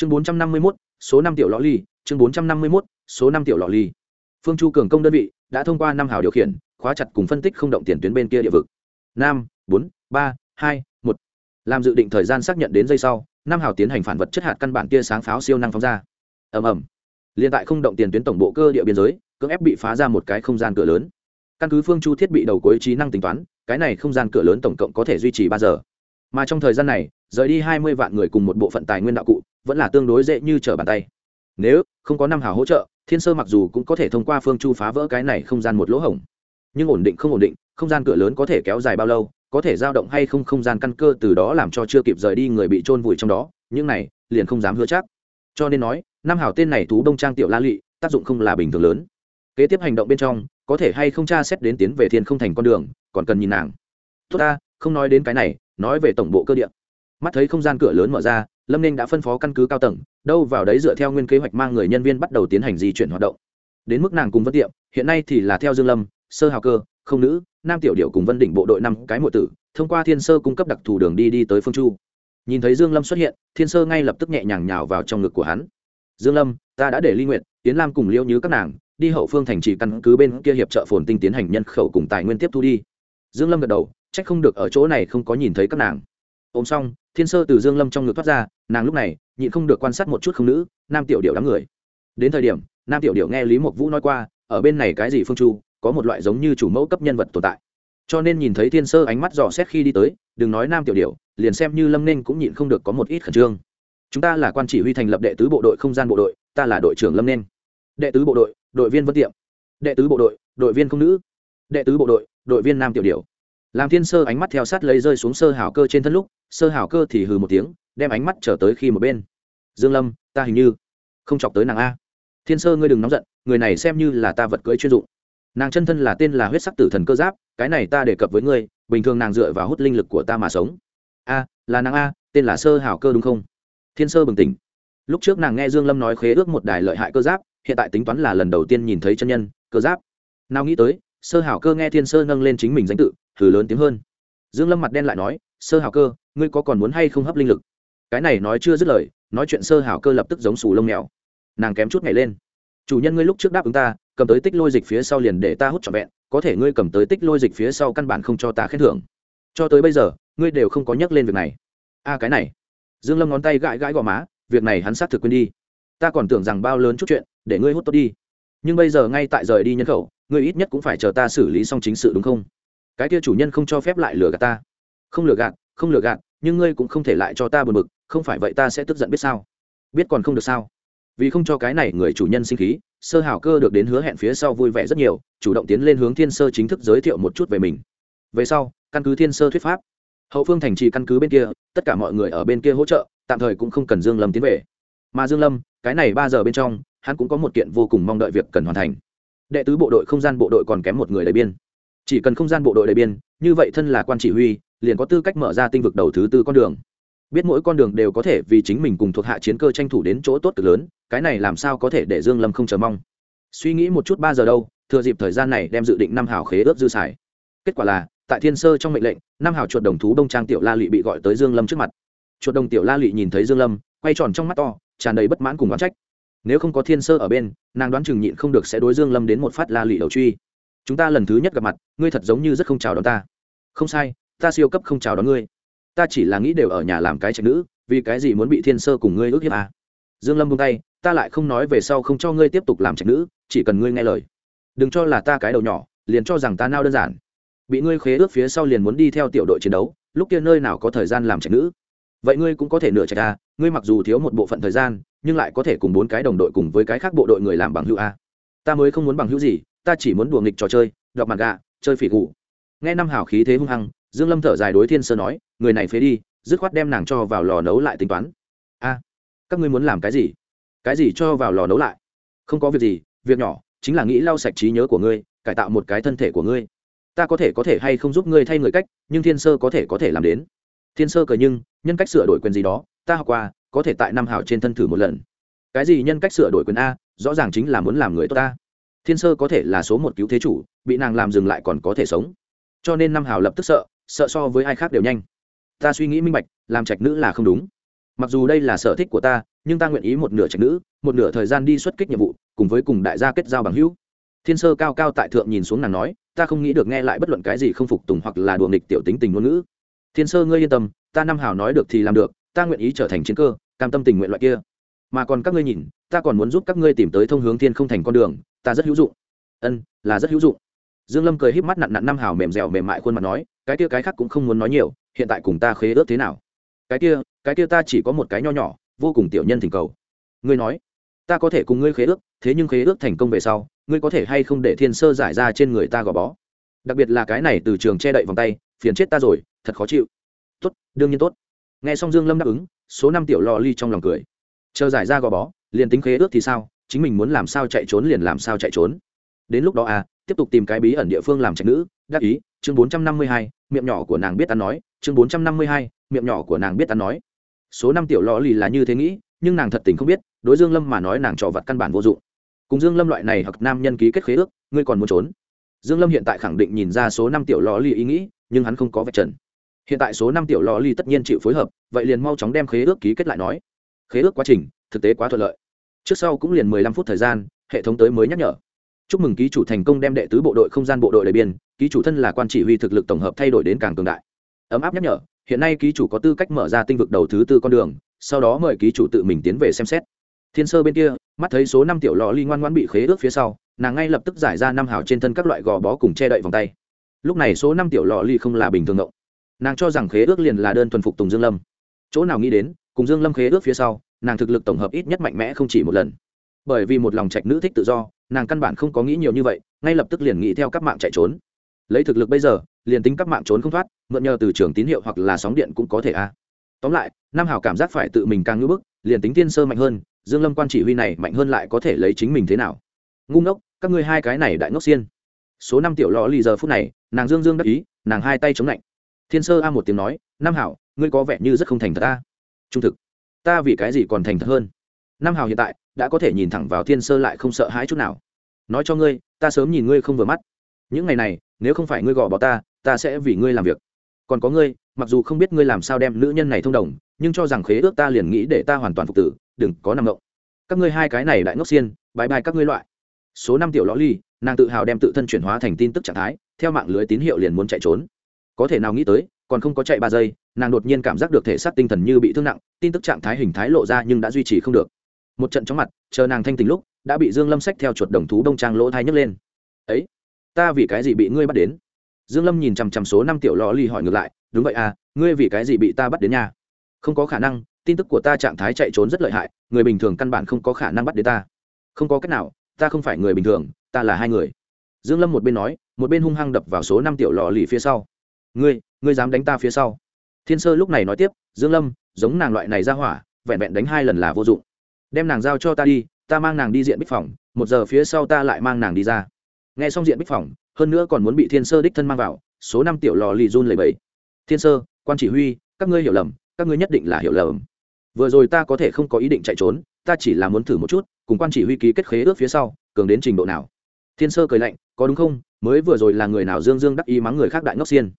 chương bốn trăm năm mươi mốt, số năm tiểu lọ ly, chương bốn trăm năm mươi mốt, số năm tiểu lọ ly. Phương chu cường công đơn vị đã thông qua năm hào điều khiển, khóa chặt cùng phân tích không động tiền tuyến bên kia địa vực. Năm bốn, ba, hai, một. Làm dự định thời gian xác nhận đến giây sau, năm hào tiến hành phản vật chất hạt căn bản tia sáng pháo siêu năng phóng ra. Ầm ầm. Liên tại không động tiền tuyến tổng bộ cơ địa biên giới, cưỡng ép bị phá ra một cái không gian cửa lớn. Căn cứ phương chu thiết bị đầu cuối trí năng tính toán, cái này không gian cửa lớn tổng cộng có thể duy trì ba giờ mà trong thời gian này, rời đi hai mươi vạn người cùng một bộ phận tài nguyên đạo cụ, vẫn là tương đối dễ như trở bàn tay. Nếu không có năm hào hỗ trợ, thiên sơ mặc dù cũng có thể thông qua phương chu phá vỡ cái này không gian một lỗ hổng. Nhưng ổn định không ổn định, không gian cửa lớn có thể kéo dài bao lâu, có thể dao động hay không không gian căn cơ từ đó làm cho chưa kịp rời đi người bị trôn vùi trong đó, những này liền không dám hứa chắc. Cho nên nói, năm hào tên này thú đông trang tiểu la lị, tác dụng không là bình thường lớn. Kế tiếp hành động bên trong, có thể hay không tra xét đến tiến về thiên không thành con đường, còn cần nhìn nàng. Tốt ta, không nói đến cái này nói về tổng bộ cơ điện mắt thấy không gian cửa lớn mở ra, lâm ninh đã phân phó căn cứ cao tầng, đâu vào đấy dựa theo nguyên kế hoạch mang người nhân viên bắt đầu tiến hành di chuyển hoạt động. Đến mức nàng cùng vân tiệm, hiện nay thì là theo dương lâm, sơ hào cơ, không nữ, nam tiểu điệu cùng vân đỉnh bộ đội năm cái mộ tử, thông qua thiên sơ cung cấp đặc thù đường đi đi tới phương chu. Nhìn thấy dương lâm xuất hiện, thiên sơ ngay lập tức nhẹ nhàng nhào vào trong ngực của hắn. Dương lâm, ta đã để ly nguyện tiến lam cùng liêu như các nàng, đi hậu phương thành trì căn cứ bên kia hiệp trợ phồn tinh tiến hành nhân khẩu cùng tài nguyên tiếp thu đi. Dương lâm gật đầu trách không được ở chỗ này không có nhìn thấy các nàng. Ôm xong, thiên sơ từ dương lâm trong ngực thoát ra, nàng lúc này, nhịn không được quan sát một chút không nữ, nam tiểu điệu đám người. Đến thời điểm, nam tiểu điệu nghe lý mộc vũ nói qua, ở bên này cái gì phương chu, có một loại giống như chủ mẫu cấp nhân vật tồn tại. Cho nên nhìn thấy thiên sơ ánh mắt dò xét khi đi tới, đừng nói nam tiểu điệu liền xem như lâm ninh cũng nhịn không được có một ít khẩn trương. Chúng ta là quan chỉ huy thành lập đệ tứ bộ đội không gian bộ đội, ta là đội trưởng lâm ninh. Đệ tứ bộ đội đội viên vân tiệm. Đệ tứ bộ đội đội viên không nữ. Đệ tứ bộ đội đội viên nam tiểu điệu làm thiên sơ ánh mắt theo sát lấy rơi xuống sơ hảo cơ trên thân lúc, sơ hảo cơ thì hừ một tiếng, đem ánh mắt trở tới khi một bên. Dương lâm, ta hình như không chọc tới nàng a. Thiên sơ ngươi đừng nóng giận, người này xem như là ta vật cưỡi chuyên dụng. Nàng chân thân là tên là huyết sắc tử thần cơ giáp, cái này ta đề cập với ngươi, bình thường nàng dựa vào hút linh lực của ta mà sống. A, là nàng a, tên là sơ hảo cơ đúng không? Thiên sơ bừng tỉnh. Lúc trước nàng nghe dương lâm nói khế ước một đài lợi hại cơ giáp, hiện tại tính toán là lần đầu tiên nhìn thấy chân nhân, cơ giáp. Nào nghĩ tới sơ hảo cơ nghe thiên sơ nâng lên chính mình danh tự thử lớn tiếng hơn. Dương lâm mặt đen lại nói, sơ hảo cơ, ngươi có còn muốn hay không hấp linh lực? Cái này nói chưa dứt lời, nói chuyện sơ hảo cơ lập tức giống sù lông mèo. Nàng kém chút nhảy lên. Chủ nhân ngươi lúc trước đáp ứng ta, cầm tới tích lôi dịch phía sau liền để ta hút trọn vẹn, có thể ngươi cầm tới tích lôi dịch phía sau căn bản không cho ta khen thưởng. Cho tới bây giờ, ngươi đều không có nhắc lên việc này. A, cái này. Dương lâm ngón tay gãi gãi gò má, việc này hắn xác thực quên đi. Ta còn tưởng rằng bao lớn chút chuyện, để ngươi hút tốt đi nhưng bây giờ ngay tại rời đi nhân khẩu, ngươi ít nhất cũng phải chờ ta xử lý xong chính sự đúng không? Cái kia chủ nhân không cho phép lại lừa gạt ta. Không lừa gạt, không lừa gạt, nhưng ngươi cũng không thể lại cho ta buồn bực, không phải vậy ta sẽ tức giận biết sao? Biết còn không được sao? Vì không cho cái này người chủ nhân sinh khí, sơ hảo cơ được đến hứa hẹn phía sau vui vẻ rất nhiều, chủ động tiến lên hướng thiên sơ chính thức giới thiệu một chút về mình. Về sau, căn cứ thiên sơ thuyết pháp, hậu phương thành trì căn cứ bên kia, tất cả mọi người ở bên kia hỗ trợ, tạm thời cũng không cần dương lâm tiến về. Mà dương lâm, cái này ba giờ bên trong hắn cũng có một kiện vô cùng mong đợi việc cần hoàn thành. Đệ tứ bộ đội không gian bộ đội còn kém một người đầy biên. Chỉ cần không gian bộ đội đầy biên, như vậy thân là quan chỉ huy, liền có tư cách mở ra tinh vực đầu thứ tư con đường. Biết mỗi con đường đều có thể vì chính mình cùng thuộc hạ chiến cơ tranh thủ đến chỗ tốt cực lớn, cái này làm sao có thể để dương lâm không chờ mong? Suy nghĩ một chút ba giờ đâu, thừa dịp thời gian này đem dự định năm hào khế ước dư xài. Kết quả là, tại thiên sơ trong mệnh lệnh, năm hào chuột đồng thú đông trang tiểu la lị bị gọi tới dương lâm trước mặt. Chuột đồng tiểu la lị nhìn thấy dương lâm, quay tròn trong mắt to, tràn đầy bất mãn cùng oán trách nếu không có thiên sơ ở bên, nàng đoán chừng nhịn không được sẽ đối dương lâm đến một phát la lị đầu truy. Chúng ta lần thứ nhất gặp mặt, ngươi thật giống như rất không chào đón ta. Không sai, ta siêu cấp không chào đón ngươi. Ta chỉ là nghĩ đều ở nhà làm cái trạch nữ, vì cái gì muốn bị thiên sơ cùng ngươi ước hiếp à. dương lâm buông tay, ta lại không nói về sau không cho ngươi tiếp tục làm trạch nữ, chỉ cần ngươi nghe lời. Đừng cho là ta cái đầu nhỏ, liền cho rằng ta nao đơn giản. Bị ngươi khế ước phía sau liền muốn đi theo tiểu đội chiến đấu, lúc kia nơi nào có thời gian làm trạch nữ? Vậy ngươi cũng có thể nửa trạch à? ngươi mặc dù thiếu một bộ phận thời gian nhưng lại có thể cùng bốn cái đồng đội cùng với cái khác bộ đội người làm bằng hữu a. Ta mới không muốn bằng hữu gì, ta chỉ muốn đùa nghịch trò chơi, đọc mặt gà chơi phỉ cụ nghe năm hào khí thế hung hăng, dương lâm thở dài đối thiên sơ nói, người này phế đi, dứt khoát đem nàng cho vào lò nấu lại tính toán. A, các ngươi muốn làm cái gì? Cái gì cho vào lò nấu lại? Không có việc gì, việc nhỏ, chính là nghĩ lau sạch trí nhớ của ngươi, cải tạo một cái thân thể của ngươi. Ta có thể có thể hay không giúp ngươi thay người cách, nhưng thiên sơ có thể có thể làm đến. Thiên sơ cười nhưng, nhân cách sửa đổi quyền gì đó, ta học qua có thể tại năm hảo trên thân thử một lần. Cái gì nhân cách sửa đổi quyền a, rõ ràng chính là muốn làm người tốt ta thiên sơ có thể là số một cứu thế chủ, bị nàng làm dừng lại còn có thể sống. Cho nên năm hảo lập tức sợ sợ so với ai khác đều nhanh. Ta suy nghĩ minh bạch, làm trạch nữ là không đúng. Mặc dù đây là sở thích của ta, nhưng ta nguyện ý một nửa trạch nữ, một nửa thời gian đi xuất kích nhiệm vụ, cùng với cùng đại gia kết giao bằng hữu. Thiên sơ cao cao tại thượng nhìn xuống nàng nói, ta không nghĩ được nghe lại bất luận cái gì không phục tùng hoặc là đùa nghịch tiểu tính tình ngôn ngữ. Thiên sơ ngươi yên tâm, ta năm hào nói được thì làm được ta nguyện ý trở thành chiến cơ, cam tâm tình nguyện loại kia. Mà còn các ngươi nhìn, ta còn muốn giúp các ngươi tìm tới thông hướng thiên không thành con đường, ta rất hữu dụng. Ân, là rất hữu dụng. Dương lâm cười híp mắt nặn nặn năm hào mềm dẻo mềm mại khuôn mặt nói, cái kia cái khác cũng không muốn nói nhiều, hiện tại cùng ta khế ước thế nào? Cái kia cái kia ta chỉ có một cái nho nhỏ, vô cùng tiểu nhân thỉnh cầu. Ngươi nói, ta có thể cùng ngươi khế ước, thế nhưng khế ước thành công về sau, ngươi có thể hay không để thiên sơ giải ra trên người ta gò bó? Đặc biệt là cái này từ trường che đậy vòng tay, phiền chết ta rồi, thật khó chịu. Tốt, đương nhiên tốt nghe xong dương lâm đáp ứng, số năm tiểu lò ly trong lòng cười. Chờ giải ra gò bó, liền tính khế ước thì sao, chính mình muốn làm sao chạy trốn liền làm sao chạy trốn. Đến lúc đó à tiếp tục tìm cái bí ẩn địa phương làm trạch nữ đắc ý, chương bốn trăm năm mươi hai, miệng nhỏ của nàng biết ăn nói, chương bốn trăm năm mươi hai, miệng nhỏ của nàng biết ăn nói. Số năm tiểu lò lì là như thế nghĩ, nhưng nàng thật tình không biết, đối dương lâm mà nói nàng trò vật căn bản vô dụng. Cùng dương lâm loại này hoặc nam nhân ký kết khế ước, ngươi còn muốn trốn. Dương lâm hiện tại khẳng định nhìn ra số năm tiểu lò lì ý nghĩ, nhưng hắn không có vạch trần hiện tại số năm tiểu lò ly tất nhiên chịu phối hợp, vậy liền mau chóng đem khế ước ký kết lại nói. Khế ước quá trình, thực tế quá thuận lợi. Trước sau cũng liền mười lăm phút thời gian, hệ thống tới mới nhắc nhở. Chúc mừng ký chủ thành công đem đệ tứ bộ đội không gian bộ đội đầy biên, ký chủ thân là quan chỉ huy thực lực tổng hợp thay đổi đến càng cường đại. Ấm áp nhắc nhở, hiện nay ký chủ có tư cách mở ra tinh vực đầu thứ tư con đường, sau đó mời ký chủ tự mình tiến về xem xét. Thiên sơ bên kia, mắt thấy số năm tiểu lò ly ngoan ngoan bị khế ước phía sau, nàng ngay lập tức giải ra năm hào trên thân các loại gò bó cùng che đậy vòng tay. Lúc này số năm tiểu lò ly không là bình thường ngộng nàng cho rằng khế ước liền là đơn thuần phục tùng dương lâm. Chỗ nào nghĩ đến, cùng dương lâm khế ước phía sau, nàng thực lực tổng hợp ít nhất mạnh mẽ không chỉ một lần. Bởi vì một lòng trạch nữ thích tự do, nàng căn bản không có nghĩ nhiều như vậy, ngay lập tức liền nghĩ theo các mạng chạy trốn. Lấy thực lực bây giờ, liền tính các mạng trốn không thoát, mượn nhờ từ trường tín hiệu hoặc là sóng điện cũng có thể a. Tóm lại, nam hảo cảm giác phải tự mình càng ngưỡng bức, liền tính tiên sơ mạnh hơn, dương lâm quan chỉ huy này mạnh hơn lại có thể lấy chính mình thế nào? Ngu ngốc, các ngươi hai cái này đại ngốc xiên. Số năm tiểu lọ lì giờ phút này, nàng dương dương đắc ý, nàng hai tay chống lạnh thiên sơ a một tiếng nói, nam hảo, ngươi có vẻ như rất không thành thật ta. Trung thực. Ta vì cái gì còn thành thật hơn? Nam hảo hiện tại đã có thể nhìn thẳng vào thiên sơ lại không sợ hãi chút nào. Nói cho ngươi, ta sớm nhìn ngươi không vừa mắt. Những ngày này, nếu không phải ngươi gò bỏ ta ta sẽ vì ngươi làm việc. Còn có ngươi, mặc dù không biết ngươi làm sao đem nữ nhân này thông đồng, nhưng cho rằng khế ước ta liền nghĩ để ta hoàn toàn phục tử, đừng có nằm ngộng các ngươi hai cái này đại ngốc xiên bãi bài các ngươi loại. Số năm tiểu lõ ly, nàng tự hào đem tự thân chuyển hóa thành tin tức trạng thái, theo mạng lưới tín hiệu liền muốn chạy trốn có thể nào nghĩ tới, còn không có chạy ba giây, nàng đột nhiên cảm giác được thể xác tinh thần như bị thương nặng, tin tức trạng thái hình thái lộ ra nhưng đã duy trì không được. Một trận chóng mặt, chờ nàng thanh tình lúc, đã bị dương lâm sách theo chuột đồng thú đông trang lỗ thai nhấc lên. Ấy, ta vì cái gì bị ngươi bắt đến? Dương lâm nhìn chằm chằm số năm tiểu lò ly hỏi ngược lại, đúng vậy à ngươi vì cái gì bị ta bắt đến nhà không có khả năng, tin tức của ta trạng thái chạy trốn rất lợi hại, người bình thường căn bản không có khả năng bắt đến ta. Không có cách nào, ta không phải người bình thường, ta là hai người. Dương lâm một bên nói, một bên hung hăng đập vào số năm tiểu lò lì phía sau ngươi ngươi dám đánh ta phía sau. Thiên sơ lúc này nói tiếp, dương lâm, giống nàng loại này ra hỏa, vẹn vẹn đánh hai lần là vô dụng. Đem nàng giao cho ta đi, ta mang nàng đi diện bích phòng, một giờ phía sau ta lại mang nàng đi ra. Nghe xong diện bích phòng, hơn nữa còn muốn bị thiên sơ đích thân mang vào, số năm tiểu lò lì run lầy bẫy thiên sơ, quan chỉ huy, các ngươi hiểu lầm, các ngươi nhất định là hiểu lầm. Vừa rồi ta có thể không có ý định chạy trốn, ta chỉ là muốn thử một chút, cùng quan chỉ huy ký kết khế ước phía sau, cường đến trình độ nào. Thiên sơ cười lạnh, có đúng không? Mới vừa rồi là người nào dương dương đắc ý mắng người khác đại ngốc xiên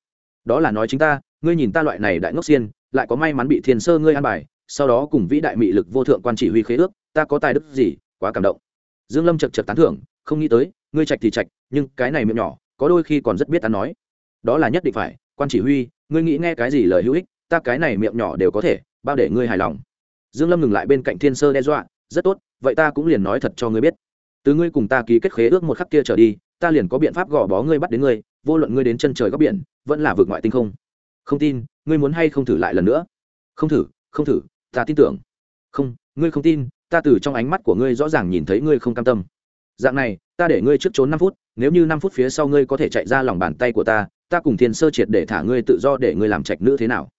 đó là nói chính ta, ngươi nhìn ta loại này đại ngốc xiên, lại có may mắn bị thiên sơ ngươi an bài, sau đó cùng vĩ đại mị lực vô thượng quan chỉ huy khế ước, ta có tài đức gì, quá cảm động. Dương lâm chật chật tán thưởng, không nghĩ tới, ngươi trạch thì trạch, nhưng cái này miệng nhỏ, có đôi khi còn rất biết ta nói. Đó là nhất định phải, quan chỉ huy, ngươi nghĩ nghe cái gì lời hữu ích, ta cái này miệng nhỏ đều có thể, bao để ngươi hài lòng. Dương lâm ngừng lại bên cạnh thiên sơ đe dọa, rất tốt, vậy ta cũng liền nói thật cho ngươi biết. Từ ngươi cùng ta ký kết khế ước một khắc kia trở đi, ta liền có biện pháp gò bó ngươi bắt đến ngươi vô luận ngươi đến chân trời góc biển, vẫn là vượt ngoại tinh không. Không tin, ngươi muốn hay không thử lại lần nữa? Không thử không thử, ta tin tưởng. Không, ngươi không tin, ta từ trong ánh mắt của ngươi rõ ràng nhìn thấy ngươi không cam tâm. Dạng này, ta để ngươi trước trốn năm phút, nếu như năm phút phía sau ngươi có thể chạy ra lòng bàn tay của ta ta cùng thiên sơ triệt để thả ngươi tự do để ngươi làm trạch nữ thế nào?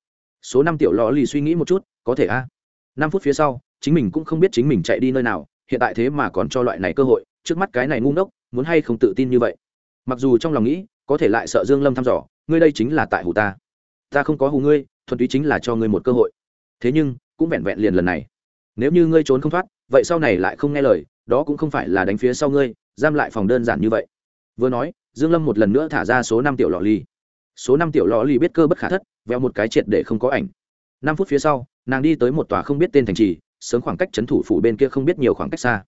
Số năm tiểu lò lì suy nghĩ một chút, có thể a. Năm phút phía sau, chính mình cũng không biết chính mình chạy đi nơi nào, hiện tại thế mà còn cho loại này cơ hội, trước mắt cái này ngu ngốc, muốn hay không tự tin như vậy? Mặc dù trong lòng nghĩ có thể lại sợ dương lâm thăm dò, ngươi đây chính là tại hù ta. Ta không có hù ngươi, thuần túy chính là cho ngươi một cơ hội. Thế nhưng, cũng vẹn vẹn liền lần này. Nếu như ngươi trốn không thoát, vậy sau này lại không nghe lời, đó cũng không phải là đánh phía sau ngươi, giam lại phòng đơn giản như vậy. Vừa nói, dương lâm một lần nữa thả ra số năm tiểu lọ ly. Số năm tiểu lọ ly biết cơ bất khả thất, veo một cái triệt để không có ảnh. Năm phút phía sau, nàng đi tới một tòa không biết tên thành trì, sớm khoảng cách trấn thủ phủ bên kia không biết nhiều khoảng cách xa.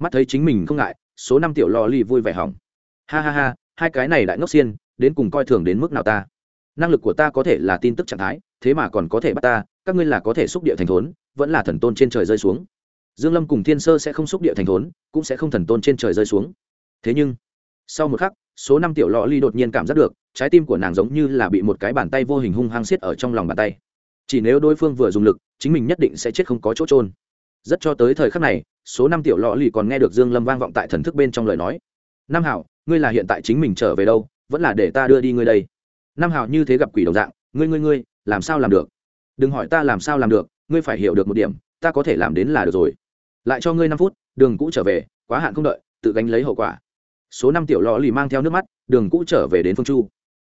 Mắt thấy chính mình không ngại, số năm tiểu lò ly vui vẻ hỏng. Ha ha ha hai cái này lại ngốc xiên, đến cùng coi thường đến mức nào ta? Năng lực của ta có thể là tin tức trạng thái, thế mà còn có thể bắt ta, các ngươi là có thể xúc địa thành thốn, vẫn là thần tôn trên trời rơi xuống. Dương lâm cùng thiên sơ sẽ không xúc địa thành thốn, cũng sẽ không thần tôn trên trời rơi xuống. Thế nhưng, sau một khắc, số năm tiểu lọ ly đột nhiên cảm giác được, trái tim của nàng giống như là bị một cái bàn tay vô hình hung hăng xiết ở trong lòng bàn tay. Chỉ nếu đối phương vừa dùng lực, chính mình nhất định sẽ chết không có chỗ trôn rất cho tới thời khắc này, số năm tiểu lọ lì còn nghe được dương lâm vang vọng tại thần thức bên trong lời nói nam hảo, ngươi là hiện tại chính mình trở về đâu, vẫn là để ta đưa đi ngươi đây. Nam hảo như thế gặp quỷ đồng dạng, ngươi ngươi ngươi, làm sao làm được? Đừng hỏi ta làm sao làm được, ngươi phải hiểu được một điểm, ta có thể làm đến là được rồi. Lại cho ngươi năm phút, đường cũ trở về, quá hạn không đợi, tự gánh lấy hậu quả. Số năm tiểu lọ lì mang theo nước mắt, đường cũ trở về đến phương chu.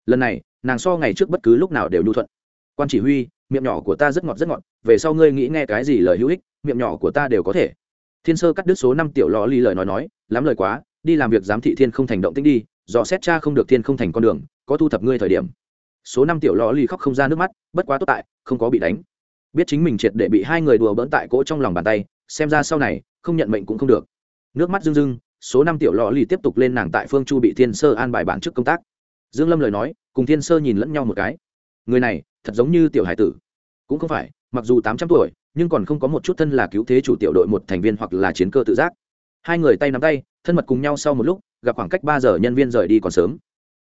Lần này, nàng so ngày trước bất cứ lúc nào đều nhu thuận. Quan chỉ huy, miệng nhỏ của ta rất ngọt rất ngọt, về sau ngươi nghĩ nghe cái gì lời hữu ích, miệng nhỏ của ta đều có thể. Thiên sơ cắt đứt số năm tiểu lò lì lời nói nói, lắm lời quá đi làm việc giám thị thiên không thành động tĩnh đi, dò xét cha không được thiên không thành con đường, có thu thập ngươi thời điểm. Số năm tiểu lò ly khóc không ra nước mắt, bất quá tốt tại, không có bị đánh. Biết chính mình triệt để bị hai người đùa bỡn tại cỗ trong lòng bàn tay, xem ra sau này, không nhận mệnh cũng không được. Nước mắt rưng rưng, số năm tiểu lò ly tiếp tục lên nàng tại phương chu bị thiên sơ an bài bản trước công tác. Dương lâm lời nói, cùng thiên sơ nhìn lẫn nhau một cái. Người này, thật giống như tiểu hải tử. Cũng không phải, mặc dù tám trăm tuổi, nhưng còn không có một chút thân là cứu thế chủ tiểu đội một thành viên hoặc là chiến cơ tự giác. Hai người tay nắm tay thân mật cùng nhau sau một lúc gặp khoảng cách ba giờ nhân viên rời đi còn sớm.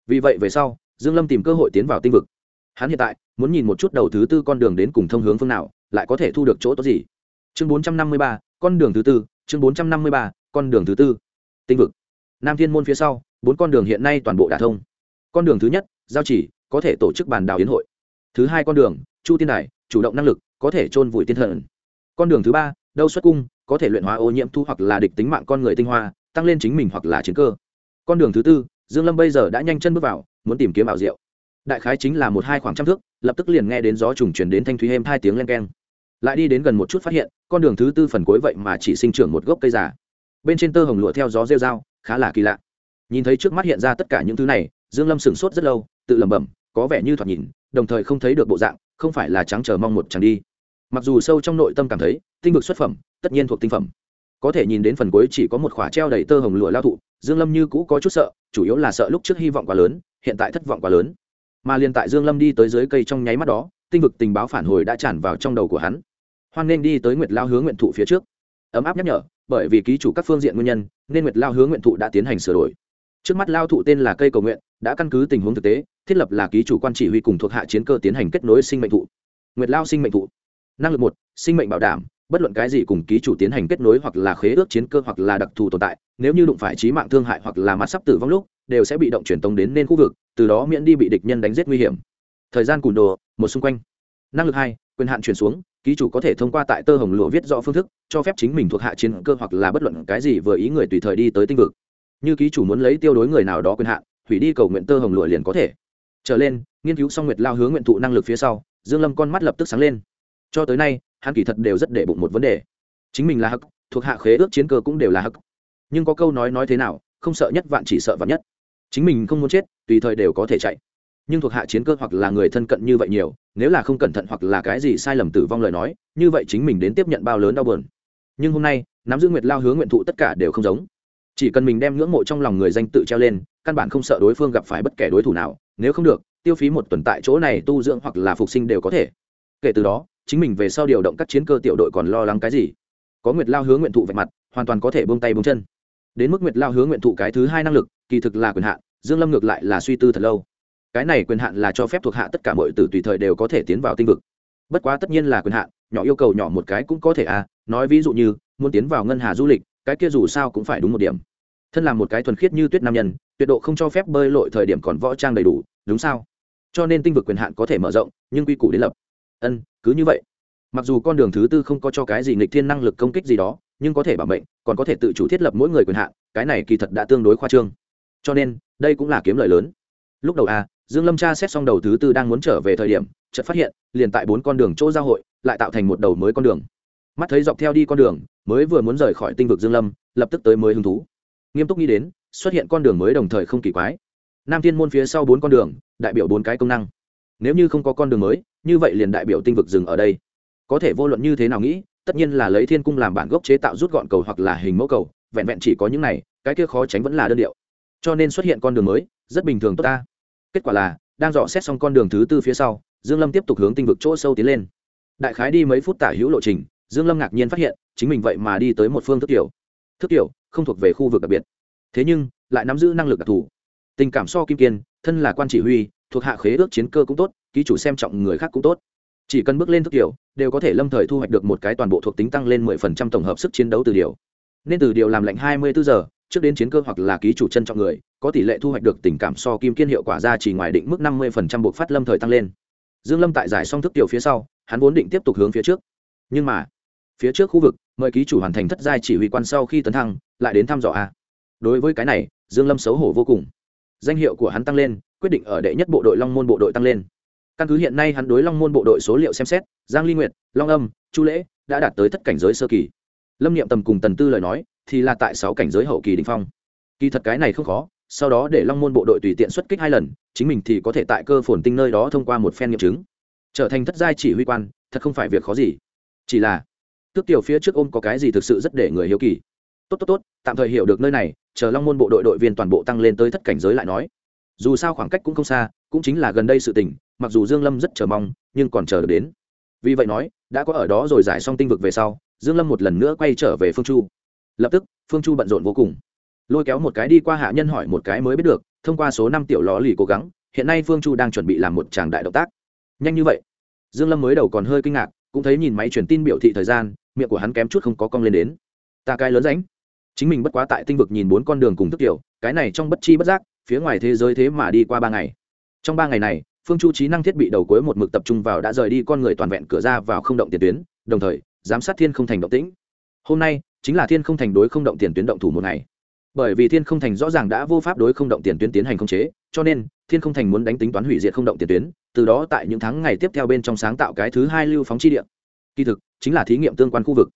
Vì vậy về sau dương lâm tìm cơ hội tiến vào tinh vực. Hắn hiện tại muốn nhìn một chút đầu thứ tư con đường đến cùng thông hướng phương nào lại có thể thu được chỗ tốt gì. Chương 453, con đường thứ tư chương 453, con đường thứ tư. Tinh vực. Nam thiên môn phía sau bốn con đường hiện nay toàn bộ đã thông. Con đường thứ nhất giao chỉ có thể tổ chức bàn đào yến hội. Thứ hai con đường chu tiên đài chủ động năng lực có thể chôn vùi tiên thần. Con đường thứ ba đâu xuất cung có thể luyện hóa ô nhiễm thu hoặc là địch tính mạng con người tinh hoa tăng lên chính mình hoặc là chiến cơ. Con đường thứ tư, dương lâm bây giờ đã nhanh chân bước vào, muốn tìm kiếm bảo diệu. Đại khái chính là một hai khoảng trăm thước, lập tức liền nghe đến gió trùng truyền đến thanh thúy êm hai tiếng len keng. Lại đi đến gần một chút phát hiện, con đường thứ tư phần cuối vậy mà chỉ sinh trưởng một gốc cây già. Bên trên tơ hồng lụa theo gió rêu dao khá là kỳ lạ. Nhìn thấy trước mắt hiện ra tất cả những thứ này, dương lâm sửng sốt rất lâu, tự lẩm bẩm, có vẻ như thoạt nhìn, đồng thời không thấy được bộ dạng, không phải là trắng chờ mong một chẳng đi. Mặc dù sâu trong nội tâm cảm thấy, tinh vực xuất phẩm, tất nhiên thuộc tinh phẩm có thể nhìn đến phần cuối chỉ có một khỏa treo đầy tơ hồng lụa lao thụ, dương lâm như cũ có chút sợ, chủ yếu là sợ lúc trước hy vọng quá lớn, hiện tại thất vọng quá lớn. Mà liền tại dương lâm đi tới dưới cây trong nháy mắt đó, tinh vực tình báo phản hồi đã tràn vào trong đầu của hắn. Hoan nên đi tới nguyệt lao hướng nguyện thụ phía trước. Ấm áp nhắc nhở, bởi vì ký chủ các phương diện nguyên nhân, nên nguyệt lao hướng nguyện thụ đã tiến hành sửa đổi. Trước mắt lao thụ tên là cây cầu nguyện, đã căn cứ tình huống thực tế, thiết lập là ký chủ quan chỉ huy cùng thuộc hạ chiến cơ tiến hành kết nối sinh mệnh thụ. Nguyệt lao sinh mệnh thụ. Năng lực một, sinh mệnh bảo đảm bất luận cái gì cùng ký chủ tiến hành kết nối hoặc là khế ước chiến cơ hoặc là đặc thù tồn tại, nếu như đụng phải trí mạng thương hại hoặc là mắt sắp tử vong lúc, đều sẽ bị động truyền tống đến nên khu vực, từ đó miễn đi bị địch nhân đánh giết nguy hiểm. Thời gian cùn đồ, một xung quanh. Năng lực hai, quyền hạn chuyển xuống, ký chủ có thể thông qua tại tơ hồng lụa viết rõ phương thức, cho phép chính mình thuộc hạ chiến cơ hoặc là bất luận cái gì vừa ý người tùy thời đi tới tinh vực. Như ký chủ muốn lấy tiêu đối người nào đó quyền hạn, hủy đi cầu nguyện tơ hồng lụa liền có thể. Trở lên, nghiên cứu xong nguyệt lao hướng nguyện thụ năng lực phía sau, dương lâm con mắt lập tức sáng lên. Cho tới nay hắn kỳ thật đều rất để bụng một vấn đề. Chính mình là hắc, thuộc hạ khế ước chiến cơ cũng đều là hắc. Nhưng có câu nói nói thế nào, không sợ nhất vạn chỉ sợ vạn nhất. Chính mình không muốn chết, tùy thời đều có thể chạy. Nhưng thuộc hạ chiến cơ hoặc là người thân cận như vậy nhiều, nếu là không cẩn thận hoặc là cái gì sai lầm tử vong lời nói, như vậy chính mình đến tiếp nhận bao lớn đau buồn. Nhưng hôm nay, nắm giữ nguyệt lao hướng nguyện thụ tất cả đều không giống. Chỉ cần mình đem ngưỡng mộ trong lòng người danh tự treo lên, căn bản không sợ đối phương gặp phải bất kể đối thủ nào, nếu không được, tiêu phí một tuần tại chỗ này tu dưỡng hoặc là phục sinh đều có thể. Kể từ đó chính mình về sau điều động các chiến cơ tiểu đội còn lo lắng cái gì? Có nguyệt lao hướng nguyện thụ vạch mặt, hoàn toàn có thể bông tay bông chân. Đến mức nguyệt lao hướng nguyện thụ cái thứ hai năng lực, kỳ thực là quyền hạn, dương lâm ngược lại là suy tư thật lâu. Cái này quyền hạn là cho phép thuộc hạ tất cả mọi tử tùy thời đều có thể tiến vào tinh vực. Bất quá tất nhiên là quyền hạn, nhỏ yêu cầu nhỏ một cái cũng có thể à nói ví dụ như, muốn tiến vào ngân hà du lịch, cái kia dù sao cũng phải đúng một điểm. Thân là một cái thuần khiết như tuyết nam nhân, tuyệt độ không cho phép bơi lội thời điểm còn võ trang đầy đủ, đúng sao? Cho nên tinh vực quyền hạn có thể mở rộng, nhưng quy củ đến lập ân, cứ như vậy. Mặc dù con đường thứ tư không có cho cái gì nghịch thiên năng lực công kích gì đó, nhưng có thể bảo mệnh, còn có thể tự chủ thiết lập mỗi người quyền hạn, cái này kỳ thật đã tương đối khoa trương. Cho nên, đây cũng là kiếm lợi lớn. Lúc đầu a dương lâm tra xét xong đầu thứ tư đang muốn trở về thời điểm, chợt phát hiện, liền tại bốn con đường chỗ giao hội, lại tạo thành một đầu mới con đường. Mắt thấy dọc theo đi con đường, mới vừa muốn rời khỏi tinh vực dương lâm, lập tức tới mới hứng thú. Nghiêm túc nghĩ đến, xuất hiện con đường mới đồng thời không kỳ quái. Nam thiên môn phía sau bốn con đường, đại biểu bốn cái công năng. Nếu như không có con đường mới như vậy liền đại biểu tinh vực dừng ở đây. Có thể vô luận như thế nào nghĩ, tất nhiên là lấy thiên cung làm bản gốc chế tạo rút gọn cầu hoặc là hình mẫu cầu, vẹn vẹn chỉ có những này, cái kia khó tránh vẫn là đơn điệu. Cho nên xuất hiện con đường mới, rất bình thường tốt ta. Kết quả là, đang dò xét xong con đường thứ tư phía sau, dương lâm tiếp tục hướng tinh vực chỗ sâu tiến lên. Đại khái đi mấy phút tả hữu lộ trình, dương lâm ngạc nhiên phát hiện, chính mình vậy mà đi tới một phương thức tiểu. Thức tiểu, không thuộc về khu vực đặc biệt. Thế nhưng, lại nắm giữ năng lực đặc thù. Tình cảm so kim kiên, thân là quan chỉ huy, thuộc hạ khế ước chiến cơ cũng tốt ký chủ xem trọng người khác cũng tốt. Chỉ cần bước lên thức tiểu, đều có thể lâm thời thu hoạch được một cái toàn bộ thuộc tính tăng lên 10% tổng hợp sức chiến đấu từ điều. Nên từ điều làm lệnh 24 giờ, trước đến chiến cơ hoặc là ký chủ chân trọng người, có tỷ lệ thu hoạch được tình cảm so kim kiên hiệu quả ra chỉ ngoài định mức 50% buộc phát lâm thời tăng lên. Dương lâm tại giải xong thức tiểu phía sau, hắn vốn định tiếp tục hướng phía trước. Nhưng mà, phía trước khu vực, mời ký chủ hoàn thành thất giai chỉ huy quan sau khi tấn thăng, lại đến thăm dò a. Đối với cái này, dương lâm xấu hổ vô cùng. Danh hiệu của hắn tăng lên, quyết định ở đệ nhất bộ đội long môn bộ đội tăng lên căn cứ hiện nay hắn đối long môn bộ đội số liệu xem xét, giang ly nguyệt, long âm, chu lễ đã đạt tới thất cảnh giới sơ kỳ. Lâm niệm tầm cùng tần tư lời nói thì là tại sáu cảnh giới hậu kỳ đỉnh phong. Kỳ thật cái này không khó, sau đó để long môn bộ đội tùy tiện xuất kích hai lần, chính mình thì có thể tại cơ phồn tinh nơi đó thông qua một phen nghiệm chứng. Trở thành thất giai chỉ huy quan, thật không phải việc khó gì. Chỉ là, tước tiểu phía trước ôm có cái gì thực sự rất để người hiếu kỳ. Tốt tốt tốt, tạm thời hiểu được nơi này, chờ long môn bộ đội đội viên toàn bộ tăng lên tới thất cảnh giới lại nói. Dù sao khoảng cách cũng không xa cũng chính là gần đây sự tình, mặc dù dương lâm rất chờ mong, nhưng còn chờ được đến. Vì vậy nói, đã có ở đó rồi giải xong tinh vực về sau, dương lâm một lần nữa quay trở về phương chu. Lập tức, phương chu bận rộn vô cùng. Lôi kéo một cái đi qua hạ nhân hỏi một cái mới biết được, thông qua số năm tiểu ló lì cố gắng, hiện nay phương chu đang chuẩn bị làm một tràng đại động tác. Nhanh như vậy. Dương lâm mới đầu còn hơi kinh ngạc, cũng thấy nhìn máy truyền tin biểu thị thời gian, miệng của hắn kém chút không có cong lên đến. Ta cái lớn ránh chính mình bất quá tại tinh vực nhìn bốn con đường cùng thức tiểu, cái này trong bất chi bất giác, phía ngoài thế giới thế mà đi qua ba ngày trong ba ngày này, phương chu trí năng thiết bị đầu cuối một mực tập trung vào đã rời đi con người toàn vẹn cửa ra vào không động tiền tuyến, đồng thời, giám sát thiên không thành động tĩnh. Hôm nay, chính là thiên không thành đối không động tiền tuyến động thủ một ngày. Bởi vì thiên không thành rõ ràng đã vô pháp đối không động tiền tuyến tiến hành khống chế, cho nên, thiên không thành muốn đánh tính toán hủy diệt không động tiền tuyến, từ đó tại những tháng ngày tiếp theo bên trong sáng tạo cái thứ hai lưu phóng chi địa. Kỳ thực, chính là thí nghiệm tương quan khu vực.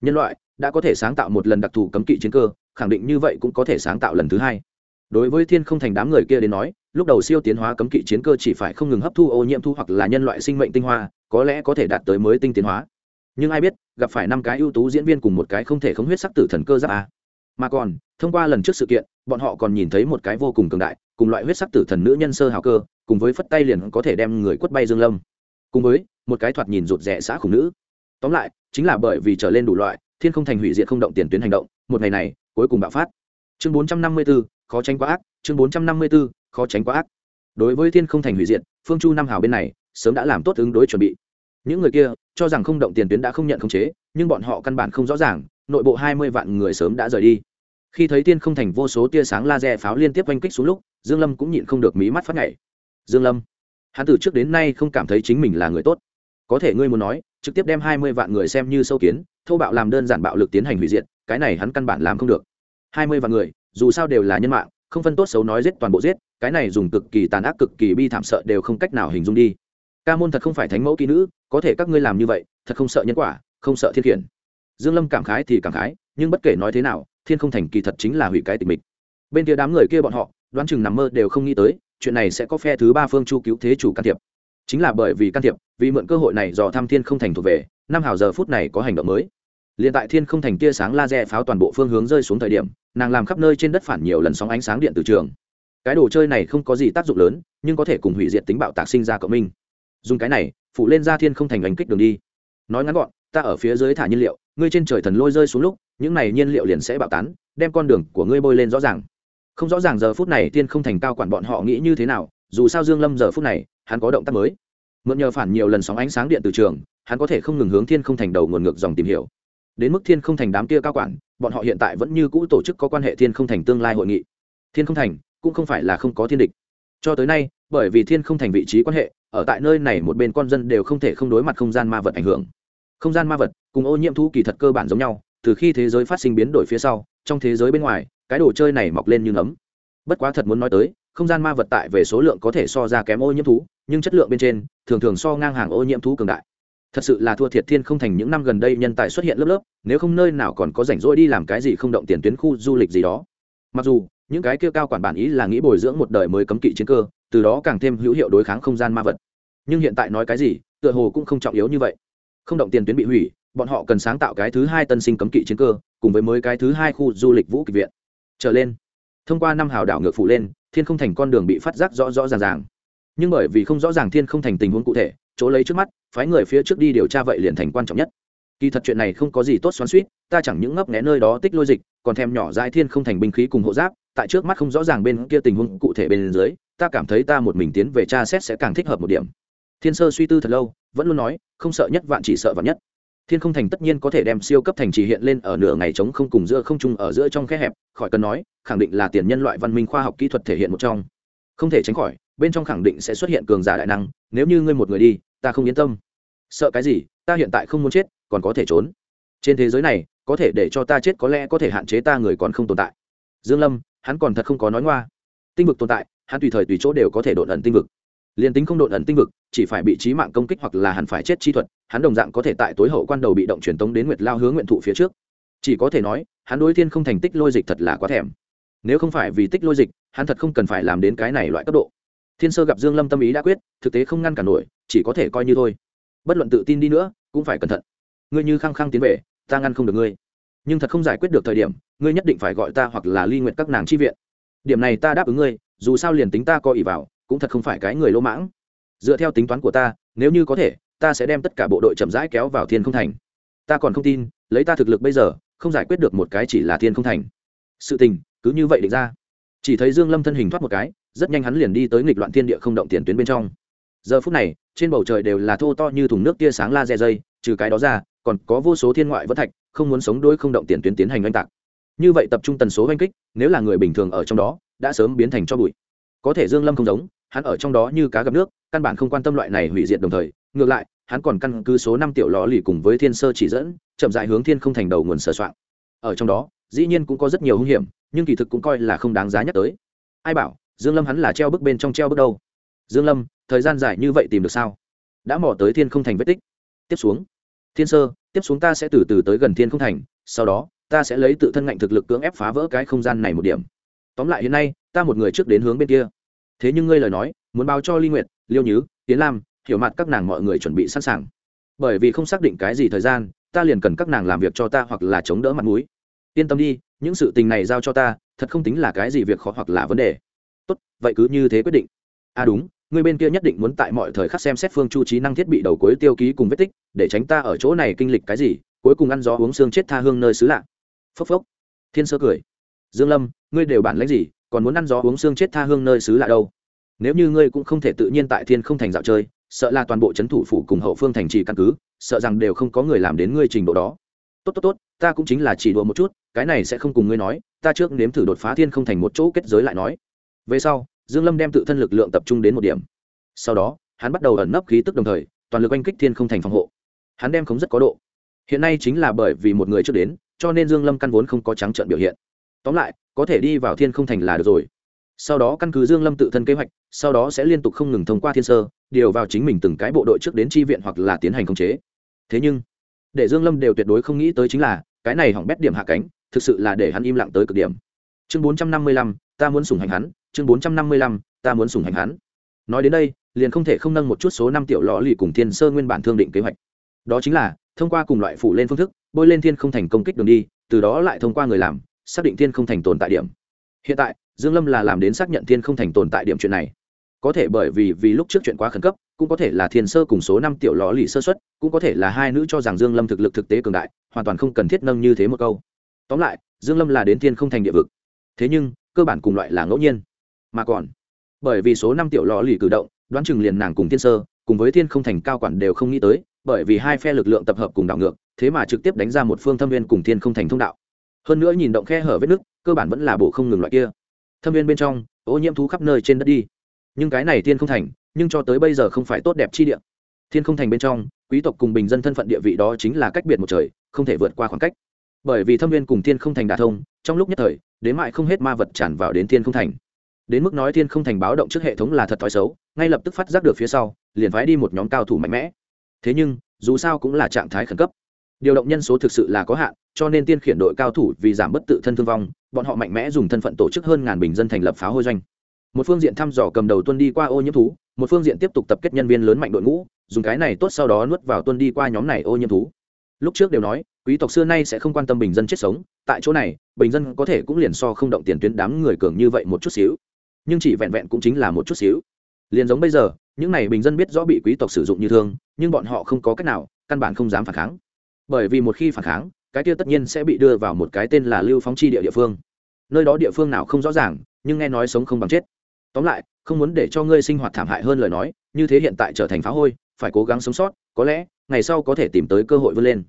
Nhân loại, đã có thể sáng tạo một lần đặc thù cấm kỵ chiến cơ, khẳng định như vậy cũng có thể sáng tạo lần thứ hai. Đối với thiên không thành đám người kia đến nói lúc đầu siêu tiến hóa cấm kỵ chiến cơ chỉ phải không ngừng hấp thu ô nhiễm thu hoặc là nhân loại sinh mệnh tinh hoa có lẽ có thể đạt tới mới tinh tiến hóa. Nhưng ai biết gặp phải năm cái ưu tú diễn viên cùng một cái không thể không huyết sắc tử thần cơ giáp a. Mà còn thông qua lần trước sự kiện bọn họ còn nhìn thấy một cái vô cùng cường đại cùng loại huyết sắc tử thần nữ nhân sơ hào cơ cùng với phất tay liền có thể đem người quất bay dương lâm. Cùng với một cái thoạt nhìn rụt rẽ xã khủng nữ. Tóm lại chính là bởi vì trở lên đủ loại thiên không thành hủy diệt không động tiền tuyến hành động một ngày này cuối cùng bạo phát. Chương 454, khó tránh quá ác chương 454, khó tránh quá ác. Đối với thiên không thành hủy diệt, phương chu nam hào bên này sớm đã làm tốt ứng đối chuẩn bị. Những người kia cho rằng không động tiền tuyến đã không nhận khống chế, nhưng bọn họ căn bản không rõ ràng, nội bộ hai mươi vạn người sớm đã rời đi. Khi thấy tiên không thành vô số tia sáng laser pháo liên tiếp oanh kích xuống lúc, dương lâm cũng nhịn không được mí mắt phát nhảy dương lâm, hắn từ trước đến nay không cảm thấy chính mình là người tốt. Có thể ngươi muốn nói, trực tiếp đem hai mươi vạn người xem như sâu kiến, thô bạo làm đơn giản bạo lực tiến hành hủy diệt, cái này hắn căn bản làm không được. Hai mươi vạn người, dù sao đều là nhân mạng không phân tốt xấu nói giết toàn bộ giết, cái này dùng cực kỳ tàn ác, cực kỳ bi thảm sợ đều không cách nào hình dung đi. Ca môn thật không phải thánh mẫu kỹ nữ, có thể các ngươi làm như vậy, thật không sợ nhân quả, không sợ thiên khiển. Dương lâm cảm khái thì cảm khái, nhưng bất kể nói thế nào, thiên không thành kỳ thật chính là hủy cái tình mình bên kia đám người kia bọn họ, đoán chừng nằm mơ đều không nghĩ tới, chuyện này sẽ có phe thứ ba phương chu cứu thế chủ can thiệp. Chính là bởi vì can thiệp, vì mượn cơ hội này dò thăm thiên không thành thuộc về, năm hào giờ phút này có hành động mới. Liền tại thiên không thành tia sáng laser pháo toàn bộ phương hướng rơi xuống thời điểm nàng làm khắp nơi trên đất phản nhiều lần sóng ánh sáng điện từ trường. Cái đồ chơi này không có gì tác dụng lớn, nhưng có thể cùng hủy diệt tính bạo tạc sinh ra cộng minh. Dùng cái này phụ lên ra thiên không thành ánh kích đường đi. Nói ngắn gọn, ta ở phía dưới thả nhiên liệu, ngươi trên trời thần lôi rơi xuống lúc, những này nhiên liệu liền sẽ bạo tán, đem con đường của ngươi bôi lên rõ ràng. Không rõ ràng giờ phút này thiên không thành cao quản bọn họ nghĩ như thế nào, dù sao dương lâm giờ phút này, hắn có động tác mới. Mượn nhờ phản nhiều lần sóng ánh sáng điện từ trường, hắn có thể không ngừng hướng thiên không thành đầu nguồn ngược dòng tìm hiểu. Đến mức thiên không thành đám kia cao quản bọn họ hiện tại vẫn như cũ tổ chức có quan hệ thiên không thành tương lai hội nghị. Thiên không thành cũng không phải là không có thiên địch. Cho tới nay, bởi vì thiên không thành vị trí quan hệ, ở tại nơi này một bên con dân đều không thể không đối mặt không gian ma vật ảnh hưởng. Không gian ma vật cùng ô nhiễm thú kỳ thật cơ bản giống nhau, từ khi thế giới phát sinh biến đổi phía sau, trong thế giới bên ngoài, cái đồ chơi này mọc lên như nấm. Bất quá thật muốn nói tới, không gian ma vật tại về số lượng có thể so ra kém ô nhiễm thú, nhưng chất lượng bên trên, thường thường so ngang hàng ô nhiễm thú cường đại thật sự là thua thiệt thiên không thành những năm gần đây nhân tài xuất hiện lớp lớp, nếu không nơi nào còn có rảnh rỗi đi làm cái gì không động tiền tuyến khu du lịch gì đó. Mặc dù, những cái kia cao quản bản ý là nghĩ bồi dưỡng một đời mới cấm kỵ chiến cơ, từ đó càng thêm hữu hiệu đối kháng không gian ma vật. Nhưng hiện tại nói cái gì, tựa hồ cũng không trọng yếu như vậy. Không động tiền tuyến bị hủy, bọn họ cần sáng tạo cái thứ hai tân sinh cấm kỵ chiến cơ, cùng với mới cái thứ hai khu du lịch vũ kịch viện. Trở lên, thông qua năm hào đảo ngược phụ lên, thiên không thành con đường bị phát giác rõ rõ ràng ràng. Nhưng bởi vì không rõ ràng thiên không thành tình huống cụ thể chỗ lấy trước mắt, phái người phía trước đi điều tra vậy liền thành quan trọng nhất. Kỳ thật chuyện này không có gì tốt xoắn suýt ta chẳng những ngấp nghé nơi đó tích lôi dịch, còn thèm nhỏ dãi thiên không thành binh khí cùng hộ giáp, tại trước mắt không rõ ràng bên kia tình huống cụ thể bên dưới, ta cảm thấy ta một mình tiến về tra xét sẽ càng thích hợp một điểm. Thiên sơ suy tư thật lâu, vẫn luôn nói, không sợ nhất vạn chỉ sợ vạn nhất. Thiên không thành tất nhiên có thể đem siêu cấp thành trì hiện lên ở nửa ngày trống không cùng giữa không trung ở giữa trong khe hẹp, khỏi cần nói, khẳng định là tiền nhân loại văn minh khoa học kỹ thuật thể hiện một trong. Không thể tránh khỏi bên trong khẳng định sẽ xuất hiện cường giả đại năng, nếu như ngươi một người đi, ta không yên tâm. Sợ cái gì? Ta hiện tại không muốn chết, còn có thể trốn. Trên thế giới này, có thể để cho ta chết có lẽ có thể hạn chế ta người còn không tồn tại. Dương lâm, hắn còn thật không có nói ngoa. Tinh vực tồn tại, hắn tùy thời tùy chỗ đều có thể đột ẩn tinh vực. Liền tính không đột ẩn tinh vực, chỉ phải bị trí mạng công kích hoặc là hắn phải chết chi thuật, hắn đồng dạng có thể tại tối hậu quan đầu bị động truyền tống đến nguyệt lao hướng nguyện thụ phía trước. Chỉ có thể nói, hắn đối thiên không thành tích lôi dịch thật là quá thèm. Nếu không phải vì tích lôi dịch, hắn thật không cần phải làm đến cái này loại cấp độ thiên sơ gặp dương lâm tâm ý đã quyết, thực tế không ngăn cản nổi, chỉ có thể coi như thôi. Bất luận tự tin đi nữa, cũng phải cẩn thận. Ngươi như khăng khăng tiến về, ta ngăn không được ngươi. Nhưng thật không giải quyết được thời điểm, ngươi nhất định phải gọi ta hoặc là ly nguyện các nàng chi viện. Điểm này ta đáp ứng ngươi, dù sao liền tính ta coi ỷ vào, cũng thật không phải cái người lỗ mãng. Dựa theo tính toán của ta, nếu như có thể, ta sẽ đem tất cả bộ đội chậm rãi kéo vào thiên không thành. Ta còn không tin, lấy ta thực lực bây giờ, không giải quyết được một cái chỉ là thiên không thành. Sự tình, cứ như vậy định ra. Chỉ thấy dương lâm thân hình thoát một cái rất nhanh hắn liền đi tới nghịch loạn thiên địa không động tiền tuyến bên trong. Giờ phút này, trên bầu trời đều là thô to như thùng nước tia sáng la dây, trừ cái đó ra, còn có vô số thiên ngoại vẫn thạch, không muốn sống đôi không động tiền tuyến tiến hành oanh tạc. Như vậy tập trung tần số oanh kích, nếu là người bình thường ở trong đó, đã sớm biến thành cho bụi. Có thể dương lâm không giống, hắn ở trong đó như cá gặp nước, căn bản không quan tâm loại này hủy diệt đồng thời, ngược lại, hắn còn căn cứ số năm tiểu lò lì cùng với thiên sơ chỉ dẫn, chậm dại hướng thiên không thành đầu nguồn sửa soạn. Ở trong đó, dĩ nhiên cũng có rất nhiều hung hiểm, nhưng kỳ thực cũng coi là không đáng giá nhắc tới. Ai bảo dương lâm hắn là treo bước bên trong treo bước đâu? Dương lâm, thời gian dài như vậy tìm được sao? Đã mò tới thiên không thành vết tích. Tiếp xuống. Thiên sơ, tiếp xuống ta sẽ từ từ tới gần thiên không thành, sau đó, ta sẽ lấy tự thân ngạnh thực lực cưỡng ép phá vỡ cái không gian này một điểm. Tóm lại hiện nay, ta một người trước đến hướng bên kia. Thế nhưng ngươi lời nói, muốn báo cho ly nguyệt, liêu nhứ tiến lam, hiểu mặt các nàng mọi người chuẩn bị sẵn sàng. Bởi vì không xác định cái gì thời gian, ta liền cần các nàng làm việc cho ta hoặc là chống đỡ mặt mũi. Yên tâm đi, những sự tình này giao cho ta, thật không tính là cái gì việc khó hoặc là vấn đề tốt, vậy cứ như thế quyết định. À đúng, người bên kia nhất định muốn tại mọi thời khắc xem xét phương chu trí năng thiết bị đầu cuối tiêu ký cùng vết tích, để tránh ta ở chỗ này kinh lịch cái gì, cuối cùng ăn gió uống xương chết tha hương nơi xứ lạ. Phốc phốc. Thiên sơ cười. Dương lâm, ngươi đều bản lãnh gì, còn muốn ăn gió uống xương chết tha hương nơi xứ lạ đâu? Nếu như ngươi cũng không thể tự nhiên tại thiên không thành dạo chơi, sợ là toàn bộ c h ấ n thủ phủ cùng hậu phương thành trì căn cứ, sợ rằng đều không có người làm đến ngươi trình độ đó. Tốt tốt tốt, ta cũng chính là chỉ đùa một chút, cái này sẽ không cùng ngươi nói, ta trước nếm thử đột phá thiên không thành một chỗ kết giới lại nói về sau dương lâm đem tự thân lực lượng tập trung đến một điểm. Sau đó hắn bắt đầu ẩn nấp khí tức đồng thời toàn lực oanh kích thiên không thành phòng hộ. Hắn đem khống rất có độ. Hiện nay chính là bởi vì một người trước đến cho nên dương lâm căn vốn không có trắng trợn biểu hiện. Tóm lại có thể đi vào thiên không thành là được rồi. Sau đó căn cứ dương lâm tự thân kế hoạch sau đó sẽ liên tục không ngừng thông qua thiên sơ điều vào chính mình từng cái bộ đội trước đến tri viện hoặc là tiến hành khống chế. Thế nhưng để dương lâm đều tuyệt đối không nghĩ tới chính là cái này hỏng bét điểm hạ cánh thực sự là để hắn im lặng tới cực điểm. Chương 455, ta muốn sủng hành hắn chương 455, ta muốn sủng hành hắn. Nói đến đây liền không thể không nâng một chút số năm tiểu lò lì cùng thiên sơ nguyên bản thương định kế hoạch. Đó chính là thông qua cùng loại phủ lên phương thức bôi lên thiên không thành công kích đường đi từ đó lại thông qua người làm xác định thiên không thành tồn tại điểm. Hiện tại dương lâm là làm đến xác nhận thiên không thành tồn tại điểm chuyện này. Có thể bởi vì vì lúc trước chuyện quá khẩn cấp cũng có thể là thiên sơ cùng số năm tiểu lò lì sơ xuất cũng có thể là hai nữ cho rằng dương lâm thực lực thực tế cường đại hoàn toàn không cần thiết nâng như thế một câu. Tóm lại dương lâm là đến thiên không thành địa vực. Thế nhưng cơ bản cùng loại là ngẫu nhiên mà còn. Bởi vì số năm tiểu lò lì cử động, đoán chừng liền nàng cùng thiên sơ, cùng với thiên không thành cao quản đều không nghĩ tới, bởi vì hai phe lực lượng tập hợp cùng đảo ngược, thế mà trực tiếp đánh ra một phương thâm viên cùng thiên không thành thông đạo. Hơn nữa nhìn động khe hở vết nứt, cơ bản vẫn là bộ không ngừng loại kia. Thâm viên bên trong, ô nhiễm thú khắp nơi trên đất đi. Nhưng cái này thiên không thành, nhưng cho tới bây giờ không phải tốt đẹp chi địa. Thiên không thành bên trong, quý tộc cùng bình dân thân phận địa vị đó chính là cách biệt một trời, không thể vượt qua khoảng cách. Bởi vì thâm viên cùng thiên không thành đà thông, trong lúc nhất thời, đến mại không hết ma vật tràn vào đến thiên không thành đến mức nói thiên không thành báo động trước hệ thống là thật thói xấu, ngay lập tức phát giác được phía sau, liền phái đi một nhóm cao thủ mạnh mẽ. Thế nhưng, dù sao cũng là trạng thái khẩn cấp. Điều động nhân số thực sự là có hạn, cho nên tiên khiển đội cao thủ vì giảm bất tự thân thương vong, bọn họ mạnh mẽ dùng thân phận tổ chức hơn ngàn bình dân thành lập pháo hôi doanh. Một phương diện thăm dò cầm đầu tuân đi qua ô nhiễm thú, một phương diện tiếp tục tập kết nhân viên lớn mạnh đội ngũ, dùng cái này tốt sau đó nuốt vào tuân đi qua nhóm này ô nhiễm thú. Lúc trước đều nói, quý tộc xưa nay sẽ không quan tâm bình dân chết sống, tại chỗ này, bình dân có thể cũng liền so không động tiền tuyến đám người cường như vậy một chút xíu nhưng chỉ vẹn vẹn cũng chính là một chút xíu. Liền giống bây giờ, những này bình dân biết rõ bị quý tộc sử dụng như thương, nhưng bọn họ không có cách nào, căn bản không dám phản kháng. Bởi vì một khi phản kháng, cái kia tất nhiên sẽ bị đưa vào một cái tên là lưu phóng chi địa địa phương. Nơi đó địa phương nào không rõ ràng, nhưng nghe nói sống không bằng chết. Tóm lại, không muốn để cho ngươi sinh hoạt thảm hại hơn lời nói, như thế hiện tại trở thành phá hôi, phải cố gắng sống sót, có lẽ, ngày sau có thể tìm tới cơ hội vươn lên.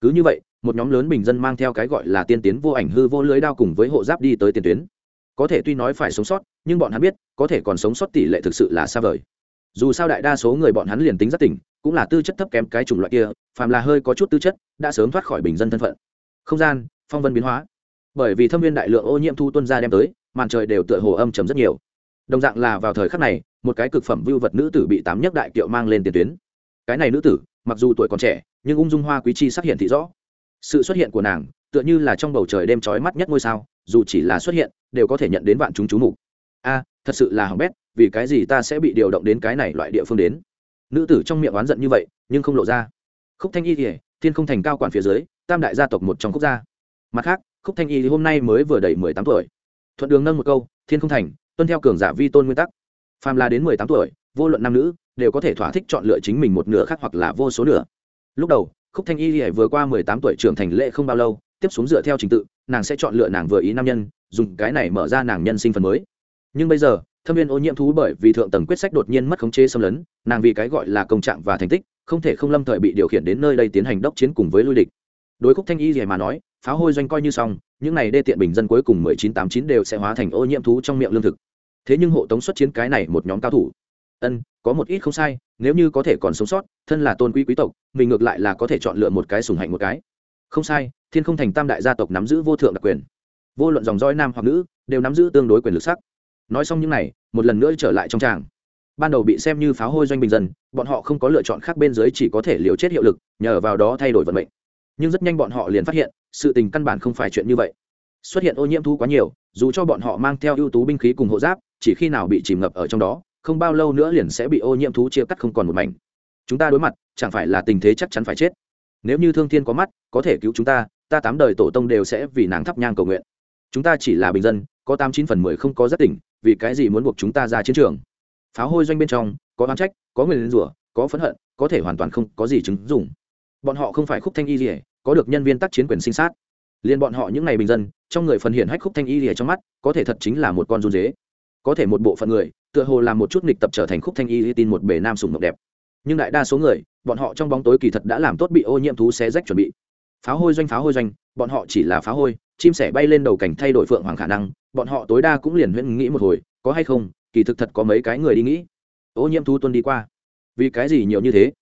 Cứ như vậy, một nhóm lớn bình dân mang theo cái gọi là tiên tiến vô ảnh hư vô lưới đao cùng với hộ giáp đi tới tiền tuyến có thể tuy nói phải sống sót, nhưng bọn hắn biết, có thể còn sống sót tỷ lệ thực sự là xa vời. Dù sao đại đa số người bọn hắn liền tính rất tỉnh, cũng là tư chất thấp kém cái chủng loại kia, phàm là hơi có chút tư chất, đã sớm thoát khỏi bình dân thân phận. Không gian, phong vân biến hóa. Bởi vì thâm viên đại lượng ô nhiễm thu tuân ra đem tới, màn trời đều tựa hồ âm chấm rất nhiều. Đồng dạng là vào thời khắc này, một cái cực phẩm vưu vật nữ tử bị tám nhất đại kiệu mang lên tiền tuyến. Cái này nữ tử, mặc dù tuổi còn trẻ, nhưng ung dung hoa quý chi xác hiện thị rõ. Sự xuất hiện của nàng, tựa như là trong bầu trời đêm trói mắt nhất ngôi sao dù chỉ là xuất hiện, đều có thể nhận đến vạn chúng chú mục. A, thật sự là hỏng bét, vì cái gì ta sẽ bị điều động đến cái này loại địa phương đến? Nữ tử trong miệng oán giận như vậy, nhưng không lộ ra. Khúc thanh y thì thiên không thành cao quản phía dưới, tam đại gia tộc một trong quốc gia. Mặt khác, khúc thanh y hôm nay mới vừa đầy mười tám tuổi. Thuận đường nâng một câu, thiên không thành, tuân theo cường giả vi tôn nguyên tắc. Phàm là đến mười tám tuổi, vô luận nam nữ, đều có thể thỏa thích chọn lựa chính mình một nửa khác hoặc là vô số nửa. Lúc đầu, khúc thanh y vừa qua mười tám tuổi trưởng thành lệ không bao lâu, tiếp xuống dựa theo trình tự nàng sẽ chọn lựa nàng vừa ý nam nhân, dùng cái này mở ra nàng nhân sinh phần mới. Nhưng bây giờ, thâm viên ô nhiễm thú bởi vì thượng tầng quyết sách đột nhiên mất khống chế xâm lấn, nàng vì cái gọi là công trạng và thành tích, không thể không lâm thời bị điều khiển đến nơi đây tiến hành đốc chiến cùng với lui địch. Đối khúc thanh y gì mà nói pháo hôi doanh coi như xong, những này đê tiện bình dân cuối cùng mười chín tám chín đều sẽ hóa thành ô nhiễm thú trong miệng lương thực. Thế nhưng hộ tống xuất chiến cái này một nhóm cao thủ. Ân, có một ít không sai, nếu như có thể còn sống sót, thân là tôn quý quý tộc, mình ngược lại là có thể chọn lựa một cái sùng hạnh một cái không sai, thiên không thành tam đại gia tộc nắm giữ vô thượng đặc quyền. Vô luận dòng dõi nam hoặc nữ, đều nắm giữ tương đối quyền lực sắc. Nói xong những này, một lần nữa trở lại trong tràng. Ban đầu bị xem như pháo hôi doanh bình dân, bọn họ không có lựa chọn khác bên dưới chỉ có thể liều chết hiệu lực, nhờ vào đó thay đổi vận mệnh. Nhưng rất nhanh bọn họ liền phát hiện, sự tình căn bản không phải chuyện như vậy. Xuất hiện ô nhiễm thu quá nhiều, dù cho bọn họ mang theo ưu tú binh khí cùng hộ giáp, chỉ khi nào bị chìm ngập ở trong đó, không bao lâu nữa liền sẽ bị ô nhiễm thú chia cắt không còn một mảnh. Chúng ta đối mặt, chẳng phải là tình thế chắc chắn phải chết nếu như thương thiên có mắt, có thể cứu chúng ta ta tám đời tổ tông đều sẽ vì nàng thắp nhang cầu nguyện. Chúng ta chỉ là bình dân, có tám chín phần mười không có rất tỉnh, vì cái gì muốn buộc chúng ta ra chiến trường? Pháo hôi doanh bên trong, có oán trách, có người lên rủa, có phẫn hận, có thể hoàn toàn không có gì chứng dùng bọn họ không phải khúc thanh y gì có được nhân viên tác chiến quyền sinh sát. Liền bọn họ những ngày bình dân, trong người phần hiện hách khúc thanh y gì trong mắt, có thể thật chính là một con run dế. Có thể một bộ phận người, tựa hồ làm một chút nghịch tập trở thành khúc thanh y tin một bể nam sùng mộng đẹp nhưng đại đa số người, bọn họ trong bóng tối kỳ thật đã làm tốt bị ô nhiễm thú xé rách chuẩn bị. Pháo hôi doanh, pháo hôi doanh, bọn họ chỉ là pháo hôi, chim sẻ bay lên đầu cảnh thay đổi phượng hoàng khả năng, bọn họ tối đa cũng liền huyễn nghĩ một hồi, có hay không, kỳ thực thật có mấy cái người đi nghĩ. Ô nhiễm thú tuân đi qua. Vì cái gì nhiều như thế?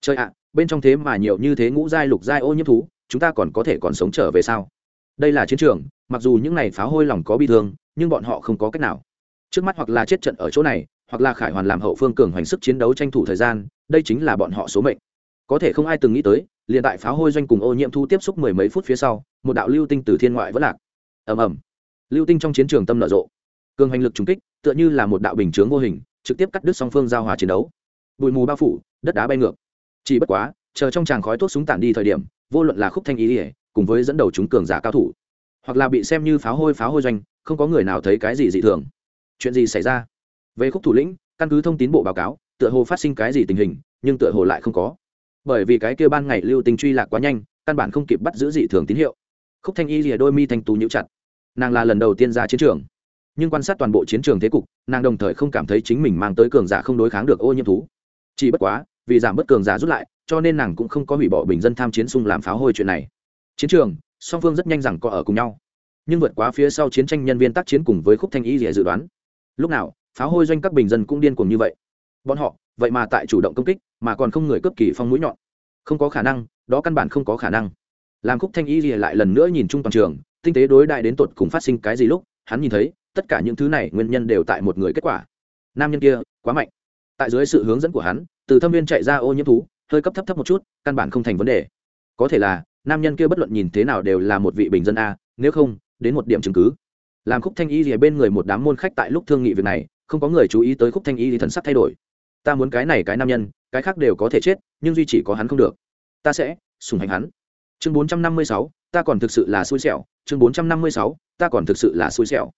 Chơi ạ, bên trong thế mà nhiều như thế ngũ giai, lục giai ô nhiễm thú, chúng ta còn có thể còn sống trở về sao? Đây là chiến trường, mặc dù những này pháo hôi lòng có bi thương, nhưng bọn họ không có cách nào. Trước mắt hoặc là chết trận ở chỗ này hoặc là khải hoàn làm hậu phương cường hoành sức chiến đấu tranh thủ thời gian, đây chính là bọn họ số mệnh. Có thể không ai từng nghĩ tới, liền tại pháo hôi doanh cùng ô nhiễm thu tiếp xúc mười mấy phút phía sau, một đạo lưu tinh từ thiên ngoại vẫn lạc. Ầm ầm. Lưu tinh trong chiến trường tâm nở rộ. Cường hành lực trùng kích, tựa như là một đạo bình chướng vô hình, trực tiếp cắt đứt song phương giao hòa chiến đấu. Bụi mù bao phủ, đất đá bay ngược. Chỉ bất quá, chờ trong tràng khói thuốc súng tản đi thời điểm, vô luận là khúc thanh ý ỉa cùng với dẫn đầu chúng cường giả cao thủ, hoặc là bị xem như pháo hôi pháo hôi doanh, không có người nào thấy cái gì dị thường. Chuyện gì xảy ra? Về khúc thủ lĩnh, căn cứ thông tin bộ báo cáo, tựa hồ phát sinh cái gì tình hình, nhưng tựa hồ lại không có. Bởi vì cái kia ban ngày lưu tình truy lạc quá nhanh, căn bản không kịp bắt giữ dị thường tín hiệu. Khúc thanh y lìa đôi mi thanh tú nhũ chặt. Nàng là lần đầu tiên ra chiến trường. Nhưng quan sát toàn bộ chiến trường thế cục, nàng đồng thời không cảm thấy chính mình mang tới cường giả không đối kháng được ô nhiễm thú. Chỉ bất quá, vì giảm bất cường giả rút lại, cho nên nàng cũng không có hủy bỏ bình dân tham chiến xung làm pháo hôi chuyện này. Chiến trường, song phương rất nhanh rằng có ở cùng nhau. Nhưng vượt quá phía sau chiến tranh nhân viên tác chiến cùng với khúc thanh y lìa dự đoán. Lúc nào pháo hôi doanh các bình dân cũng điên cuồng như vậy. Bọn họ, vậy mà tại chủ động công kích, mà còn không người cướp kỳ phong mũi nhọn. Không có khả năng, đó căn bản không có khả năng. Làm khúc thanh y lìa lại lần nữa nhìn chung toàn trường, tinh tế đối đại đến tột cùng phát sinh cái gì lúc, hắn nhìn thấy, tất cả những thứ này nguyên nhân đều tại một người kết quả. Nam nhân kia, quá mạnh. Tại dưới sự hướng dẫn của hắn, từ thâm viên chạy ra ô nhiễm thú, hơi cấp thấp thấp một chút, căn bản không thành vấn đề. Có thể là, nam nhân kia bất luận nhìn thế nào đều là một vị bình dân a, nếu không, đến một điểm chứng cứ. Làm khúc thanh y lìa bên người một đám môn khách tại lúc thương nghị việc này không có người chú ý tới khúc thanh y thì thần sắc thay đổi. Ta muốn cái này cái nam nhân, cái khác đều có thể chết, nhưng duy chỉ có hắn không được. Ta sẽ sùng hành hắn. Chương bốn trăm năm mươi sáu, ta còn thực sự là xui xẻo. Chương bốn trăm năm mươi sáu, ta còn thực sự là xui xẻo.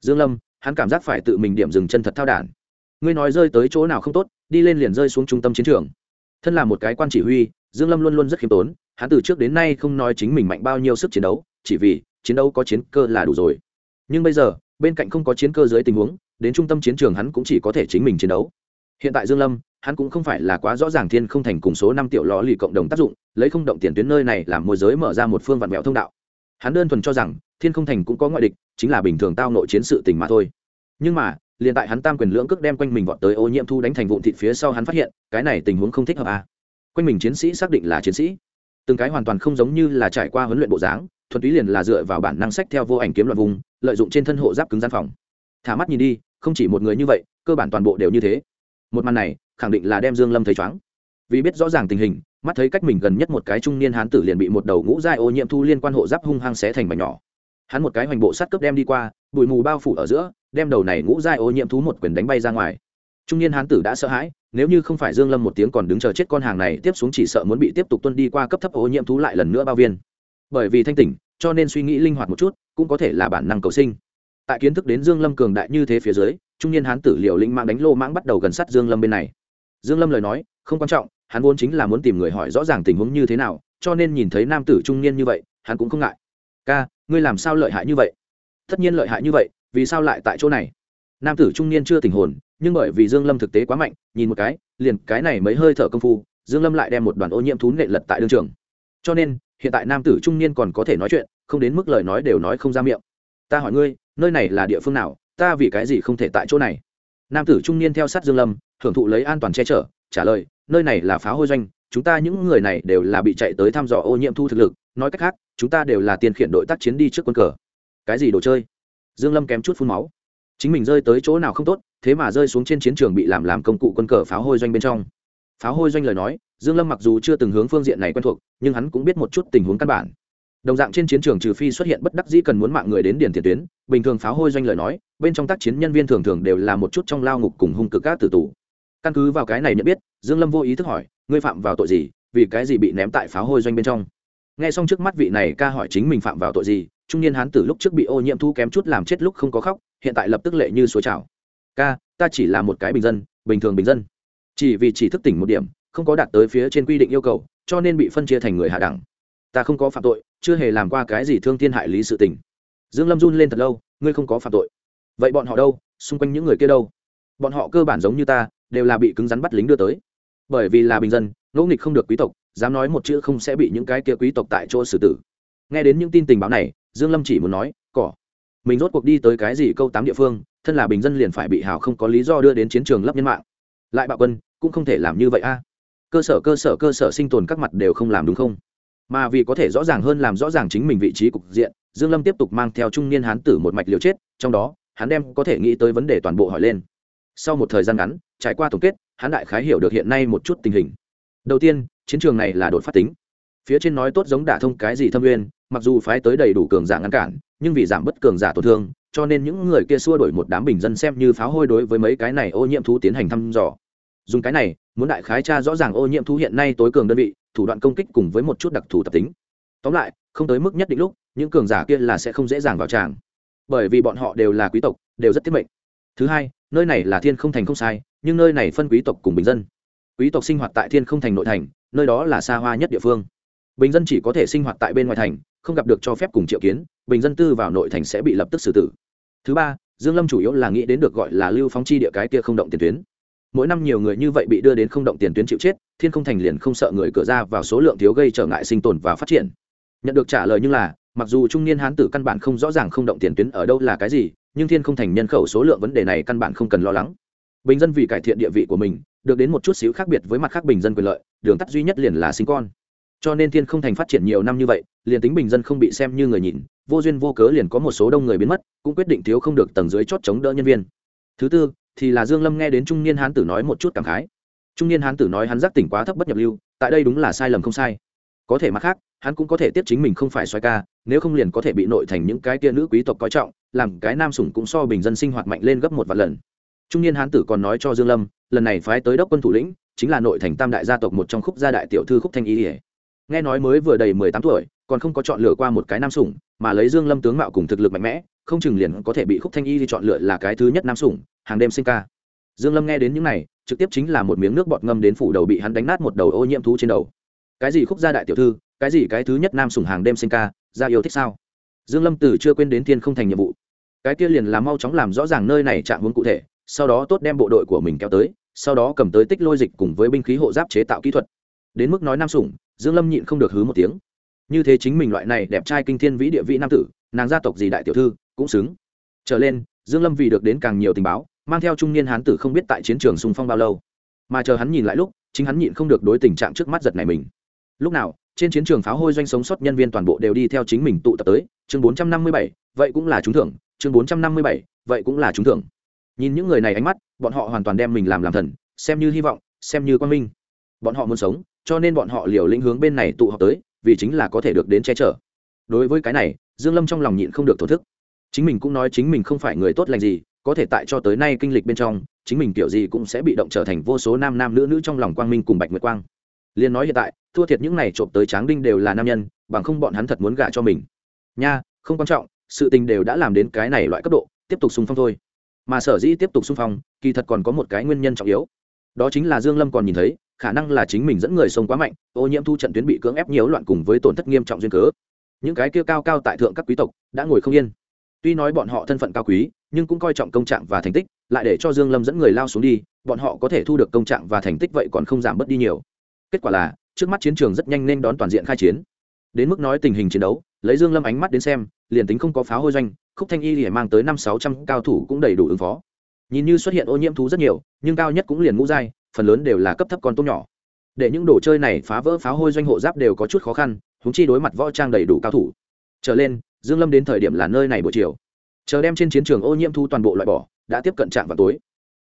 Dương lâm, hắn cảm giác phải tự mình điểm dừng chân thật thao đản. Ngươi nói rơi tới chỗ nào không tốt, đi lên liền rơi xuống trung tâm chiến trường. Thân là một cái quan chỉ huy, dương lâm luôn luôn rất khiêm tốn. Hắn từ trước đến nay không nói chính mình mạnh bao nhiêu sức chiến đấu, chỉ vì chiến đấu có chiến cơ là đủ rồi. Nhưng bây giờ, bên cạnh không có chiến cơ dưới tình huống đến trung tâm chiến trường hắn cũng chỉ có thể chính mình chiến đấu. Hiện tại dương lâm, hắn cũng không phải là quá rõ ràng thiên không thành cùng số năm tiểu lò lì cộng đồng tác dụng, lấy không động tiền tuyến nơi này làm môi giới mở ra một phương vạn mẹo thông đạo. Hắn đơn thuần cho rằng, thiên không thành cũng có ngoại địch, chính là bình thường tao nội chiến sự tình mà thôi. Nhưng mà, liền tại hắn tam quyền lưỡng cước đem quanh mình vọt tới ô nhiễm thu đánh thành vụn thịt phía sau hắn phát hiện, cái này tình huống không thích hợp à. quanh mình chiến sĩ xác định là chiến sĩ. Từng cái hoàn toàn không giống như là trải qua huấn luyện bộ dáng, thuần túy liền là dựa vào bản năng sách theo vô ảnh kiếm loạn vùng, lợi dụng trên thân hộ giáp cứng gian phòng thả mắt nhìn đi, không chỉ một người như vậy, cơ bản toàn bộ đều như thế. Một màn này, khẳng định là đem dương lâm thấy chóng vì biết rõ ràng tình hình, mắt thấy cách mình gần nhất một cái trung niên hán tử liền bị một đầu ngũ giai ô nhiễm thu liên quan hộ giáp hung hăng xé thành mảnh nhỏ. Hắn một cái hoành bộ sắt cấp đem đi qua, bụi mù bao phủ ở giữa, đem đầu này ngũ giai ô nhiễm thú một quyền đánh bay ra ngoài. Trung niên hán tử đã sợ hãi, nếu như không phải dương lâm một tiếng còn đứng chờ chết con hàng này, tiếp xuống chỉ sợ muốn bị tiếp tục tuân đi qua cấp thấp ô nhiễm thú lại lần nữa bao viên. Bởi vì thanh tỉnh, cho nên suy nghĩ linh hoạt một chút, cũng có thể là bản năng cầu sinh tại kiến thức đến dương lâm cường đại như thế phía dưới, trung niên hán tử liều lĩnh mạng đánh lô mãng bắt đầu gần sát dương lâm bên này. Dương lâm lời nói, không quan trọng, hắn vốn chính là muốn tìm người hỏi rõ ràng tình huống như thế nào, cho nên nhìn thấy nam tử trung niên như vậy, hắn cũng không ngại. Ca, ngươi làm sao lợi hại như vậy? Tất nhiên lợi hại như vậy, vì sao lại tại chỗ này? Nam tử trung niên chưa tình hồn, nhưng bởi vì dương lâm thực tế quá mạnh, nhìn một cái, liền cái này mấy hơi thở công phu, dương lâm lại đem một đoàn ô nhiễm thú nệ lật tại đương trường. Cho nên, hiện tại nam tử trung niên còn có thể nói chuyện, không đến mức lời nói đều nói không ra miệng. Ta hỏi ngươi nơi này là địa phương nào, ta vì cái gì không thể tại chỗ này? Nam tử trung niên theo sát dương lâm, hưởng thụ lấy an toàn che chở, trả lời, nơi này là phá hôi doanh, chúng ta những người này đều là bị chạy tới thăm dò ô nhiễm thu thực lực, nói cách khác, chúng ta đều là tiền khiển đội tác chiến đi trước quân cờ. Cái gì đồ chơi? Dương lâm kém chút phun máu. Chính mình rơi tới chỗ nào không tốt, thế mà rơi xuống trên chiến trường bị làm làm công cụ quân cờ pháo hôi doanh bên trong. Pháo hôi doanh lời nói, dương lâm mặc dù chưa từng hướng phương diện này quen thuộc, nhưng hắn cũng biết một chút tình huống căn bản đồng dạng trên chiến trường trừ phi xuất hiện bất đắc dĩ cần muốn mạng người đến điển tiền tuyến, bình thường pháo hôi doanh lời nói, bên trong tác chiến nhân viên thường thường đều là một chút trong lao ngục cùng hung cực các tử tù. Căn cứ vào cái này nhận biết, dương lâm vô ý thức hỏi, ngươi phạm vào tội gì? Vì cái gì bị ném tại pháo hôi doanh bên trong? Nghe xong trước mắt vị này ca hỏi chính mình phạm vào tội gì, trung niên hán tử lúc trước bị ô nhiễm thu kém chút làm chết lúc không có khóc, hiện tại lập tức lệ như suối trào. Ca, ta chỉ là một cái bình dân, bình thường bình dân. Chỉ vì chỉ thức tỉnh một điểm, không có đạt tới phía trên quy định yêu cầu, cho nên bị phân chia thành người hạ đẳng ta không có phạm tội, chưa hề làm qua cái gì thương thiên hại lý sự tình. Dương lâm run lên thật lâu, ngươi không có phạm tội. Vậy bọn họ đâu? Xung quanh những người kia đâu? Bọn họ cơ bản giống như ta, đều là bị cứng rắn bắt lính đưa tới. Bởi vì là bình dân, ngỗ nghịch không được quý tộc, dám nói một chữ không sẽ bị những cái kia quý tộc tại chỗ xử tử. Nghe đến những tin tình báo này, dương lâm chỉ muốn nói, cỏ, mình rốt cuộc đi tới cái gì câu tám địa phương, thân là bình dân liền phải bị hào không có lý do đưa đến chiến trường lấp nhân mạng. Lại bạo quân, cũng không thể làm như vậy a. Cơ sở cơ sở cơ sở sinh tồn các mặt đều không làm đúng không? Mà vì có thể rõ ràng hơn làm rõ ràng chính mình vị trí cục diện, dương lâm tiếp tục mang theo trung niên hán tử một mạch liều chết, trong đó, hắn đem có thể nghĩ tới vấn đề toàn bộ hỏi lên. Sau một thời gian ngắn, trải qua tổng kết, hắn đại khái hiểu được hiện nay một chút tình hình. Đầu tiên, chiến trường này là đột phát tính. Phía trên nói tốt giống đả thông cái gì thâm nguyên, mặc dù phái tới đầy đủ cường giả ngăn cản, nhưng vì giảm bất cường giả tổn thương, cho nên những người kia xua đổi một đám bình dân xem như pháo hôi đối với mấy cái này ô nhiễm thú tiến hành thăm dò. Dùng cái này, muốn đại khái tra rõ ràng ô nhiễm thú hiện nay tối cường đơn vị thủ đoạn công kích cùng với một chút đặc thù tập tính. Tóm lại, không tới mức nhất định lúc, những cường giả kia là sẽ không dễ dàng vào tràng. Bởi vì bọn họ đều là quý tộc, đều rất tiết mệnh. Thứ hai, nơi này là thiên không thành không sai, nhưng nơi này phân quý tộc cùng bình dân. Quý tộc sinh hoạt tại thiên không thành nội thành, nơi đó là xa hoa nhất địa phương. Bình dân chỉ có thể sinh hoạt tại bên ngoài thành, không gặp được cho phép cùng triệu kiến, bình dân tư vào nội thành sẽ bị lập tức xử tử. Thứ ba, dương lâm chủ yếu là nghĩ đến được gọi là lưu phóng chi địa cái kia không động tiền tuyến mỗi năm nhiều người như vậy bị đưa đến không động tiền tuyến chịu chết, thiên không thành liền không sợ người cửa ra vào số lượng thiếu gây trở ngại sinh tồn và phát triển. Nhận được trả lời như là, mặc dù trung niên hán tử căn bản không rõ ràng không động tiền tuyến ở đâu là cái gì, nhưng thiên không thành nhân khẩu số lượng vấn đề này căn bản không cần lo lắng. Bình dân vì cải thiện địa vị của mình, được đến một chút xíu khác biệt với mặt khác bình dân quyền lợi, đường tắt duy nhất liền là sinh con. Cho nên thiên không thành phát triển nhiều năm như vậy, liền tính bình dân không bị xem như người nhìn, vô duyên vô cớ liền có một số đông người biến mất, cũng quyết định thiếu không được tầng dưới chót chống đỡ nhân viên. Thứ tư thì là dương lâm nghe đến trung niên hán tử nói một chút cảm khái. Trung niên hán tử nói hắn giác tỉnh quá thấp bất nhập lưu, tại đây đúng là sai lầm không sai. Có thể mặt khác, hắn cũng có thể tiếp chính mình không phải xoay ca, nếu không liền có thể bị nội thành những cái kia nữ quý tộc coi trọng, làm cái nam sủng cũng so bình dân sinh hoạt mạnh lên gấp một vạn lần. Trung niên hán tử còn nói cho dương lâm, lần này phái tới đốc quân thủ lĩnh, chính là nội thành tam đại gia tộc một trong khúc gia đại tiểu thư khúc thanh y. Nghe nói mới vừa đầy mười tám tuổi còn không có chọn lựa qua một cái nam sủng, mà lấy dương lâm tướng mạo cùng thực lực mạnh mẽ, không chừng liền có thể bị khúc thanh y đi chọn lựa là cái thứ nhất nam sủng, hàng đêm sinh ca. Dương lâm nghe đến những này, trực tiếp chính là một miếng nước bọt ngâm đến phủ đầu bị hắn đánh nát một đầu ô nhiễm thú trên đầu. Cái gì khúc gia đại tiểu thư, cái gì cái thứ nhất nam sủng hàng đêm sinh ca ra yêu thích sao? Dương lâm từ chưa quên đến thiên không thành nhiệm vụ. Cái kia liền là mau chóng làm rõ ràng nơi này chạm hướng cụ thể, sau đó tốt đem bộ đội của mình kéo tới, sau đó cầm tới tích lôi dịch cùng với binh khí hộ giáp chế tạo kỹ thuật. Đến mức nói nam sủng, dương lâm nhịn không được hứ một tiếng như thế chính mình loại này đẹp trai kinh thiên vĩ địa vị nam tử nàng gia tộc gì đại tiểu thư cũng xứng. Trở lên dương lâm vì được đến càng nhiều tình báo mang theo trung niên hán tử không biết tại chiến trường xung phong bao lâu. Mà chờ hắn nhìn lại lúc chính hắn nhịn không được đối tình trạng trước mắt giật này mình. Lúc nào trên chiến trường pháo hôi doanh sống sót nhân viên toàn bộ đều đi theo chính mình tụ tập tới chương 457, vậy cũng là trúng thưởng chương 457, vậy cũng là trúng thưởng. Nhìn những người này ánh mắt bọn họ hoàn toàn đem mình làm làm thần xem như hy vọng xem như quan minh. Bọn họ muốn sống cho nên bọn họ liều lĩnh hướng bên này tụ họp tới vì chính là có thể được đến che chở. Đối với cái này, dương lâm trong lòng nhịn không được thổ thức. Chính mình cũng nói chính mình không phải người tốt lành gì, có thể tại cho tới nay kinh lịch bên trong, chính mình kiểu gì cũng sẽ bị động trở thành vô số nam nam nữ nữ trong lòng quang minh cùng bạch nguyệt quang. Liên nói hiện tại, thua thiệt những này trộm tới tráng đinh đều là nam nhân, bằng không bọn hắn thật muốn gả cho mình. Nha, không quan trọng, sự tình đều đã làm đến cái này loại cấp độ, tiếp tục xung phong thôi. Mà sở dĩ tiếp tục xung phong, kỳ thật còn có một cái nguyên nhân trọng yếu. Đó chính là dương lâm còn nhìn thấy khả năng là chính mình dẫn người sông quá mạnh, ô nhiễm thu trận tuyến bị cưỡng ép nhiễu loạn cùng với tổn thất nghiêm trọng duyên cớ. Những cái kia cao cao tại thượng các quý tộc đã ngồi không yên. Tuy nói bọn họ thân phận cao quý, nhưng cũng coi trọng công trạng và thành tích, lại để cho dương lâm dẫn người lao xuống đi, bọn họ có thể thu được công trạng và thành tích vậy còn không giảm bớt đi nhiều. Kết quả là, trước mắt chiến trường rất nhanh nên đón toàn diện khai chiến. Đến mức nói tình hình chiến đấu, lấy dương lâm ánh mắt đến xem, liền tính không có pháo hôi doanh, khúc thanh y thì mang tới năm sáu trăm cao thủ cũng đầy đủ ứng phó. Nhìn như xuất hiện ô nhiễm thú rất nhiều, nhưng cao nhất cũng liền ngũ giai phần lớn đều là cấp thấp con tôm nhỏ. Để những đồ chơi này phá vỡ pháo hôi doanh hộ giáp đều có chút khó khăn húng chi đối mặt võ trang đầy đủ cao thủ. Trở lên, dương lâm đến thời điểm là nơi này buổi chiều. Chờ đem trên chiến trường ô nhiễm thu toàn bộ loại bỏ, đã tiếp cận trạm vào tối.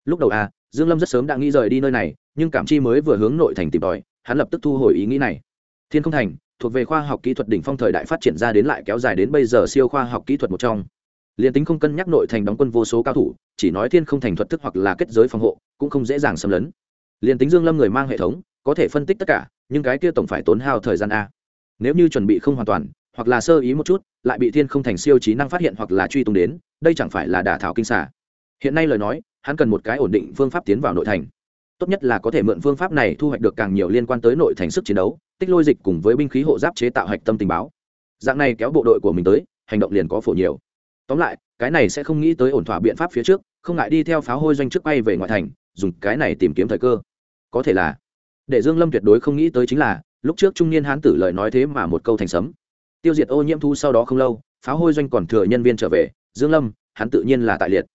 Lúc đầu a dương lâm rất sớm đã nghĩ rời đi nơi này, nhưng cảm chi mới vừa hướng nội thành tìm tòi, hắn lập tức thu hồi ý nghĩ này. Thiên không thành, thuộc về khoa học kỹ thuật đỉnh phong thời đại phát triển ra đến lại kéo dài đến bây giờ siêu khoa học kỹ thuật một trong. Liền tính không cân nhắc nội thành đóng quân vô số cao thủ, chỉ nói thiên không thành thuật thức hoặc là kết giới phòng hộ, cũng không dễ dàng xâm lấn liền tính dương lâm người mang hệ thống, có thể phân tích tất cả, nhưng cái kia tổng phải tốn hao thời gian a. Nếu như chuẩn bị không hoàn toàn, hoặc là sơ ý một chút, lại bị thiên không thành siêu trí năng phát hiện hoặc là truy tung đến, đây chẳng phải là đả thảo kinh xả hiện nay lời nói, hắn cần một cái ổn định phương pháp tiến vào nội thành. Tốt nhất là có thể mượn phương pháp này thu hoạch được càng nhiều liên quan tới nội thành sức chiến đấu, tích lôi dịch cùng với binh khí hộ giáp chế tạo hạch tâm tình báo. Dạng này kéo bộ đội của mình tới, hành động liền có phổ nhiều. Tóm lại, cái này sẽ không nghĩ tới ổn thỏa biện pháp phía trước, không ngại đi theo pháo hôi doanh trước bay về ngoại thành, dùng cái này tìm kiếm thời cơ có thể là. Để dương lâm tuyệt đối không nghĩ tới chính là, lúc trước trung niên hán tử lời nói thế mà một câu thành sấm. Tiêu diệt ô nhiễm thu sau đó không lâu pháo hôi doanh còn thừa nhân viên trở về, dương lâm, hắn tự nhiên là tại liệt.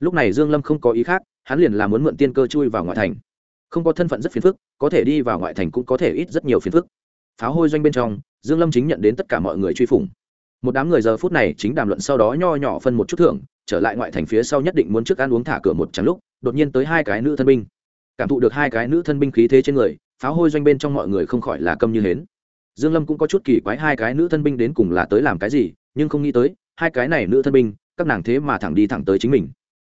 Lúc này dương lâm không có ý khác, hắn liền là muốn mượn tiên cơ chui vào ngoại thành. Không có thân phận rất phiền phức, có thể đi vào ngoại thành cũng có thể ít rất nhiều phiền phức. Pháo hôi doanh bên trong, dương lâm chính nhận đến tất cả mọi người truy phủng. Một đám người giờ phút này chính đàm luận sau đó nho nhỏ phân một chút thưởng, trở lại ngoại thành phía sau nhất định muốn trước ăn uống thả cửa một trắng lúc, đột nhiên tới hai cái nữ thân binh cảm thụ được hai cái nữ thân binh khí thế trên người, pháo hôi doanh bên trong mọi người không khỏi là câm như hến. Dương lâm cũng có chút kỳ quái hai cái nữ thân binh đến cùng là tới làm cái gì, nhưng không nghĩ tới, hai cái này nữ thân binh, các nàng thế mà thẳng đi thẳng tới chính mình.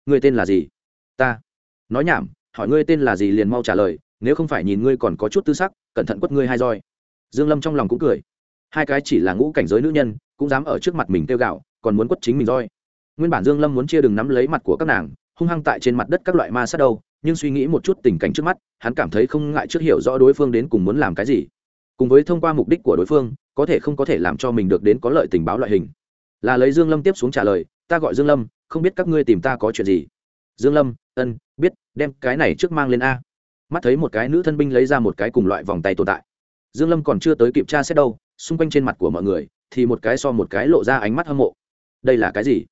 Người tên là gì? Ta. Nói nhảm, hỏi ngươi tên là gì liền mau trả lời, nếu không phải nhìn ngươi còn có chút tư sắc, cẩn thận quất ngươi hai roi. Dương lâm trong lòng cũng cười. Hai cái chỉ là ngũ cảnh giới nữ nhân, cũng dám ở trước mặt mình tiêu gạo, còn muốn quất chính mình roi. Nguyên bản dương lâm muốn chia đừng nắm lấy mặt của các nàng, hung hăng tại trên mặt đất các loại ma sát đâu nhưng suy nghĩ một chút tình cảnh trước mắt, hắn cảm thấy không ngại trước hiểu rõ đối phương đến cùng muốn làm cái gì. Cùng với thông qua mục đích của đối phương, có thể không có thể làm cho mình được đến có lợi tình báo loại hình. Là lấy dương lâm tiếp xuống trả lời, ta gọi dương lâm, không biết các ngươi tìm ta có chuyện gì? Dương lâm, ân, biết, đem cái này trước mang lên a. Mắt thấy một cái nữ thân binh lấy ra một cái cùng loại vòng tay tồn tại. Dương lâm còn chưa tới kiểm tra xét đâu, xung quanh trên mặt của mọi người thì một cái so một cái lộ ra ánh mắt hâm mộ. Đây là cái gì?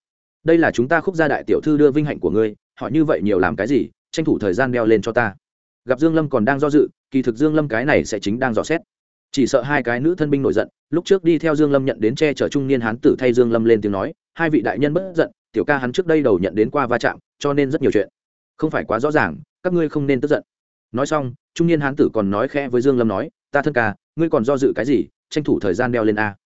Đây là chúng ta khúc gia đại tiểu thư đưa vinh hạnh của ngươi, họ như vậy nhiều làm cái gì? Tranh thủ thời gian đeo lên cho ta. Gặp dương lâm còn đang do dự, kỳ thực dương lâm cái này sẽ chính đang dò xét. Chỉ sợ hai cái nữ thân binh nổi giận, lúc trước đi theo dương lâm nhận đến che chở trung niên hán tử thay dương lâm lên tiếng nói, hai vị đại nhân bất giận, tiểu ca hắn trước đây đầu nhận đến qua va chạm, cho nên rất nhiều chuyện. Không phải quá rõ ràng, các ngươi không nên tức giận. Nói xong, trung niên hán tử còn nói khẽ với dương lâm nói, ta thân ca, ngươi còn do dự cái gì, tranh thủ thời gian đeo lên a.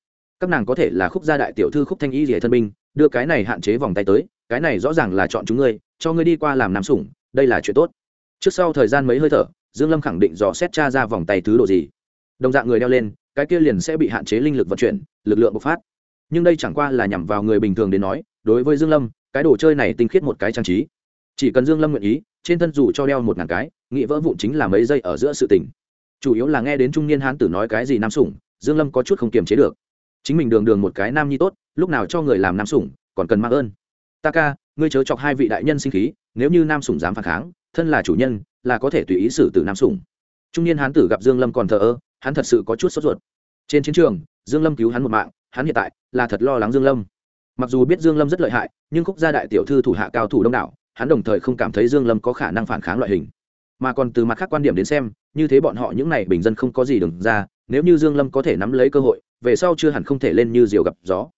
Các nàng có thể là khúc gia đại tiểu thư khúc thanh y rỉa thân binh, đưa cái này hạn chế vòng tay tới, cái này rõ ràng là chọn chúng ngươi, cho ngươi đi qua làm nam sủng đây là chuyện tốt. Trước sau thời gian mấy hơi thở, dương lâm khẳng định dò xét cha ra vòng tay thứ đồ gì. Đồng dạng người đeo lên, cái kia liền sẽ bị hạn chế linh lực vận chuyển, lực lượng bộc phát. Nhưng đây chẳng qua là nhằm vào người bình thường đến nói, đối với dương lâm, cái đồ chơi này tinh khiết một cái trang trí. Chỉ cần dương lâm nguyện ý, trên thân dù cho đeo một ngàn cái, nghĩ vỡ vụn chính là mấy giây ở giữa sự tình. Chủ yếu là nghe đến trung niên hán tử nói cái gì nam sủng, dương lâm có chút không kiềm chế được. Chính mình đường đường một cái nam nhi tốt, lúc nào cho người làm nam sủng, còn cần mang ơn. Ta ca ngươi chớ chọc hai vị đại nhân sinh khí, nếu như nam sủng dám phản kháng, thân là chủ nhân, là có thể tùy ý xử tử nam sủng. Trung niên hán tử gặp dương lâm còn thờ ơ, hắn thật sự có chút sốt ruột. Trên chiến trường, dương lâm cứu hắn một mạng, hắn hiện tại là thật lo lắng dương lâm. Mặc dù biết dương lâm rất lợi hại, nhưng khúc gia đại tiểu thư thủ hạ cao thủ đông đảo, hắn đồng thời không cảm thấy dương lâm có khả năng phản kháng loại hình. Mà còn từ mặt khác quan điểm đến xem, như thế bọn họ những này bình dân không có gì đừng ra, nếu như dương lâm có thể nắm lấy cơ hội, về sau chưa hẳn không thể lên như diều gặp gió.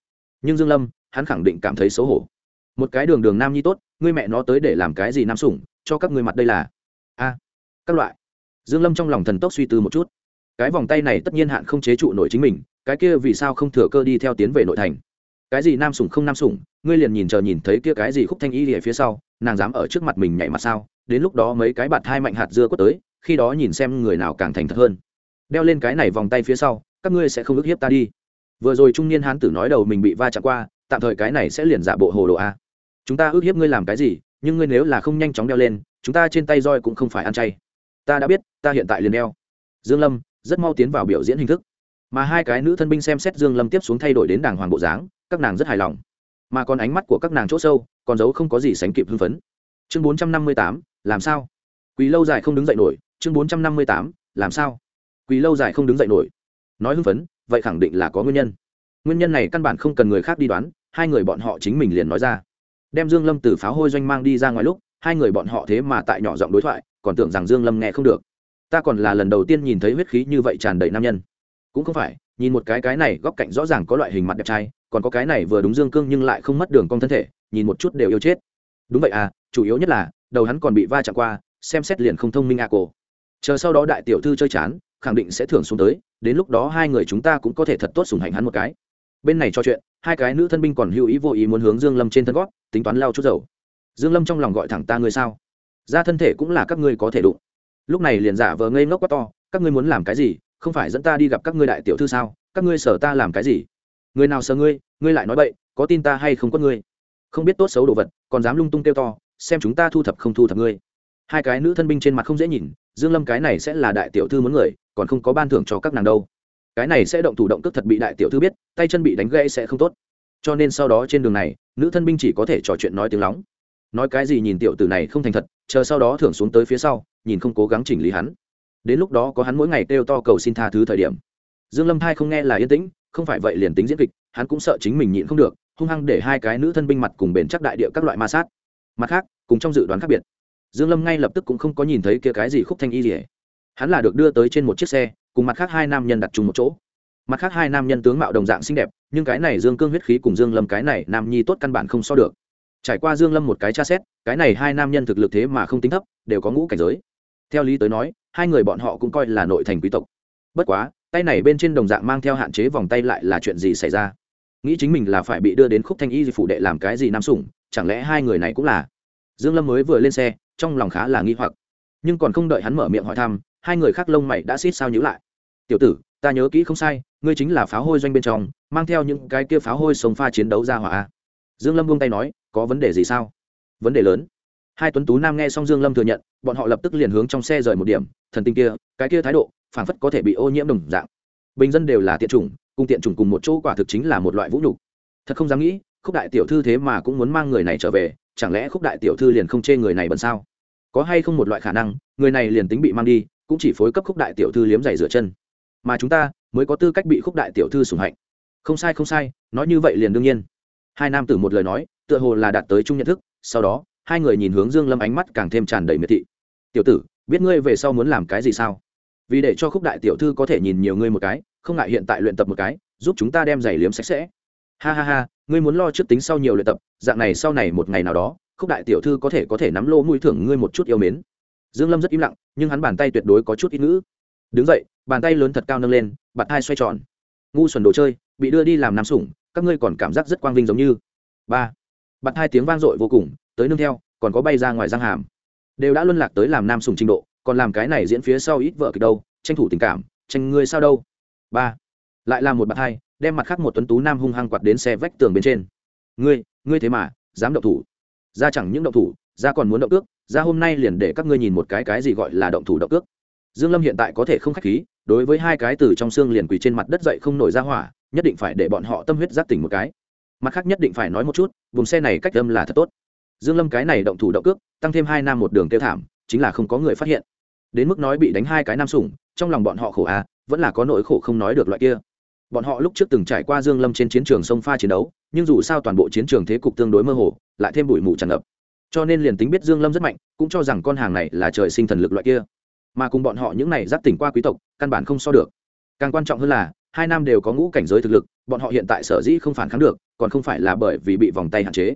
Nhưng dương lâm, hắn khẳng định cảm thấy xấu hổ một cái đường đường nam nhi tốt, ngươi mẹ nó tới để làm cái gì nam sủng, cho các ngươi mặt đây là. A, các loại. Dương lâm trong lòng thần tốc suy tư một chút. Cái vòng tay này tất nhiên hạn không chế trụ nổi chính mình, cái kia vì sao không thừa cơ đi theo tiến về nội thành? Cái gì nam sủng không nam sủng, ngươi liền nhìn chờ nhìn thấy kia cái gì khúc thanh y ở phía sau, nàng dám ở trước mặt mình nhảy mặt sao? Đến lúc đó mấy cái bạt hai mạnh hạt dưa có tới, khi đó nhìn xem người nào càng thành thật hơn. Đeo lên cái này vòng tay phía sau, các ngươi sẽ không ức hiếp ta đi. Vừa rồi trung niên hán tử nói đầu mình bị va chạm qua, tạm thời cái này sẽ liền giả bộ hồ đồ a chúng ta ước hiếp ngươi làm cái gì nhưng ngươi nếu là không nhanh chóng đeo lên chúng ta trên tay roi cũng không phải ăn chay. Ta đã biết ta hiện tại liền đeo. Dương lâm rất mau tiến vào biểu diễn hình thức. Mà hai cái nữ thân binh xem xét dương lâm tiếp xuống thay đổi đến đàng hoàng bộ dáng các nàng rất hài lòng. Mà còn ánh mắt của các nàng chỗ sâu còn giấu không có gì sánh kịp hưng phấn. Chương 458, làm sao? Quỳ lâu dài không đứng dậy nổi chương 458, làm sao? Quỳ lâu dài không đứng dậy nổi. Nói hưng phấn vậy khẳng định là có nguyên nhân. Nguyên nhân này căn bản không cần người khác đi đoán hai người bọn họ chính mình liền nói ra đem dương lâm từ pháo hôi doanh mang đi ra ngoài lúc, hai người bọn họ thế mà tại nhỏ giọng đối thoại, còn tưởng rằng dương lâm nghe không được. Ta còn là lần đầu tiên nhìn thấy huyết khí như vậy tràn đầy nam nhân. Cũng không phải, nhìn một cái cái này, góc cạnh rõ ràng có loại hình mặt đẹp trai, còn có cái này vừa đúng dương cương nhưng lại không mất đường cong thân thể, nhìn một chút đều yêu chết. Đúng vậy à chủ yếu nhất là, đầu hắn còn bị va chạm qua, xem xét liền không thông minh à cổ chờ sau đó đại tiểu thư chơi chán, khẳng định sẽ thưởng xuống tới, đến lúc đó hai người chúng ta cũng có thể thật tốt sủng hạnh hắn một cái bên này cho chuyện, hai cái nữ thân binh còn hữu ý vô ý muốn hướng dương lâm trên thân gót tính toán lao chút dầu. Dương lâm trong lòng gọi thẳng ta người sao? Ra thân thể cũng là các ngươi có thể đụng. Lúc này liền giả vờ ngây ngốc quá to, các ngươi muốn làm cái gì? Không phải dẫn ta đi gặp các ngươi đại tiểu thư sao? Các ngươi sở ta làm cái gì? Người nào sợ ngươi? Ngươi lại nói bậy, có tin ta hay không có ngươi? Không biết tốt xấu đồ vật, còn dám lung tung kêu to, xem chúng ta thu thập không thu thập ngươi. Hai cái nữ thân binh trên mặt không dễ nhìn, dương lâm cái này sẽ là đại tiểu thư muốn người, còn không có ban thưởng cho các nàng đâu cái này sẽ động thủ động cước thật bị đại tiểu thư biết, tay chân bị đánh gãy sẽ không tốt. Cho nên sau đó trên đường này, nữ thân binh chỉ có thể trò chuyện nói tiếng lóng. Nói cái gì nhìn tiểu tử này không thành thật, chờ sau đó thưởng xuống tới phía sau, nhìn không cố gắng chỉnh lý hắn. Đến lúc đó có hắn mỗi ngày kêu to cầu xin tha thứ thời điểm. Dương lâm thai không nghe là yên tĩnh, không phải vậy liền tính diễn kịch, hắn cũng sợ chính mình nhịn không được, hung hăng để hai cái nữ thân binh mặt cùng bền chắc đại địa các loại ma sát. Mặt khác, cùng trong dự đoán khác biệt. Dương lâm ngay lập tức cũng không có nhìn thấy kia cái gì khúc thanh y gì hắn là được đưa tới trên một chiếc xe cùng mặt khác hai nam nhân đặt chung một chỗ. Mặt khác hai nam nhân tướng mạo đồng dạng xinh đẹp, nhưng cái này dương cương huyết khí cùng dương lâm cái này nam nhi tốt căn bản không so được. Trải qua dương lâm một cái tra xét, cái này hai nam nhân thực lực thế mà không tính thấp, đều có ngũ cảnh giới. Theo lý tới nói, hai người bọn họ cũng coi là nội thành quý tộc. Bất quá, tay này bên trên đồng dạng mang theo hạn chế vòng tay lại là chuyện gì xảy ra? Nghĩ chính mình là phải bị đưa đến khúc thanh y phủ đệ làm cái gì nam sủng, chẳng lẽ hai người này cũng là? Dương lâm mới vừa lên xe, trong lòng khá là nghi hoặc. Nhưng còn không đợi hắn mở miệng hỏi thăm hai người khác lông mày đã xít sao nhữ lại. Tiểu tử, ta nhớ kỹ không sai, ngươi chính là pháo hôi doanh bên trong, mang theo những cái kia pháo hôi sống pha chiến đấu ra hỏa dương lâm buông tay nói, có vấn đề gì sao? Vấn đề lớn. Hai tuấn tú nam nghe xong dương lâm thừa nhận, bọn họ lập tức liền hướng trong xe rời một điểm, thần tinh kia, cái kia thái độ phản phất có thể bị ô nhiễm đồng dạng. Bình dân đều là tiện chủng, cùng tiện chủng cùng một chỗ quả thực chính là một loại vũ nhục. Thật không dám nghĩ, khúc đại tiểu thư thế mà cũng muốn mang người này trở về, chẳng lẽ khúc đại tiểu thư liền không chê người này bận sao? Có hay không một loại khả năng, người này liền tính bị mang đi cũng chỉ phối cấp khúc đại tiểu thư liếm giày rửa chân. Mà chúng ta mới có tư cách bị khúc đại tiểu thư sủng hạnh. Không sai không sai, nói như vậy liền đương nhiên. Hai nam tử một lời nói, tựa hồ là đạt tới chung nhận thức, sau đó, hai người nhìn hướng dương lâm ánh mắt càng thêm tràn đầy miệt thị. Tiểu tử, biết ngươi về sau muốn làm cái gì sao? Vì để cho khúc đại tiểu thư có thể nhìn nhiều ngươi một cái, không ngại hiện tại luyện tập một cái, giúp chúng ta đem giày liếm sạch sẽ. Ha ha ha, ngươi muốn lo trước tính sau nhiều luyện tập, dạng này sau này một ngày nào đó, khúc đại tiểu thư có thể có thể nắm lô mũi thưởng ngươi một chút yêu mến dương lâm rất im lặng, nhưng hắn bàn tay tuyệt đối có chút ít ngữ. Đứng dậy, bàn tay lớn thật cao nâng lên bạn hai xoay tròn. Ngu xuẩn đồ chơi, bị đưa đi làm nam sủng, các ngươi còn cảm giác rất quang vinh giống như. Ba. Bạn hai tiếng vang dội vô cùng, tới nương theo, còn có bay ra ngoài răng hàm. Đều đã luân lạc tới làm nam sùng trình độ, còn làm cái này diễn phía sau ít vợ kịch đâu, tranh thủ tình cảm, tranh ngươi sao đâu. Ba. Lại là một bạn hai đem mặt khác một tuấn tú nam hung hăng quạt đến xe vách tường bên trên. Ngươi ngươi thế mà, dám động thủ. Ra chẳng những động thủ, ra còn muốn động cước ra hôm nay liền để các ngươi nhìn một cái cái gì gọi là động thủ động cước. Dương lâm hiện tại có thể không khách khí, đối với hai cái từ trong xương liền quỳ trên mặt đất dậy không nổi ra hỏa, nhất định phải để bọn họ tâm huyết giác tỉnh một cái. Mặt khác nhất định phải nói một chút, vùng xe này cách âm là thật tốt. Dương lâm cái này động thủ động cước, tăng thêm hai nam một đường tiêu thảm, chính là không có người phát hiện. Đến mức nói bị đánh hai cái nam sủng, trong lòng bọn họ khổ à vẫn là có nỗi khổ không nói được loại kia. Bọn họ lúc trước từng trải qua dương lâm trên chiến trường sông pha chiến đấu, nhưng dù sao toàn bộ chiến trường thế cục tương đối mơ hồ, lại thêm bụi mù tràn ngập cho nên liền tính biết dương lâm rất mạnh, cũng cho rằng con hàng này là trời sinh thần lực loại kia. Mà cùng bọn họ những này giáp tỉnh qua quý tộc, căn bản không so được. Càng quan trọng hơn là, hai nam đều có ngũ cảnh giới thực lực, bọn họ hiện tại sở dĩ không phản kháng được, còn không phải là bởi vì bị vòng tay hạn chế.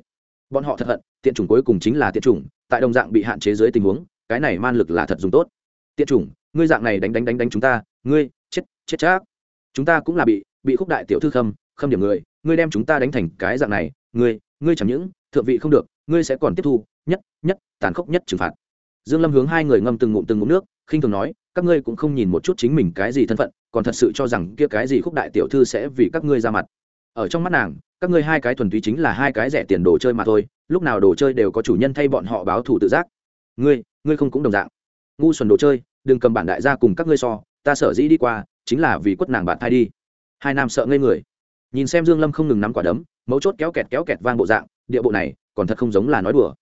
Bọn họ thật hận, tiện chủng cuối cùng chính là tiện chủng, tại đồng dạng bị hạn chế dưới tình huống, cái này man lực là thật dùng tốt. Tiện chủng, ngươi dạng này đánh đánh đánh đánh chúng ta, ngươi, chết chết chắc. Chúng ta cũng là bị bị khúc đại tiểu thư khâm khâm điểm người, ngươi đem chúng ta đánh thành cái dạng này, ngươi ngươi chẳng những, thượng vị không được ngươi sẽ còn tiếp thu, nhất nhất, tàn khốc nhất trừng phạt. Dương lâm hướng hai người ngâm từng ngụm từng ngụm nước, khinh thường nói, các ngươi cũng không nhìn một chút chính mình cái gì thân phận, còn thật sự cho rằng kia cái gì khúc đại tiểu thư sẽ vì các ngươi ra mặt. Ở trong mắt nàng, các ngươi hai cái thuần túy chính là hai cái rẻ tiền đồ chơi mà thôi, lúc nào đồ chơi đều có chủ nhân thay bọn họ báo thù tự giác. Ngươi ngươi không cũng đồng dạng. Ngu xuẩn đồ chơi, đừng cầm bản đại gia cùng các ngươi so, ta sợ dĩ đi qua, chính là vì quất nàng bạn thai đi. Hai nam sợ ngây người. Nhìn xem dương lâm không ngừng nắm quả đấm, mấu chốt kéo kẹt kéo kẹt vang bộ dạng, địa bộ này còn thật không giống là nói đùa.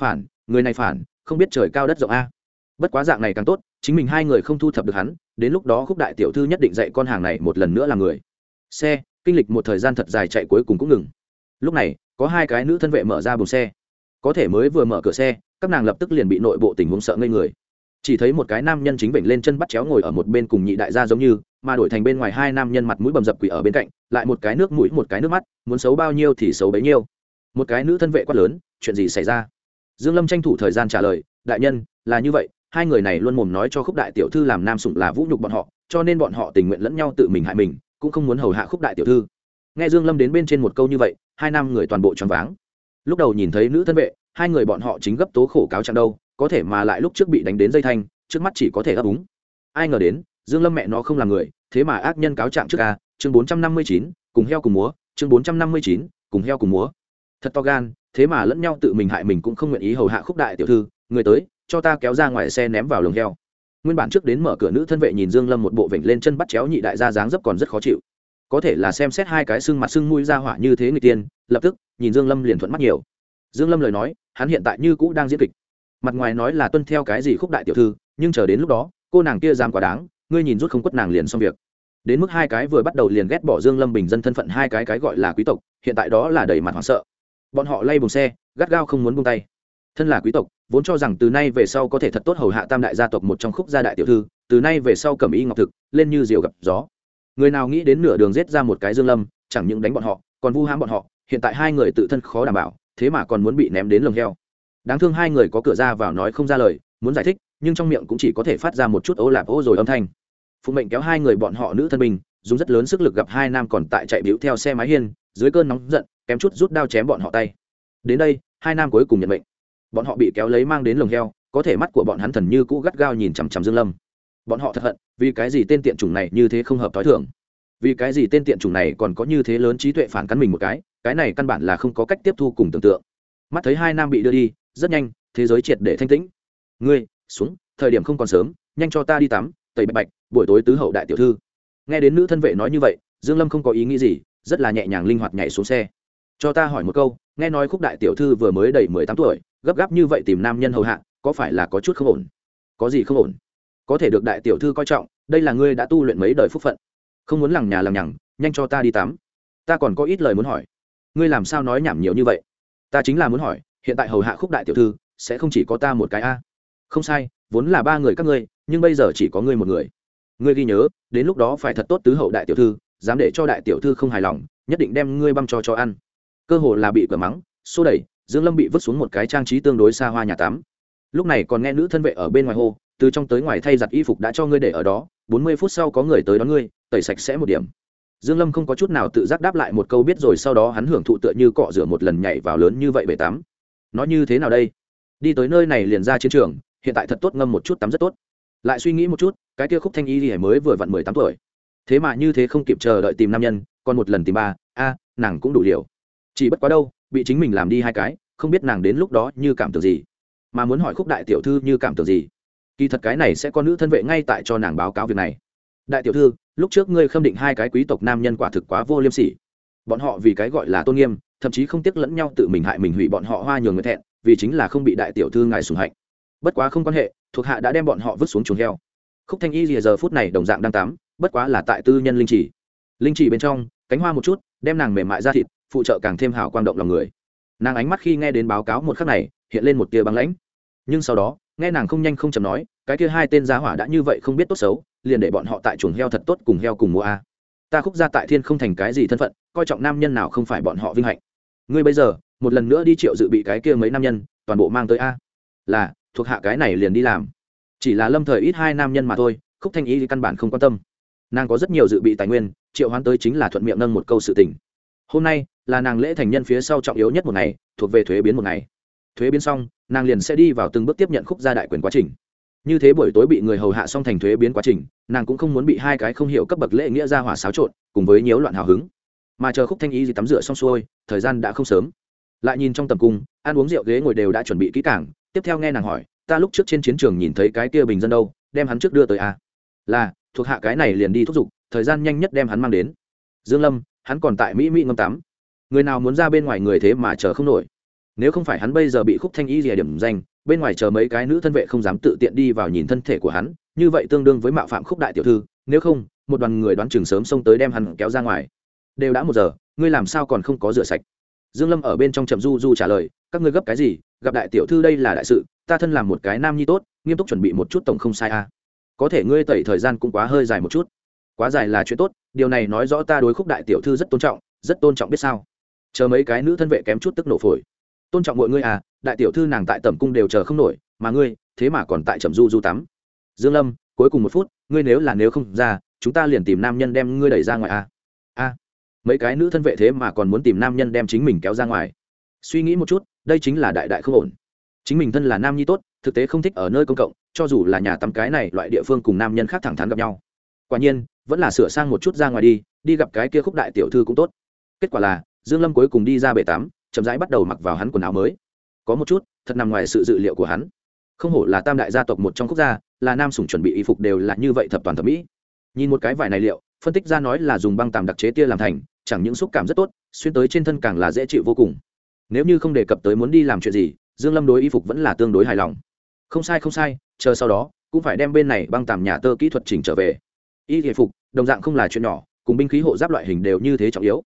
Phản, người này phản, không biết trời cao đất rộng a. Bất quá dạng này càng tốt, chính mình hai người không thu thập được hắn, đến lúc đó khúc đại tiểu thư nhất định dạy con hàng này một lần nữa là người. Xe, kinh lịch một thời gian thật dài chạy cuối cùng cũng ngừng. Lúc này, có hai cái nữ thân vệ mở ra buồng xe. Có thể mới vừa mở cửa xe, các nàng lập tức liền bị nội bộ tình huống sợ ngây người. Chỉ thấy một cái nam nhân chính bệnh lên chân bắt chéo ngồi ở một bên cùng nhị đại gia giống như, mà đổi thành bên ngoài hai nam nhân mặt mũi bầm dập quỷ ở bên cạnh, lại một cái nước mũi, một cái nước mắt, muốn xấu bao nhiêu thì xấu bấy nhiêu một cái nữ thân vệ quát lớn chuyện gì xảy ra? Dương lâm tranh thủ thời gian trả lời đại nhân là như vậy hai người này luôn mồm nói cho khúc đại tiểu thư làm nam sủng là vũ nhục bọn họ cho nên bọn họ tình nguyện lẫn nhau tự mình hại mình cũng không muốn hầu hạ khúc đại tiểu thư. Nghe dương lâm đến bên trên một câu như vậy hai nam người toàn bộ choáng váng. Lúc đầu nhìn thấy nữ thân vệ hai người bọn họ chính gấp tố khổ cáo trạng đâu có thể mà lại lúc trước bị đánh đến dây thanh trước mắt chỉ có thể ấp úng. Ai ngờ đến dương lâm mẹ nó không là người thế mà ác nhân cáo trạng trước a chương 459, cùng heo cùng múa chương 459, cùng heo cùng múa thật to gan, thế mà lẫn nhau tự mình hại mình cũng không nguyện ý hầu hạ khúc đại tiểu thư, người tới, cho ta kéo ra ngoài xe ném vào lồng heo. Nguyên bản trước đến mở cửa nữ thân vệ nhìn dương lâm một bộ vểnh lên chân bắt chéo nhị đại gia dáng dấp còn rất khó chịu. Có thể là xem xét hai cái xương mặt xương mũi ra hỏa như thế người tiên, lập tức, nhìn dương lâm liền thuận mắt nhiều. Dương lâm lời nói, hắn hiện tại như cũ đang diễn kịch. Mặt ngoài nói là tuân theo cái gì khúc đại tiểu thư, nhưng chờ đến lúc đó, cô nàng kia dám quá đáng, ngươi nhìn rút không quất nàng liền xong việc. Đến mức hai cái vừa bắt đầu liền ghét bỏ dương lâm bình dân thân phận hai cái cái gọi là quý tộc, hiện tại đó là đầy mặt hoảng sợ bọn họ lay bùng xe, gắt gao không muốn buông tay. Thân là quý tộc, vốn cho rằng từ nay về sau có thể thật tốt hầu hạ tam đại gia tộc một trong khúc gia đại tiểu thư, từ nay về sau cầm y ngọc thực, lên như diều gặp gió. Người nào nghĩ đến nửa đường giết ra một cái dương lâm, chẳng những đánh bọn họ, còn vu hãm bọn họ, hiện tại hai người tự thân khó đảm bảo, thế mà còn muốn bị ném đến lồng heo. Đáng thương hai người có cửa ra vào nói không ra lời, muốn giải thích, nhưng trong miệng cũng chỉ có thể phát ra một chút ô lạp ô rồi âm thanh. Phụ mệnh kéo hai người bọn họ nữ thân mình, dùng rất lớn sức lực gặp hai nam còn tại chạy biểu theo xe máy hiên, dưới cơn nóng giận kém chút rút đao chém bọn họ tay. Đến đây, hai nam cuối cùng nhận mệnh. Bọn họ bị kéo lấy mang đến lồng heo, có thể mắt của bọn hắn thần như cũ gắt gao nhìn chằm chằm dương lâm. Bọn họ thật hận, vì cái gì tên tiện chủng này như thế không hợp thói thường? Vì cái gì tên tiện chủng này còn có như thế lớn trí tuệ phản cắn mình một cái cái này căn bản là không có cách tiếp thu cùng tưởng tượng. Mắt thấy hai nam bị đưa đi, rất nhanh, thế giới triệt để thanh tĩnh. Ngươi, xuống, thời điểm không còn sớm, nhanh cho ta đi tắm, tẩy bạch bạch, buổi tối tứ hậu đại tiểu thư. Nghe đến nữ thân vệ nói như vậy, dương lâm không có ý nghĩ gì, rất là nhẹ nhàng linh hoạt nhảy xuống xe cho ta hỏi một câu, nghe nói khúc đại tiểu thư vừa mới đầy mười tám tuổi, gấp gáp như vậy tìm nam nhân hầu hạ, có phải là có chút không ổn? Có gì không ổn? Có thể được đại tiểu thư coi trọng, đây là ngươi đã tu luyện mấy đời phúc phận. Không muốn lằng nhà lằng nhằng, nhanh cho ta đi tắm. Ta còn có ít lời muốn hỏi. Ngươi làm sao nói nhảm nhiều như vậy? Ta chính là muốn hỏi, hiện tại hầu hạ khúc đại tiểu thư, sẽ không chỉ có ta một cái a? Không sai, vốn là ba người các ngươi, nhưng bây giờ chỉ có ngươi một người. Ngươi ghi nhớ, đến lúc đó phải thật tốt tứ hậu đại tiểu thư, dám để cho đại tiểu thư không hài lòng, nhất định đem ngươi băm cho cho ăn cơ hồ là bị cửa mắng, xô đẩy, dương lâm bị vứt xuống một cái trang trí tương đối xa hoa nhà tắm. Lúc này còn nghe nữ thân vệ ở bên ngoài hô, từ trong tới ngoài thay giặt y phục đã cho ngươi để ở đó, bốn mươi phút sau có người tới đón ngươi, tẩy sạch sẽ một điểm. Dương lâm không có chút nào tự giác đáp lại một câu biết rồi sau đó hắn hưởng thụ tựa như cọ rửa một lần nhảy vào lớn như vậy bể tắm. Nói như thế nào đây? Đi tới nơi này liền ra chiến trường, hiện tại thật tốt ngâm một chút tắm rất tốt. Lại suy nghĩ một chút, cái kia khúc thanh y thì mới vừa vặn mười tám tuổi. Thế mà như thế không kịp chờ đợi tìm nam nhân, còn một lần tìm ba, a, nàng cũng đủ liều chỉ bất quá đâu, bị chính mình làm đi hai cái, không biết nàng đến lúc đó như cảm tưởng gì. Mà muốn hỏi khúc đại tiểu thư như cảm tưởng gì. Kỳ thật cái này sẽ có nữ thân vệ ngay tại cho nàng báo cáo việc này. Đại tiểu thư, lúc trước ngươi khâm định hai cái quý tộc nam nhân quả thực quá vô liêm sỉ. Bọn họ vì cái gọi là tôn nghiêm, thậm chí không tiếc lẫn nhau tự mình hại mình hủy bọn họ hoa nhường người thẹn, vì chính là không bị đại tiểu thư ngài sùng hạnh. Bất quá không quan hệ, thuộc hạ đã đem bọn họ vứt xuống chuồng heo. Khúc thanh y rìa giờ phút này đồng dạng đang tắm, bất quá là tại tư nhân linh chỉ. Linh chỉ bên trong, cánh hoa một chút, đem nàng mềm mại ra thịt phụ trợ càng thêm hào quang động lòng người. Nàng ánh mắt khi nghe đến báo cáo một khắc này, hiện lên một tia băng lãnh. Nhưng sau đó, nghe nàng không nhanh không chầm nói, cái kia hai tên giá hỏa đã như vậy không biết tốt xấu, liền để bọn họ tại chuồng heo thật tốt cùng heo cùng mua a. Ta khúc ra tại thiên không thành cái gì thân phận, coi trọng nam nhân nào không phải bọn họ vinh hạnh. Ngươi bây giờ, một lần nữa đi triệu dự bị cái kia mấy nam nhân, toàn bộ mang tới a. Là, thuộc hạ cái này liền đi làm. Chỉ là lâm thời ít hai nam nhân mà thôi, khúc thanh ý căn bản không quan tâm. Nàng có rất nhiều dự bị tài nguyên, triệu hoán tới chính là thuận miệng nâng một câu sự tình hôm nay là nàng lễ thành nhân phía sau trọng yếu nhất một ngày, thuộc về thuế biến một ngày. Thuế biến xong, nàng liền sẽ đi vào từng bước tiếp nhận khúc gia đại quyền quá trình. Như thế buổi tối bị người hầu hạ xong thành thuế biến quá trình, nàng cũng không muốn bị hai cái không hiểu cấp bậc lễ nghĩa ra hỏa xáo trộn, cùng với nhiễu loạn hào hứng. Mà chờ khúc thanh ý gì tắm rửa xong xuôi, thời gian đã không sớm. Lại nhìn trong tầm cung, ăn uống rượu ghế ngồi đều đã chuẩn bị kỹ cảng tiếp theo nghe nàng hỏi, ta lúc trước trên chiến trường nhìn thấy cái kia bình dân đâu, đem hắn trước đưa tới a à? là, thuộc hạ cái này liền đi thúc giục, thời gian nhanh nhất đem hắn mang đến. Dương lâm hắn còn tại mỹ mỹ ngâm tắm. Người nào muốn ra bên ngoài người thế mà chờ không nổi. Nếu không phải hắn bây giờ bị khúc thanh y rìa điểm danh, bên ngoài chờ mấy cái nữ thân vệ không dám tự tiện đi vào nhìn thân thể của hắn, như vậy tương đương với mạo phạm khúc đại tiểu thư, nếu không, một đoàn người đoán chừng sớm xông tới đem hắn kéo ra ngoài. Đều đã một giờ, ngươi làm sao còn không có rửa sạch? Dương lâm ở bên trong trầm du du trả lời, các ngươi gấp cái gì, gặp đại tiểu thư đây là đại sự, ta thân làm một cái nam nhi tốt, nghiêm túc chuẩn bị một chút tổng không sai a. À. có thể ngươi tẩy thời gian cũng quá hơi dài một chút quá dài là chuyện tốt, điều này nói rõ ta đối khúc đại tiểu thư rất tôn trọng, rất tôn trọng biết sao. Chờ mấy cái nữ thân vệ kém chút tức nổ phổi. Tôn trọng mọi ngươi à đại tiểu thư nàng tại tẩm cung đều chờ không nổi, mà ngươi, thế mà còn tại trầm du du tắm. Dương lâm, cuối cùng một phút, ngươi nếu là nếu không ra, chúng ta liền tìm nam nhân đem ngươi đẩy ra ngoài à. A. Mấy cái nữ thân vệ thế mà còn muốn tìm nam nhân đem chính mình kéo ra ngoài. Suy nghĩ một chút, đây chính là đại đại không ổn. Chính mình thân là nam nhi tốt, thực tế không thích ở nơi công cộng, cho dù là nhà tắm cái này, loại địa phương cùng nam nhân khác thẳng thắn gặp nhau. Quả nhiên vẫn là sửa sang một chút ra ngoài đi đi gặp cái kia khúc đại tiểu thư cũng tốt. Kết quả là, dương lâm cuối cùng đi ra bể tắm, chậm rãi bắt đầu mặc vào hắn quần áo mới. Có một chút, thật nằm ngoài sự dự liệu của hắn. Không hổ là tam đại gia tộc một trong quốc gia, là nam sủng chuẩn bị y phục đều là như vậy thập toàn thẩm mỹ. Nhìn một cái vải này liệu, phân tích ra nói là dùng băng tàm đặc chế tia làm thành, chẳng những xúc cảm rất tốt, xuyên tới trên thân càng là dễ chịu vô cùng. Nếu như không đề cập tới muốn đi làm chuyện gì, dương lâm đối y phục vẫn là tương đối hài lòng. Không sai không sai, chờ sau đó, cũng phải đem bên này băng tàm nhà tơ kỹ thuật chỉnh trở về y thể phục đồng dạng không là chuyện nhỏ cùng binh khí hộ giáp loại hình đều như thế trọng yếu.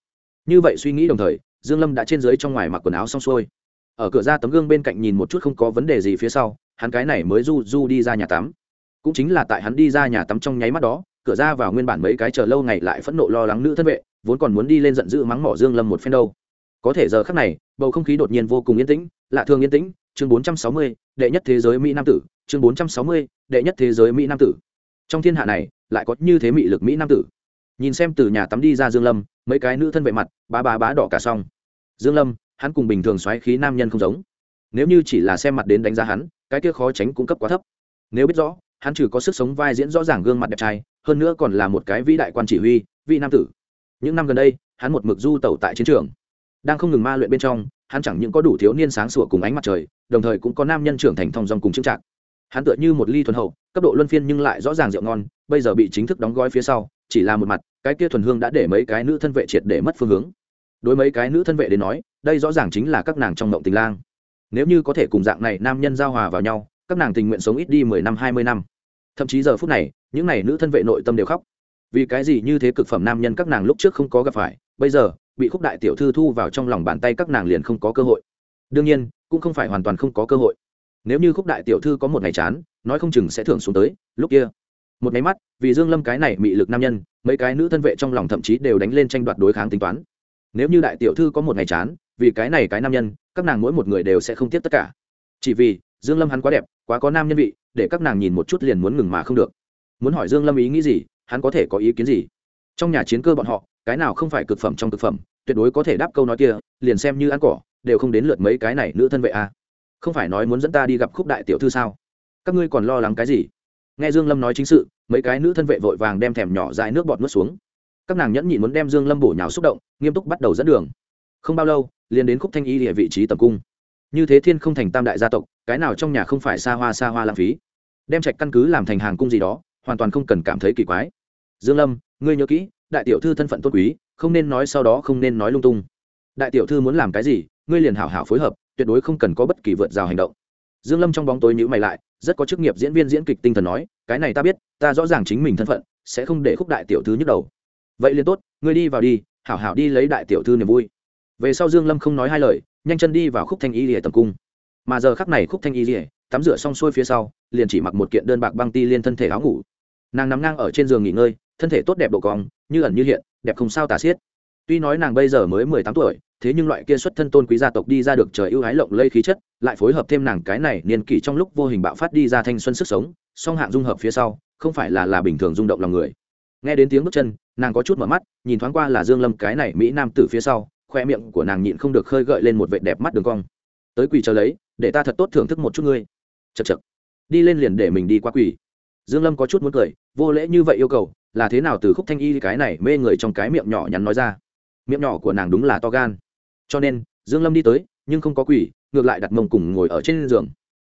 Như vậy suy nghĩ đồng thời dương lâm đã trên dưới trong ngoài mặc quần áo xong xuôi. Ở cửa ra tấm gương bên cạnh nhìn một chút không có vấn đề gì phía sau hắn cái này mới du du đi ra nhà tắm. Cũng chính là tại hắn đi ra nhà tắm trong nháy mắt đó cửa ra vào nguyên bản mấy cái chờ lâu ngày lại phẫn nộ lo lắng nữ thân vệ vốn còn muốn đi lên giận dữ mắng mỏ dương lâm một phen đâu. Có thể giờ khắc này bầu không khí đột nhiên vô cùng yên tĩnh lạ thường yên tĩnh. Chương 460, đệ nhất thế giới mỹ nam tử. Chương 460, đệ nhất thế giới mỹ nam tử trong thiên hạ này, lại có như thế mỹ lực mỹ nam tử. Nhìn xem từ nhà tắm đi ra dương lâm, mấy cái nữ thân vệ mặt, bá bá bá đỏ cả xong dương lâm, hắn cùng bình thường xoáy khí nam nhân không giống. Nếu như chỉ là xem mặt đến đánh giá hắn, cái kia khó tránh cung cấp quá thấp. Nếu biết rõ, hắn trừ có sức sống vai diễn rõ ràng gương mặt đẹp trai, hơn nữa còn là một cái vĩ đại quan chỉ huy, vị nam tử. Những năm gần đây, hắn một mực du tẩu tại chiến trường. Đang không ngừng ma luyện bên trong, hắn chẳng những có đủ thiếu niên sáng sủa cùng ánh mặt trời, đồng thời cũng có nam nhân trưởng thành thong dong cùng chững trạng hắn tựa như một ly thuần hậu, cấp độ luân phiên nhưng lại rõ ràng rượu ngon, bây giờ bị chính thức đóng gói phía sau, chỉ là một mặt, cái kia thuần hương đã để mấy cái nữ thân vệ triệt để mất phương hướng. Đối mấy cái nữ thân vệ đến nói, đây rõ ràng chính là các nàng trong mộng tình lang. Nếu như có thể cùng dạng này nam nhân giao hòa vào nhau, các nàng tình nguyện sống ít đi mười năm, hai mươi năm. Thậm chí giờ phút này, những n à y nữ thân vệ nội tâm đều khóc. Vì cái gì như thế cực phẩm nam nhân các nàng lúc trước không có gặp phải, bây giờ, bị khúc đại tiểu thư thu vào trong lòng bàn tay các nàng liền không có cơ hội. Đương nhiên, cũng không phải hoàn toàn không có cơ hội nếu như khúc đại tiểu thư có một ngày chán, nói không chừng sẽ thưởng xuống tới, lúc kia. Một máy mắt, vì dương lâm cái này mị lực nam nhân, mấy cái nữ thân vệ trong lòng thậm chí đều đánh lên tranh đoạt đối kháng tính toán. Nếu như đại tiểu thư có một ngày chán, vì cái này cái nam nhân, các nàng mỗi một người đều sẽ không tiếp tất cả. Chỉ vì, dương lâm hắn quá đẹp, quá có nam nhân vị, để các nàng nhìn một chút liền muốn ngừng mà không được. Muốn hỏi dương lâm ý nghĩ gì, hắn có thể có ý kiến gì? Trong nhà chiến cơ bọn họ, cái nào không phải cực phẩm trong cực phẩm, tuyệt đối có thể đáp câu nói kia, liền xem như ăn cỏ, đều không đến lượt mấy cái này nữ thân vệ à không phải nói muốn dẫn ta đi gặp khúc đại tiểu thư sao? Các ngươi còn lo lắng cái gì? Nghe dương lâm nói chính sự, mấy cái nữ thân vệ vội vàng đem thèm nhỏ dại nước bọt nuốt xuống. Các nàng nhẫn nhịn muốn đem dương lâm bổ nhào xúc động, nghiêm túc bắt đầu dẫn đường. Không bao lâu, liền đến khúc thanh y địa vị trí tầm cung. Như thế thiên không thành tam đại gia tộc, cái nào trong nhà không phải xa hoa xa hoa lãng phí? Đem trạch căn cứ làm thành hàng cung gì đó, hoàn toàn không cần cảm thấy kỳ quái. Dương lâm, ngươi nhớ kỹ, đại tiểu thư thân phận tốt quý, không nên nói sau đó không nên nói lung tung. Đại tiểu thư muốn làm cái gì, ngươi liền hảo hảo phối hợp tuyệt đối không cần có bất kỳ vượt rào hành động. Dương lâm trong bóng tối nhíu mày lại, rất có chức nghiệp diễn viên diễn kịch tinh thần nói, cái này ta biết, ta rõ ràng chính mình thân phận, sẽ không để khúc đại tiểu thư nhức đầu. Vậy liền tốt, ngươi đi vào đi, hảo hảo đi lấy đại tiểu thư niềm vui. Về sau dương lâm không nói hai lời, nhanh chân đi vào khúc thanh y lìa tầm cung. Mà giờ khắc này khúc thanh y lìa, tắm rửa xong xuôi phía sau, liền chỉ mặc một kiện đơn bạc băng ti liên thân thể áo ngủ. Nàng nằm ngang ở trên giường nghỉ ngơi, thân thể tốt đẹp độ cong, như ẩn như hiện, đẹp không sao tả xiết. Tuy nói nàng bây giờ mới mười tám tuổi thế nhưng loại kia xuất thân tôn quý gia tộc đi ra được trời ưu ái lộng lây khí chất, lại phối hợp thêm nàng cái này niên kỷ trong lúc vô hình bạo phát đi ra thanh xuân sức sống, song hạng dung hợp phía sau, không phải là là bình thường rung động lòng người. Nghe đến tiếng bước chân, nàng có chút mở mắt, nhìn thoáng qua là dương lâm cái này mỹ nam tử phía sau, khoe miệng của nàng nhịn không được khơi gợi lên một vệt đẹp mắt đường cong. Tới quỳ chờ lấy, để ta thật tốt thưởng thức một chút ngươi. Chật chật đi lên liền để mình đi qua quỳ. Dương lâm có chút muốn cười, vô lễ như vậy yêu cầu, là thế nào từ khúc thanh y cái này mê người trong cái miệng nhỏ nhắn nói ra. Miệng nhỏ của nàng đúng là to gan cho nên dương lâm đi tới nhưng không có quỷ ngược lại đặt mông cùng ngồi ở trên giường.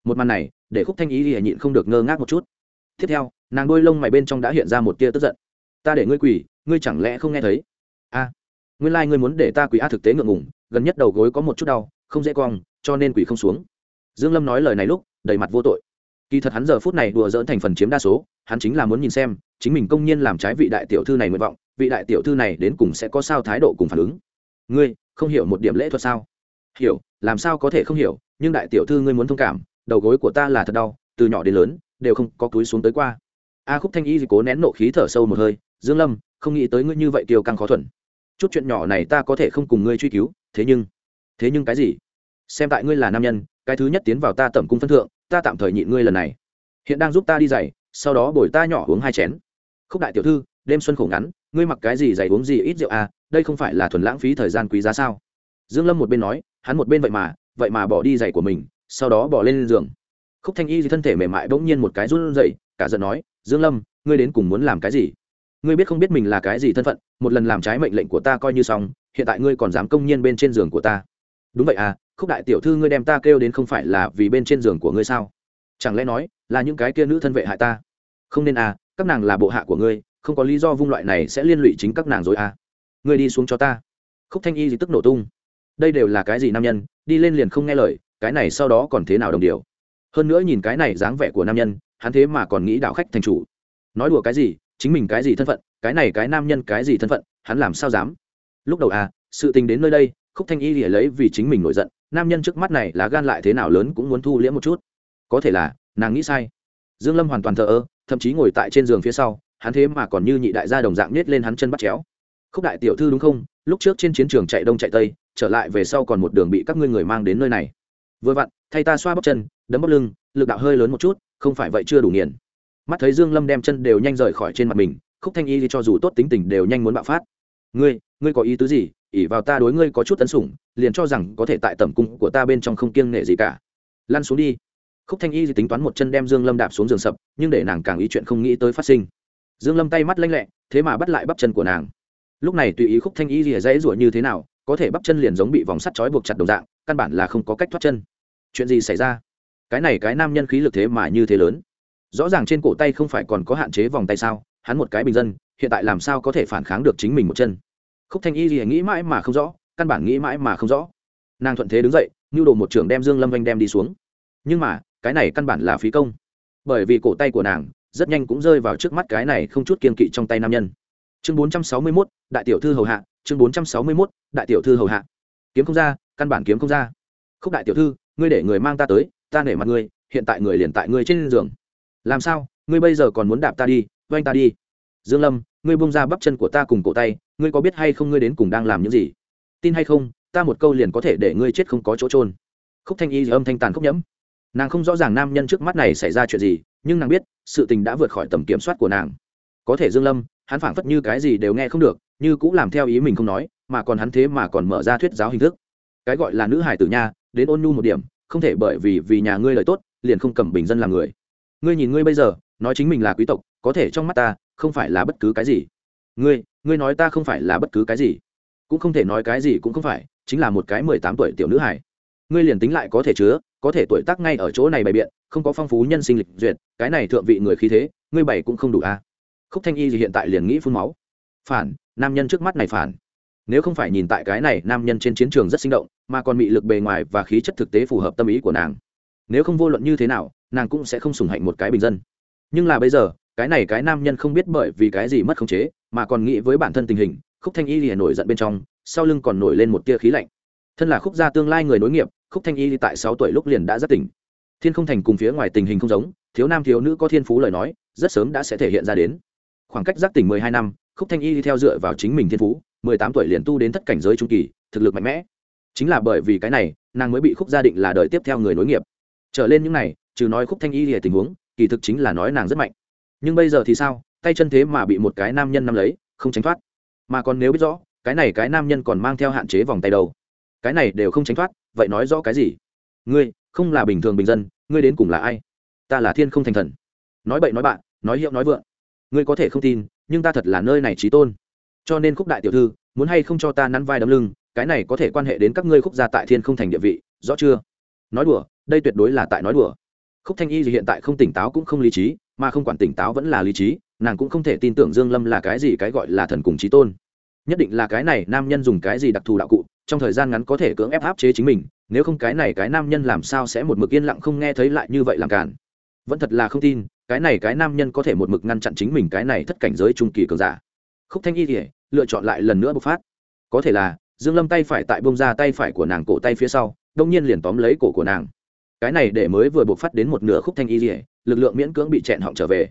Một màn này để khúc thanh ý thì nhịn không được ngơ ngác một chút. Tiếp theo nàng đôi lông mày bên trong đã hiện ra một tia tức giận. Ta để ngươi quỷ ngươi chẳng lẽ không nghe thấy? A à, nguyên lai ngươi muốn để ta quỷ a thực tế ngượng ngùng gần nhất đầu gối có một chút đau không dễ cong cho nên quỷ không xuống. Dương lâm nói lời này lúc đầy mặt vô tội. Kỳ thật hắn giờ phút này đùa dỡn thành phần chiếm đa số hắn chính là muốn nhìn xem chính mình công nhiên làm trái vị đại tiểu thư này nguyện vọng vị đại tiểu thư này đến cùng sẽ có sao thái độ cùng phản ứng. Ngươi không hiểu một điểm lễ thuật sao? Hiểu, làm sao có thể không hiểu? Nhưng đại tiểu thư ngươi muốn thông cảm, đầu gối của ta là thật đau, từ nhỏ đến lớn, đều không có túi xuống tới qua. A khúc thanh y cố nén nộ khí thở sâu một hơi, dương lâm, không nghĩ tới ngươi như vậy kiều căng khó thuần. Chút chuyện nhỏ này ta có thể không cùng ngươi truy cứu, thế nhưng thế nhưng cái gì? Xem tại ngươi là nam nhân, cái thứ nhất tiến vào ta tẩm cung phân thượng, ta tạm thời nhịn ngươi lần này. Hiện đang giúp ta đi giày, sau đó bồi ta nhỏ uống hai chén. Khúc đại tiểu thư, đêm xuân khổ ngắn ngươi mặc cái gì giày uống gì ít rượu à đây không phải là thuần lãng phí thời gian quý giá sao? Dương lâm một bên nói, hắn một bên vậy mà vậy mà bỏ đi giày của mình, sau đó bỏ lên giường. Khúc thanh y thì thân thể mềm mại bỗng nhiên một cái run dậy cả giận nói, dương lâm, ngươi đến cùng muốn làm cái gì? Ngươi biết không biết mình là cái gì thân phận, một lần làm trái mệnh lệnh của ta coi như xong, hiện tại ngươi còn dám công nhiên bên trên giường của ta. Đúng vậy à khúc đại tiểu thư ngươi đem ta kêu đến không phải là vì bên trên giường của ngươi sao? Chẳng lẽ nói là những cái kia nữ thân vệ hại ta? Không nên à các nàng là bộ hạ của ngươi không có lý do vung loại này sẽ liên lụy chính các nàng rồi à. Ngươi đi xuống cho ta. Khúc thanh y gì tức nổ tung. Đây đều là cái gì nam nhân, đi lên liền không nghe lời, cái này sau đó còn thế nào đồng điều? Hơn nữa nhìn cái này dáng vẻ của nam nhân, hắn thế mà còn nghĩ đạo khách thành chủ. Nói đùa cái gì, chính mình cái gì thân phận, cái này cái nam nhân cái gì thân phận, hắn làm sao dám? Lúc đầu à sự tình đến nơi đây, khúc thanh y lìa lấy vì chính mình nổi giận, nam nhân trước mắt này là gan lại thế nào lớn cũng muốn thu liễm một chút. Có thể là, nàng nghĩ sai. Dương lâm hoàn toàn thờ ơ, thậm chí ngồi tại trên giường phía sau hắn thế mà còn như nhị đại gia đồng dạng nết lên hắn chân bắt chéo. Khúc đại tiểu thư đúng không? Lúc trước trên chiến trường chạy đông chạy tây, trở lại về sau còn một đường bị các ngươi người mang đến nơi này. Vừa vặn, thay ta xoa bắp chân, đấm bắp lưng, lực đạo hơi lớn một chút, không phải vậy chưa đủ nghiền. Mắt thấy dương lâm đem chân đều nhanh rời khỏi trên mặt mình, khúc thanh y thì cho dù tốt tính tình đều nhanh muốn bạo phát. Ngươi ngươi có ý tứ gì? Ỉ vào ta đối ngươi có chút tấn sủng, liền cho rằng có thể tại tẩm cung của ta bên trong không kiêng nể gì cả. Lăn xuống đi. Khúc thanh y thì tính toán một chân đem dương lâm đạp xuống giường sập, nhưng để nàng càng ý chuyện không nghĩ tới phát sinh dương lâm tay mắt lanh lẹ, thế mà bắt lại bắp chân của nàng. Lúc này tùy ý khúc thanh y rìa dãy rủa như thế nào, có thể bắp chân liền giống bị vòng sắt trói buộc chặt đồng dạng, căn bản là không có cách thoát chân. Chuyện gì xảy ra? Cái này cái nam nhân khí lực thế mà như thế lớn. Rõ ràng trên cổ tay không phải còn có hạn chế vòng tay sao, hắn một cái bình dân, hiện tại làm sao có thể phản kháng được chính mình một chân? Khúc thanh y gì nghĩ mãi mà không rõ, căn bản nghĩ mãi mà không rõ. Nàng thuận thế đứng dậy, nhu đồ một trưởng đem dương lâm vanh đem đi xuống. Nhưng mà, cái này căn bản là phí công. Bởi vì cổ tay của nàng rất nhanh cũng rơi vào trước mắt cái này không chút kiên kỵ trong tay nam nhân. Chương 461, đại tiểu thư hầu hạ chương 461, đại tiểu thư hầu hạ. Kiếm không ra căn bản kiếm không ra. Khúc đại tiểu thư ngươi để người mang ta tới ta nể mặt ngươi hiện tại người liền tại ngươi trên giường. Làm sao ngươi bây giờ còn muốn đạp ta đi oanh ta đi? Dương lâm ngươi bung ra bắp chân của ta cùng cổ tay ngươi có biết hay không ngươi đến cùng đang làm những gì? Tin hay không ta một câu liền có thể để ngươi chết không có chỗ trôn khúc thanh y âm thanh tàn khúc nhẫm nàng không rõ ràng nam nhân trước mắt này xảy ra chuyện gì, nhưng nàng biết, sự tình đã vượt khỏi tầm kiểm soát của nàng. Có thể dương lâm, hắn phảng phất như cái gì đều nghe không được, như cũng làm theo ý mình không nói, mà còn hắn thế mà còn mở ra thuyết giáo hình thức. Cái gọi là nữ hải tử nha, đến ôn nhu một điểm, không thể bởi vì vì nhà ngươi lời tốt, liền không cầm bình dân làm người. Ngươi nhìn ngươi bây giờ, nói chính mình là quý tộc, có thể trong mắt ta, không phải là bất cứ cái gì. Ngươi ngươi nói ta không phải là bất cứ cái gì. Cũng không thể nói cái gì cũng không phải, chính là một cái mười tám tuổi tiểu nữ hải ngươi liền tính lại có thể chứa có thể tuổi tác ngay ở chỗ này bày biện, không có phong phú nhân sinh lịch duyệt, cái này thượng vị người khí thế, ngươi bày cũng không đủ a. À. khúc thanh y thì hiện tại liền nghĩ phun máu. Phản, nam nhân trước mắt này phản. Nếu không phải nhìn tại cái này, nam nhân trên chiến trường rất sinh động, mà còn bị lực bề ngoài và khí chất thực tế phù hợp tâm ý của nàng. Nếu không vô luận như thế nào, nàng cũng sẽ không sùng hạnh một cái bình dân. Nhưng là bây giờ, cái này cái nam nhân không biết bởi vì cái gì mất khống chế, mà còn nghĩ với bản thân tình hình, khúc thanh y thì nổi giận bên trong, sau lưng còn nổi lên một tia khí lạnh. Thân là khúc gia tương lai người nối nghiệp khúc thanh y tại sáu tuổi lúc liền đã rất tỉnh. Thiên không thành cùng phía ngoài tình hình không giống, thiếu nam thiếu nữ có thiên phú lời nói, rất sớm đã sẽ thể hiện ra đến. Khoảng cách giác tỉnh mười hai năm, khúc thanh y đi theo dựa vào chính mình thiên phú, mười tám tuổi liền tu đến thất cảnh giới trung kỳ, thực lực mạnh mẽ. Chính là bởi vì cái này, nàng mới bị khúc gia định là đời tiếp theo người nối nghiệp. Trở lên những này, trừ nói khúc thanh y thì tình huống, kỳ thực chính là nói nàng rất mạnh. Nhưng bây giờ thì sao, tay chân thế mà bị một cái nam nhân nắm lấy, không tránh thoát. Mà còn nếu biết rõ, cái này cái nam nhân còn mang theo hạn chế vòng tay đầu cái này đều không tránh thoát, vậy nói rõ cái gì? Ngươi, không là bình thường bình dân, ngươi đến cùng là ai? Ta là thiên không thành thần. Nói bậy nói bạn, nói hiệu nói vượng. Ngươi có thể không tin, nhưng ta thật là nơi này trí tôn. Cho nên khúc đại tiểu thư, muốn hay không cho ta nắn vai đấm lưng, cái này có thể quan hệ đến các ngươi khúc gia tại thiên không thành địa vị, rõ chưa? Nói đùa, đây tuyệt đối là tại nói đùa. Khúc thanh y thì hiện tại không tỉnh táo cũng không lý trí, mà không quản tỉnh táo vẫn là lý trí, nàng cũng không thể tin tưởng dương lâm là cái gì cái gọi là thần cùng trí tôn. Nhất định là cái này nam nhân dùng cái gì đặc thù đạo cụ trong thời gian ngắn có thể cưỡng ép áp chế chính mình, nếu không cái này cái nam nhân làm sao sẽ một mực yên lặng không nghe thấy lại như vậy làm cản. Vẫn thật là không tin, cái này cái nam nhân có thể một mực ngăn chặn chính mình cái này thất cảnh giới trung kỳ cường giả. Khúc thanh y thì lựa chọn lại lần nữa bộc phát. Có thể là, dương lâm tay phải tại bông ra tay phải của nàng cổ tay phía sau, đông nhiên liền tóm lấy cổ của nàng. Cái này để mới vừa bộc phát đến một nửa khúc thanh y thì lực lượng miễn cưỡng bị chẹn họng trở về.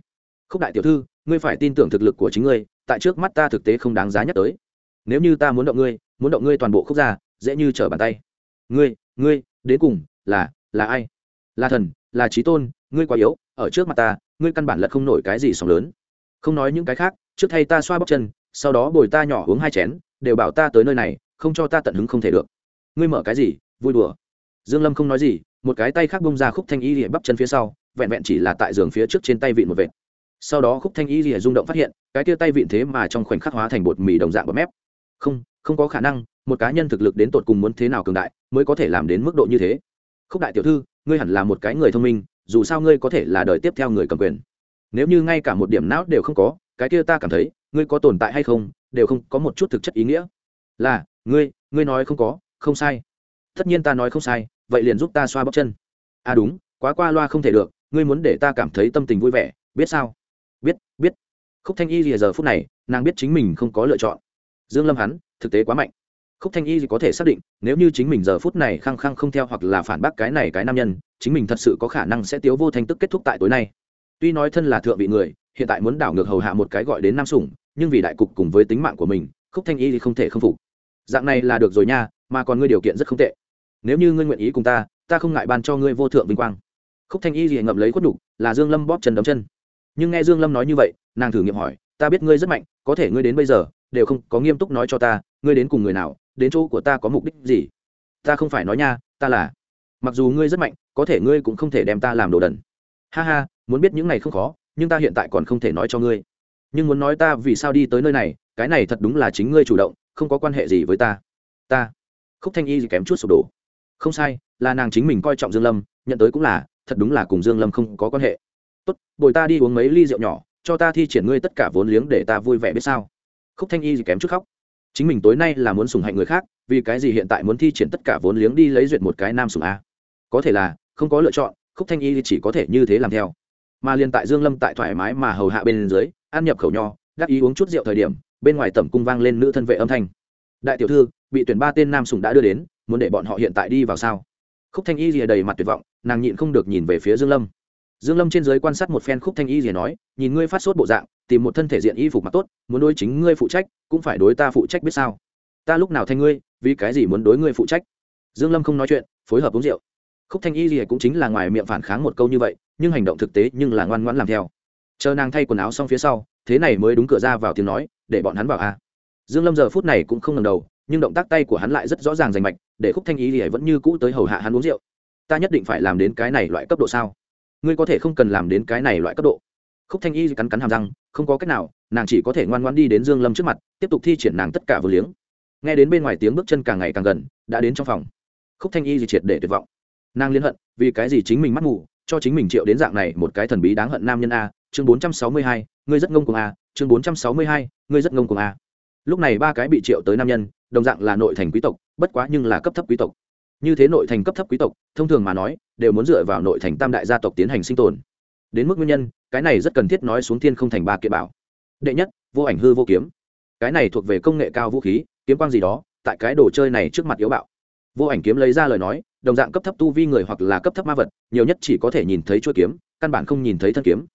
Khúc đại tiểu thư, ngươi phải tin tưởng thực lực của chính ngươi, tại trước mắt ta thực tế không đáng giá nhắc tới. Nếu như ta muốn động ngươi muốn động ngươi toàn bộ khúc gia, dễ như trở bàn tay. Ngươi ngươi, đến cùng là là ai? Là thần, là trí tôn, ngươi quá yếu, ở trước mặt ta, ngươi căn bản lật không nổi cái gì sóng lớn. Không nói những cái khác, trước thay ta xoa bóc chân, sau đó bồi ta nhỏ uống hai chén, đều bảo ta tới nơi này, không cho ta tận hứng không thể được. Ngươi mở cái gì, vui đùa. Dương lâm không nói gì, một cái tay khác bông ra khúc thanh y lìa bắp chân phía sau, vẹn vẹn chỉ là tại giường phía trước trên tay vịn một vệt. Sau đó khúc thanh y lìa rung động phát hiện, cái tia tay vịn thế mà trong khoảnh khắc hóa thành bột mì đồng dạng bọt mép. Không không có khả năng, một cá nhân thực lực đến tột cùng muốn thế nào cường đại mới có thể làm đến mức độ như thế. Khúc đại tiểu thư, ngươi hẳn là một cái người thông minh, dù sao ngươi có thể là đời tiếp theo người cầm quyền. Nếu như ngay cả một điểm não đều không có, cái kia ta cảm thấy, ngươi có tồn tại hay không, đều không có một chút thực chất ý nghĩa. Là, ngươi ngươi nói không có, không sai. Tất nhiên ta nói không sai, vậy liền giúp ta xoa bóc chân. À đúng, quá qua loa không thể được, ngươi muốn để ta cảm thấy tâm tình vui vẻ, biết sao? Biết biết. Khúc thanh y thì giờ phút này, nàng biết chính mình không có lựa chọn. Dương lâm hắn thực tế quá mạnh. Khúc thanh y thì có thể xác định, nếu như chính mình giờ phút này khăng khăng không theo hoặc là phản bác cái này cái nam nhân, chính mình thật sự có khả năng sẽ tiếu vô thanh tức kết thúc tại tối nay. Tuy nói thân là thượng vị người, hiện tại muốn đảo ngược hầu hạ một cái gọi đến nam sủng, nhưng vì đại cục cùng với tính mạng của mình, khúc thanh y thì không thể không phục. Dạng này là được rồi nha, mà còn ngươi điều kiện rất không tệ. Nếu như ngươi nguyện ý cùng ta ta không ngại ban cho ngươi vô thượng vinh quang. Khúc thanh y gì ngậm lấy khuất đục là dương lâm bóp chân đấm chân. Nhưng nghe dương lâm nói như vậy, nàng thử nghiệm hỏi ta biết ngươi rất mạnh, có thể ngươi đến bây giờ, đều không có nghiêm túc nói cho ta, ngươi đến cùng người nào, đến chỗ của ta có mục đích gì? Ta không phải nói nha, ta là, mặc dù ngươi rất mạnh, có thể ngươi cũng không thể đem ta làm đồ đần. Ha ha, muốn biết những này không khó, nhưng ta hiện tại còn không thể nói cho ngươi. Nhưng muốn nói ta vì sao đi tới nơi này, cái này thật đúng là chính ngươi chủ động, không có quan hệ gì với ta. Ta, khúc thanh y gì kém chút sụp đổ. Không sai, là nàng chính mình coi trọng dương lâm, nhận tới cũng là, thật đúng là cùng dương lâm không có quan hệ. Tốt, bồi ta đi uống mấy ly rượu nhỏ cho ta thi triển ngươi tất cả vốn liếng để ta vui vẻ biết sao? Khúc thanh y gì kém chút khóc. Chính mình tối nay là muốn sủng hạnh người khác, vì cái gì hiện tại muốn thi triển tất cả vốn liếng đi lấy duyệt một cái nam sủng a? Có thể là, không có lựa chọn, khúc thanh y chỉ có thể như thế làm theo. Mà liền tại dương lâm tại thoải mái mà hầu hạ bên dưới, ăn nhập khẩu nho đắc ý uống chút rượu thời điểm, bên ngoài tẩm cung vang lên nữ thân vệ âm thanh. Đại tiểu thư, bị tuyển ba tên nam sủng đã đưa đến, muốn để bọn họ hiện tại đi vào sao? Khúc thanh y rìa đầy mặt tuyệt vọng, nàng nhịn không được nhìn về phía dương lâm dương lâm trên dưới quan sát một phen khúc thanh y rìa nói, nhìn ngươi phát sốt bộ dạng, tìm một thân thể diện y phục mặc tốt, muốn đối chính ngươi phụ trách, cũng phải đối ta phụ trách biết sao? Ta lúc nào thanh ngươi, vì cái gì muốn đối ngươi phụ trách? Dương lâm không nói chuyện, phối hợp uống rượu. Khúc thanh y rìa cũng chính là ngoài miệng phản kháng một câu như vậy, nhưng hành động thực tế nhưng là ngoan ngoãn làm theo. Chờ nàng thay quần áo xong phía sau, thế này mới đúng cửa ra vào tiếng nói, để bọn hắn vào a dương lâm giờ phút này cũng không ngẩng đầu, nhưng động tác tay của hắn lại rất rõ ràng rành mạch, để khúc thanh Y rìa vẫn như cũ tới hầu hạ hắn uống rượu. Ta nhất định phải làm đến cái này loại cấp độ sao? Ngươi có thể không cần làm đến cái này loại cấp độ. Khúc thanh y cắn cắn hàm răng không có cách nào nàng chỉ có thể ngoan ngoan đi đến dương lâm trước mặt tiếp tục thi triển nàng tất cả vừa liếng. Nghe đến bên ngoài tiếng bước chân càng ngày càng gần đã đến trong phòng. Khúc thanh y triệt để tuyệt vọng. Nàng liên hận vì cái gì chính mình mắt mù cho chính mình triệu đến dạng này một cái thần bí đáng hận nam nhân a chương 462, ngươi rất ngông cuồng a chương 462, ngươi rất ngông cuồng a. Lúc này ba cái bị triệu tới nam nhân đồng dạng là nội thành quý tộc bất quá nhưng là cấp thấp quý tộc như thế nội thành cấp thấp quý tộc, thông thường mà nói, đều muốn dựa vào nội thành tam đại gia tộc tiến hành sinh tồn. Đến mức nguyên nhân, cái này rất cần thiết nói xuống thiên không thành ba kiện bảo. Đệ nhất, vô ảnh hư vô kiếm. Cái này thuộc về công nghệ cao vũ khí, kiếm quang gì đó, tại cái đồ chơi này trước mặt yếu bạo. Vô ảnh kiếm lấy ra lời nói, đồng dạng cấp thấp tu vi người hoặc là cấp thấp ma vật, nhiều nhất chỉ có thể nhìn thấy chuôi kiếm, căn bản không nhìn thấy thân kiếm.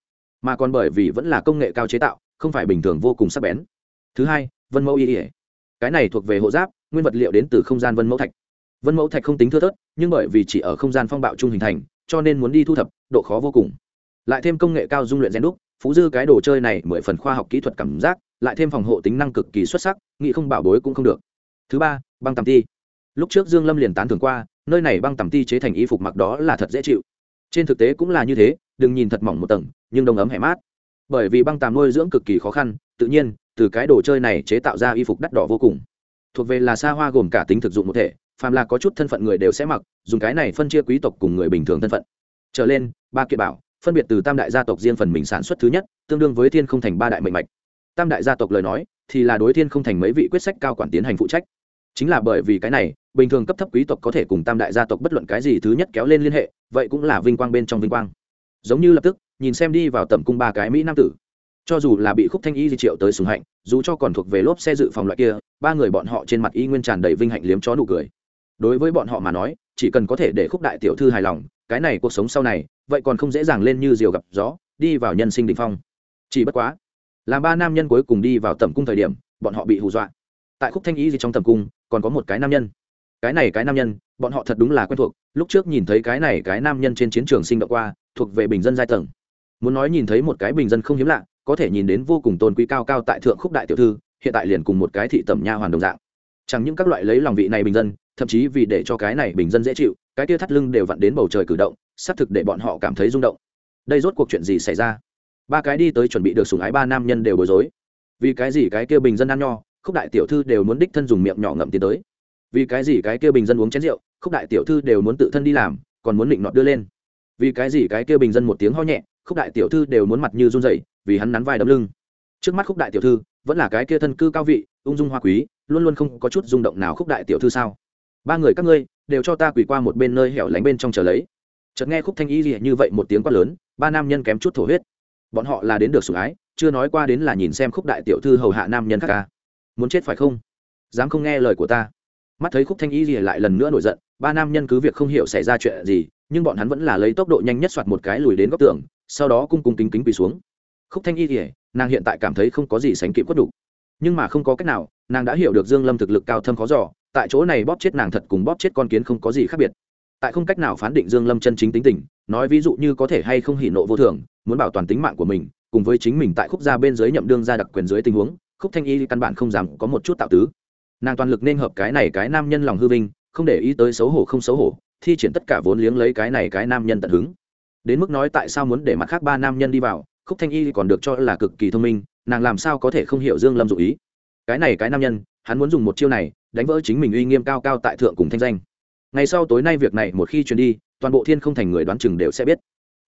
Mà còn bởi vì vẫn là công nghệ cao chế tạo, không phải bình thường vô cùng sắc bén. Thứ hai, vân mẫu y ỉa cái này thuộc về hộ giáp, nguyên vật liệu đến từ không gian vân mẫu thạch vân mẫu thạch không tính thưa thớt, nhưng bởi vì chỉ ở không gian phong bạo chung hình thành, cho nên muốn đi thu thập, độ khó vô cùng. Lại thêm công nghệ cao dung luyện gen đúc, phú dư cái đồ chơi này mười phần khoa học kỹ thuật cảm giác, lại thêm phòng hộ tính năng cực kỳ xuất sắc, nghĩ không bảo bối cũng không được. Thứ ba, băng tầm ti. Lúc trước dương lâm liền tán thường qua, nơi này băng tầm ti chế thành y phục mặc đó là thật dễ chịu. Trên thực tế cũng là như thế, đừng nhìn thật mỏng một tầng, nhưng đông ấm hẻ mát. Bởi vì băng tàm nuôi dưỡng cực kỳ khó khăn, tự nhiên, từ cái đồ chơi này chế tạo ra y phục đắt đỏ vô cùng. Thuộc về là xa hoa gồm cả tính thực dụng một thể phàm là có chút thân phận người đều sẽ mặc, dùng cái này phân chia quý tộc cùng người bình thường thân phận. Trở lên, ba kiện bảo, phân biệt từ tam đại gia tộc riêng phần mình sản xuất thứ nhất, tương đương với thiên không thành ba đại mệnh mạch. Tam đại gia tộc lời nói, thì là đối thiên không thành mấy vị quyết sách cao quản tiến hành phụ trách. Chính là bởi vì cái này, bình thường cấp thấp quý tộc có thể cùng tam đại gia tộc bất luận cái gì thứ nhất kéo lên liên hệ, vậy cũng là vinh quang bên trong vinh quang. Giống như lập tức, nhìn xem đi vào tầm cung ba cái mỹ nam tử. Cho dù là bị khúc thanh y di triệu tới sùng hạnh, dù cho còn thuộc về lốp xe dự phòng loại kia, ba người bọn họ trên mặt y nguyên tràn đầy vinh hạnh liếm chó nụ cười đối với bọn họ mà nói, chỉ cần có thể để khúc đại tiểu thư hài lòng, cái này cuộc sống sau này, vậy còn không dễ dàng lên như diều gặp gió, đi vào nhân sinh đình phong. Chỉ bất quá làm ba nam nhân cuối cùng đi vào tầm cung thời điểm, bọn họ bị hù dọa. Tại khúc thanh ý gì trong tầm cung, còn có một cái nam nhân. Cái này cái nam nhân, bọn họ thật đúng là quen thuộc, lúc trước nhìn thấy cái này cái nam nhân trên chiến trường sinh động qua, thuộc về bình dân giai tầng. Muốn nói nhìn thấy một cái bình dân không hiếm lạ, có thể nhìn đến vô cùng tôn quý cao cao tại thượng khúc đại tiểu thư, hiện tại liền cùng một cái thị tẩm nha hoàn đồng dạng. Chẳng những các loại lấy lòng vị này bình dân thậm chí vì để cho cái này bình dân dễ chịu, cái tia thắt lưng đều vặn đến bầu trời cử động, xác thực để bọn họ cảm thấy rung động. Đây rốt cuộc chuyện gì xảy ra? Ba cái đi tới chuẩn bị được sùng ái ba nam nhân đều bối rối. Vì cái gì cái kia bình dân ăn nho, khúc đại tiểu thư đều muốn đích thân dùng miệng nhỏ ngậm tiến tới. Vì cái gì cái kia bình dân uống chén rượu, khúc đại tiểu thư đều muốn tự thân đi làm, còn muốn định nọt đưa lên. Vì cái gì cái kia bình dân một tiếng ho nhẹ, khúc đại tiểu thư đều muốn mặt như run rẩy, vì hắn nắn vai đấm lưng. Trước mắt khúc đại tiểu thư, vẫn là cái kia thân cư cao vị, ung dung hoa quý, luôn luôn không có chút rung động nào khúc đại tiểu thư sao? Ba người các ngươi đều cho ta quỳ qua một bên nơi hẻo lánh bên trong chờ lấy. Chợt nghe khúc thanh y gì như vậy một tiếng quát lớn, ba nam nhân kém chút thổ huyết. Bọn họ là đến được sủng ái, chưa nói qua đến là nhìn xem khúc đại tiểu thư hầu hạ nam nhân khác ca. Muốn chết phải không? Dám không nghe lời của ta. Mắt thấy khúc thanh y gì lại lần nữa nổi giận, ba nam nhân cứ việc không hiểu xảy ra chuyện gì, nhưng bọn hắn vẫn là lấy tốc độ nhanh nhất soạt một cái lùi đến góc tường, sau đó cung cung kính kính quỳ xuống. Khúc thanh y gì nàng hiện tại cảm thấy không có gì sánh kịp quất đủ. Nhưng mà không có cách nào, nàng đã hiểu được dương lâm thực lực cao thâm khó giỏ tại chỗ này bóp chết nàng thật cùng bóp chết con kiến không có gì khác biệt. Tại không cách nào phán định dương lâm chân chính tính tình, nói ví dụ như có thể hay không hỉ nộ vô thường, muốn bảo toàn tính mạng của mình, cùng với chính mình tại khúc gia bên dưới nhậm đương gia đặc quyền dưới tình huống, khúc thanh y căn bản không dám có một chút tạo tứ. Nàng toàn lực nên hợp cái này cái nam nhân lòng hư vinh, không để ý tới xấu hổ không xấu hổ, thi triển tất cả vốn liếng lấy cái này cái nam nhân tận hứng. Đến mức nói tại sao muốn để mặt khác ba nam nhân đi vào, khúc thanh y còn được cho là cực kỳ thông minh, nàng làm sao có thể không hiểu dương lâm dụ ý. Cái này cái nam nhân hắn muốn dùng một chiêu này đánh vỡ chính mình uy nghiêm cao cao tại thượng cùng thanh danh. Ngày sau tối nay việc này một khi truyền đi, toàn bộ thiên không thành người đoán chừng đều sẽ biết.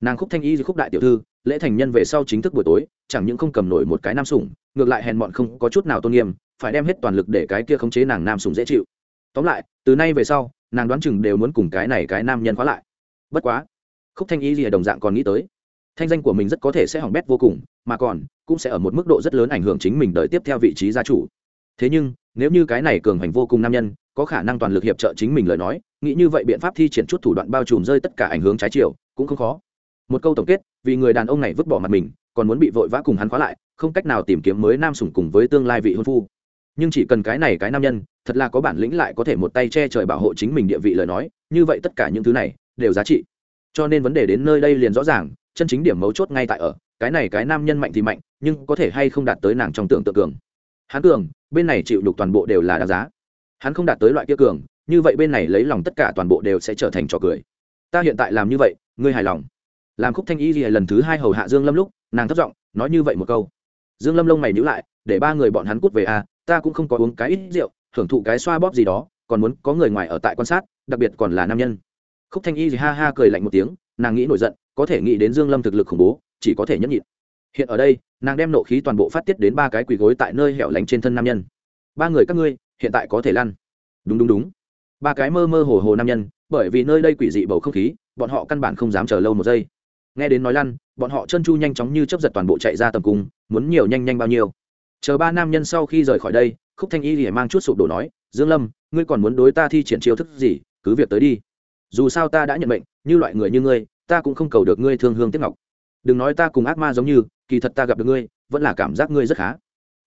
Nàng khúc thanh y khúc đại tiểu thư, lễ thành nhân về sau chính thức buổi tối, chẳng những không cầm nổi một cái nam sủng, ngược lại hèn mọn không có chút nào tôn nghiêm, phải đem hết toàn lực để cái kia khống chế nàng nam sủng dễ chịu. Tóm lại, từ nay về sau, nàng đoán chừng đều muốn cùng cái này cái nam nhân khóa lại. Bất quá, khúc thanh y gì đồng dạng còn nghĩ tới, thanh danh của mình rất có thể sẽ hỏng bét vô cùng, mà còn, cũng sẽ ở một mức độ rất lớn ảnh hưởng chính mình đợi tiếp theo vị trí gia chủ. Thế nhưng nếu như cái này cường hành vô cùng nam nhân, có khả năng toàn lực hiệp trợ chính mình lời nói, nghĩ như vậy biện pháp thi triển chút thủ đoạn bao trùm rơi tất cả ảnh hướng trái chiều, cũng không khó. Một câu tổng kết, vì người đàn ông này vứt bỏ mặt mình, còn muốn bị vội vã cùng hắn khóa lại, không cách nào tìm kiếm mới nam sủng cùng với tương lai vị hôn phu. Nhưng chỉ cần cái này cái nam nhân, thật là có bản lĩnh lại có thể một tay che trời bảo hộ chính mình địa vị lời nói, như vậy tất cả những thứ này, đều giá trị. Cho nên vấn đề đến nơi đây liền rõ ràng, chân chính điểm mấu chốt ngay tại ở, cái này cái nam nhân mạnh thì mạnh, nhưng có thể hay không đạt tới nàng trong tưởng tượng cường. Hắn cường bên này chịu đục toàn bộ đều là đáng giá. Hắn không đạt tới loại kia cường, như vậy bên này lấy lòng tất cả toàn bộ đều sẽ trở thành trò cười. Ta hiện tại làm như vậy, ngươi hài lòng. Làm khúc thanh y gì lần thứ hai hầu hạ dương lâm lúc, nàng thất giọng nói như vậy một câu. Dương lâm lông mày nhíu lại, để ba người bọn hắn cút về à ta cũng không có uống cái ít rượu hưởng thụ cái xoa bóp gì đó, còn muốn có người ngoài ở tại quan sát, đặc biệt còn là nam nhân. Khúc thanh y thì ha ha cười lạnh một tiếng, nàng nghĩ nổi giận, có thể nghĩ đến dương lâm thực lực khủng bố, chỉ có thể nhẫn nhịn hiện ở đây, nàng đem nộ khí toàn bộ phát tiết đến ba cái quỳ gối tại nơi hẻo lánh trên thân nam nhân. Ba người các ngươi, hiện tại có thể lăn. Đúng đúng đúng. Ba cái mơ mơ hồ hồ nam nhân, bởi vì nơi đây quỷ dị bầu không khí, bọn họ căn bản không dám chờ lâu một giây. Nghe đến nói lăn, bọn họ chân chu nhanh chóng như chấp giật toàn bộ chạy ra tầm cung, muốn nhiều nhanh nhanh bao nhiêu. Chờ ba nam nhân sau khi rời khỏi đây, khúc thanh y thì mang chút sụp đổ nói, dương lâm, ngươi còn muốn đối ta thi triển chiêu thức gì? Cứ việc tới đi. Dù sao ta đã nhận mệnh, như loại người như ngươi, ta cũng không cầu được ngươi thương hương tiếc ngọc đừng nói ta cùng ác ma giống như, kỳ thật ta gặp được ngươi, vẫn là cảm giác ngươi rất khá.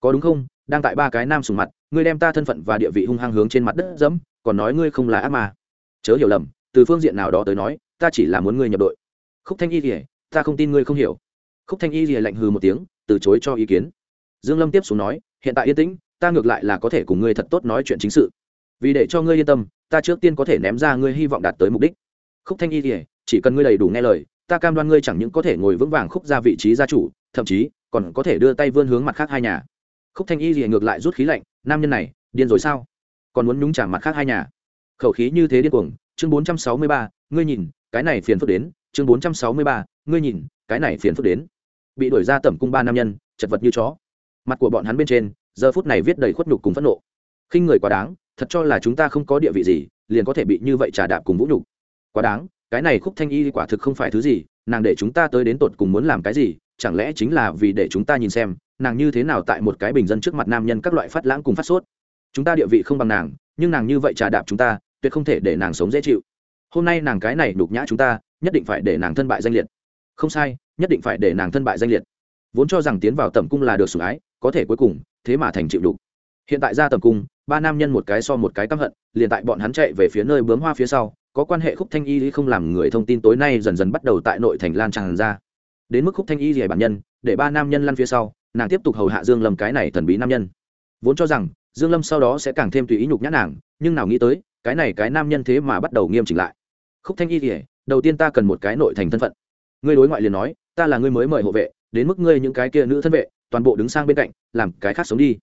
Có đúng không? Đang tại ba cái nam sùng mặt, ngươi đem ta thân phận và địa vị hung hăng hướng trên mặt đất dẫm còn nói ngươi không là ác ma. Chớ hiểu lầm, từ phương diện nào đó tới nói, ta chỉ là muốn ngươi nhập đội. Khúc thanh y thì ta không tin ngươi không hiểu. Khúc thanh y thì lạnh hừ một tiếng, từ chối cho ý kiến. Dương lâm tiếp xuống nói, hiện tại yên tĩnh, ta ngược lại là có thể cùng ngươi thật tốt nói chuyện chính sự. Vì để cho ngươi yên tâm, ta trước tiên có thể ném ra ngươi hy vọng đạt tới mục đích. Khúc thanh y thì chỉ cần ngươi đầy đủ nghe lời ta cam đoan ngươi chẳng những có thể ngồi vững vàng khúc ra vị trí gia chủ, thậm chí còn có thể đưa tay vươn hướng mặt khác hai nhà. Khúc thanh y thì ngược lại rút khí lạnh, nam nhân này, điên rồi sao? Còn muốn nhúng trả mặt khác hai nhà. Khẩu khí như thế điên cuồng, chương bốn trăm sáu mươi ba, ngươi nhìn, cái này phiền phức đến, chương bốn trăm sáu mươi ba, ngươi nhìn, cái này phiền phức đến. Bị đuổi ra tẩm cung ba nam nhân, chật vật như chó. Mặt của bọn hắn bên trên, giờ phút này viết đầy khuất nhục cùng phẫn nộ. Khinh người quá đáng, thật cho là chúng ta không có địa vị gì, liền có thể bị như vậy trà đạp cùng vũ nhục. Quá đáng cái này khúc thanh y quả thực không phải thứ gì, nàng để chúng ta tới đến tột cùng muốn làm cái gì, chẳng lẽ chính là vì để chúng ta nhìn xem, nàng như thế nào tại một cái bình dân trước mặt nam nhân các loại phát lãng cùng phát sốt. Chúng ta địa vị không bằng nàng, nhưng nàng như vậy trà đạp chúng ta, tuyệt không thể để nàng sống dễ chịu. Hôm nay nàng cái này đục nhã chúng ta, nhất định phải để nàng thân bại danh liệt. Không sai, nhất định phải để nàng thân bại danh liệt. Vốn cho rằng tiến vào tầm cung là được sủng ái, có thể cuối cùng, thế mà thành chịu đục hiện tại ra tầm cung, ba nam nhân một cái so một cái căm hận, liền tại bọn hắn chạy về phía nơi bướm hoa phía sau có quan hệ khúc thanh y không làm người thông tin tối nay dần dần bắt đầu tại nội thành lan tràn ra. Đến mức khúc thanh y gì bản nhân, để ba nam nhân lăn phía sau, nàng tiếp tục hầu hạ dương lâm cái này thần bí nam nhân. Vốn cho rằng, dương lâm sau đó sẽ càng thêm tùy ý nhục nhã nàng, nhưng nào nghĩ tới, cái này cái nam nhân thế mà bắt đầu nghiêm chỉnh lại. Khúc thanh y thì đầu tiên ta cần một cái nội thành thân phận. Ngươi đối ngoại liền nói, ta là ngươi mới mời hộ vệ, đến mức ngươi những cái kia nữ thân vệ, toàn bộ đứng sang bên cạnh, làm cái khác sống đi.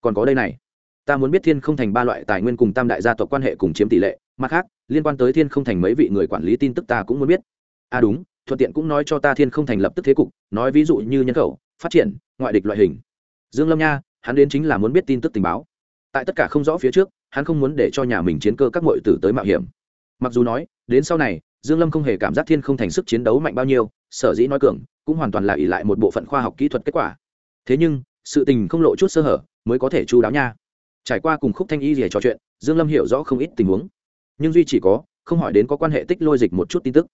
Còn có đây này. Ta muốn biết thiên không thành ba loại tài nguyên cùng tam đại gia tộc quan hệ cùng chiếm tỷ lệ mặt khác, liên quan tới thiên không thành mấy vị người quản lý tin tức ta cũng muốn biết. À đúng, thuận tiện cũng nói cho ta thiên không thành lập tức thế cục, nói ví dụ như nhân khẩu, phát triển, ngoại địch loại hình. Dương lâm nha, hắn đến chính là muốn biết tin tức tình báo. Tại tất cả không rõ phía trước, hắn không muốn để cho nhà mình chiến cơ các mọi tử tới mạo hiểm. Mặc dù nói, đến sau này, dương lâm không hề cảm giác thiên không thành sức chiến đấu mạnh bao nhiêu, sở dĩ nói cường, cũng hoàn toàn là ỷ lại một bộ phận khoa học kỹ thuật kết quả. Thế nhưng, sự tình không lộ chút sơ hở, mới có thể chu đáo nha. Trải qua cùng khúc thanh y gì trò chuyện, dương lâm hiểu rõ không ít tình huống nhưng duy chỉ có, không hỏi đến có quan hệ tích lôi dịch một chút tin tức.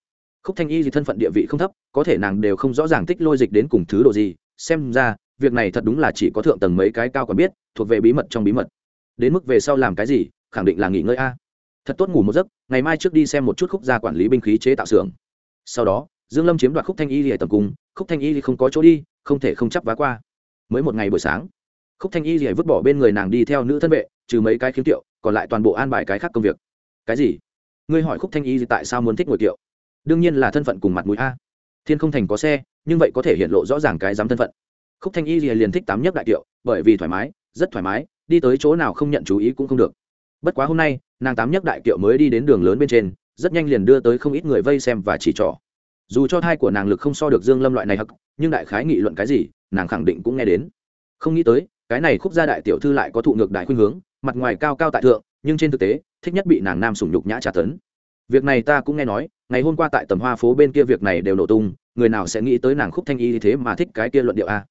Khúc thanh y gì thân phận địa vị không thấp, có thể nàng đều không rõ ràng tích lôi dịch đến cùng thứ độ gì, xem ra, việc này thật đúng là chỉ có thượng tầng mấy cái cao còn biết, thuộc về bí mật trong bí mật. Đến mức về sau làm cái gì, khẳng định là nghỉ ngơi a. Thật tốt ngủ một giấc, ngày mai trước đi xem một chút khúc gia quản lý binh khí chế tạo xưởng. Sau đó, dương lâm chiếm đoạt khúc thanh y lìa tầm cung, khúc thanh y thì không có chỗ đi, không thể không chấp vá qua. Mới một ngày buổi sáng, khúc thanh y lìa vứt bỏ bên người nàng đi theo nữ thân vệ, trừ mấy cái khiếm tiệu, còn lại toàn bộ an bài cái khác công việc cái gì? Ngươi hỏi khúc thanh y tại sao muốn thích ngồi kiệu? Đương nhiên là thân phận cùng mặt mũi a. Thiên không thành có xe, nhưng vậy có thể hiện lộ rõ ràng cái dám thân phận. Khúc thanh y liền thích tám nhất đại kiệu, bởi vì thoải mái, rất thoải mái, đi tới chỗ nào không nhận chú ý cũng không được. Bất quá hôm nay, nàng tám nhất đại kiệu mới đi đến đường lớn bên trên, rất nhanh liền đưa tới không ít người vây xem và chỉ trỏ. Dù cho thai của nàng lực không so được dương lâm loại này hắc, nhưng đại khái nghị luận cái gì, nàng khẳng định cũng nghe đến. Không nghĩ tới, cái này khúc gia đại tiểu thư lại có thụ ngược đại khuynh hướng, mặt ngoài cao cao tại thượng nhưng trên thực tế, thích nhất bị nàng nam sủng nhục nhã trả tấn. Việc này ta cũng nghe nói, ngày hôm qua tại tầm hoa phố bên kia việc này đều nổ tung, người nào sẽ nghĩ tới nàng khúc thanh y thế mà thích cái kia luận điệu a?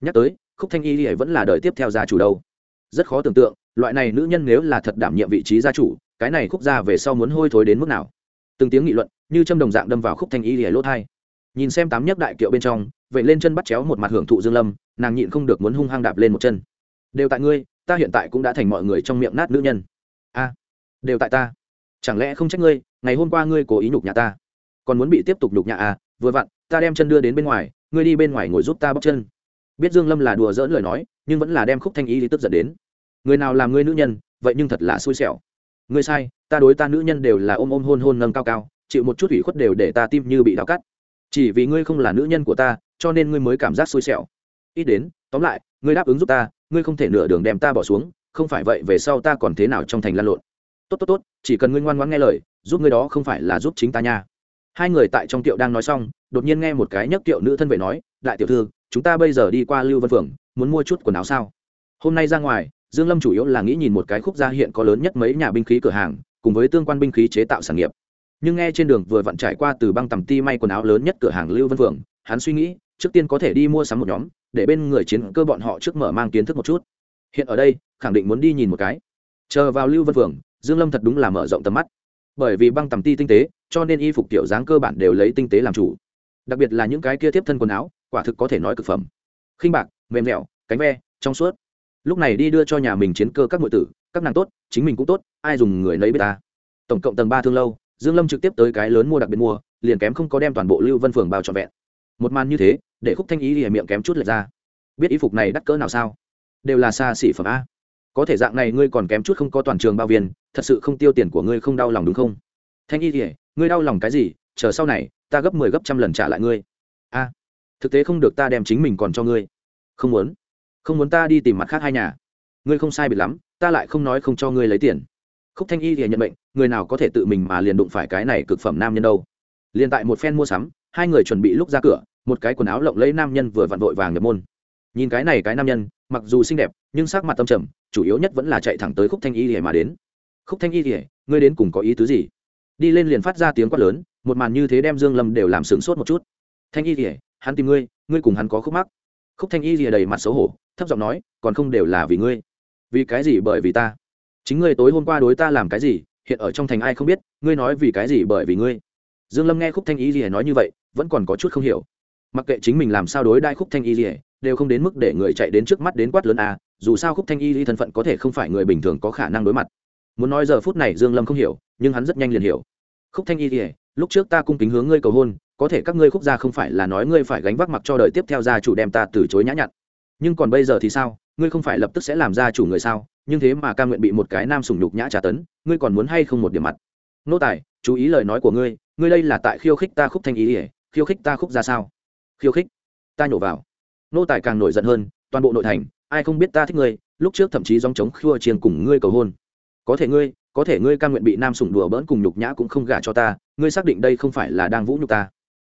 Nhắc tới, khúc thanh y thì vẫn là đời tiếp theo gia chủ đâu. Rất khó tưởng tượng, loại này nữ nhân nếu là thật đảm nhiệm vị trí gia chủ, cái này khúc gia về sau muốn hôi thối đến mức nào? Từng tiếng nghị luận, như châm đồng dạng đâm vào khúc thanh y thì lốt hai nhìn xem tám nhấc đại kiệu bên trong, vậy lên chân bắt chéo một mặt hưởng thụ dương lâm, nàng nhịn không được muốn hung hăng đạp lên một chân. Đều tại ngươi, ta hiện tại cũng đã thành mọi người trong miệng nát nữ nhân a, đều tại ta. Chẳng lẽ không trách ngươi, ngày hôm qua ngươi cố ý nhục nhà ta? Còn muốn bị tiếp tục nhục nhà à? Vừa vặn, ta đem chân đưa đến bên ngoài, ngươi đi bên ngoài ngồi giúp ta bóc chân. Biết dương lâm là đùa dỡn lời nói, nhưng vẫn là đem khúc thanh ý thì tức giận đến. Người nào làm ngươi nữ nhân, vậy nhưng thật là xui xẻo. Ngươi sai, ta đối ta nữ nhân đều là ôm ôm hôn hôn nâng cao cao, chịu một chút ủy khuất đều để ta tim như bị đau cắt. Chỉ vì ngươi không là nữ nhân của ta, cho nên ngươi mới cảm giác xui xẻo. Ít đến, tóm lại, ngươi đáp ứng giúp ta, ngươi không thể nửa đường đem ta bỏ xuống không phải vậy về sau ta còn thế nào trong thành lan lộn. Tốt tốt tốt, chỉ cần ngươi ngoan ngoãn nghe lời, giúp ngươi đó không phải là giúp chính ta nha. Hai người tại trong tiệu đang nói xong, đột nhiên nghe một cái nhấc tiệu nữ thân vệ nói, đại tiểu thư, chúng ta bây giờ đi qua lưu vân phường muốn mua chút quần áo sao? Hôm nay ra ngoài, dương lâm chủ yếu là nghĩ nhìn một cái khúc gia hiện có lớn nhất mấy nhà binh khí cửa hàng, cùng với tương quan binh khí chế tạo sản nghiệp. Nhưng nghe trên đường vừa vặn trải qua từ băng tầm ti may quần áo lớn nhất cửa hàng lưu vân phường hắn suy nghĩ, trước tiên có thể đi mua sắm một nhóm, để bên người chiến cơ bọn họ trước mở mang kiến thức một chút hiện ở đây, khẳng định muốn đi nhìn một cái. Chờ vào lưu vân phường, dương lâm thật đúng là mở rộng tầm mắt. Bởi vì băng tầm ti tinh tế, cho nên y phục tiểu dáng cơ bản đều lấy tinh tế làm chủ. Đặc biệt là những cái kia tiếp thân quần áo, quả thực có thể nói cực phẩm. Khinh bạc, mềm dẻo, cánh ve, trong suốt. Lúc này đi đưa cho nhà mình chiến cơ các ngụy tử, các nàng tốt, chính mình cũng tốt, ai dùng người lấy biết ta. Tổng cộng tầng ba thương lâu, dương lâm trực tiếp tới cái lớn mua đặc biệt mua, liền kém không có đem toàn bộ lưu vân phường bao trọn vẹn. Một màn như thế, để khúc thanh ý thì miệng kém chút lệch ra. Biết y phục này đắt cỡ nào sao? Đều là xa xỉ phẩm a. Có thể dạng này ngươi còn kém chút không có toàn trường bao viên, thật sự không tiêu tiền của ngươi không đau lòng đúng không? Thanh y thì ngươi đau lòng cái gì? Chờ sau này, ta gấp mười 10 gấp trăm lần trả lại ngươi. A, thực tế không được ta đem chính mình còn cho ngươi. Không muốn. Không muốn ta đi tìm mặt khác hai nhà. Ngươi không sai biệt lắm, ta lại không nói không cho ngươi lấy tiền. Khúc thanh y thì nhận bệnh người nào có thể tự mình mà liền đụng phải cái này cực phẩm nam nhân đâu. Liền tại một phen mua sắm, hai người chuẩn bị lúc ra cửa, một cái quần áo lộng lấy nam nhân vừa vặn vội vàng nhập môn nhìn cái này cái nam nhân, mặc dù xinh đẹp, nhưng sắc mặt tâm trầm, chủ yếu nhất vẫn là chạy thẳng tới khúc thanh y thì mà đến. Khúc thanh y thì ngươi đến cùng có ý tứ gì? Đi lên liền phát ra tiếng quát lớn, một màn như thế đem dương lâm đều làm sửng sốt một chút. Thanh y thì hắn tìm ngươi ngươi cùng hắn có khúc mắc. Khúc thanh y thì đầy mặt xấu hổ, thấp giọng nói, còn không đều là vì ngươi. Vì cái gì bởi vì ta? Chính ngươi tối hôm qua đối ta làm cái gì, hiện ở trong thành ai không biết, ngươi nói vì cái gì bởi vì ngươi? Dương lâm nghe khúc thanh y gì nói như vậy, vẫn còn có chút không hiểu. Mặc kệ chính mình làm sao đối đai khúc thanh y lìa đều không đến mức để người chạy đến trước mắt đến quát lớn à dù sao khúc thanh y lý thân phận có thể không phải người bình thường có khả năng đối mặt. Muốn nói giờ phút này dương lâm không hiểu, nhưng hắn rất nhanh liền hiểu. Khúc thanh y lý lúc trước ta cung kính hướng ngươi cầu hôn, có thể các ngươi khúc gia không phải là nói ngươi phải gánh vác mặc cho đời tiếp theo gia chủ đem ta từ chối nhã nhặn. Nhưng còn bây giờ thì sao? Ngươi không phải lập tức sẽ làm gia chủ người sao? Nhưng thế mà ca nguyện bị một cái nam sùng nhục nhã trả tấn, ngươi còn muốn hay không một điểm mặt? Nô tài, chú ý lời nói của ngươi ngươi đây là tại khiêu khích ta khúc thanh ý ỉa khiêu khích ta khúc ra sao? Khiêu khích, ta nhổ vào nô tài càng nổi giận hơn toàn bộ nội thành ai không biết ta thích ngươi lúc trước thậm chí dòng chống khua chiêng cùng ngươi cầu hôn. Có thể ngươi có thể ngươi ca nguyện bị nam sủng đùa bỡn cùng nhục nhã cũng không gả cho ta ngươi xác định đây không phải là đang vũ nhục ta.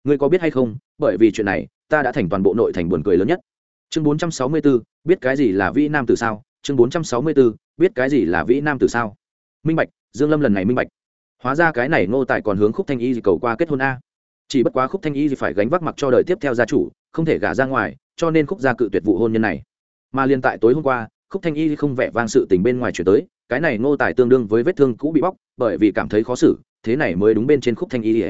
Ngươi có biết hay không bởi vì chuyện này ta đã thành toàn bộ nội thành buồn cười lớn nhất. Chương bốn trăm sáu mươi 464, biết cái gì là vĩ nam từ sao? Chương bốn trăm sáu mươi 464, biết cái gì là vĩ nam từ sao? Minh bạch dương lâm lần này minh bạch. Hóa ra cái này ngô tài còn hướng khúc thanh y gì cầu qua kết hôn a. Chỉ bất quá khúc thanh y gì phải gánh vác mặc cho đời tiếp theo gia chủ không thể gả ra ngoài cho nên khúc gia cự tuyệt vụ hôn nhân này. Mà liên tại tối hôm qua, khúc thanh y không vẻ vang sự tình bên ngoài chuyển tới, cái này ngô tài tương đương với vết thương cũ bị bóc, bởi vì cảm thấy khó xử, thế này mới đúng bên trên khúc thanh y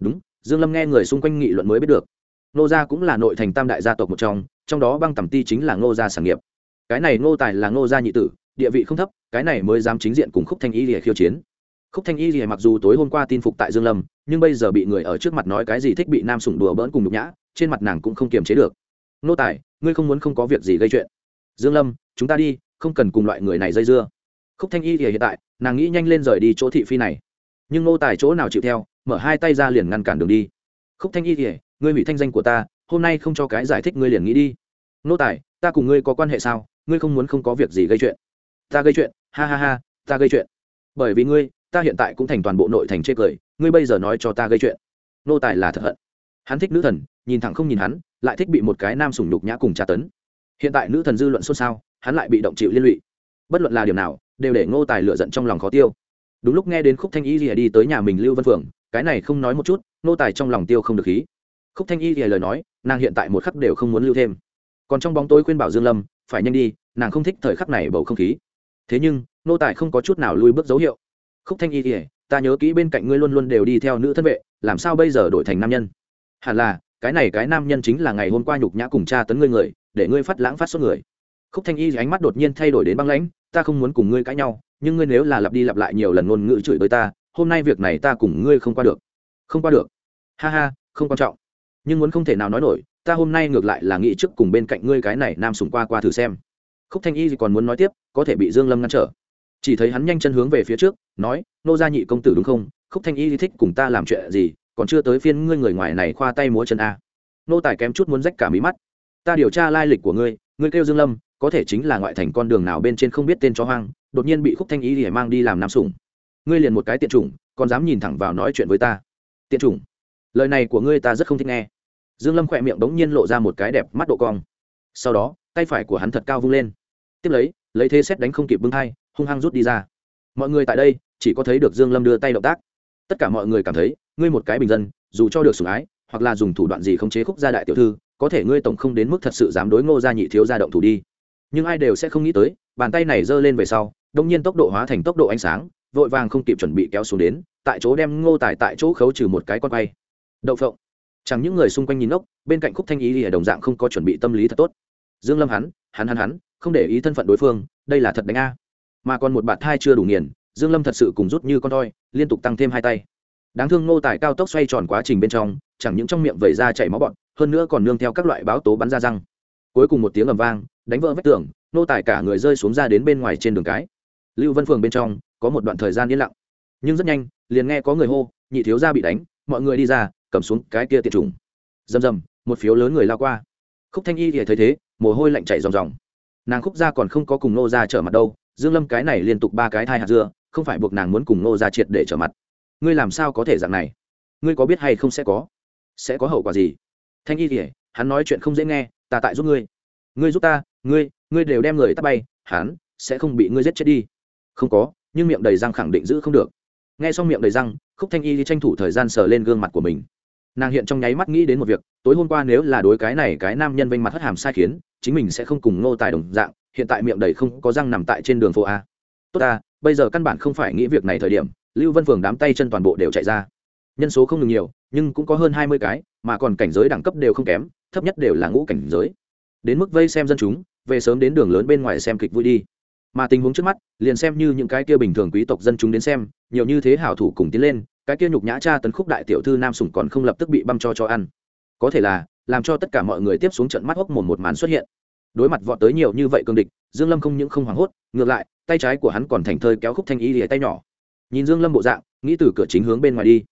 đúng, dương lâm nghe người xung quanh nghị luận mới biết được. Ngô gia cũng là nội thành tam đại gia tộc một trong trong đó băng tầm ti chính là ngô gia sản nghiệp. Cái này ngô tài là ngô gia nhị tử, địa vị không thấp, cái này mới dám chính diện cùng khúc thanh y lìa khiêu chiến. Khúc thanh y lìa mặc dù tối hôm qua tin phục tại dương lâm, nhưng bây giờ bị người ở trước mặt nói cái gì thích bị nam sủng đùa bỡn cùng nhục nhã, trên mặt nàng cũng không kiềm chế được. Nô tài, ngươi không muốn không có việc gì gây chuyện. Dương lâm, chúng ta đi, không cần cùng loại người này dây dưa. Khúc thanh y thì hiện tại, nàng nghĩ nhanh lên rời đi chỗ thị phi này. Nhưng Nô tài chỗ nào chịu theo, mở hai tay ra liền ngăn cản đường đi. Khúc thanh y thì, ngươi hủy thanh danh của ta, hôm nay không cho cái giải thích ngươi liền nghĩ đi. Nô tài, ta cùng ngươi có quan hệ sao? Ngươi không muốn không có việc gì gây chuyện. Ta gây chuyện, ha ha ha, ta gây chuyện. Bởi vì ngươi, ta hiện tại cũng thành toàn bộ nội thành chê cười, ngươi bây giờ nói cho ta gây chuyện. Nô tài là thật hận. Hắn thích nữ thần, nhìn thẳng không nhìn hắn lại thích bị một cái nam sủng đục nhã cùng tra tấn. Hiện tại nữ thần dư luận xôn xao, hắn lại bị động chịu liên lụy. Bất luận là điểm nào, đều để ngô tài lựa giận trong lòng khó tiêu. Đúng lúc nghe đến khúc thanh y rìa đi tới nhà mình lưu vân phượng, cái này không nói một chút, ngô tài trong lòng tiêu không được khí. Khúc thanh y rìa lời nói, nàng hiện tại một khắc đều không muốn lưu thêm. Còn trong bóng tối khuyên bảo dương lâm, phải nhanh đi, nàng không thích thời khắc này bầu không khí. Thế nhưng, Ngô tài không có chút nào lui bước dấu hiệu. Khúc thanh y thì ta nhớ kỹ bên cạnh ngươi luôn luôn đều đi theo nữ thân vệ, làm sao bây giờ đổi thành nam nhân? Hẳn là cái này cái nam nhân chính là ngày hôm qua nhục nhã cùng cha tấn ngươi người, để ngươi phát lãng phát số người. Khúc thanh y ánh mắt đột nhiên thay đổi đến băng lãnh, ta không muốn cùng ngươi cãi nhau, nhưng ngươi nếu là lặp đi lặp lại nhiều lần ngôn ngữ chửi bới ta, hôm nay việc này ta cùng ngươi không qua được. Không qua được. Ha ha, không quan trọng. Nhưng muốn không thể nào nói nổi, ta hôm nay ngược lại là nghĩ trước cùng bên cạnh ngươi cái này nam sùng qua qua thử xem. Khúc thanh y còn muốn nói tiếp, có thể bị dương lâm ngăn trở. Chỉ thấy hắn nhanh chân hướng về phía trước, nói, nô gia nhị công tử đúng không? Khúc thanh y thích cùng ta làm chuyện gì? Còn chưa tới phiên ngươi người ngoài này khoa tay múa chân a. Nô tài kém chút muốn rách cả mí mắt. Ta điều tra lai lịch của ngươi ngươi kêu dương lâm, có thể chính là ngoại thành con đường nào bên trên không biết tên chó hoang, đột nhiên bị khúc thanh ý để mang đi làm nam sủng. Ngươi liền một cái tiện chủng, còn dám nhìn thẳng vào nói chuyện với ta. Tiện chủng? Lời này của ngươi ta rất không thích nghe. Dương lâm khỏe miệng đống nhiên lộ ra một cái đẹp mắt độ cong. Sau đó, tay phải của hắn thật cao vung lên. Tiếp lấy lấy thế xét đánh không kịp bưng hai hung hăng rút đi ra. Mọi người tại đây, chỉ có thấy được dương lâm đưa tay động tác. Tất cả mọi người cảm thấy ngươi một cái bình dân, dù cho được sủng ái, hoặc là dùng thủ đoạn gì khống chế khúc gia đại tiểu thư, có thể ngươi tổng không đến mức thật sự dám đối ngô gia nhị thiếu gia động thủ đi. Nhưng ai đều sẽ không nghĩ tới, bàn tay này giơ lên về sau, đông nhiên tốc độ hóa thành tốc độ ánh sáng, vội vàng không kịp chuẩn bị kéo xuống đến, tại chỗ đem ngô tài tại chỗ khấu trừ một cái con quay. Đậu phộng. Chẳng những người xung quanh nhìn ngốc, bên cạnh khúc thanh ý thì đồng dạng không có chuẩn bị tâm lý thật tốt. Dương lâm hắn hắn hắn hắn, không để ý thân phận đối phương, đây là thật đánh a. Mà còn một bạt thai chưa đủ nghiền, dương lâm thật sự cùng rút như con toi, liên tục tăng thêm hai tay đáng thương ngô tài cao tốc xoay tròn quá trình bên trong, chẳng những trong miệng vẩy ra chảy máu bọn hơn nữa còn nương theo các loại báo tố bắn ra răng. Cuối cùng một tiếng ầm vang, đánh vỡ vách tường, nô tài cả người rơi xuống ra đến bên ngoài trên đường cái. Lưu vân phường bên trong, có một đoạn thời gian yên lặng. Nhưng rất nhanh, liền nghe có người hô, nhị thiếu gia bị đánh, mọi người đi ra, cầm xuống cái kia tiệt trùng rầm rầm, một phiếu lớn người lao qua. Khúc thanh y thì thấy thế, mồ hôi lạnh chảy ròng ròng. Nàng khúc gia còn không có cùng nô gia trở mặt đâu, dương lâm cái này liên tục ba cái thai hạt dưa, không phải buộc nàng muốn cùng nô gia triệt để trở mặt ngươi làm sao có thể dạng này? Ngươi có biết hay không sẽ có? Sẽ có hậu quả gì? Thanh y thì hắn nói chuyện không dễ nghe, ta tại giúp ngươi. Ngươi giúp ta, ngươi ngươi đều đem người tắt bay, hắn sẽ không bị ngươi giết chết đi. Không có, nhưng miệng đầy răng khẳng định giữ không được. Nghe xong miệng đầy răng, khúc thanh y đi tranh thủ thời gian sờ lên gương mặt của mình. Nàng hiện trong nháy mắt nghĩ đến một việc, tối hôm qua nếu là đối cái này cái nam nhân vênh mặt hất hàm sai khiến, chính mình sẽ không cùng ngô tài đồng dạng, hiện tại miệng đầy không có răng nằm tại trên đường phố a. Tốt ta, bây giờ căn bản không phải nghĩ việc này thời điểm lưu vân phường đám tay chân toàn bộ đều chạy ra. Nhân số không ngừng nhiều, nhưng cũng có hơn hai mươi cái, mà còn cảnh giới đẳng cấp đều không kém, thấp nhất đều là ngũ cảnh giới. Đến mức vây xem dân chúng, về sớm đến đường lớn bên ngoài xem kịch vui đi. Mà tình huống trước mắt, liền xem như những cái kia bình thường quý tộc dân chúng đến xem, nhiều như thế hảo thủ cùng tiến lên, cái kia nhục nhã cha tấn khúc đại tiểu thư nam sủng còn không lập tức bị băm cho cho ăn. Có thể là, làm cho tất cả mọi người tiếp xuống trận mắt hốc mồm một màn xuất hiện. Đối mặt vọt tới nhiều như vậy cương địch, dương lâm không những không hoảng hốt, ngược lại, tay trái của hắn còn thành thơi kéo khúc thanh y lìa tay nhỏ nhìn dương lâm bộ dạng, nghĩ từ cửa chính hướng bên ngoài đi.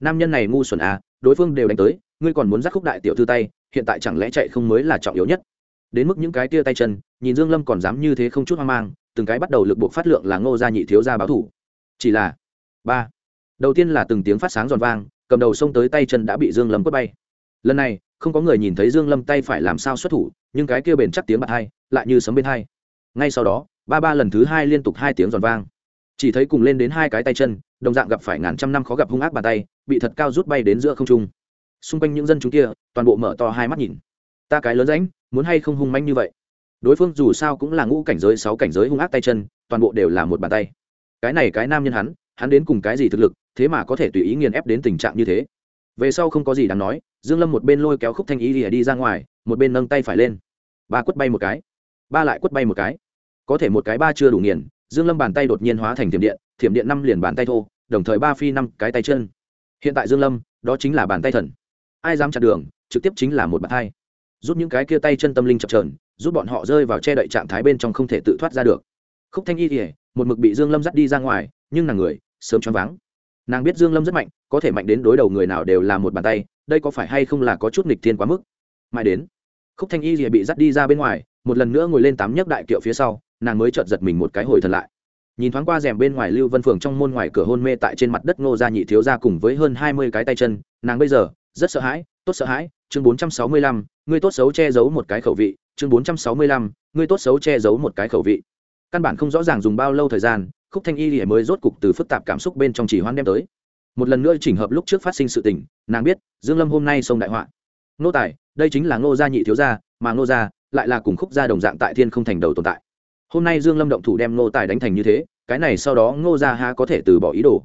Nam nhân này ngu xuẩn à đối phương đều đánh tới, ngươi còn muốn dắt khúc đại tiểu thư tay, hiện tại chẳng lẽ chạy không mới là trọng yếu nhất? Đến mức những cái tia tay chân, nhìn dương lâm còn dám như thế không chút hoang mang, từng cái bắt đầu lực buộc phát lượng là ngô gia nhị thiếu gia báo thủ. Chỉ là, ba, đầu tiên là từng tiếng phát sáng giòn vang, cầm đầu xông tới tay chân đã bị dương lâm quất bay. Lần này, không có người nhìn thấy dương lâm tay phải làm sao xuất thủ, nhưng cái kia bền chắc tiếng bạc hai, lại như sấm bên hai. Ngay sau đó, ba ba lần thứ hai liên tục hai tiếng giòn vang chỉ thấy cùng lên đến hai cái tay chân, đồng dạng gặp phải ngàn trăm năm khó gặp hung ác bàn tay, bị thật cao rút bay đến giữa không trung. Xung quanh những dân chúng kia, toàn bộ mở to hai mắt nhìn. Ta cái lớn ránh muốn hay không hung manh như vậy? Đối phương dù sao cũng là ngũ cảnh giới, sáu cảnh giới hung ác tay chân, toàn bộ đều là một bàn tay. Cái này cái nam nhân hắn hắn đến cùng cái gì thực lực, thế mà có thể tùy ý nghiền ép đến tình trạng như thế? Về sau không có gì đáng nói, dương lâm một bên lôi kéo khúc thanh ý lìa đi ra ngoài, một bên nâng tay phải lên. Ba quất bay một cái. Ba lại quất bay một cái. Có thể một cái ba chưa đủ nghiền dương lâm bàn tay đột nhiên hóa thành thiểm điện thiểm điện năm liền bàn tay thô đồng thời ba phi năm cái tay chân. Hiện tại dương lâm đó chính là bàn tay thần. Ai dám chặn đường trực tiếp chính là một bàn tay. Giúp những cái kia tay chân tâm linh chập chờn, giúp bọn họ rơi vào che đậy trạng thái bên trong không thể tự thoát ra được. Khúc thanh y thì một mực bị dương lâm dắt đi ra ngoài nhưng nàng người sớm choáng váng. Nàng biết dương lâm rất mạnh có thể mạnh đến đối đầu người nào đều là một bàn tay đây có phải hay không là có chút nghịch thiên quá mức? Mãi đến khúc thanh y thì bị dắt đi ra bên ngoài một lần nữa ngồi lên tám nhấc đại kiệu phía sau nàng mới chợt giật mình một cái hồi thần lại. Nhìn thoáng qua rèm bên ngoài lưu vân phường trong môn ngoài cửa hôn mê tại trên mặt đất ngô gia nhị thiếu gia cùng với hơn hai mươi cái tay chân, nàng bây giờ, rất sợ hãi, tốt sợ hãi, chương bốn trăm sáu mươi lăm, ngươi tốt xấu che giấu một cái khẩu vị, chương bốn trăm sáu mươi lăm, ngươi tốt xấu che giấu một cái khẩu vị. Căn bản không rõ ràng dùng bao lâu thời gian, khúc thanh y thì mới rốt cục từ phức tạp cảm xúc bên trong chỉ hoan đem tới. Một lần nữa chỉnh hợp lúc trước phát sinh sự tình, nàng biết, dương lâm hôm nay sông đại họa. Nô tài, đây chính là ngô gia nhị thiếu gia, mà ngô gia lại là cùng khúc gia đồng dạng tại thiên không thành đầu tồn tại hôm nay dương lâm động thủ đem ngô tài đánh thành như thế, cái này sau đó ngô gia ha có thể từ bỏ ý đồ.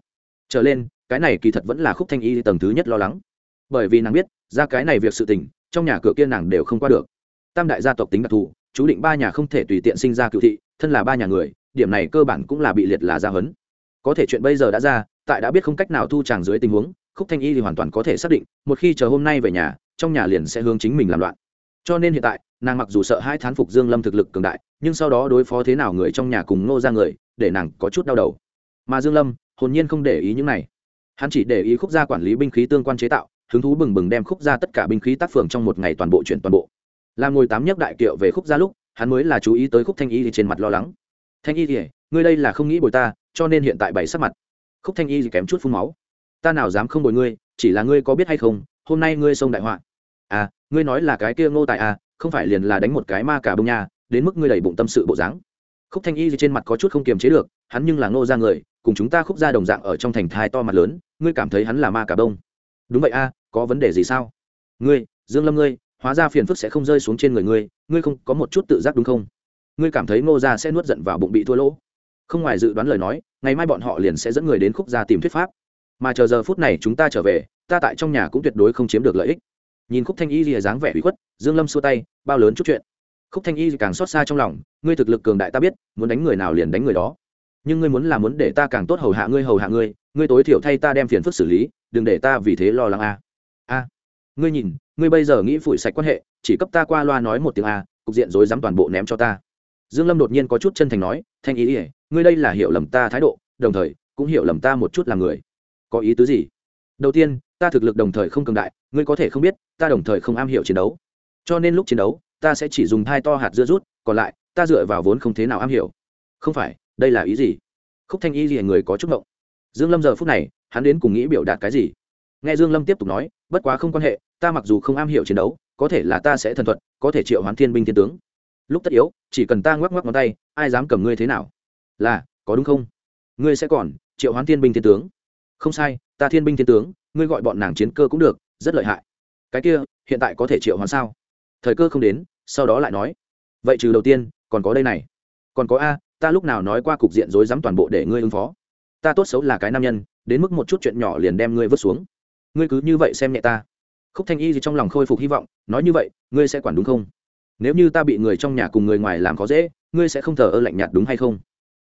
Trở lên, cái này kỳ thật vẫn là khúc thanh y tầng thứ nhất lo lắng. Bởi vì nàng biết, ra cái này việc sự tình, trong nhà cửa kia nàng đều không qua được. Tam đại gia tộc tính đặc thù, chú định ba nhà không thể tùy tiện sinh ra cựu thị, thân là ba nhà người, điểm này cơ bản cũng là bị liệt là gia hấn có thể chuyện bây giờ đã ra, tại đã biết không cách nào thu tràng dưới tình huống, khúc thanh y thì hoàn toàn có thể xác định, một khi chờ hôm nay về nhà, trong nhà liền sẽ hướng chính mình làm loạn. Cho nên hiện tại nàng mặc dù sợ hai thán phục dương lâm thực lực cường đại, nhưng sau đó đối phó thế nào người trong nhà cùng nô ra người, để nàng có chút đau đầu. Mà dương lâm, hồn nhiên không để ý những này. Hắn chỉ để ý khúc gia quản lý binh khí tương quan chế tạo, hứng thú bừng bừng đem khúc gia tất cả binh khí tác phường trong một ngày toàn bộ chuyển toàn bộ. Làm ngồi tám nhất đại kiệu về khúc gia lúc, hắn mới là chú ý tới khúc thanh y thì trên mặt lo lắng. Thanh y thì ngươi đây là không nghĩ bồi ta, cho nên hiện tại bảy sắc mặt. Khúc thanh y thì kém chút phun máu. Ta nào dám không bồi ngươi, chỉ là ngươi có biết hay không, hôm nay ngươi xông đại họa. À ngươi nói là cái kia ngô tài à không phải liền là đánh một cái ma cả bông nha đến mức ngươi đầy bụng tâm sự bộ dáng. Khúc thanh y trên mặt có chút không kiềm chế được hắn nhưng là ngô ra người cùng chúng ta khúc ra đồng dạng ở trong thành thai to mặt lớn ngươi cảm thấy hắn là ma cả bông. Đúng vậy a à, có vấn đề gì sao? Ngươi dương lâm ngươi hóa ra phiền phức sẽ không rơi xuống trên người ngươi ngươi không có một chút tự giác đúng không? Ngươi cảm thấy ngô gia sẽ nuốt giận vào bụng bị thua lỗ. Không ngoài dự đoán lời nói ngày mai bọn họ liền sẽ dẫn người đến khúc gia tìm thuyết pháp. Mà chờ giờ phút này chúng ta trở về ta tại trong nhà cũng tuyệt đối không chiếm được lợi ích nhìn khúc thanh y rìa dáng vẻ bị khuất, dương lâm xua tay, bao lớn chút chuyện. Khúc thanh y càng xót xa trong lòng, ngươi thực lực cường đại ta biết, muốn đánh người nào liền đánh người đó. Nhưng ngươi muốn là muốn để ta càng tốt hầu hạ ngươi, hầu hạ ngươi ngươi tối thiểu thay ta đem phiền phức xử lý, đừng để ta vì thế lo lắng a. A, ngươi nhìn, ngươi bây giờ nghĩ phủi sạch quan hệ, chỉ cấp ta qua loa nói một tiếng a, cục diện rối rắm toàn bộ ném cho ta. Dương lâm đột nhiên có chút chân thành nói, thanh ý ỉa ngươi đây là hiểu lầm ta thái độ, đồng thời, cũng hiểu lầm ta một chút là người. Có ý tứ gì? Đầu tiên, ta thực lực đồng thời không cường đại ngươi có thể không biết, ta đồng thời không am hiểu chiến đấu. Cho nên lúc chiến đấu, ta sẽ chỉ dùng hai to hạt dưa rút, còn lại, ta dựa vào vốn không thế nào am hiểu. Không phải, đây là ý gì? Khúc thanh y gì người có chút động. dương lâm giờ phút này, hắn đến cùng nghĩ biểu đạt cái gì? Nghe dương lâm tiếp tục nói, bất quá không quan hệ, ta mặc dù không am hiểu chiến đấu, có thể là ta sẽ thần thuật, có thể triệu hoán thiên binh thiên tướng. Lúc tất yếu, chỉ cần ta ngoắc ngoắc ngón tay, ai dám cầm ngươi thế nào? Là, có đúng không? Ngươi sẽ còn, triệu hoán thiên binh thiên tướng. Không sai, ta thiên binh thiên tướng, ngươi gọi bọn nàng chiến cơ cũng được rất lợi hại. Cái kia, hiện tại có thể triệu hoán sao? Thời cơ không đến, sau đó lại nói. Vậy trừ đầu tiên, còn có đây này. Còn có a, ta lúc nào nói qua cục diện rối rắm toàn bộ để ngươi ứng phó. Ta tốt xấu là cái nam nhân, đến mức một chút chuyện nhỏ liền đem ngươi vứt xuống. Ngươi cứ như vậy xem nhẹ ta. Khúc thanh y gì trong lòng khôi phục hy vọng, nói như vậy, ngươi sẽ quản đúng không? Nếu như ta bị người trong nhà cùng người ngoài làm khó dễ, ngươi sẽ không thờ ơ lạnh nhạt đúng hay không?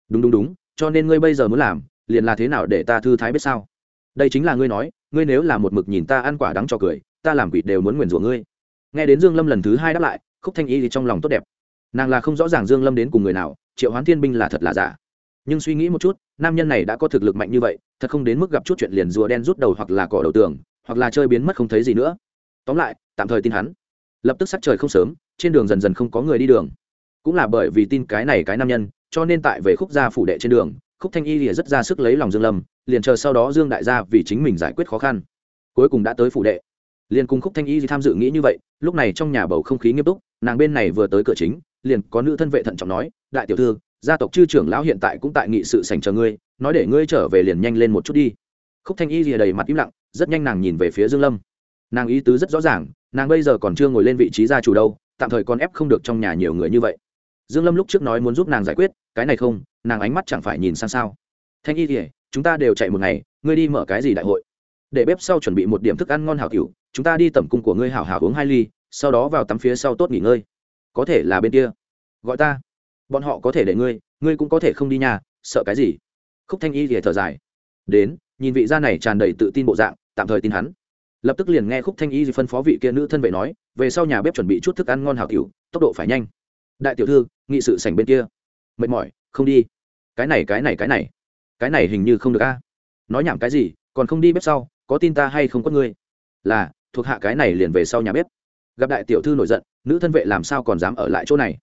Đúng đúng đúng, cho nên ngươi bây giờ muốn làm, liền là thế nào để ta thư thái biết sao? Đây chính là ngươi nói, ngươi nếu là một mực nhìn ta ăn quả đắng cho cười, ta làm quỷ đều muốn nguyền rủa ngươi. Nghe đến dương lâm lần thứ hai đáp lại, khúc thanh y thì trong lòng tốt đẹp. Nàng là không rõ ràng dương lâm đến cùng người nào, triệu hoán thiên binh là thật là giả. Nhưng suy nghĩ một chút, nam nhân này đã có thực lực mạnh như vậy, thật không đến mức gặp chút chuyện liền rùa đen rút đầu hoặc là cỏ đầu tường, hoặc là chơi biến mất không thấy gì nữa. Tóm lại, tạm thời tin hắn. Lập tức sắc trời không sớm, trên đường dần dần không có người đi đường. Cũng là bởi vì tin cái này cái nam nhân, cho nên tại về khúc gia phủ đệ trên đường khúc thanh y lìa rất ra sức lấy lòng dương lâm, liền chờ sau đó dương đại gia vì chính mình giải quyết khó khăn, cuối cùng đã tới phủ đệ. Liền cùng khúc thanh y tham dự nghĩ như vậy, lúc này trong nhà bầu không khí nghiêm túc, nàng bên này vừa tới cửa chính, liền có nữ thân vệ thận trọng nói, đại tiểu thư, gia tộc chư trưởng lão hiện tại cũng tại nghị sự sành chờ ngươi, nói để ngươi trở về liền nhanh lên một chút đi. Khúc thanh y lìa đầy mặt im lặng, rất nhanh nàng nhìn về phía dương lâm. Nàng ý tứ rất rõ ràng, nàng bây giờ còn chưa ngồi lên vị trí gia chủ đâu, tạm thời còn ép không được trong nhà nhiều người như vậy dương lâm lúc trước nói muốn giúp nàng giải quyết, cái này không, nàng ánh mắt chẳng phải nhìn sang sao. Thanh y thì chúng ta đều chạy một ngày, ngươi đi mở cái gì đại hội? Để bếp sau chuẩn bị một điểm thức ăn ngon hảo cửu chúng ta đi tẩm cung của ngươi hảo hảo uống hai ly, sau đó vào tắm phía sau tốt nghỉ ngơi. Có thể là bên kia. Gọi ta. Bọn họ có thể để ngươi ngươi cũng có thể không đi nhà, sợ cái gì? Khúc thanh y thì thở dài. Đến, nhìn vị gia này tràn đầy tự tin bộ dạng, tạm thời tin hắn. Lập tức liền nghe khúc thanh y phân phó vị kia nữ thân vệ nói, về sau nhà bếp chuẩn bị chút thức ăn ngon hảo cửu tốc độ phải nhanh đại tiểu thư, nghị sự sảnh bên kia. Mệt mỏi, không đi. Cái này cái này cái này. Cái này hình như không được a. Nói nhảm cái gì, còn không đi bếp sau, có tin ta hay không có ngươi? Là, thuộc hạ cái này liền về sau nhà bếp. Gặp đại tiểu thư nổi giận, nữ thân vệ làm sao còn dám ở lại chỗ này?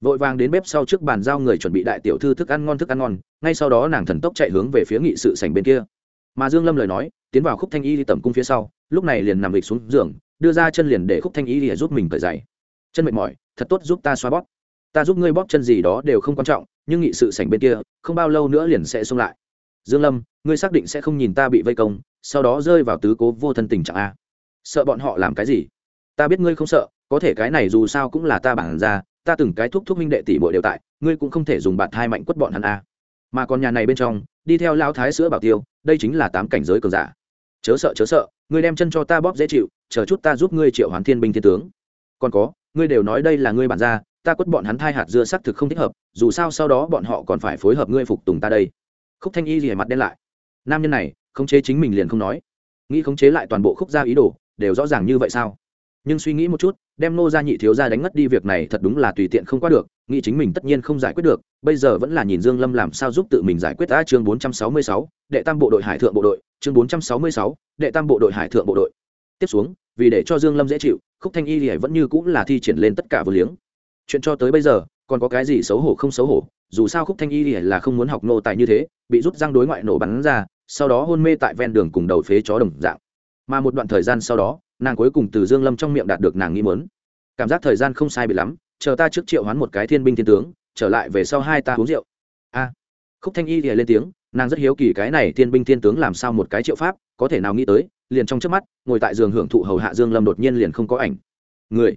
Vội vàng đến bếp sau trước bàn giao người chuẩn bị đại tiểu thư thức ăn ngon, thức ăn ngon. Ngay sau đó nàng thần tốc chạy hướng về phía nghị sự sảnh bên kia. Mà dương lâm lời nói, tiến vào khúc thanh y đi tầm cung phía sau, lúc này liền nằm lịch xuống giường, đưa ra chân liền để khúc thanh y để giúp mình cởi giày. Chân mệt mỏi, thật tốt giúp ta xoa bóp ta giúp ngươi bóp chân gì đó đều không quan trọng, nhưng nghị sự sảnh bên kia, không bao lâu nữa liền sẽ xông lại. Dương lâm, ngươi xác định sẽ không nhìn ta bị vây công, sau đó rơi vào tứ cố vô thân tình trạng a. Sợ bọn họ làm cái gì? Ta biết ngươi không sợ, có thể cái này dù sao cũng là ta bản ra, ta từng cái thúc thúc minh đệ tỷ muội đều tại, ngươi cũng không thể dùng bạt hai mạnh quất bọn hắn a. Mà còn nhà này bên trong, đi theo lao thái sữa bảo tiêu, đây chính là tám cảnh giới cường giả. Chớ sợ chớ sợ, ngươi đem chân cho ta bóp dễ chịu, chờ chút ta giúp ngươi triệu hoán thiên binh thiên tướng. Còn có, ngươi đều nói đây là ngươi bản ra ta quất bọn hắn thai hạt dưa xác thực không thích hợp dù sao sau đó bọn họ còn phải phối hợp ngươi phục tùng ta đây. Khúc thanh y rỉa mặt đen lại. Nam nhân này khống chế chính mình liền không nói. Nghĩ khống chế lại toàn bộ khúc gia ý đồ đều rõ ràng như vậy sao? Nhưng suy nghĩ một chút đem nô gia nhị thiếu gia đánh ngất đi việc này thật đúng là tùy tiện không qua được nghĩ chính mình tất nhiên không giải quyết được bây giờ vẫn là nhìn dương lâm làm sao giúp tự mình giải quyết Ta chương 466, đệ tam bộ đội hải thượng bộ đội chương 466, đệ tam bộ đội hải thượng bộ đội. Tiếp xuống vì để cho dương lâm dễ chịu khúc thanh y thì vẫn như cũng là thi triển lên tất cả vừa liếng chuyện cho tới bây giờ, còn có cái gì xấu hổ không xấu hổ, dù sao khúc thanh y thì là không muốn học nô tài như thế, bị rút răng đối ngoại nổ bắn ra, sau đó hôn mê tại ven đường cùng đầu phế chó đồng dạng. Mà một đoạn thời gian sau đó, nàng cuối cùng từ dương lâm trong miệng đạt được nàng nghĩ muốn. Cảm giác thời gian không sai bị lắm, chờ ta trước triệu hoán một cái thiên binh thiên tướng, trở lại về sau hai ta uống rượu. A. Khúc thanh y thì lên tiếng, nàng rất hiếu kỳ cái này thiên binh thiên tướng làm sao một cái triệu pháp, có thể nào nghĩ tới, liền trong trước mắt, ngồi tại giường hưởng thụ hầu hạ dương lâm đột nhiên liền không có ảnh. Người?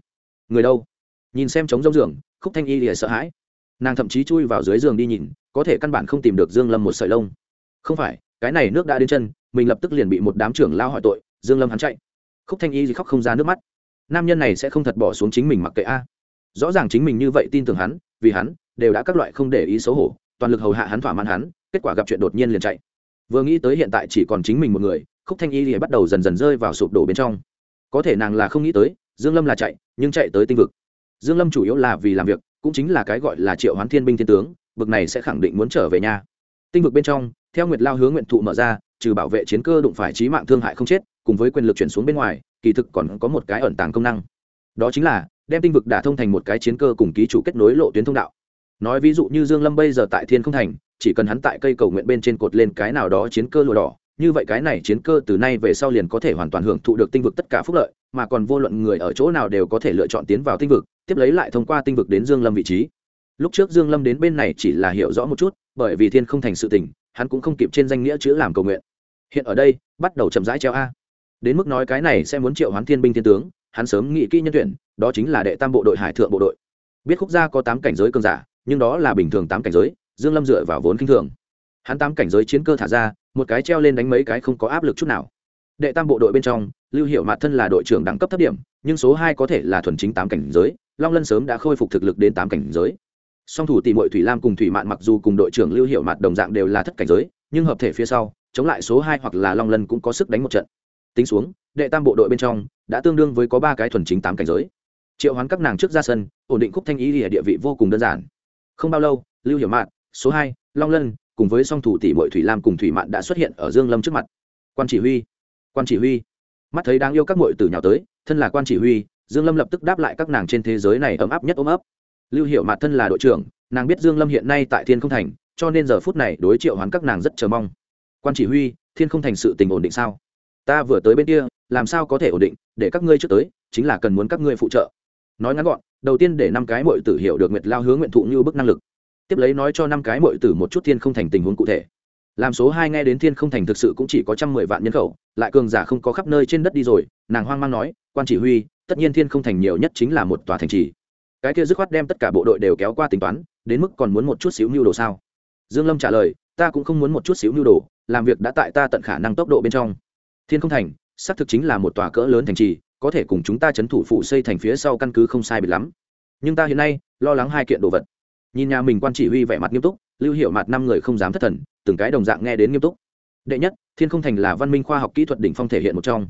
Người đâu? Nhìn xem trống rông giường, khúc thanh y lìa sợ hãi. Nàng thậm chí chui vào dưới giường đi nhìn, có thể căn bản không tìm được dương lâm một sợi lông. Không phải, cái này nước đã đến chân, mình lập tức liền bị một đám trưởng lao hỏi tội, dương lâm hắn chạy. Khúc thanh y thì khóc không ra nước mắt. Nam nhân này sẽ không thật bỏ xuống chính mình mặc kệ a. Rõ ràng chính mình như vậy tin tưởng hắn, vì hắn, đều đã các loại không để ý xấu hổ, toàn lực hầu hạ hắn thỏa mãn hắn, kết quả gặp chuyện đột nhiên liền chạy. Vừa nghĩ tới hiện tại chỉ còn chính mình một người, khúc thanh y thì bắt đầu dần dần rơi vào sụp đổ bên trong. Có thể nàng là không nghĩ tới, dương lâm là chạy, nhưng chạy tới tinh vực dương lâm chủ yếu là vì làm việc, cũng chính là cái gọi là triệu hoán thiên binh thiên tướng vực này sẽ khẳng định muốn trở về nhà. Tinh vực bên trong, theo nguyệt lao hướng nguyện thụ mở ra, trừ bảo vệ chiến cơ đụng phải trí mạng thương hại không chết, cùng với quyền lực chuyển xuống bên ngoài, kỳ thực còn có một cái ẩn tàng công năng. Đó chính là, đem tinh vực đả thông thành một cái chiến cơ cùng ký chủ kết nối lộ tuyến thông đạo. Nói ví dụ như dương lâm bây giờ tại thiên không thành, chỉ cần hắn tại cây cầu nguyện bên trên cột lên cái nào đó chiến cơ lụa đỏ như vậy cái này chiến cơ từ nay về sau liền có thể hoàn toàn hưởng thụ được tinh vực tất cả phúc lợi, mà còn vô luận người ở chỗ nào đều có thể lựa chọn tiến vào tinh vực, tiếp lấy lại thông qua tinh vực đến dương lâm vị trí. Lúc trước dương lâm đến bên này chỉ là hiểu rõ một chút, bởi vì thiên không thành sự tình, hắn cũng không kịp trên danh nghĩa chữ làm cầu nguyện. Hiện ở đây, bắt đầu chậm rãi treo a. Đến mức nói cái này sẽ muốn triệu hoán thiên binh thiên tướng, hắn sớm nghĩ kỹ nhân tuyển, đó chính là đệ tam bộ đội, hải thượng bộ đội. Biết khúc gia có tám cảnh giới cường giả, nhưng đó là bình thường tám cảnh giới, dương lâm dựa vào vốn kinh thường hắn tám cảnh giới chiến cơ thả ra, một cái treo lên đánh mấy cái không có áp lực chút nào. Đệ tam bộ đội bên trong, lưu hiệu mạt thân là đội trưởng đẳng cấp thấp điểm, nhưng số hai có thể là thuần chính tám cảnh giới, long lân sớm đã khôi phục thực lực đến tám cảnh giới. Song thủ tỷ mội thủy lam cùng thủy mạn mặc dù cùng đội trưởng lưu hiệu mạt đồng dạng đều là thất cảnh giới, nhưng hợp thể phía sau, chống lại số hai hoặc là long lân cũng có sức đánh một trận. Tính xuống, đệ tam bộ đội bên trong, đã tương đương với có ba cái thuần chính tám cảnh giới. Triệu hoán các nàng trước ra sân, ổn định khúc thanh ý địa địa vị vô cùng đơn giản. Không bao lâu, lưu hiểu mạn số hai, long lân cùng với song thủ tỷ mội thủy lam cùng thủy mạn đã xuất hiện ở dương lâm trước mặt. Quan chỉ huy, quan chỉ huy. Mắt thấy đáng yêu các mội tử nhào tới, thân là quan chỉ huy, dương lâm lập tức đáp lại các nàng trên thế giới này ấm áp nhất ôm ấp. Lưu hiểu mạn thân là đội trưởng, nàng biết dương lâm hiện nay tại thiên không thành, cho nên giờ phút này đối triệu hoán các nàng rất chờ mong. Quan chỉ huy, thiên không thành sự tình ổn định sao? Ta vừa tới bên kia, làm sao có thể ổn định, để các ngươi trước tới, chính là cần muốn các ngươi phụ trợ. Nói ngắn gọn, đầu tiên để năm cái mội tử hiểu được nguyệt lao hướng nguyện thụ như bức năng lực tiếp lấy nói cho năm cái mội tử một chút thiên không thành tình huống cụ thể. Làm số hai nghe đến thiên không thành thực sự cũng chỉ có trăm mười vạn nhân khẩu, lại cường giả không có khắp nơi trên đất đi rồi, nàng hoang mang nói, quan chỉ huy, tất nhiên thiên không thành nhiều nhất chính là một tòa thành trì. Cái kia dứt khoát đem tất cả bộ đội đều kéo qua tính toán, đến mức còn muốn một chút xíu mưu đồ sao? Dương lâm trả lời, ta cũng không muốn một chút xíu mưu đồ, làm việc đã tại ta tận khả năng tốc độ bên trong. Thiên không thành, xác thực chính là một tòa cỡ lớn thành trì, có thể cùng chúng ta chấn thủ phụ xây thành phía sau căn cứ không sai biệt lắm. Nhưng ta hiện nay, lo lắng hai kiện đồ vật nhìn nhà mình quan chỉ huy vẻ mặt nghiêm túc, lưu hiệu mặt năm người không dám thất thần, từng cái đồng dạng nghe đến nghiêm túc. Đệ nhất, thiên không thành là văn minh khoa học kỹ thuật đỉnh phong thể hiện một trong.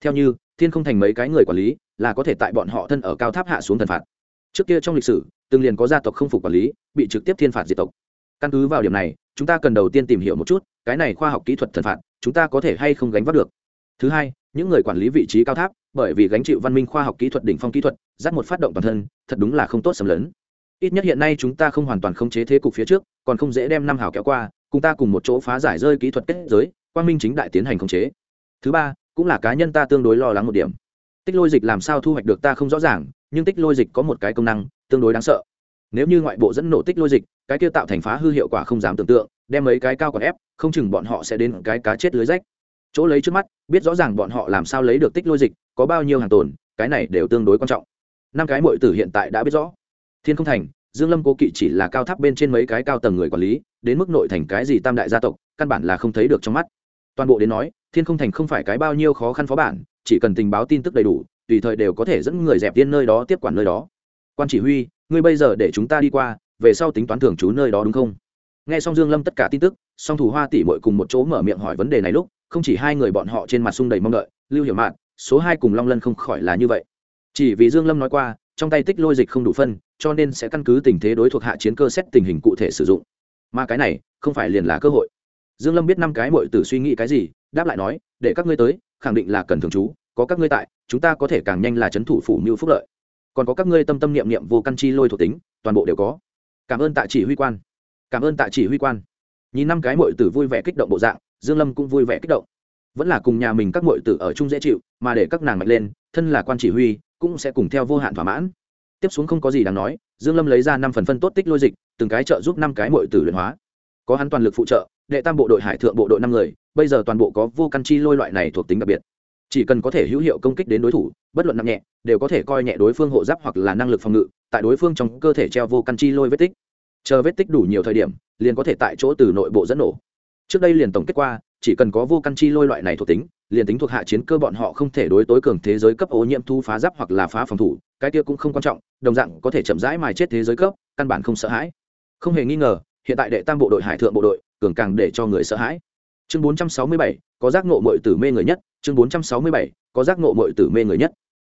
Theo như, thiên không thành mấy cái người quản lý, là có thể tại bọn họ thân ở cao tháp hạ xuống thần phạt. Trước kia trong lịch sử, từng liền có gia tộc không phục quản lý, bị trực tiếp thiên phạt diệt tộc. Căn cứ vào điểm này, chúng ta cần đầu tiên tìm hiểu một chút, cái này khoa học kỹ thuật thần phạt, chúng ta có thể hay không gánh vác được. Thứ hai, những người quản lý vị trí cao tháp, bởi vì gánh chịu văn minh khoa học kỹ thuật đỉnh phong kỹ thuật, dắt một phát động toàn thân, thật đúng là không tốt sầm lớn ít nhất hiện nay chúng ta không hoàn toàn khống chế thế cục phía trước, còn không dễ đem năm hào kéo qua, cùng ta cùng một chỗ phá giải rơi kỹ thuật kết giới, quang minh chính đại tiến hành khống chế. Thứ ba, cũng là cá nhân ta tương đối lo lắng một điểm. Tích lôi dịch làm sao thu hoạch được ta không rõ ràng, nhưng tích lôi dịch có một cái công năng, tương đối đáng sợ. Nếu như ngoại bộ dẫn nổ tích lôi dịch, cái kia tạo thành phá hư hiệu quả không dám tưởng tượng, đem mấy cái cao còn ép, không chừng bọn họ sẽ đến cái cá chết lưới rách. Chỗ lấy trước mắt, biết rõ ràng bọn họ làm sao lấy được tích lôi dịch, có bao nhiêu hàng tồn, cái này đều tương đối quan trọng. Năm cái mội tử hiện tại đã biết rõ thiên không thành, dương lâm cố kỵ chỉ là cao tháp bên trên mấy cái cao tầng người quản lý, đến mức nội thành cái gì tam đại gia tộc, căn bản là không thấy được trong mắt. Toàn bộ đến nói, thiên không thành không phải cái bao nhiêu khó khăn phó bản, chỉ cần tình báo tin tức đầy đủ, tùy thời đều có thể dẫn người dẹp tiên nơi đó tiếp quản nơi đó. Quan chỉ huy, ngươi bây giờ để chúng ta đi qua, về sau tính toán thường trú nơi đó đúng không? Nghe xong dương lâm tất cả tin tức, song thủ hoa tỷ muội cùng một chỗ mở miệng hỏi vấn đề này lúc, không chỉ hai người bọn họ trên mặt sung đầy mong đợi, lưu hiểu mạn, số hai cùng long lân không khỏi là như vậy. Chỉ vì dương lâm nói qua trong tay tích lôi dịch không đủ phân, cho nên sẽ căn cứ tình thế đối thuộc hạ chiến cơ xét tình hình cụ thể sử dụng. Mà cái này, không phải liền là cơ hội. Dương lâm biết năm cái muội tử suy nghĩ cái gì, đáp lại nói, để các ngươi tới, khẳng định là cần thường trú, có các ngươi tại, chúng ta có thể càng nhanh là chấn thủ phủ mưu phúc lợi. Còn có các ngươi tâm tâm niệm niệm vô căn chi lôi thuộc tính, toàn bộ đều có. Cảm ơn tạ chỉ huy quan. Cảm ơn tạ chỉ huy quan. Nhìn năm cái mội tử vui vẻ kích động bộ dạng, dương lâm cũng vui vẻ kích động. Vẫn là cùng nhà mình các mội tử ở chung dễ chịu, mà để các nàng mạnh lên, thân là quan chỉ huy cũng sẽ cùng theo vô hạn thỏa mãn. Tiếp xuống không có gì đáng nói, dương lâm lấy ra năm phần phân tốt tích lôi dịch, từng cái trợ giúp năm cái mội tử luyện hóa. Có hắn toàn lực phụ trợ, đệ tam bộ đội hải thượng bộ đội năm người, bây giờ toàn bộ có vô căn chi lôi loại này thuộc tính đặc biệt. Chỉ cần có thể hữu hiệu công kích đến đối thủ, bất luận nặng nhẹ, đều có thể coi nhẹ đối phương hộ giáp hoặc là năng lực phòng ngự, tại đối phương trong cơ thể treo vô căn chi lôi vết tích. Chờ vết tích đủ nhiều thời điểm, liền có thể tại chỗ từ nội bộ dẫn nổ. Trước đây liền tổng kết qua, chỉ cần có vô căn chi lôi loại này thuộc tính liền tính thuộc hạ chiến cơ bọn họ không thể đối tối cường thế giới cấp ô nhiễm thu phá giáp hoặc là phá phòng thủ cái kia cũng không quan trọng đồng dạng có thể chậm rãi mài chết thế giới cấp căn bản không sợ hãi. Không hề nghi ngờ hiện tại đệ tam bộ đội hải thượng bộ đội cường càng để cho người sợ hãi. Chương 467, có giác ngộ mọi tử mê người nhất. Chương 467, có giác ngộ mọi tử mê người nhất.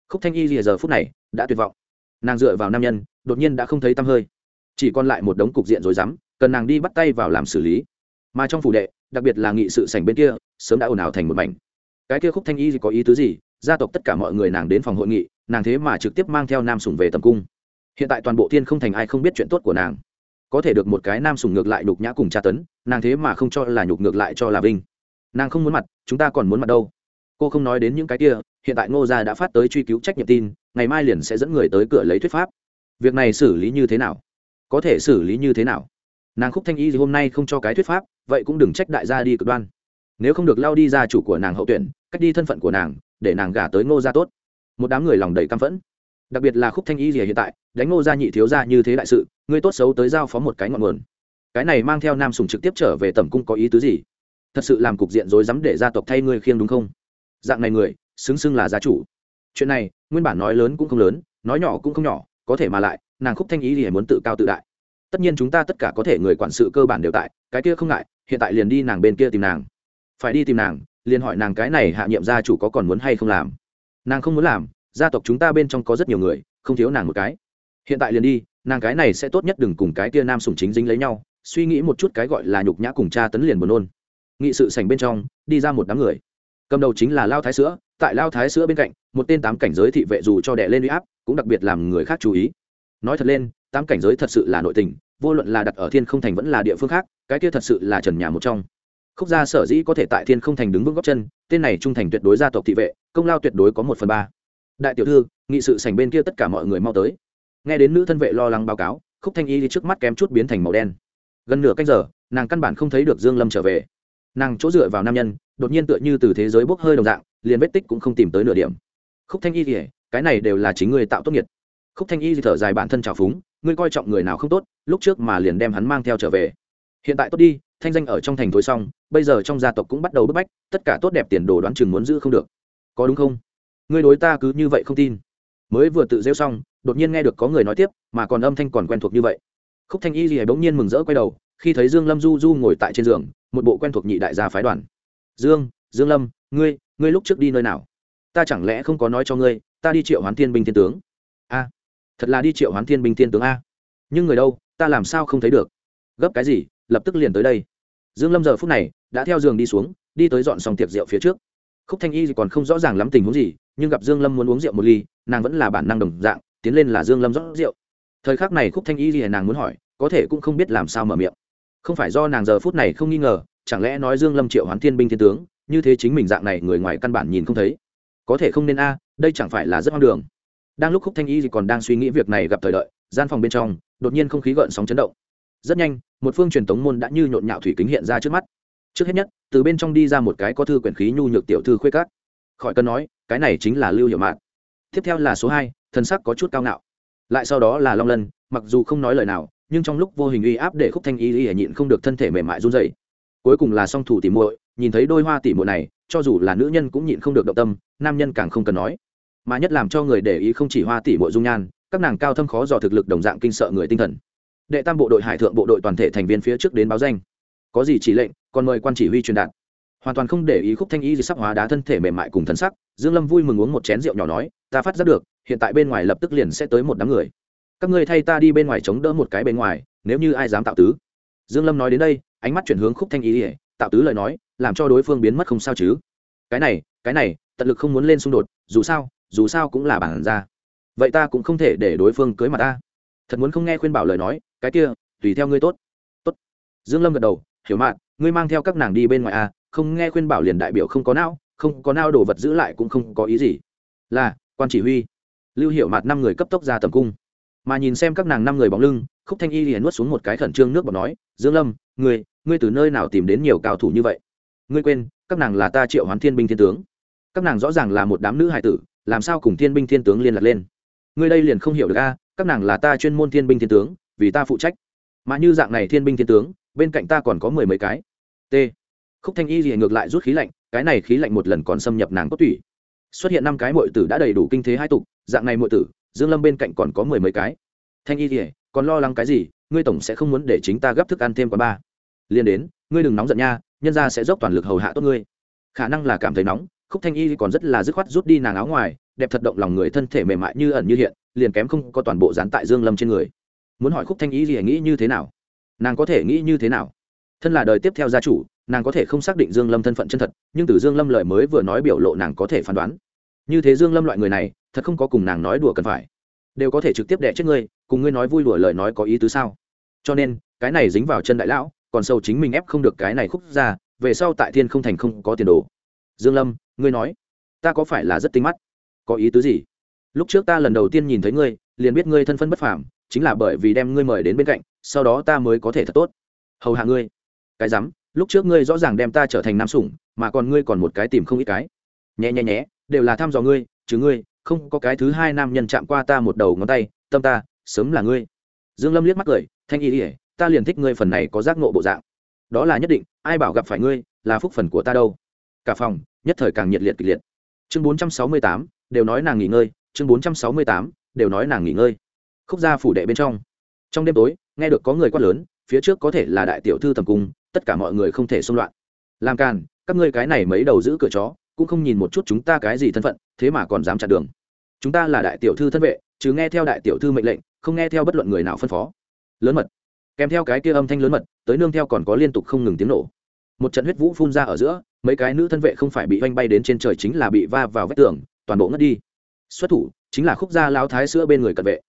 Khúc thanh y lìa giờ phút này đã tuyệt vọng. Nàng dựa vào nam nhân đột nhiên đã không thấy tăm hơi. Chỉ còn lại một đống cục diện rồi dám cần nàng đi bắt tay vào làm xử lý. Mà trong phủ đệ đặc biệt là nghị sự sảnh bên kia sớm đã ồn ào thành một mảnh cái kia khúc thanh y có ý tứ gì? Gia tộc tất cả mọi người nàng đến phòng hội nghị, nàng thế mà trực tiếp mang theo nam sùng về tầm cung. Hiện tại toàn bộ thiên không thành ai không biết chuyện tốt của nàng. Có thể được một cái nam sùng ngược lại nhục nhã cùng tra tấn, nàng thế mà không cho là nhục ngược lại cho là vinh. Nàng không muốn mặt, chúng ta còn muốn mặt đâu. Cô không nói đến những cái kia, hiện tại ngô gia đã phát tới truy cứu trách nhiệm tin, ngày mai liền sẽ dẫn người tới cửa lấy thuyết pháp. Việc này xử lý như thế nào? Có thể xử lý như thế nào? Nàng khúc thanh y gì hôm nay không cho cái thuyết pháp, vậy cũng đừng trách đại gia đi cực đoan. Nếu không được lao đi gia chủ của nàng hậu tuyển cách đi thân phận của nàng, để nàng gả tới ngô gia tốt. Một đám người lòng đầy căm phẫn. Đặc biệt là khúc thanh y rìa hiện tại, đánh ngô gia nhị thiếu gia như thế đại sự ngươi tốt xấu tới giao phó một cái ngọn nguồn. Cái này mang theo nam sùng trực tiếp trở về tầm cung có ý tứ gì? Thật sự làm cục diện rối rắm để gia tộc thay ngươi khiêng đúng không? Dạng này người, xứng xưng là gia chủ. Chuyện này, nguyên bản nói lớn cũng không lớn, nói nhỏ cũng không nhỏ, có thể mà lại, nàng khúc thanh ý thì muốn tự cao tự đại. Tất nhiên chúng ta tất cả có thể người quản sự cơ bản đều tại, cái kia không ngại, hiện tại liền đi nàng bên kia tìm nàng. Phải đi tìm nàng liền hỏi nàng cái này hạ nhiệm gia chủ có còn muốn hay không làm. Nàng không muốn làm, gia tộc chúng ta bên trong có rất nhiều người, không thiếu nàng một cái. Hiện tại liền đi, nàng cái này sẽ tốt nhất đừng cùng cái kia nam sùng chính dính lấy nhau, suy nghĩ một chút cái gọi là nhục nhã cùng cha tấn liền buồn nôn. Nghị sự sành bên trong, đi ra một đám người. Cầm đầu chính là lao thái sữa, tại lao thái sữa bên cạnh, một tên tám cảnh giới thị vệ dù cho đẻ lên u áp, cũng đặc biệt làm người khác chú ý. Nói thật lên, tám cảnh giới thật sự là nội tình, vô luận là đặt ở thiên không thành vẫn là địa phương khác, cái kia thật sự là trần nhà một trong khúc gia sở dĩ có thể tại thiên không thành đứng vững góc chân, tên này trung thành tuyệt đối gia tộc thị vệ, công lao tuyệt đối có một phần ba. Đại tiểu thư, nghị sự sành bên kia tất cả mọi người mau tới. Nghe đến nữ thân vệ lo lắng báo cáo, khúc thanh y đi trước mắt kém chút biến thành màu đen. Gần nửa canh giờ, nàng căn bản không thấy được dương lâm trở về. Nàng chỗ dựa vào nam nhân, đột nhiên tựa như từ thế giới bốc hơi đồng dạng, liền vết tích cũng không tìm tới nửa điểm. Khúc thanh y thì cái này đều là chính người tạo tốt nhiệt khúc thanh y thì thở dài bản thân trào phúng, ngươi coi trọng người nào không tốt, lúc trước mà liền đem hắn mang theo trở về. Hiện tại tốt đi thanh danh ở trong thành thối xong, bây giờ trong gia tộc cũng bắt đầu bức bách, tất cả tốt đẹp tiền đồ đoán chừng muốn giữ không được. Có đúng không? Ngươi đối ta cứ như vậy không tin. Mới vừa tự rêu xong, đột nhiên nghe được có người nói tiếp, mà còn âm thanh còn quen thuộc như vậy. Khúc thanh y gì bỗng nhiên mừng rỡ quay đầu, khi thấy dương lâm du du ngồi tại trên giường, một bộ quen thuộc nhị đại gia phái đoàn. Dương dương lâm, ngươi ngươi lúc trước đi nơi nào? Ta chẳng lẽ không có nói cho ngươi, ta đi triệu hoán thiên binh thiên tướng. A, thật là đi triệu hoán thiên binh thiên tướng a. Nhưng người đâu, ta làm sao không thấy được? Gấp cái gì lập tức liền tới đây. Dương lâm giờ phút này đã theo giường đi xuống, đi tới dọn xong tiệc rượu phía trước. Khúc thanh y còn không rõ ràng lắm tình huống gì, nhưng gặp dương lâm muốn uống rượu một ly, nàng vẫn là bản năng đồng dạng, tiến lên là dương lâm rót rượu. Thời khắc này khúc thanh y gì nàng muốn hỏi, có thể cũng không biết làm sao mở miệng. Không phải do nàng giờ phút này không nghi ngờ, chẳng lẽ nói dương lâm triệu hoán thiên binh thiên tướng, như thế chính mình dạng này người ngoài căn bản nhìn không thấy. Có thể không nên a, đây chẳng phải là rất hoang đường. Đang lúc khúc thanh y còn đang suy nghĩ việc này gặp thời đợi, gian phòng bên trong, đột nhiên không khí gợn sóng chấn động rất nhanh, một phương truyền tống môn đã như nhộn nhạo thủy kính hiện ra trước mắt. Trước hết nhất, từ bên trong đi ra một cái có thư quyển khí nhu nhược tiểu thư khuê cát khỏi cần nói, cái này chính là lưu hiệu mạn. Tiếp theo là số hai thân sắc có chút cao ngạo. Lại sau đó là long lân, mặc dù không nói lời nào, nhưng trong lúc vô hình uy áp để khúc thanh y y nhịn không được thân thể mềm mại run dày cuối cùng là song thủ tỉ muội, nhìn thấy đôi hoa tỉ muội này, cho dù là nữ nhân cũng nhịn không được động tâm, nam nhân càng không cần nói. Mà nhất làm cho người để ý không chỉ hoa tỉ muội dung nhan, các nàng cao thâm khó dò thực lực đồng dạng kinh sợ người tinh thần đệ tam bộ đội hải thượng bộ đội toàn thể thành viên phía trước đến báo danh. Có gì chỉ lệnh, còn mời quan chỉ huy truyền đạt. Hoàn toàn không để ý khúc thanh y gì sắc hóa đá thân thể mềm mại cùng thân sắc, dương lâm vui mừng uống một chén rượu nhỏ nói, ta phát giác được, hiện tại bên ngoài lập tức liền sẽ tới một đám người. Các ngươi thay ta đi bên ngoài chống đỡ một cái bên ngoài, nếu như ai dám tạo tứ. Dương lâm nói đến đây, ánh mắt chuyển hướng khúc thanh y ỉa tạo tứ lời nói, làm cho đối phương biến mất không sao chứ. Cái này cái này, tận lực không muốn lên xung đột, dù sao dù sao cũng là bản ra. Vậy ta cũng không thể để đối phương cưới mặt ta thật muốn không nghe khuyên bảo lời nói, cái kia, tùy theo ngươi tốt. Tốt. Dương lâm gật đầu, hiểu mạn, ngươi mang theo các nàng đi bên ngoài à không nghe khuyên bảo liền đại biểu không có não, không có não đồ vật giữ lại cũng không có ý gì. Là, quan chỉ huy. Lưu hiểu mặt năm người cấp tốc ra tầm cung. Mà nhìn xem các nàng năm người bóng lưng, khúc thanh y liền nuốt xuống một cái khẩn trương nước bọt nói, dương lâm, ngươi ngươi từ nơi nào tìm đến nhiều cao thủ như vậy? Ngươi quên, các nàng là ta triệu hoán thiên binh thiên tướng. Các nàng rõ ràng là một đám nữ hài tử, làm sao cùng thiên binh thiên tướng liên lạc lên? Ngươi đây liền không hiểu được a các nàng là ta chuyên môn thiên binh thiên tướng, vì ta phụ trách. Mà như dạng này thiên binh thiên tướng, bên cạnh ta còn có mười mấy cái. T. Khúc thanh y gì ngược lại rút khí lạnh, cái này khí lạnh một lần còn xâm nhập nàng cốt tủy. Xuất hiện năm cái mọi tử đã đầy đủ kinh thế hai tục, dạng này mọi tử, dương lâm bên cạnh còn có mười mấy cái. Thanh y gì còn lo lắng cái gì, ngươi tổng sẽ không muốn để chính ta gấp thức ăn thêm quá ba. Liền đến, ngươi đừng nóng giận nha, nhân ra sẽ dốc toàn lực hầu hạ tốt ngươi. Khả năng là cảm thấy nóng khúc thanh y còn rất là dứt khoát rút đi nàng áo ngoài, đẹp thật động lòng người thân thể mềm mại như ẩn như hiện, liền kém không có toàn bộ dán tại dương lâm trên người. Muốn hỏi khúc thanh y gì nghĩ như thế nào? Nàng có thể nghĩ như thế nào? Thân là đời tiếp theo gia chủ, nàng có thể không xác định dương lâm thân phận chân thật, nhưng từ dương lâm lời mới vừa nói biểu lộ nàng có thể phán đoán. Như thế dương lâm loại người này, thật không có cùng nàng nói đùa cần phải. Đều có thể trực tiếp đẻ chết ngươi, cùng ngươi nói vui đùa lời nói có ý tứ sao? Cho nên, cái này dính vào chân đại lão, còn sâu chính mình ép không được cái này khúc ra, về sau tại thiên không thành không có tiền đồ. Dương lâm ngươi nói, ta có phải là rất tinh mắt? Có ý tứ gì? Lúc trước ta lần đầu tiên nhìn thấy ngươi, liền biết ngươi thân phân bất phàm, chính là bởi vì đem ngươi mời đến bên cạnh, sau đó ta mới có thể thật tốt. Hầu hạ ngươi. Cái rắm, lúc trước ngươi rõ ràng đem ta trở thành nam sủng, mà còn ngươi còn một cái tìm không ít cái. Nhẹ nhé nhé đều là thăm dò ngươi, chứ ngươi, không có cái thứ hai nam nhân chạm qua ta một đầu ngón tay, tâm ta, sớm là ngươi. Dương lâm liếc mắt cười, thanh y ỉa ta liền thích ngươi phần này có giác ngộ bộ dạng. Đó là nhất định, ai bảo gặp phải ngươi, là phúc phần của ta đâu. Cả phòng nhất thời càng nhiệt liệt kịch liệt. Chương 468, đều nói nàng nghỉ ngơi chương 468, đều nói nàng nghỉ ngơi. Khúc gia phủ đệ bên trong. Trong đêm tối nghe được có người quát lớn phía trước có thể là đại tiểu thư tầm cung tất cả mọi người không thể xông loạn. Làm càn các ngươi cái này mấy đầu giữ cửa chó cũng không nhìn một chút chúng ta cái gì thân phận thế mà còn dám chặn đường. Chúng ta là đại tiểu thư thân vệ chứ nghe theo đại tiểu thư mệnh lệnh không nghe theo bất luận người nào phân phó. Lớn mật. Kèm theo cái kia âm thanh lớn mật tới nương theo còn có liên tục không ngừng tiếng nổ một trận huyết vũ phun ra ở giữa, mấy cái nữ thân vệ không phải bị oanh bay đến trên trời chính là bị va vào vách tường, toàn bộ ngất đi. Xuất thủ chính là khúc gia lao thái sữa bên người cận vệ.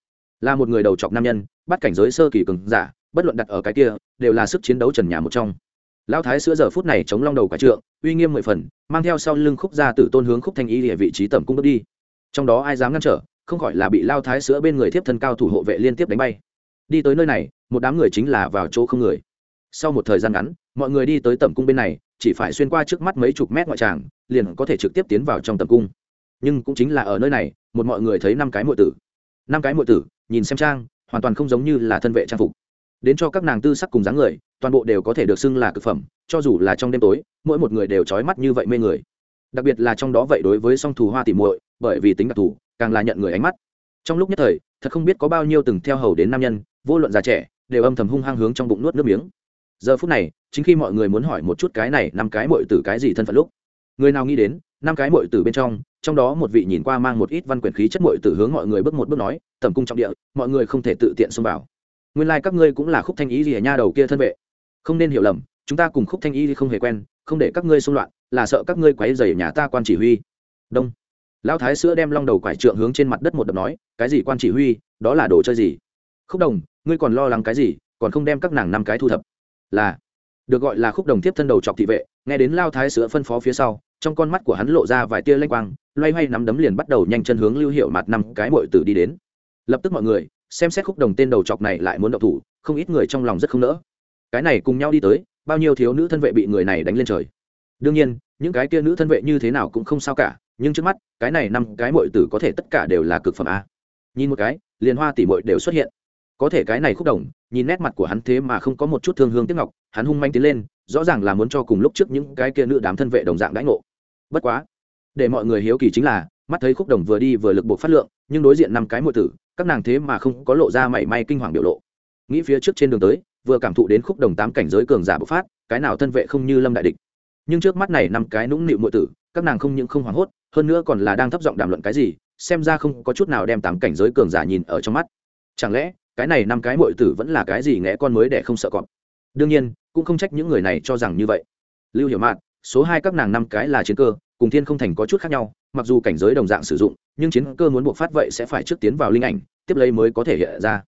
Là một người đầu chọc nam nhân, bắt cảnh giới sơ kỳ cường giả, bất luận đặt ở cái kia, đều là sức chiến đấu trần nhà một trong. Lão thái sữa giờ phút này chống long đầu quả trượng, uy nghiêm mười phần, mang theo sau lưng khúc gia tử tôn hướng khúc thanh y địa vị trí tầm cung bước đi. Trong đó ai dám ngăn trở, không khỏi là bị lao thái sữa bên người tiếp thân cao thủ hộ vệ liên tiếp đánh bay. Đi tới nơi này, một đám người chính là vào chỗ không người sau một thời gian ngắn, mọi người đi tới tầm cung bên này, chỉ phải xuyên qua trước mắt mấy chục mét ngoại tràng, liền có thể trực tiếp tiến vào trong tầm cung. Nhưng cũng chính là ở nơi này, một mọi người thấy năm cái mọi tử. Năm cái mọi tử, nhìn xem trang, hoàn toàn không giống như là thân vệ trang phục. Đến cho các nàng tư sắc cùng dáng người, toàn bộ đều có thể được xưng là cực phẩm, cho dù là trong đêm tối, mỗi một người đều trói mắt như vậy mê người. Đặc biệt là trong đó vậy đối với song thù hoa tỉ muội, bởi vì tính đặc thù, càng là nhận người ánh mắt. Trong lúc nhất thời, thật không biết có bao nhiêu từng theo hầu đến nam nhân, vô luận già trẻ, đều âm thầm hung hăng hướng trong bụng nuốt nước miếng giờ phút này, chính khi mọi người muốn hỏi một chút cái này năm cái muội tử cái gì thân phận lúc, người nào nghĩ đến, năm cái muội tử bên trong trong đó một vị nhìn qua mang một ít văn quyển khí chất muội tử hướng mọi người bước một bước nói, tầm cung trọng địa, mọi người không thể tự tiện xông vào. Nguyên lai、like、các ngươi cũng là khúc thanh ý gì ở nha đầu kia thân vệ. Không nên hiểu lầm, chúng ta cùng khúc thanh ý không hề quen, không để các ngươi xung loạn, là sợ các ngươi quấy dày nhà ta quan chỉ huy. Đông. Lão thái sữa đem long đầu quải trượng hướng trên mặt đất một đập nói, cái gì quan chỉ huy, đó là đồ chơi gì? Khúc đồng, ngươi còn lo lắng cái gì, còn không đem các nàng năm cái thu thập là được gọi là khúc đồng tiếp thân đầu chọc thị vệ, nghe đến lao thái sữa phân phó phía sau, trong con mắt của hắn lộ ra vài tia lanh quang, loay hoay nắm đấm liền bắt đầu nhanh chân hướng lưu hiệu mặt năm cái mội tử đi đến. Lập tức mọi người, xem xét khúc đồng tên đầu chọc này lại muốn động thủ, không ít người trong lòng rất không nỡ. Cái này cùng nhau đi tới, bao nhiêu thiếu nữ thân vệ bị người này đánh lên trời. Đương nhiên, những cái kia nữ thân vệ như thế nào cũng không sao cả, nhưng trước mắt, cái này năm cái mội tử có thể tất cả đều là cực phẩm a. Nhìn một cái, liền hoa tỷ mội đều xuất hiện có thể cái này khúc đồng, nhìn nét mặt của hắn thế mà không có một chút thương hương tiếc ngọc, hắn hung manh tiến lên, rõ ràng là muốn cho cùng lúc trước những cái kia nữ đám thân vệ đồng dạng đãi ngộ. Bất quá, để mọi người hiếu kỳ chính là, mắt thấy khúc đồng vừa đi vừa lực buộc phát lượng, nhưng đối diện năm cái mội tử, các nàng thế mà không có lộ ra mảy may kinh hoàng biểu lộ. Nghĩ phía trước trên đường tới, vừa cảm thụ đến khúc đồng tám cảnh giới cường giả bộc phát, cái nào thân vệ không như lâm đại địch. Nhưng trước mắt này năm cái nũng nịu mội tử, các nàng không những không hoảng hốt, hơn nữa còn là đang thấp giọng đàm luận cái gì, xem ra không có chút nào đem tám cảnh giới cường giả nhìn ở trong mắt. Chẳng lẽ cái này năm cái mội tử vẫn là cái gì nghe con mới để không sợ cọp. Đương nhiên, cũng không trách những người này cho rằng như vậy. Lưu hiểu mạn, số hai các nàng năm cái là chiến cơ, cùng thiên không thành có chút khác nhau, mặc dù cảnh giới đồng dạng sử dụng, nhưng chiến cơ muốn buộc phát vậy sẽ phải trước tiến vào linh ảnh, tiếp lấy mới có thể hiện ra.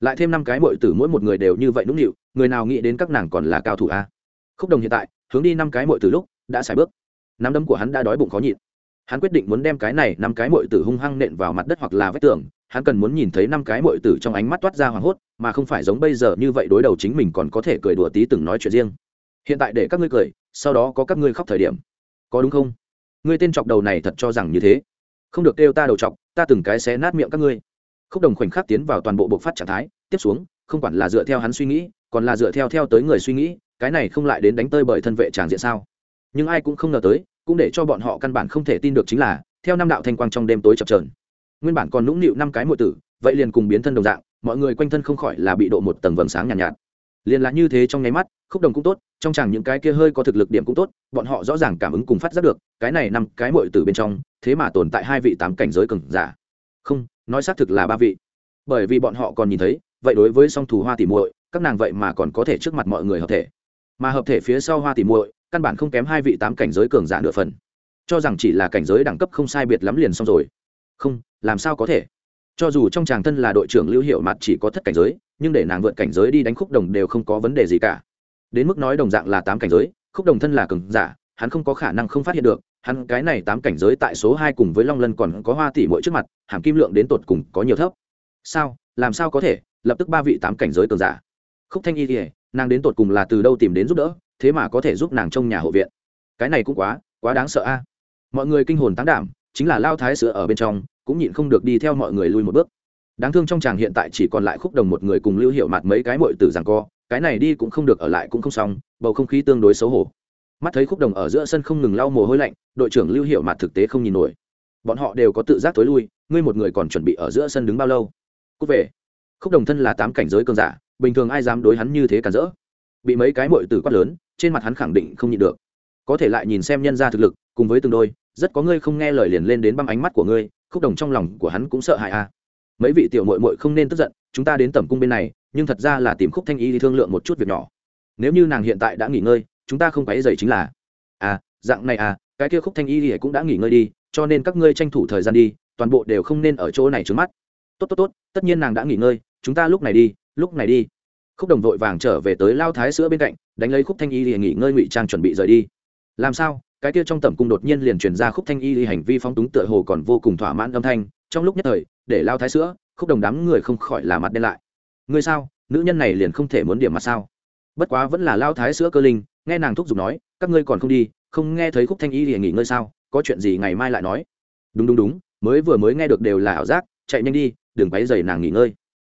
Lại thêm năm cái mội tử mỗi một người đều như vậy nũng nịu, người nào nghĩ đến các nàng còn là cao thủ a? Khúc đồng hiện tại, hướng đi năm cái mội tử lúc, đã xài bước. Nắm đấm của hắn đã đói bụng khó nhịn. Hắn quyết định muốn đem cái này năm cái mội tử hung hăng nện vào mặt đất hoặc là vách tường hắn cần muốn nhìn thấy năm cái mội tử trong ánh mắt toát ra hoảng hốt, mà không phải giống bây giờ như vậy đối đầu chính mình còn có thể cười đùa tí từng nói chuyện riêng. Hiện tại để các ngươi cười, sau đó có các ngươi khóc thời điểm. Có đúng không? Ngươi tên chọc đầu này thật cho rằng như thế. Không được kêu ta đầu chọc, ta từng cái xé nát miệng các ngươi. Khúc đồng khoảnh khắc tiến vào toàn bộ bộc phát trạng thái, tiếp xuống, không quản là dựa theo hắn suy nghĩ, còn là dựa theo theo tới người suy nghĩ, cái này không lại đến đánh tơi bởi thân vệ tràng diện sao? Nhưng ai cũng không ngờ tới, cũng để cho bọn họ căn bản không thể tin được chính là, theo năm đạo thanh quang trong đêm tối chập trờn nguyên bản còn nũng nịu năm cái mộ tử vậy liền cùng biến thân đồng dạng mọi người quanh thân không khỏi là bị độ một tầng vầng sáng nhàn nhạt, nhạt. Liền là như thế trong nháy mắt khúc đồng cũng tốt trong chẳng những cái kia hơi có thực lực điểm cũng tốt bọn họ rõ ràng cảm ứng cùng phát giác được cái này năm cái mội từ bên trong thế mà tồn tại hai vị tám cảnh giới cường giả. Không nói xác thực là ba vị. Bởi vì bọn họ còn nhìn thấy vậy đối với song thù hoa tỉ muội các nàng vậy mà còn có thể trước mặt mọi người hợp thể. Mà hợp thể phía sau hoa tỉ muội căn bản không kém hai vị tám cảnh giới cường giả nửa phần. Cho rằng chỉ là cảnh giới đẳng cấp không sai biệt lắm liền xong rồi. Không làm sao có thể? Cho dù trong chàng thân là đội trưởng lưu hiệu mặt chỉ có thất cảnh giới, nhưng để nàng vượt cảnh giới đi đánh khúc đồng đều không có vấn đề gì cả. Đến mức nói đồng dạng là tám cảnh giới, khúc đồng thân là cường giả, hắn không có khả năng không phát hiện được, hắn cái này tám cảnh giới tại số hai cùng với long lân còn có hoa tỷ mỗi trước mặt, hàm kim lượng đến tột cùng có nhiều thấp. Sao? Làm sao có thể? Lập tức ba vị tám cảnh giới cường giả. Khúc thanh y thì nàng đến tột cùng là từ đâu tìm đến giúp đỡ, thế mà có thể giúp nàng trong nhà hộ viện? Cái này cũng quá quá đáng sợ a. Mọi người kinh hồn tán đảm, chính là lao thái sữa ở bên trong cũng nhịn không được đi theo mọi người lui một bước. Đáng thương trong chàng hiện tại chỉ còn lại khúc đồng một người cùng lưu hiệu mặt mấy cái mội từ rằng co, cái này đi cũng không được ở lại cũng không xong, bầu không khí tương đối xấu hổ. Mắt thấy khúc đồng ở giữa sân không ngừng lau mồ hôi lạnh, đội trưởng lưu hiệu mặt thực tế không nhìn nổi. Bọn họ đều có tự giác tối lui, ngươi một người còn chuẩn bị ở giữa sân đứng bao lâu? Cúc về. Khúc đồng thân là tám cảnh giới cơn giả, bình thường ai dám đối hắn như thế cản rỡ? Bị mấy cái mội từ quát lớn, trên mặt hắn khẳng định không nhịn được. Có thể lại nhìn xem nhân ra thực lực, cùng với từng đôi, rất có ngươi không nghe lời liền lên đến băm ánh mắt của ngươi khúc đồng trong lòng của hắn cũng sợ hãi à. Mấy vị tiểu mội mội không nên tức giận, chúng ta đến tẩm cung bên này, nhưng thật ra là tìm khúc thanh y đi thương lượng một chút việc nhỏ. Nếu như nàng hiện tại đã nghỉ ngơi, chúng ta không quấy dậy chính là à dạng này à cái kia khúc thanh y thì cũng đã nghỉ ngơi đi, cho nên các ngươi tranh thủ thời gian đi, toàn bộ đều không nên ở chỗ này trướng mắt. Tốt tốt tốt, tất nhiên nàng đã nghỉ ngơi, chúng ta lúc này đi, lúc này đi. Khúc đồng vội vàng trở về tới lao thái sữa bên cạnh, đánh lấy khúc thanh y thì nghỉ ngơi ngụy trang chuẩn bị rời đi. Làm sao? Cái kia trong tẩm cung đột nhiên liền truyền ra khúc thanh y thì hành vi phóng túng tựa hồ còn vô cùng thỏa mãn âm thanh, trong lúc nhất thời, để lao thái sữa, khúc đồng đám người không khỏi là mặt đen lại. Ngươi sao? Nữ nhân này liền không thể muốn điểm mặt sao? Bất quá vẫn là lao thái sữa cơ linh, nghe nàng thúc giục nói, các ngươi còn không đi, không nghe thấy khúc thanh y thì nghỉ ngơi sao? Có chuyện gì ngày mai lại nói. Đúng đúng đúng, mới vừa mới nghe được đều là ảo giác, chạy nhanh đi, đừng quấy dày nàng nghỉ ngơi.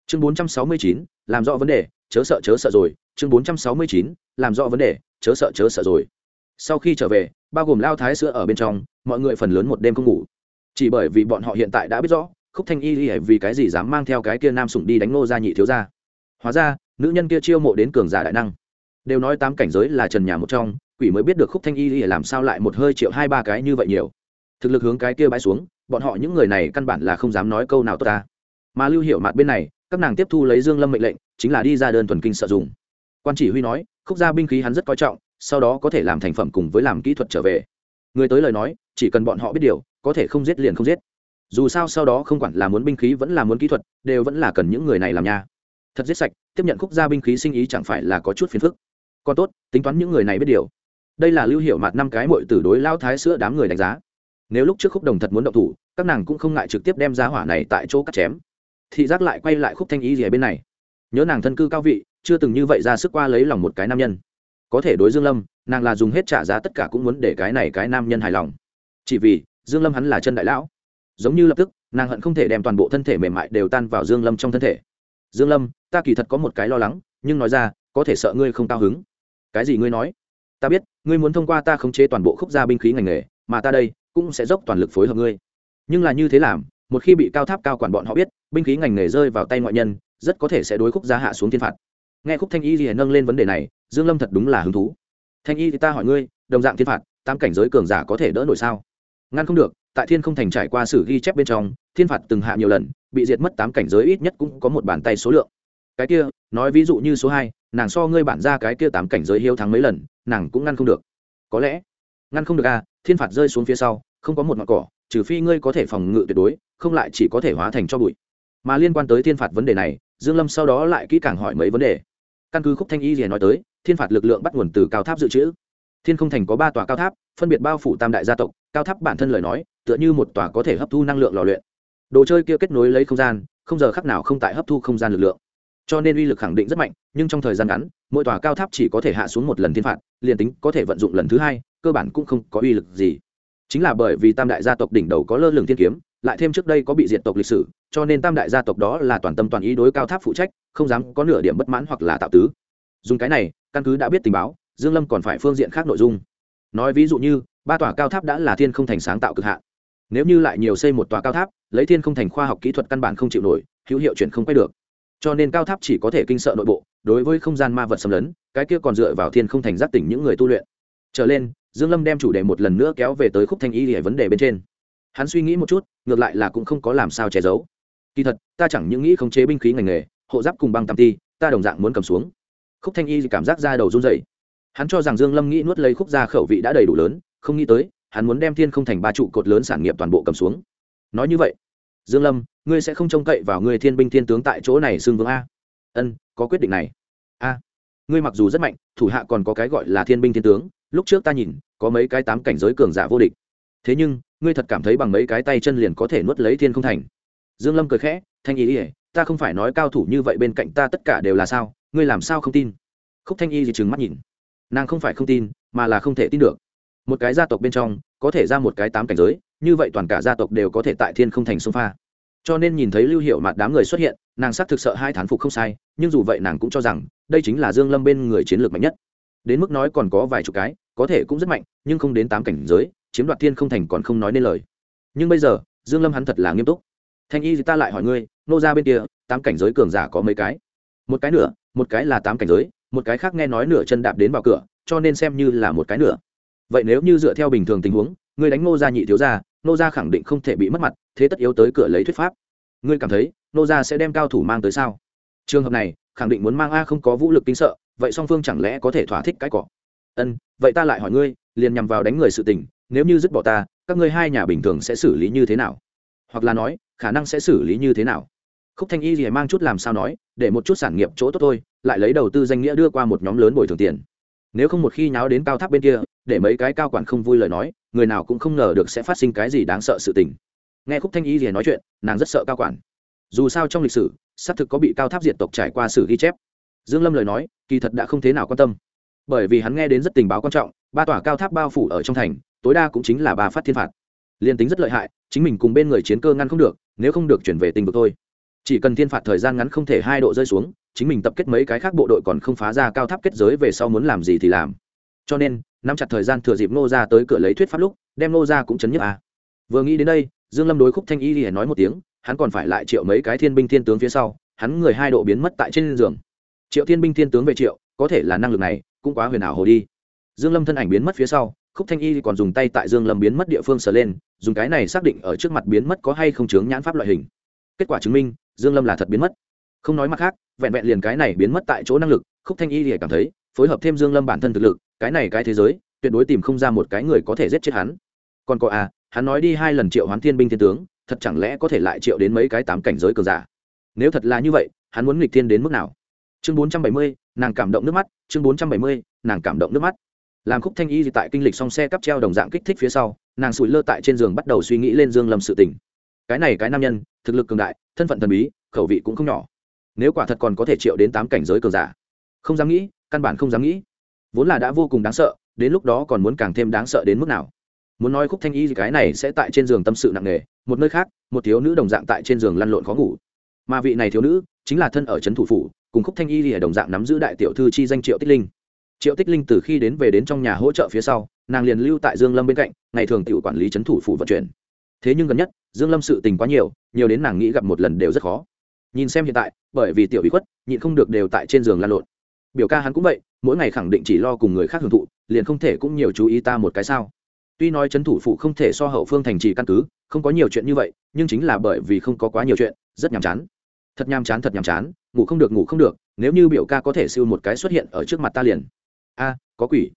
Chương bốn trăm sáu mươi chín, làm rõ vấn đề, chớ sợ chớ sợ rồi. Chương bốn trăm sáu mươi chín, làm rõ vấn đề, chớ sợ chớ sợ rồi. Sau khi trở về bao gồm lao thái sữa ở bên trong, mọi người phần lớn một đêm không ngủ. Chỉ bởi vì bọn họ hiện tại đã biết rõ, khúc thanh y y vì cái gì dám mang theo cái kia nam sủng đi đánh ngô gia nhị thiếu gia. Hóa ra, nữ nhân kia chiêu mộ đến cường giả đại năng. Đều nói tám cảnh giới là trần nhà một trong, quỷ mới biết được khúc thanh y y làm sao lại một hơi triệu hai ba cái như vậy nhiều. Thực lực hướng cái kia bãi xuống, bọn họ những người này căn bản là không dám nói câu nào tốt ta. Mà lưu hiệu mặt bên này, các nàng tiếp thu lấy dương lâm mệnh lệnh, chính là đi ra đơn thuần kinh sợ dùng. Quan chỉ huy nói, khúc gia binh khí hắn rất coi trọng sau đó có thể làm thành phẩm cùng với làm kỹ thuật trở về. Người tới lời nói, chỉ cần bọn họ biết điều, có thể không giết liền không giết. Dù sao sau đó không quản là muốn binh khí vẫn là muốn kỹ thuật, đều vẫn là cần những người này làm nha. Thật giết sạch, tiếp nhận khúc gia binh khí sinh ý chẳng phải là có chút phiền phức. Còn tốt, tính toán những người này biết điều. Đây là lưu hiệu mặt năm cái mội tử đối lao thái sữa đám người đánh giá. Nếu lúc trước khúc đồng thật muốn động thủ, các nàng cũng không ngại trực tiếp đem ra hỏa này tại chỗ cắt chém. Thị giác lại quay lại khúc thanh ý gì ở bên này. Nhớ nàng thân cư cao vị, chưa từng như vậy ra sức qua lấy lòng một cái nam nhân có thể đối dương lâm, nàng là dùng hết trả giá tất cả cũng muốn để cái này cái nam nhân hài lòng. Chỉ vì, dương lâm hắn là chân đại lão. Giống như lập tức, nàng hận không thể đem toàn bộ thân thể mềm mại đều tan vào dương lâm trong thân thể. Dương lâm, ta kỳ thật có một cái lo lắng, nhưng nói ra, có thể sợ ngươi không cao hứng. Cái gì ngươi nói? Ta biết, ngươi muốn thông qua ta khống chế toàn bộ khúc gia binh khí ngành nghề, mà ta đây cũng sẽ dốc toàn lực phối hợp ngươi. Nhưng là như thế làm, một khi bị cao tháp cao quản bọn họ biết, binh khí ngành nghề rơi vào tay ngoại nhân, rất có thể sẽ đối khúc gia hạ xuống thiên phạt. Nghe khúc thanh y liền nâng lên vấn đề này dương lâm thật đúng là hứng thú. Thanh y thì ta hỏi ngươi, đồng dạng thiên phạt, tam cảnh giới cường giả có thể đỡ nổi sao? Ngăn không được, tại thiên không thành trải qua sử ghi chép bên trong, thiên phạt từng hạ nhiều lần, bị diệt mất tám cảnh giới ít nhất cũng có một bàn tay số lượng. Cái kia, nói ví dụ như số hai, nàng so ngươi bản ra cái kia tám cảnh giới hiếu thắng mấy lần, nàng cũng ngăn không được. Có lẽ, ngăn không được à thiên phạt rơi xuống phía sau, không có một ngọn cỏ, trừ phi ngươi có thể phòng ngự tuyệt đối, không lại chỉ có thể hóa thành cho bụi. Mà liên quan tới thiên phạt vấn đề này, dương lâm sau đó lại kỹ càng hỏi mấy vấn đề. Căn cứ khúc thanh y gì nói tới thiên phạt lực lượng bắt nguồn từ cao tháp dự trữ. Thiên không thành có ba tòa cao tháp, phân biệt bao phủ tam đại gia tộc, cao tháp bản thân lời nói, tựa như một tòa có thể hấp thu năng lượng lò luyện. Đồ chơi kia kết nối lấy không gian, không giờ khắc nào không tại hấp thu không gian lực lượng. Cho nên uy lực khẳng định rất mạnh, nhưng trong thời gian ngắn, mỗi tòa cao tháp chỉ có thể hạ xuống một lần thiên phạt, liền tính có thể vận dụng lần thứ hai, cơ bản cũng không có uy lực gì. Chính là bởi vì tam đại gia tộc đỉnh đầu có lơ lửng thiên kiếm, lại thêm trước đây có bị diệt tộc lịch sử, cho nên tam đại gia tộc đó là toàn tâm toàn ý đối cao tháp phụ trách, không dám có nửa điểm bất mãn hoặc là tạo tứ. Dùng cái này căn cứ đã biết tình báo, dương lâm còn phải phương diện khác nội dung. Nói ví dụ như, ba tòa cao tháp đã là thiên không thành sáng tạo cực hạn. Nếu như lại nhiều xây một tòa cao tháp, lấy thiên không thành khoa học kỹ thuật căn bản không chịu nổi, hữu hiệu chuyển không quay được. Cho nên cao tháp chỉ có thể kinh sợ nội bộ, đối với không gian ma vật xâm lấn, cái kia còn dựa vào thiên không thành giác tỉnh những người tu luyện. Trở lên, dương lâm đem chủ đề một lần nữa kéo về tới khúc thanh y để vấn đề bên trên. Hắn suy nghĩ một chút, ngược lại là cũng không có làm sao che giấu. Kỳ thật, ta chẳng những nghĩ khống chế binh khí ngành nghề, hộ giáp cùng băng tam ti, ta đồng dạng muốn cầm xuống khúc thanh y cảm giác ra đầu run rẩy. Hắn cho rằng dương lâm nghĩ nuốt lấy khúc gia khẩu vị đã đầy đủ lớn, không nghĩ tới, hắn muốn đem thiên không thành ba trụ cột lớn sản nghiệp toàn bộ cầm xuống. Nói như vậy, dương lâm, ngươi sẽ không trông cậy vào người thiên binh thiên tướng tại chỗ này xưng vương a. Ân, có quyết định này. A, ngươi mặc dù rất mạnh, thủ hạ còn có cái gọi là thiên binh thiên tướng, lúc trước ta nhìn, có mấy cái tám cảnh giới cường giả vô địch. Thế nhưng, ngươi thật cảm thấy bằng mấy cái tay chân liền có thể nuốt lấy thiên không thành? Dương lâm cười khẽ, thanh y ỉa ta không phải nói cao thủ như vậy bên cạnh ta tất cả đều là sao? Ngươi làm sao không tin? Khúc thanh y thì trừng mắt nhìn. Nàng không phải không tin, mà là không thể tin được. Một cái gia tộc bên trong, có thể ra một cái tám cảnh giới, như vậy toàn cả gia tộc đều có thể tại thiên không thành sông pha. Cho nên nhìn thấy lưu hiệu mặt đám người xuất hiện, nàng xác thực sợ hai thán phục không sai, nhưng dù vậy nàng cũng cho rằng, đây chính là dương lâm bên người chiến lược mạnh nhất. Đến mức nói còn có vài chục cái, có thể cũng rất mạnh, nhưng không đến tám cảnh giới, chiếm đoạt thiên không thành còn không nói nên lời. Nhưng bây giờ, dương lâm hắn thật là nghiêm túc. Thanh y thì ta lại hỏi ngươi, nô ra bên kia, tám cảnh giới cường giả có mấy cái? Một cái nửa một cái là tám cảnh giới, một cái khác nghe nói nửa chân đạp đến vào cửa, cho nên xem như là một cái nửa. Vậy nếu như dựa theo bình thường tình huống người đánh nô gia nhị thiếu gia nô gia khẳng định không thể bị mất mặt, thế tất yếu tới cửa lấy thuyết pháp. Ngươi cảm thấy nô gia sẽ đem cao thủ mang tới sao? Trường hợp này, khẳng định muốn mang a không có vũ lực kinh sợ, vậy song phương chẳng lẽ có thể thỏa thích cái cỏ? Ân, vậy ta lại hỏi ngươi, liền nhằm vào đánh người sự tình, nếu như dứt bỏ ta, các ngươi hai nhà bình thường sẽ xử lý như thế nào? Hoặc là nói, khả năng sẽ xử lý như thế nào? Khúc thanh y gì mang chút làm sao nói, để một chút sản nghiệp chỗ tốt thôi, lại lấy đầu tư danh nghĩa đưa qua một nhóm lớn bồi thường tiền. Nếu không một khi nháo đến cao tháp bên kia, để mấy cái cao quản không vui lời nói, người nào cũng không ngờ được sẽ phát sinh cái gì đáng sợ sự tình. Nghe khúc thanh y gì nói chuyện, nàng rất sợ cao quản. Dù sao trong lịch sử, xác thực có bị cao tháp diệt tộc trải qua sử ghi chép. Dương lâm lời nói, kỳ thật đã không thế nào quan tâm. Bởi vì hắn nghe đến rất tình báo quan trọng, ba tòa cao tháp bao phủ ở trong thành, tối đa cũng chính là ba phát thiên phạt. Liên tính rất lợi hại, chính mình cùng bên người chiến cơ ngăn không được, nếu không được chuyển về tình vực thôi chỉ cần thiên phạt thời gian ngắn không thể hai độ rơi xuống, chính mình tập kết mấy cái khác bộ đội còn không phá ra cao tháp kết giới về sau muốn làm gì thì làm. Cho nên, nắm chặt thời gian thừa dịp nô ra tới cửa lấy thuyết pháp lúc, đem nô ra cũng chấn nhức à. vừa nghĩ đến đây, dương lâm đối khúc thanh y thì nói một tiếng, hắn còn phải lại triệu mấy cái thiên binh thiên tướng phía sau, hắn người hai độ biến mất tại trên giường. Triệu thiên binh thiên tướng về triệu, có thể là năng lực này, cũng quá huyền ảo hồ đi. Dương lâm thân ảnh biến mất phía sau, khúc thanh y còn dùng tay tại dương lâm biến mất địa phương sờ lên, dùng cái này xác định ở trước mặt biến mất có hay không chướng nhãn pháp loại hình. Kết quả chứng minh dương lâm là thật biến mất. Không nói mặt khác, vẹn vẹn liền cái này biến mất tại chỗ năng lực, khúc thanh y thì cảm thấy, phối hợp thêm dương lâm bản thân thực lực, cái này cái thế giới, tuyệt đối tìm không ra một cái người có thể giết chết hắn. Còn có à hắn nói đi hai lần triệu hoán thiên binh thiên tướng, thật chẳng lẽ có thể lại triệu đến mấy cái tám cảnh giới cường giả? Nếu thật là như vậy, hắn muốn nghịch thiên đến mức nào? Chương bốn trăm bảy mươi, nàng cảm động nước mắt, chương bốn trăm bảy mươi, nàng cảm động nước mắt. Làm khúc thanh y tại kinh lịch xong xe cắp treo đồng dạng kích thích phía sau, nàng sụi lơ tại trên giường bắt đầu suy nghĩ lên dương lâm sự tình. Cái này cái nam nhân thực lực cường đại, thân phận thần bí, khẩu vị cũng không nhỏ. Nếu quả thật còn có thể triệu đến tám cảnh giới cường giả, không dám nghĩ, căn bản không dám nghĩ. Vốn là đã vô cùng đáng sợ, đến lúc đó còn muốn càng thêm đáng sợ đến mức nào? Muốn nói khúc thanh y cái này sẽ tại trên giường tâm sự nặng nề, một nơi khác, một thiếu nữ đồng dạng tại trên giường lăn lộn khó ngủ. Mà vị này thiếu nữ chính là thân ở trấn thủ phủ, cùng khúc thanh y lìa đồng dạng nắm giữ đại tiểu thư chi danh triệu tích linh. Triệu tích linh từ khi đến về đến trong nhà hỗ trợ phía sau, nàng liền lưu tại dương lâm bên cạnh, ngày thường tự quản lý trấn thủ phủ vận chuyển thế nhưng gần nhất, dương lâm sự tình quá nhiều nhiều đến nàng nghĩ gặp một lần đều rất khó. Nhìn xem hiện tại, bởi vì tiểu bị khuất, nhịn không được đều tại trên giường lan lộn. Biểu ca hắn cũng vậy, mỗi ngày khẳng định chỉ lo cùng người khác hưởng thụ, liền không thể cũng nhiều chú ý ta một cái sao. Tuy nói trấn thủ phụ không thể so hậu phương thành trì căn cứ, không có nhiều chuyện như vậy, nhưng chính là bởi vì không có quá nhiều chuyện, rất nhàm chán. Thật nhàm chán, thật nhàm chán, ngủ không được, ngủ không được, nếu như biểu ca có thể siêu một cái xuất hiện ở trước mặt ta liền. A, có quỷ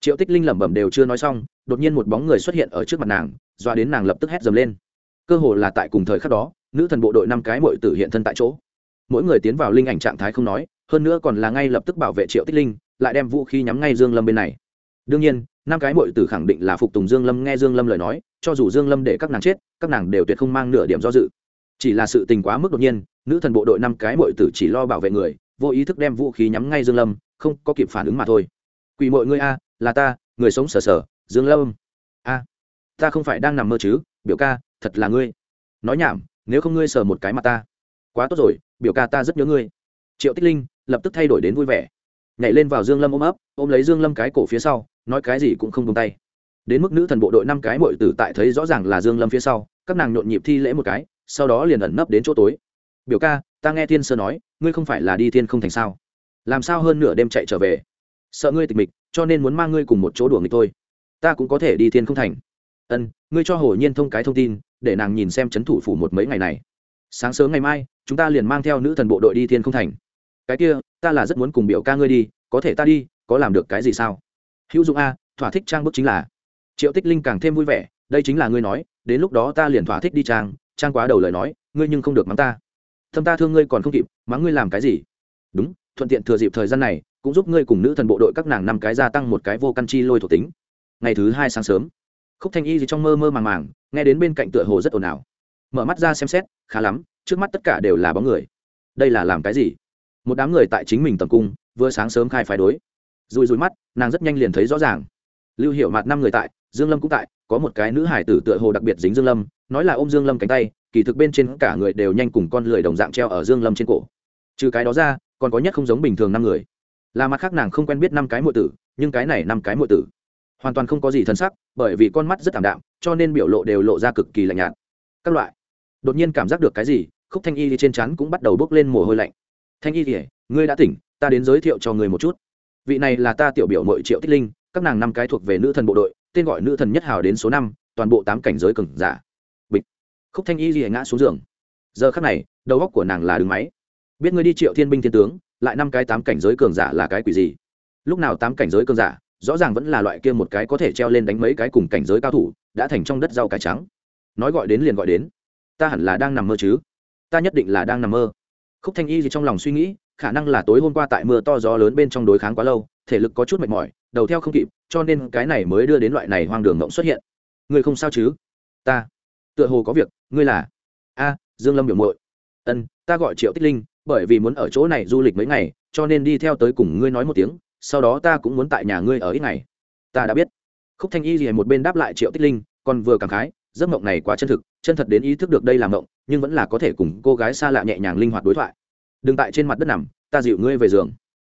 triệu tích linh lẩm bẩm đều chưa nói xong, đột nhiên một bóng người xuất hiện ở trước mặt nàng, doa đến nàng lập tức hét dầm lên. Cơ hồ là tại cùng thời khắc đó, nữ thần bộ đội năm cái mội tử hiện thân tại chỗ. Mỗi người tiến vào linh ảnh trạng thái không nói, hơn nữa còn là ngay lập tức bảo vệ triệu tích linh, lại đem vũ khí nhắm ngay dương lâm bên này. Đương nhiên, năm cái mội tử khẳng định là phục tùng dương lâm nghe dương lâm lời nói, cho dù dương lâm để các nàng chết, các nàng đều tuyệt không mang nửa điểm do dự. Chỉ là sự tình quá mức đột nhiên, nữ thần bộ đội năm cái mội tử chỉ lo bảo vệ người, vô ý thức đem vũ khí nhắm ngay dương lâm, không có kịp phản ứng mà thôi quỷ mội ngươi a, là ta, người sống sờ sờ, dương lâm. A, ta không phải đang nằm mơ chứ, biểu ca, thật là ngươi. Nói nhảm, nếu không ngươi sờ một cái mặt ta. Quá tốt rồi, biểu ca ta rất nhớ ngươi. Triệu tích linh lập tức thay đổi đến vui vẻ. Nhảy lên vào dương lâm ôm ấp, ôm lấy dương lâm cái cổ phía sau, nói cái gì cũng không tung tay. Đến mức nữ thần bộ đội năm cái mội tử tại thấy rõ ràng là dương lâm phía sau, các nàng nhộn nhịp thi lễ một cái, sau đó liền ẩn nấp đến chỗ tối. Biểu ca, ta nghe thiên sơ nói, ngươi không phải là đi thiên không thành sao? Làm sao hơn nửa đêm chạy trở về? Sợ ngươi tịch mịch, cho nên muốn mang ngươi cùng một chỗ đùa nghịch thôi. Ta cũng có thể đi thiên không thành. Ân, ngươi cho hồ nhiên thông cái thông tin, để nàng nhìn xem c h ấ n thủ phủ một mấy ngày này. Sáng sớm ngày mai, chúng ta liền mang theo nữ thần bộ đội đi thiên không thành. Cái kia, ta là rất muốn cùng biểu ca ngươi đi, có thể ta đi, có làm được cái gì sao? Hữu dụng a, thỏa thích trang bức chính là. Triệu tích linh càng thêm vui vẻ, đây chính là ngươi nói, đến lúc đó ta liền thỏa thích đi trang trang quá đầu lời nói, ngươi nhưng không được mắng ta. Thâm ta thương ngươi còn không kịp, mắng ngươi làm cái gì? Đúng thuận tiện thừa dịp thời gian này, cũng giúp ngươi cùng nữ thần bộ đội các nàng năm cái gia tăng một cái vô căn chi lôi thuộc tính. Ngày thứ hai sáng sớm, khúc thanh y gì trong mơ mơ màng màng, nghe đến bên cạnh tựa hồ rất ồn ào. Mở mắt ra xem xét, khá lắm, trước mắt tất cả đều là bóng người. Đây là làm cái gì? Một đám người tại chính mình tầm cung, vừa sáng sớm khai phái đối. Rùi rùi mắt, nàng rất nhanh liền thấy rõ ràng. Lưu hiểu mặt năm người tại, dương lâm cũng tại, có một cái nữ hải tử tựa hồ đặc biệt dính dương lâm, nói là ôm dương lâm cánh tay, kỳ thực bên trên cả người đều nhanh cùng con lười đồng dạng treo ở dương lâm trên cổ. Trừ cái đó ra còn có nhất không giống bình thường năm người. Là mặt khác nàng không quen biết năm cái muội tử, nhưng cái này năm cái muội tử hoàn toàn không có gì thân sắc, bởi vì con mắt rất thảm đạm, cho nên biểu lộ đều lộ ra cực kỳ lạnh nhạt. Các loại. Đột nhiên cảm giác được cái gì, khúc thanh y trên chắn cũng bắt đầu bốc lên mồ hôi lạnh. Thanh y kể ngươi đã tỉnh, ta đến giới thiệu cho người một chút. Vị này là ta tiểu biểu mội triệu tích linh, các nàng năm cái thuộc về nữ thần bộ đội, tên gọi nữ thần nhất hào đến số năm, toàn bộ tám cảnh giới cường giả. Bịch. Khúc thanh y gì ngã xuống giường. Giờ khắc này, đầu góc của nàng là đứng máy biết ngươi đi triệu thiên binh thiên tướng, lại năm cái tám cảnh giới cường giả là cái quỷ gì? Lúc nào tám cảnh giới cường giả, rõ ràng vẫn là loại kia một cái có thể treo lên đánh mấy cái cùng cảnh giới cao thủ, đã thành trong đất rau cải trắng. Nói gọi đến liền gọi đến. Ta hẳn là đang nằm mơ chứ? Ta nhất định là đang nằm mơ. Khúc thanh y gì trong lòng suy nghĩ, khả năng là tối hôm qua tại mưa to gió lớn bên trong đối kháng quá lâu, thể lực có chút mệt mỏi, đầu theo không kịp, cho nên cái này mới đưa đến loại này hoang đường ngộng xuất hiện. Ngươi không sao chứ? Ta. Tựa hồ có việc, ngươi là. A, dương lâm biểu muội. Ân, ta gọi triệu tích linh bởi vì muốn ở chỗ này du lịch mấy ngày, cho nên đi theo tới cùng ngươi nói một tiếng, sau đó ta cũng muốn tại nhà ngươi ở ít ngày. Ta đã biết. Khúc thanh y gì một bên đáp lại triệu tích linh, còn vừa cảm khái, giấc mộng này quá chân thực, chân thật đến ý thức được đây là mộng, nhưng vẫn là có thể cùng cô gái xa lạ nhẹ nhàng linh hoạt đối thoại. Đừng tại trên mặt đất nằm, ta dịu ngươi về giường.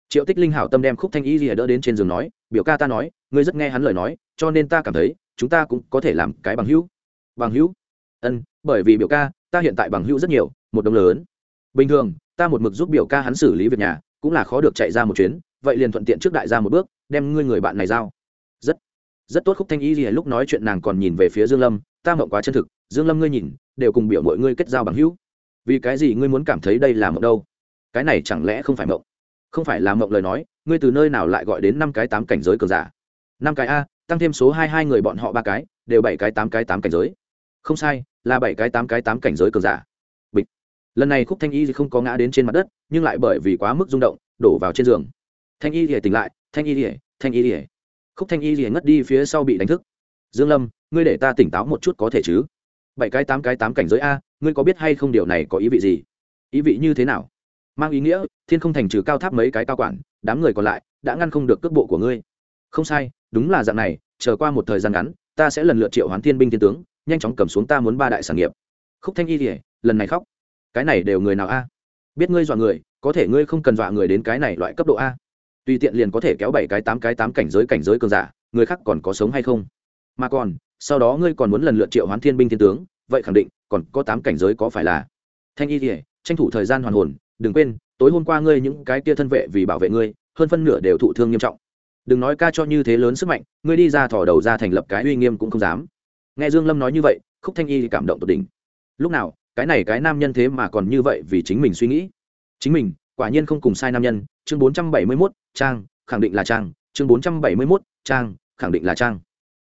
Triệu tích linh hảo tâm đem khúc thanh y gì đỡ đến trên giường nói, biểu ca ta nói, ngươi rất nghe hắn lời nói, cho nên ta cảm thấy, chúng ta cũng có thể làm cái bằng hữu. Bằng hữu? Ân, bởi vì biểu ca, ta hiện tại bằng hữu rất nhiều, một đồng lớn. Bình thường ta một mực giúp biểu ca hắn xử lý việc nhà, cũng là khó được chạy ra một chuyến, vậy liền thuận tiện trước đại ra một bước, đem ngươi người bạn này giao. Rất rất tốt khúc thanh y gì lúc nói chuyện nàng còn nhìn về phía dương lâm, ta mộng quá chân thực, dương lâm ngươi nhìn, đều cùng biểu mọi ngươi kết giao bằng hữu. Vì cái gì ngươi muốn cảm thấy đây là mộng đâu? Cái này chẳng lẽ không phải mộng? Không phải là mộng lời nói, ngươi từ nơi nào lại gọi đến năm cái tám cảnh giới cường giả? Năm cái a, tăng thêm số hai hai người bọn họ ba cái, đều bảy cái tám cái tám cảnh giới. Không sai, là bảy cái tám cái tám cảnh giới cường giả lần này khúc thanh y không có ngã đến trên mặt đất, nhưng lại bởi vì quá mức rung động, đổ vào trên giường. Thanh y thì tỉnh lại, thanh y thì, thanh y thì. Khúc thanh y thì ngất đi phía sau bị đánh thức. Dương lâm, ngươi để ta tỉnh táo một chút có thể chứ? Bảy cái tám cái tám cảnh giới a, ngươi có biết hay không điều này có ý vị gì? Ý vị như thế nào? Mang ý nghĩa, thiên không thành trừ cao tháp mấy cái cao quản, đám người còn lại đã ngăn không được cước bộ của ngươi. Không sai, đúng là dạng này, chờ qua một thời gian ngắn, ta sẽ lần lượt triệu hoán thiên binh thiên tướng, nhanh chóng cầm xuống ta muốn ba đại sản nghiệp. Khúc thanh y thì, lần này khóc cái này đều người nào a? Biết ngươi dọa người, có thể ngươi không cần dọa người đến cái này loại cấp độ a. Tùy tiện liền có thể kéo bảy cái tám cái tám cảnh giới cảnh giới cường giả, người khác còn có sống hay không? Mà còn, sau đó ngươi còn muốn lần lượt triệu hoán thiên binh thiên tướng, vậy khẳng định còn có tám cảnh giới có phải là? Thanh y thì tranh thủ thời gian hoàn hồn, đừng quên, tối hôm qua ngươi những cái kia thân vệ vì bảo vệ ngươi, hơn phân nửa đều thụ thương nghiêm trọng. Đừng nói ca cho như thế lớn sức mạnh, ngươi đi ra thò đầu ra thành lập cái uy nghiêm cũng không dám. Nghe dương lâm nói như vậy, khúc thanh y cảm động tột đỉnh. Lúc nào cái này cái nam nhân thế mà còn như vậy vì chính mình suy nghĩ. Chính mình quả nhiên không cùng sai nam nhân. Chương 471, trang khẳng định là trang. Chương 471, trang khẳng định là trang.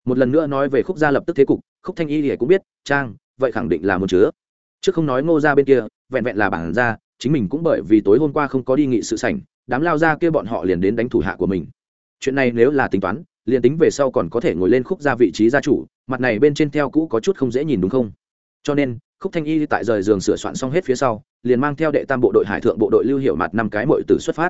Một lần nữa nói về khúc gia lập tức thế cục khúc thanh y thì cũng biết trang vậy khẳng định là một chứa. Trước không nói ngô ra bên kia vẹn vẹn là bản ra chính mình cũng bởi vì tối hôm qua không có đi nghị sự sảnh đám lao ra kia bọn họ liền đến đánh thủ hạ của mình. Chuyện này nếu là tính toán liền tính về sau còn có thể ngồi lên khúc ra vị trí gia chủ mặt này bên trên theo cũ có chút không dễ nhìn đúng không? Cho nên khúc thanh y tại rời giường sửa soạn xong hết phía sau, liền mang theo đệ tam bộ đội hải thượng bộ đội lưu hiệu mặt năm cái mội từ xuất phát.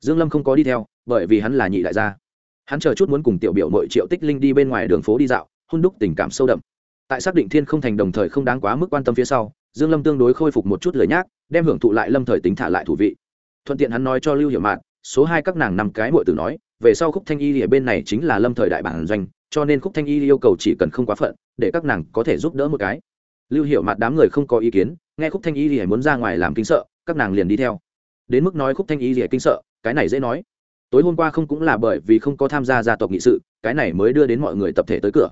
Dương lâm không có đi theo, bởi vì hắn là nhị đại gia. Hắn chờ chút muốn cùng tiểu biểu mội triệu tích linh đi bên ngoài đường phố đi dạo, hôn đúc tình cảm sâu đậm. Tại xác định thiên không thành đồng thời không đáng quá mức quan tâm phía sau, dương lâm tương đối khôi phục một chút lời nhác, đem hưởng thụ lại lâm thời tính thả lại thủ vị. Thuận tiện hắn nói cho lưu hiểu mạn số hai các nàng năm cái muội tử nói, về sau khúc thanh y ở bên này chính là lâm thời đại bản doanh, cho nên khúc thanh y yêu cầu chỉ cần không quá phận, để các nàng có thể giúp đỡ một cái lưu hiểu mặt đám người không có ý kiến, nghe khúc thanh y thì muốn ra ngoài làm kinh sợ, các nàng liền đi theo. Đến mức nói khúc thanh y thì kinh sợ, cái này dễ nói. Tối hôm qua không cũng là bởi vì không có tham gia gia tộc nghị sự, cái này mới đưa đến mọi người tập thể tới cửa.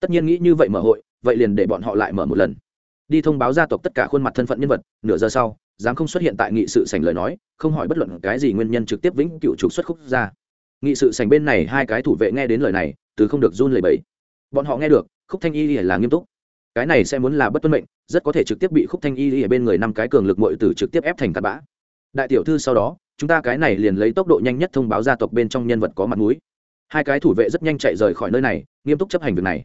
Tất nhiên nghĩ như vậy mở hội, vậy liền để bọn họ lại mở một lần. Đi thông báo gia tộc tất cả khuôn mặt thân phận nhân vật, nửa giờ sau, dám không xuất hiện tại nghị sự sành lời nói, không hỏi bất luận cái gì nguyên nhân trực tiếp vĩnh cựu trục xuất khúc ra. Nghị sự sành bên này hai cái thủ vệ nghe đến lời này, từ không được run lẩy bẩy. Bọn họ nghe được, khúc thanh y là nghiêm túc cái này sẽ muốn là bất tuân mệnh, rất có thể trực tiếp bị khúc thanh y ở bên người năm cái cường lực mội tử trực tiếp ép thành cắt bã. Đại tiểu thư sau đó, chúng ta cái này liền lấy tốc độ nhanh nhất thông báo gia tộc bên trong nhân vật có mặt mũi. Hai cái thủ vệ rất nhanh chạy rời khỏi nơi này, nghiêm túc chấp hành việc này.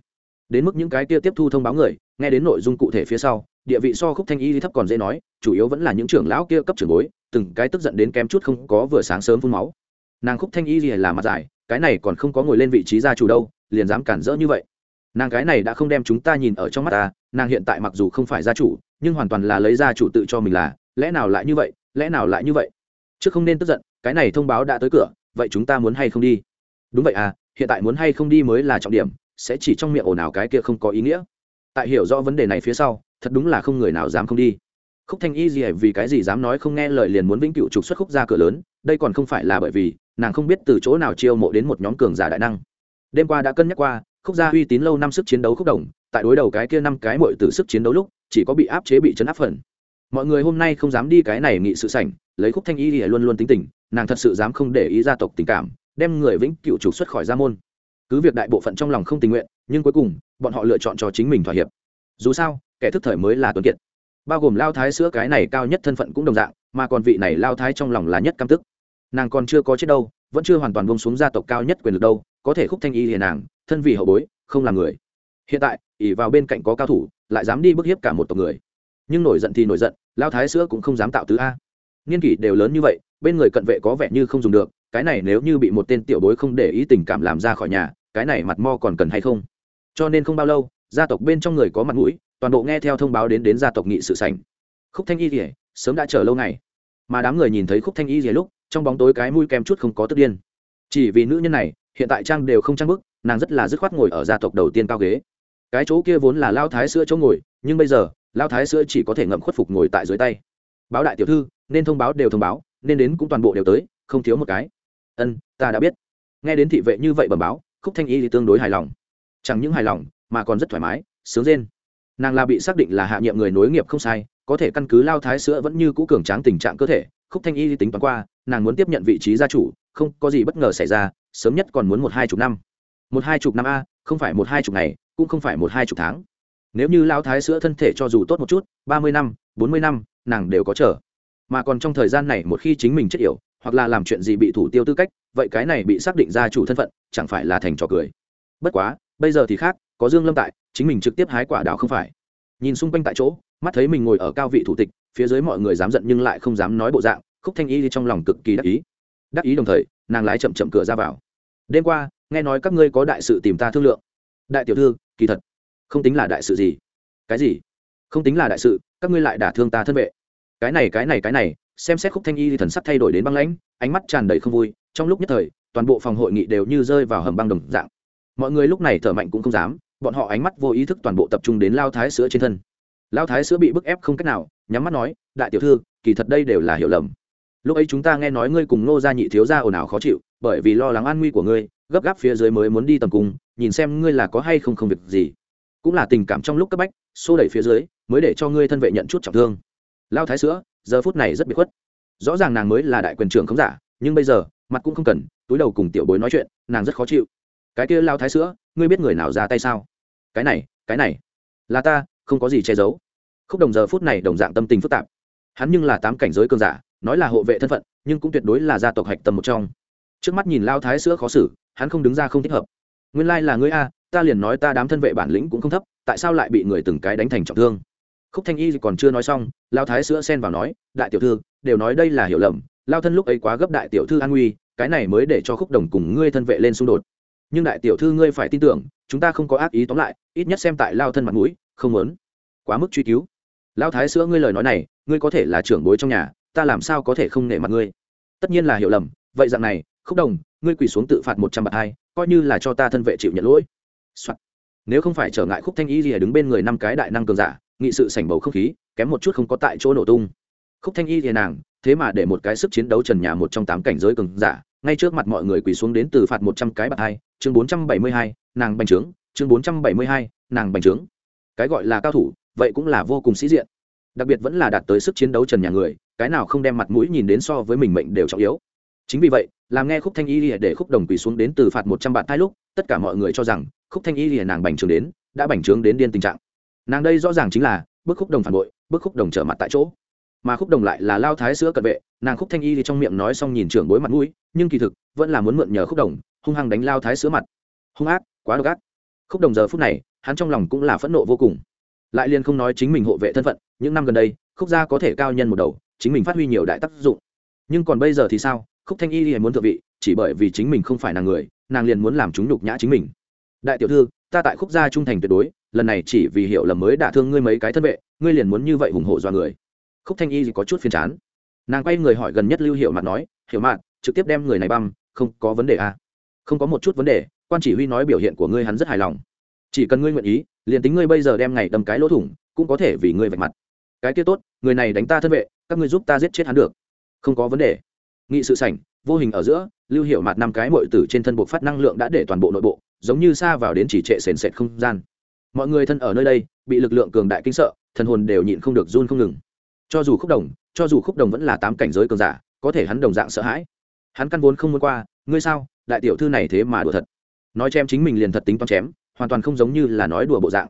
Đến mức những cái kia tiếp thu thông báo người, nghe đến nội dung cụ thể phía sau, địa vị so khúc thanh y thấp còn dễ nói, chủ yếu vẫn là những trưởng lão kia cấp trưởng bối, từng cái tức giận đến kém chút không có vừa sáng sớm phun máu. Nàng khúc thanh y là mặt dài, cái này còn không có ngồi lên vị trí gia chủ đâu, liền dám cản rỡ như vậy nàng cái này đã không đem chúng ta nhìn ở trong mắt ta, nàng hiện tại mặc dù không phải gia chủ, nhưng hoàn toàn là lấy gia chủ tự cho mình là, lẽ nào lại như vậy, lẽ nào lại như vậy? Chứ không nên tức giận, cái này thông báo đã tới cửa, vậy chúng ta muốn hay không đi? Đúng vậy à hiện tại muốn hay không đi mới là trọng điểm, sẽ chỉ trong miệng ồn ào cái kia không có ý nghĩa. Tại hiểu rõ vấn đề này phía sau, thật đúng là không người nào dám không đi. Khúc thanh y gì vì cái gì dám nói không nghe lời liền muốn vĩnh cựu trục xuất khúc ra cửa lớn, đây còn không phải là bởi vì nàng không biết từ chỗ nào chiêu mộ đến một nhóm cường giả đại năng. Đêm qua đã cân nhắc qua khúc gia uy tín lâu năm sức chiến đấu khúc đồng, tại đối đầu cái kia năm cái mội từ sức chiến đấu lúc, chỉ có bị áp chế bị chấn áp phần. Mọi người hôm nay không dám đi cái này nghị sự sảnh, lấy khúc thanh y thì luôn luôn tính tình, nàng thật sự dám không để ý gia tộc tình cảm, đem người vĩnh cựu trục xuất khỏi gia môn. Cứ việc đại bộ phận trong lòng không tình nguyện, nhưng cuối cùng, bọn họ lựa chọn cho chính mình thỏa hiệp. Dù sao, kẻ thức thời mới là tuấn kiệt. Bao gồm lao thái sữa cái này cao nhất thân phận cũng đồng dạng, mà còn vị này lao thái trong lòng là nhất cam tức. Nàng còn chưa có chết đâu, vẫn chưa hoàn toàn bông xuống gia tộc cao nhất quyền lực đâu có thể khúc thanh y hiền nàng, thân vì hậu bối, không là người. Hiện tại ỉ vào bên cạnh có cao thủ, lại dám đi bức hiếp cả một tộc người. Nhưng nổi giận thì nổi giận, lao thái sữa cũng không dám tạo tứ a. Niên kỷ đều lớn như vậy, bên người cận vệ có vẻ như không dùng được, cái này nếu như bị một tên tiểu bối không để ý tình cảm làm ra khỏi nhà, cái này mặt mo còn cần hay không? Cho nên không bao lâu, gia tộc bên trong người có mặt mũi, toàn bộ nghe theo thông báo đến đến gia tộc nghị sự sảnh. Khúc thanh y rỉa sớm đã chờ lâu ngày. Mà đám người nhìn thấy khúc thanh y rỉa lúc, trong bóng tối cái mũi kem chút không có tức điên. Chỉ vì nữ nhân này hiện tại trang đều không trang bức, nàng rất là dứt khoát ngồi ở gia tộc đầu tiên cao ghế. Cái chỗ kia vốn là lao thái sữa chỗ ngồi, nhưng bây giờ, lao thái sữa chỉ có thể ngậm khuất phục ngồi tại dưới tay. Báo đại tiểu thư, nên thông báo đều thông báo, nên đến cũng toàn bộ đều tới, không thiếu một cái. Ân, ta đã biết. Nghe đến thị vệ như vậy bẩm báo, khúc thanh y thì tương đối hài lòng. Chẳng những hài lòng, mà còn rất thoải mái, sướng rên. Nàng là bị xác định là hạ nhiệm người nối nghiệp không sai, có thể căn cứ lao thái sữa vẫn như cũ cường tráng tình trạng cơ thể, khúc thanh y tính toán qua, nàng muốn tiếp nhận vị trí gia chủ không có gì bất ngờ xảy ra, sớm nhất còn muốn một hai chục năm. Một hai chục năm a, không phải một hai chục ngày, cũng không phải một hai chục tháng. Nếu như lao thái sữa thân thể cho dù tốt một chút, ba mươi năm, bốn mươi năm, nàng đều có chờ. Mà còn trong thời gian này một khi chính mình chết yểu, hoặc là làm chuyện gì bị thủ tiêu tư cách, vậy cái này bị xác định ra chủ thân phận, chẳng phải là thành trò cười. Bất quá, bây giờ thì khác, có dương lâm tại, chính mình trực tiếp hái quả đào không phải. Nhìn xung quanh tại chỗ, mắt thấy mình ngồi ở cao vị thủ tịch, phía dưới mọi người dám giận nhưng lại không dám nói bộ dạng, khúc thanh y trong lòng cực kỳ đắc ý đắc ý đồng thời, nàng lái chậm chậm cửa ra vào. Đêm qua, nghe nói các ngươi có đại sự tìm ta thương lượng. Đại tiểu thư, kỳ thật, không tính là đại sự gì. Cái gì? Không tính là đại sự, các ngươi lại đả thương ta thân vệ. Cái này cái này cái này, xem xét khúc thanh y thì thần sắc thay đổi đến băng lãnh, ánh mắt tràn đầy không vui, trong lúc nhất thời, toàn bộ phòng hội nghị đều như rơi vào hầm băng đồng dạng. Mọi người lúc này thở mạnh cũng không dám, bọn họ ánh mắt vô ý thức toàn bộ tập trung đến lao thái sữa trên thân. Lao thái sữa bị bức ép không cách nào, nhắm mắt nói, đại tiểu thư, kỳ thật đây đều là hiểu lầm lúc ấy chúng ta nghe nói ngươi cùng nô gia nhị thiếu gia ồn ào khó chịu, bởi vì lo lắng an nguy của ngươi, gấp gáp phía dưới mới muốn đi tầm cung, nhìn xem ngươi là có hay không không việc gì. Cũng là tình cảm trong lúc cấp bách, xô đẩy phía dưới, mới để cho ngươi thân vệ nhận chút trọng thương. Lao thái sữa, giờ phút này rất bị khuất. Rõ ràng nàng mới là đại quyền trưởng không giả, nhưng bây giờ, mặt cũng không cần, túi đầu cùng tiểu bối nói chuyện, nàng rất khó chịu. Cái kia lao thái sữa, ngươi biết người nào ra tay sao? Cái này cái này. Là ta, không có gì che giấu. Khúc đồng giờ phút này đồng dạng tâm tình phức tạp. Hắn nhưng là tám cảnh giới cường giả nói là hộ vệ thân phận, nhưng cũng tuyệt đối là gia tộc hạch tâm một trong. Trước mắt nhìn lao thái sữa khó xử, hắn không đứng ra không thích hợp. Nguyên lai là ngươi a, ta liền nói ta đám thân vệ bản lĩnh cũng không thấp, tại sao lại bị người từng cái đánh thành trọng thương? Khúc thanh y còn chưa nói xong, lao thái sữa xen vào nói, đại tiểu thư, đều nói đây là hiểu lầm, lao thân lúc ấy quá gấp đại tiểu thư an nguy, cái này mới để cho khúc đồng cùng ngươi thân vệ lên xung đột. Nhưng đại tiểu thư ngươi phải tin tưởng, chúng ta không có ác ý tóm lại, ít nhất xem tại lao thân mặt mũi, không muốn quá mức truy cứu. Lao thái sữa ngươi lời nói này, ngươi có thể là trưởng bối trong nhà ta làm sao có thể không nể mặt ngươi? Tất nhiên là hiểu lầm, vậy dạng này, khúc đồng, ngươi quỳ xuống tự phạt một trăm bạt hai, coi như là cho ta thân vệ chịu nhận lỗi、Soạn. nếu không phải trở ngại khúc thanh y gì đứng bên người năm cái đại năng cường giả, nghị sự sảnh bầu không khí, kém một chút không có tại chỗ nổ tung. Khúc thanh y thì nàng, thế mà để một cái sức chiến đấu trần nhà một trong tám cảnh giới cường giả, ngay trước mặt mọi người quỳ xuống đến từ phạt một trăm cái bạc hai, chương bốn trăm bảy mươi hai, nàng bành trướng, chương bốn trăm bảy mươi hai, nàng bành trướng. Cái gọi là cao thủ, vậy cũng là vô cùng sĩ diện đặc biệt vẫn là đạt tới sức chiến đấu trần nhà người, cái nào không đem mặt mũi nhìn đến so với mình mệnh đều trọng yếu. Chính vì vậy, làm nghe khúc thanh y lìa để khúc đồng quỳ xuống đến từ phạt một trăm bạt thai lúc, tất cả mọi người cho rằng, khúc thanh y lìa nàng bành trướng đến, đã bành trướng đến điên tình trạng. Nàng đây rõ ràng chính là bức khúc đồng phản bội bức khúc đồng trở mặt tại chỗ. Mà khúc đồng lại là lao thái sữa cận vệ, nàng khúc thanh y thì trong miệng nói xong nhìn trưởng bối mặt mũi, nhưng kỳ thực, vẫn là muốn mượn nhờ khúc đồng, hung hăng đánh lao thái sữa mặt. Hung ác, quá độc ác. Khúc đồng giờ phút này, hắn trong lòng cũng là phẫn nộ vô cùng lại liền không nói chính mình hộ vệ thân phận, những năm gần đây, khúc gia có thể cao nhân một đầu, chính mình phát huy nhiều đại tác dụng. Nhưng còn bây giờ thì sao? Khúc thanh y liền muốn thượng vị, chỉ bởi vì chính mình không phải nàng người, nàng liền muốn làm chúng nhục nhã chính mình. Đại tiểu thư, ta tại khúc gia trung thành tuyệt đối, lần này chỉ vì hiểu lầm mới đả thương ngươi mấy cái thân vệ, ngươi liền muốn như vậy hùng hộ do người. Khúc thanh y có chút phiền chán. Nàng quay người hỏi gần nhất lưu hiệu mặt nói, hiểu mạn, trực tiếp đem người này băm, không có vấn đề à? không có một chút vấn đề, quan chỉ huy nói biểu hiện của ngươi hắn rất hài lòng. Chỉ cần ngươi nguyện ý liền tính ngươi bây giờ đem ngày đâm cái lỗ thủng, cũng có thể vì ngươi vạch mặt. Cái kia tốt, người này đánh ta thân vệ, các ngươi giúp ta giết chết hắn được. Không có vấn đề. Nghị sự sảnh, vô hình ở giữa, lưu hiệu mặt năm cái mội tử trên thân buộc phát năng lượng đã để toàn bộ nội bộ, giống như xa vào đến chỉ trệ sền sệt không gian. Mọi người thân ở nơi đây, bị lực lượng cường đại kinh sợ, thần hồn đều nhịn không được run không ngừng. Cho dù khúc đồng, cho dù khúc đồng vẫn là tám cảnh giới cường giả, có thể hắn đồng dạng sợ hãi. Hắn căn vốn không muốn qua, ngươi sao? Đại tiểu thư này thế mà đùa thật. Nói chém chính mình liền thật tính toán chém hoàn toàn không giống như là nói đùa bộ dạng.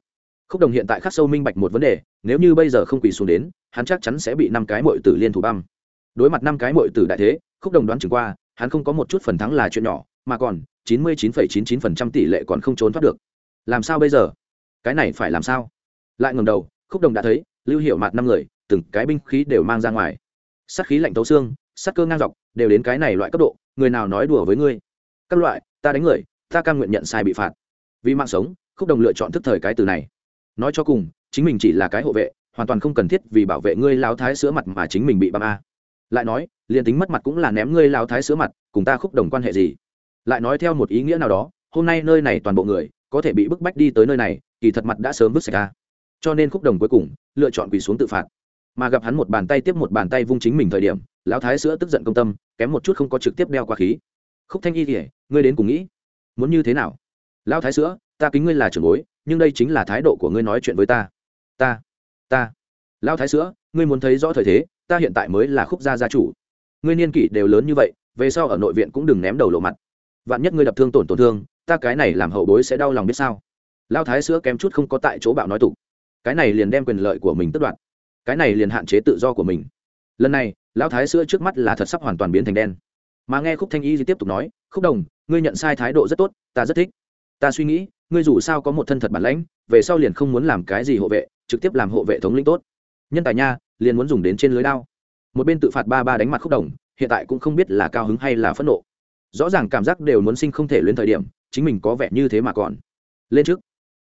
Khúc đồng hiện tại khắc sâu minh bạch một vấn đề, nếu như bây giờ không quỳ xuống đến, hắn chắc chắn sẽ bị năm cái mội tử liên thủ băm. Đối mặt năm cái mội tử đại thế, khúc đồng đoán chừng qua, hắn không có một chút phần thắng là chuyện nhỏ, mà còn chín mươi chín phẩy chín chín phần trăm tỷ lệ còn không trốn thoát được. Làm sao bây giờ? Cái này phải làm sao? Lại ngầm đầu, khúc đồng đã thấy, lưu hiệu mặt năm người, từng cái binh khí đều mang ra ngoài. Sát khí lạnh tấu xương, sát cơ ngang dọc, đều đến cái này loại cấp độ, người nào nói đùa với ngươi? Các loại, ta đánh người, ta cam nguyện nhận sai bị phạt vì mạng sống, khúc đồng lựa chọn thức thời cái từ này. Nói cho cùng, chính mình chỉ là cái hộ vệ, hoàn toàn không cần thiết vì bảo vệ ngươi lao thái sữa mặt mà chính mình bị băm a. Lại nói, liền tính mất mặt cũng là ném ngươi lao thái sữa mặt, cùng ta khúc đồng quan hệ gì? Lại nói theo một ý nghĩa nào đó, hôm nay nơi này toàn bộ người, có thể bị bức bách đi tới nơi này, kỳ thật mặt đã sớm vứt sạch ra cho nên khúc đồng cuối cùng, lựa chọn quỳ xuống tự phạt. Mà gặp hắn một bàn tay tiếp một bàn tay vung chính mình thời điểm, lão thái sữa tức giận công tâm, kém một chút không có trực tiếp đeo qua khí. Khúc thanh y kỉa ngươi đến cùng nghĩ, muốn như thế nào? Lão thái sữa, ta kính ngươi là trưởng bối, nhưng đây chính là thái độ của ngươi nói chuyện với ta. Ta ta. Lão thái sữa, ngươi muốn thấy rõ thời thế, ta hiện tại mới là khúc gia gia chủ. Ngươi niên kỷ đều lớn như vậy, về sau ở nội viện cũng đừng ném đầu lộ mặt. Vạn nhất ngươi đập thương tổn tổn thương, ta cái này làm hậu bối sẽ đau lòng biết sao? Lao thái sữa kém chút không có tại chỗ bạo nói tục. Cái này liền đem quyền lợi của mình tất đoạt. Cái này liền hạn chế tự do của mình. Lần này, lão thái sữa trước mắt là thật sắp hoàn toàn biến thành đen. Mà nghe khúc thanh y tiếp tục nói, khúc đồng, ngươi nhận sai thái độ rất tốt, ta rất thích ta suy nghĩ, ngươi dù sao có một thân thật bản lãnh, về sau liền không muốn làm cái gì hộ vệ, trực tiếp làm hộ vệ thống lĩnh tốt. Nhân tài nha, liền muốn dùng đến trên lưới đao. Một bên tự phạt ba ba đánh mặt khúc đồng, hiện tại cũng không biết là cao hứng hay là phẫn nộ. Rõ ràng cảm giác đều muốn sinh không thể lên thời điểm, chính mình có vẻ như thế mà còn. Lên trước.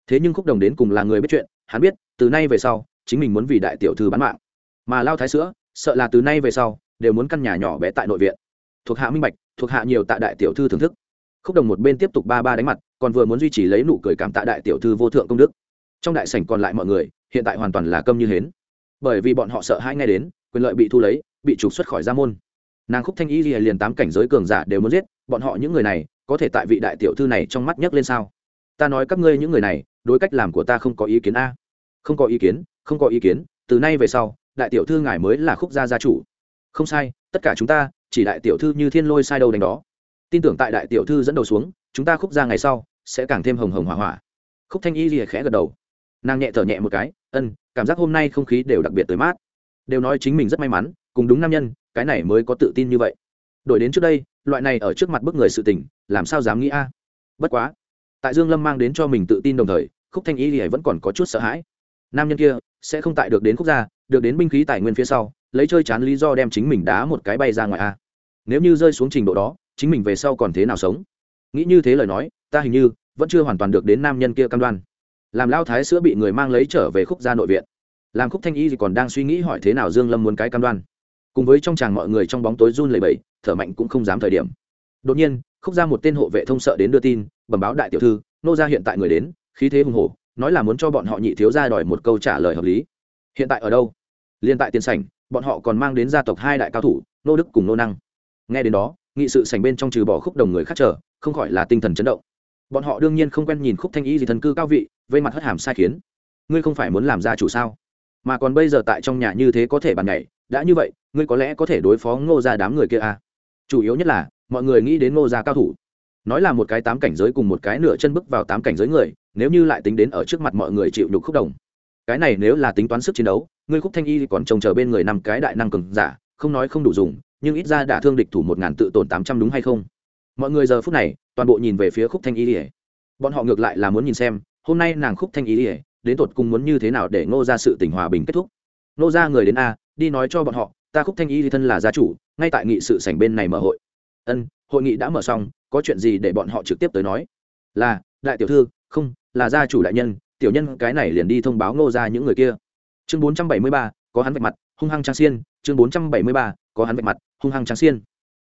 Thế nhưng khúc đồng đến cùng là người biết chuyện, hắn biết, từ nay về sau, chính mình muốn vì đại tiểu thư bán mạng. Mà lao thái sữa, sợ là từ nay về sau, đều muốn căn nhà nhỏ bé tại nội viện. Thuộc hạ minh bạch, thuộc hạ nhiều tại đại tiểu thư thưởng thức khúc đồng một bên tiếp tục ba ba đánh mặt, còn vừa muốn duy trì lấy nụ cười cảm tạ đại tiểu thư vô thượng công đức. Trong đại sảnh còn lại mọi người, hiện tại hoàn toàn là câm như hến. Bởi vì bọn họ sợ hai ngay đến, quyền lợi bị thu lấy, bị trục xuất khỏi gia môn. Nàng khúc thanh y liền tám cảnh giới cường giả đều muốn giết, bọn họ những người này, có thể tại vị đại tiểu thư này trong mắt nhấc lên sao? Ta nói các ngươi những người này, đối cách làm của ta không có ý kiến a. Không có ý kiến, không có ý kiến, từ nay về sau, đại tiểu thư ngài mới là khúc gia gia chủ. Không sai, tất cả chúng ta, chỉ đại tiểu thư như thiên lôi sai đâu đánh đó tin tưởng tại đại tiểu thư dẫn đầu xuống, chúng ta khúc gia ngày sau, sẽ càng thêm hồng hồng hỏa hỏa. Khúc thanh y lìa khẽ gật đầu. Nàng nhẹ thở nhẹ một cái, ân, cảm giác hôm nay không khí đều đặc biệt tới mát. Đều nói chính mình rất may mắn, cùng đúng nam nhân, cái này mới có tự tin như vậy. Đổi đến trước đây, loại này ở trước mặt bức người sự tình, làm sao dám nghĩ a? Bất quá, tại dương lâm mang đến cho mình tự tin đồng thời, khúc thanh y lìa vẫn còn có chút sợ hãi. Nam nhân kia sẽ không tại được đến khúc gia, được đến binh khí tài nguyên phía sau, lấy chơi chán lý do đem chính mình đá một cái bay ra ngoài a. Nếu như rơi xuống trình độ đó chính mình về sau còn thế nào sống? Nghĩ như thế lời nói, ta hình như vẫn chưa hoàn toàn được đến nam nhân kia cam đoan. Làm lao thái sữa bị người mang lấy trở về khúc gia nội viện. Làm khúc thanh y thì còn đang suy nghĩ hỏi thế nào dương lâm muốn cái cam đoan. Cùng với trong chàng mọi người trong bóng tối run lẩy bẩy, thở mạnh cũng không dám thời điểm. Đột nhiên, khúc ra một tên hộ vệ thông sợ đến đưa tin, bẩm báo đại tiểu thư, nô gia hiện tại người đến, khí thế hùng hổ, nói là muốn cho bọn họ nhị thiếu gia đòi một câu trả lời hợp lý. Hiện tại ở đâu? Liên tại tiền sảnh, bọn họ còn mang đến gia tộc hai đại cao thủ, nô đức cùng nô năng. Nghe đến đó nghị sự sảnh bên trong trừ bỏ khúc đồng người khác trở không khỏi là tinh thần chấn động. Bọn họ đương nhiên không quen nhìn khúc thanh y gì thần cư cao vị, vây mặt hất hàm sai khiến. Ngươi không phải muốn làm gia chủ sao? Mà còn bây giờ tại trong nhà như thế có thể bàn nhảy, đã như vậy, ngươi có lẽ có thể đối phó ngô ra đám người kia à? Chủ yếu nhất là, mọi người nghĩ đến ngô gia cao thủ. Nói là một cái tám cảnh giới cùng một cái nửa chân bước vào tám cảnh giới người, nếu như lại tính đến ở trước mặt mọi người chịu nhục khúc đồng. Cái này nếu là tính toán sức chiến đấu, ngươi khúc thanh y còn trông chờ bên người năm cái đại năng cường giả, không nói không đủ dùng nhưng ít ra đã thương địch thủ một ngàn tự tổn tám trăm đúng hay không? Mọi người giờ phút này, toàn bộ nhìn về phía khúc thanh y ỉa bọn họ ngược lại là muốn nhìn xem, hôm nay nàng khúc thanh y ỉa đến tột cùng muốn như thế nào để ngô ra sự tình hòa bình kết thúc. Ngô ra người đến a, đi nói cho bọn họ, ta khúc thanh y thì thân là gia chủ, ngay tại nghị sự sảnh bên này mở hội. Ân, hội nghị đã mở xong, có chuyện gì để bọn họ trực tiếp tới nói? Là, đại tiểu thư, không, là gia chủ đại nhân, tiểu nhân cái này liền đi thông báo ngô ra những người kia. Chương bốn trăm bảy mươi ba, có hắn vạch mặt, hung hăng trang xiên, chương bốn trăm bảy mươi ba, có hắn vạch mặt hung hăng tráng xiên.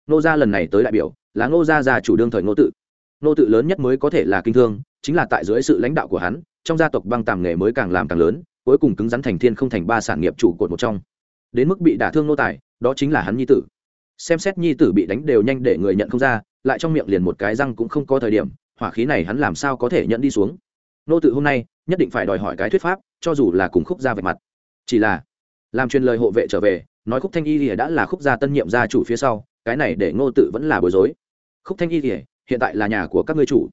Ngô gia lần này tới đại biểu, là ngô gia gia chủ đương thời ngô tự. Nô tự lớn nhất mới có thể là kinh thương, chính là tại dưới sự lãnh đạo của hắn, trong gia tộc băng tàm nghề mới càng làm càng lớn, cuối cùng cứng rắn thành thiên không thành ba sản nghiệp chủ cột một trong. Đến mức bị đả thương nô tài, đó chính là hắn nhi tử. Xem xét nhi tử bị đánh đều nhanh để người nhận không ra, lại trong miệng liền một cái răng cũng không có thời điểm, hỏa khí này hắn làm sao có thể nhận đi xuống? Nô tự hôm nay, nhất định phải đòi hỏi cái thuyết pháp, cho dù là cùng khúc ra vạch mặt. Chỉ là, làm truyền lời hộ vệ trở về nói khúc thanh y thì đã là khúc gia tân nhiệm gia chủ phía sau, cái này để ngô tự vẫn là bối rối. Khúc thanh y thì hiện tại là nhà của các ngươi chủ.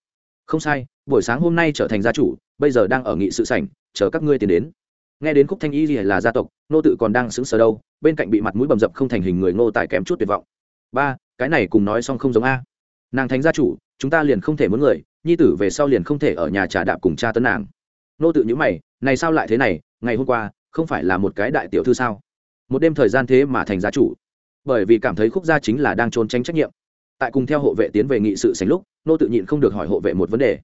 Không sai, buổi sáng hôm nay trở thành gia chủ, bây giờ đang ở nghị sự sảnh, chờ các ngươi tiến đến. Nghe đến khúc thanh y gì là gia tộc nô tự còn đang sững sờ đâu, bên cạnh bị mặt mũi bầm dập không thành hình người ngô tài kém chút tuyệt vọng. Ba, cái này cùng nói xong không giống a. Nàng Thánh gia chủ, chúng ta liền không thể muốn người, nhi tử về sau liền không thể ở nhà trà đạp cùng cha tấn nàng. Nô tự nhữ mày, này sao lại thế này? Ngày hôm qua, không phải là một cái đại tiểu thư sao? Một đêm thời gian thế mà thành gia chủ. Bởi vì cảm thấy khúc gia chính là đang trốn tránh trách nhiệm. Tại cùng theo hộ vệ tiến về nghị sự sánh lúc, nô tự nhịn không được hỏi hộ vệ một vấn đề.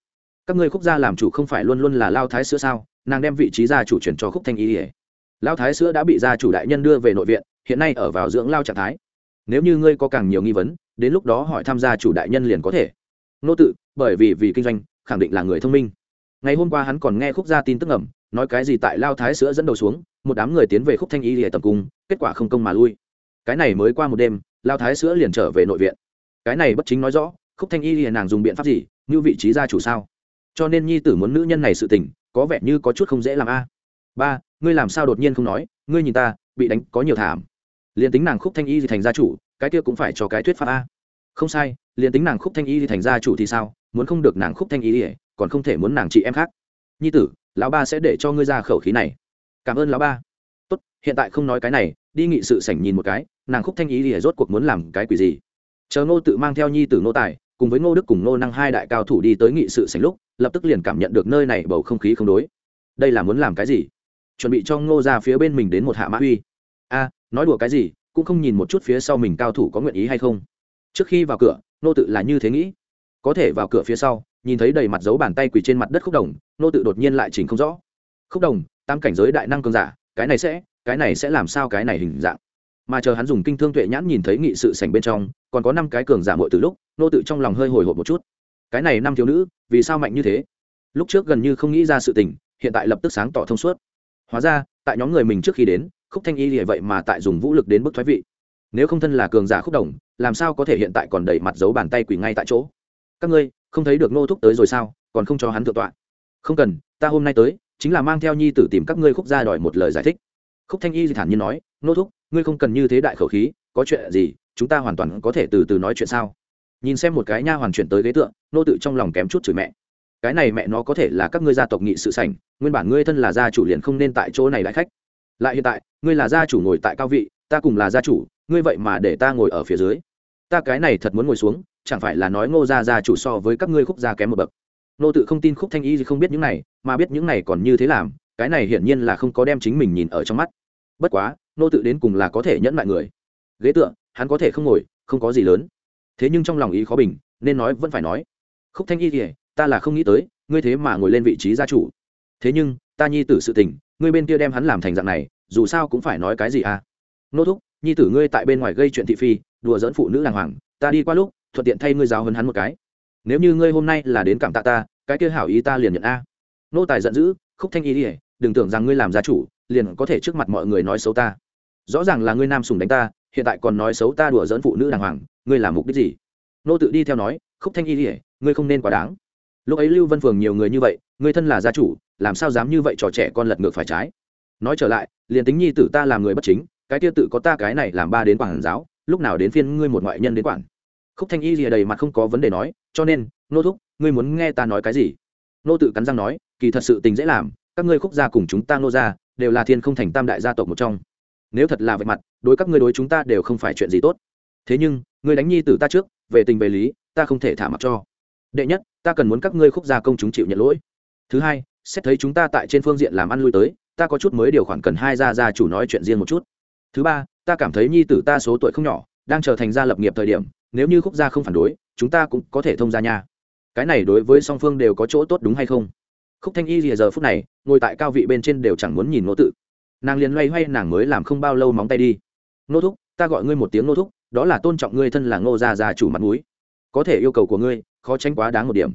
Các ngươi khúc gia làm chủ không phải luôn luôn là lao thái sữa sao? Nàng đem vị trí gia chủ chuyển cho khúc thanh y ỉa lao thái sữa đã bị gia chủ đại nhân đưa về nội viện, hiện nay ở vào dưỡng lao trạng thái. Nếu như ngươi có càng nhiều nghi vấn, đến lúc đó hỏi tham gia chủ đại nhân liền có thể. Nô tự, bởi vì vì kinh doanh, khẳng định là người thông minh. Ngày hôm qua hắn còn nghe khúc gia tin tức ẩm nói cái gì tại lao thái sữa dẫn đầu xuống một đám người tiến về khúc thanh y lìa tập cung, kết quả không công mà lui. Cái này mới qua một đêm, lao thái sữa liền trở về nội viện. Cái này bất chính nói rõ, khúc thanh y lìa nàng dùng biện pháp gì, như vị trí gia chủ sao? Cho nên nhi tử muốn nữ nhân này sự tình, có vẻ như có chút không dễ làm a. Ba, ngươi làm sao đột nhiên không nói, ngươi nhìn ta, bị đánh có nhiều thảm. Liền tính nàng khúc thanh y thì thành gia chủ, cái kia cũng phải cho cái thuyết pháp a. Không sai, liền tính nàng khúc thanh y thì thành gia chủ thì sao, muốn không được nàng khúc thanh y thì, còn không thể muốn nàng chị em khác. Nhi tử, lão ba sẽ để cho ngươi ra khẩu khí này cảm ơn lão ba. Tốt, hiện tại không nói cái này, đi nghị sự sảnh nhìn một cái, nàng khúc thanh ý thì rốt cuộc muốn làm cái quỷ gì? Chờ ngô tự mang theo nhi tử ngô tài, cùng với ngô đức cùng ngô năng hai đại cao thủ đi tới nghị sự sảnh lúc, lập tức liền cảm nhận được nơi này bầu không khí không đối. Đây là muốn làm cái gì? Chuẩn bị cho ngô ra phía bên mình đến một hạ mã uy. A, nói đùa cái gì, cũng không nhìn một chút phía sau mình cao thủ có nguyện ý hay không. Trước khi vào cửa nô tự là như thế nghĩ. Có thể vào cửa phía sau, nhìn thấy đầy mặt dấu bàn tay quỳ trên mặt đất khúc đồng nô tự đột nhiên lại chỉnh không rõ. Khúc đồng tam cảnh giới đại năng cường giả, cái này sẽ, cái này sẽ làm sao cái này hình dạng. Mà chờ hắn dùng kinh thương tuệ nhãn nhìn thấy nghị sự sảnh bên trong, còn có năm cái cường giả mội từ lúc, nô tự trong lòng hơi hồi hộp một chút. Cái này năm thiếu nữ, vì sao mạnh như thế? Lúc trước gần như không nghĩ ra sự tình, hiện tại lập tức sáng tỏ thông suốt. Hóa ra, tại nhóm người mình trước khi đến, khúc thanh y lìa vậy mà tại dùng vũ lực đến bức thoái vị. Nếu không thân là cường giả khúc đồng, làm sao có thể hiện tại còn đẩy mặt giấu bàn tay quỷ ngay tại chỗ? Các ngươi, không thấy được nô thúc tới rồi sao? Còn không cho hắn thượng tọa. Không cần, ta hôm nay tới chính là mang theo nhi tử tìm các ngươi khúc gia đòi một lời giải thích. Khúc thanh y thì thản nhiên nói, nô thúc, ngươi không cần như thế đại khẩu khí, có chuyện gì, chúng ta hoàn toàn có thể từ từ nói chuyện sao? Nhìn xem một cái nha hoàn chuyển tới ghế tượng nô tự trong lòng kém chút chửi mẹ. Cái này mẹ nó có thể là các ngươi gia tộc nghị sự sảnh, nguyên bản ngươi thân là gia chủ liền không nên tại chỗ này đại khách. Lại hiện tại, ngươi là gia chủ ngồi tại cao vị, ta cùng là gia chủ, ngươi vậy mà để ta ngồi ở phía dưới. Ta cái này thật muốn ngồi xuống, chẳng phải là nói ngô gia gia chủ so với các ngươi khúc gia kém một bậc nô tự không tin khúc thanh y gì không biết những này, mà biết những này còn như thế làm, cái này hiển nhiên là không có đem chính mình nhìn ở trong mắt. Bất quá, nô tự đến cùng là có thể nhẫn lại người. Ghế tựa, hắn có thể không ngồi, không có gì lớn. Thế nhưng trong lòng ý khó bình, nên nói vẫn phải nói. Khúc thanh y thì ta là không nghĩ tới, ngươi thế mà ngồi lên vị trí gia chủ. Thế nhưng, ta nhi tử sự tình, ngươi bên kia đem hắn làm thành dạng này, dù sao cũng phải nói cái gì à? Nô thúc, nhi tử ngươi tại bên ngoài gây chuyện thị phi, đùa dẫn phụ nữ đàng hoàng, ta đi qua lúc, thuận tiện thay ngươi giáo hấn hắn một cái nếu như ngươi hôm nay là đến cảm tạ ta, cái kia hảo ý ta liền nhận a. Nô tài giận dữ, khúc thanh y ỉa đừng tưởng rằng ngươi làm gia chủ, liền có thể trước mặt mọi người nói xấu ta. Rõ ràng là ngươi nam sùng đánh ta, hiện tại còn nói xấu ta đùa dẫn phụ nữ đàng hoàng, ngươi làm mục đích gì? Nô tự đi theo nói, khúc thanh y ỉa ngươi không nên quá đáng. Lúc ấy lưu vân phường nhiều người như vậy, ngươi thân là gia chủ, làm sao dám như vậy trò trẻ con lật ngược phải trái? Nói trở lại, liền tính nhi tử ta làm người bất chính, cái kia tự có ta cái này làm ba đến quản giáo, lúc nào đến phiên ngươi một ngoại nhân đến quản? Khúc thanh y rìa đầy mặt không có vấn đề nói, cho nên, nô thúc, ngươi muốn nghe ta nói cái gì? Nô tự cắn răng nói, kỳ thật sự tình dễ làm, các ngươi khúc gia cùng chúng ta nô gia, đều là thiên không thành tam đại gia tộc một trong. Nếu thật là vạch mặt, đối các ngươi đối chúng ta đều không phải chuyện gì tốt. Thế nhưng, ngươi đánh nhi tử ta trước, về tình về lý, ta không thể thả mặc cho. Đệ nhất, ta cần muốn các ngươi khúc gia công chúng chịu nhận lỗi. Thứ hai, xét thấy chúng ta tại trên phương diện làm ăn lui tới, ta có chút mới điều khoản cần hai gia gia chủ nói chuyện riêng một chút. Thứ ba, ta cảm thấy nhi tử ta số tuổi không nhỏ, đang trở thành gia lập nghiệp thời điểm nếu như khúc gia không phản đối, chúng ta cũng có thể thông gia nha. Cái này đối với song phương đều có chỗ tốt đúng hay không? Khúc thanh y rìa giờ phút này, ngồi tại cao vị bên trên đều chẳng muốn nhìn nô tự. Nàng liền loay hoay nàng mới làm không bao lâu móng tay đi. Nô thúc, ta gọi ngươi một tiếng nô thúc, đó là tôn trọng ngươi thân là ngô gia gia chủ mặt núi có thể yêu cầu của ngươi, khó tránh quá đáng một điểm.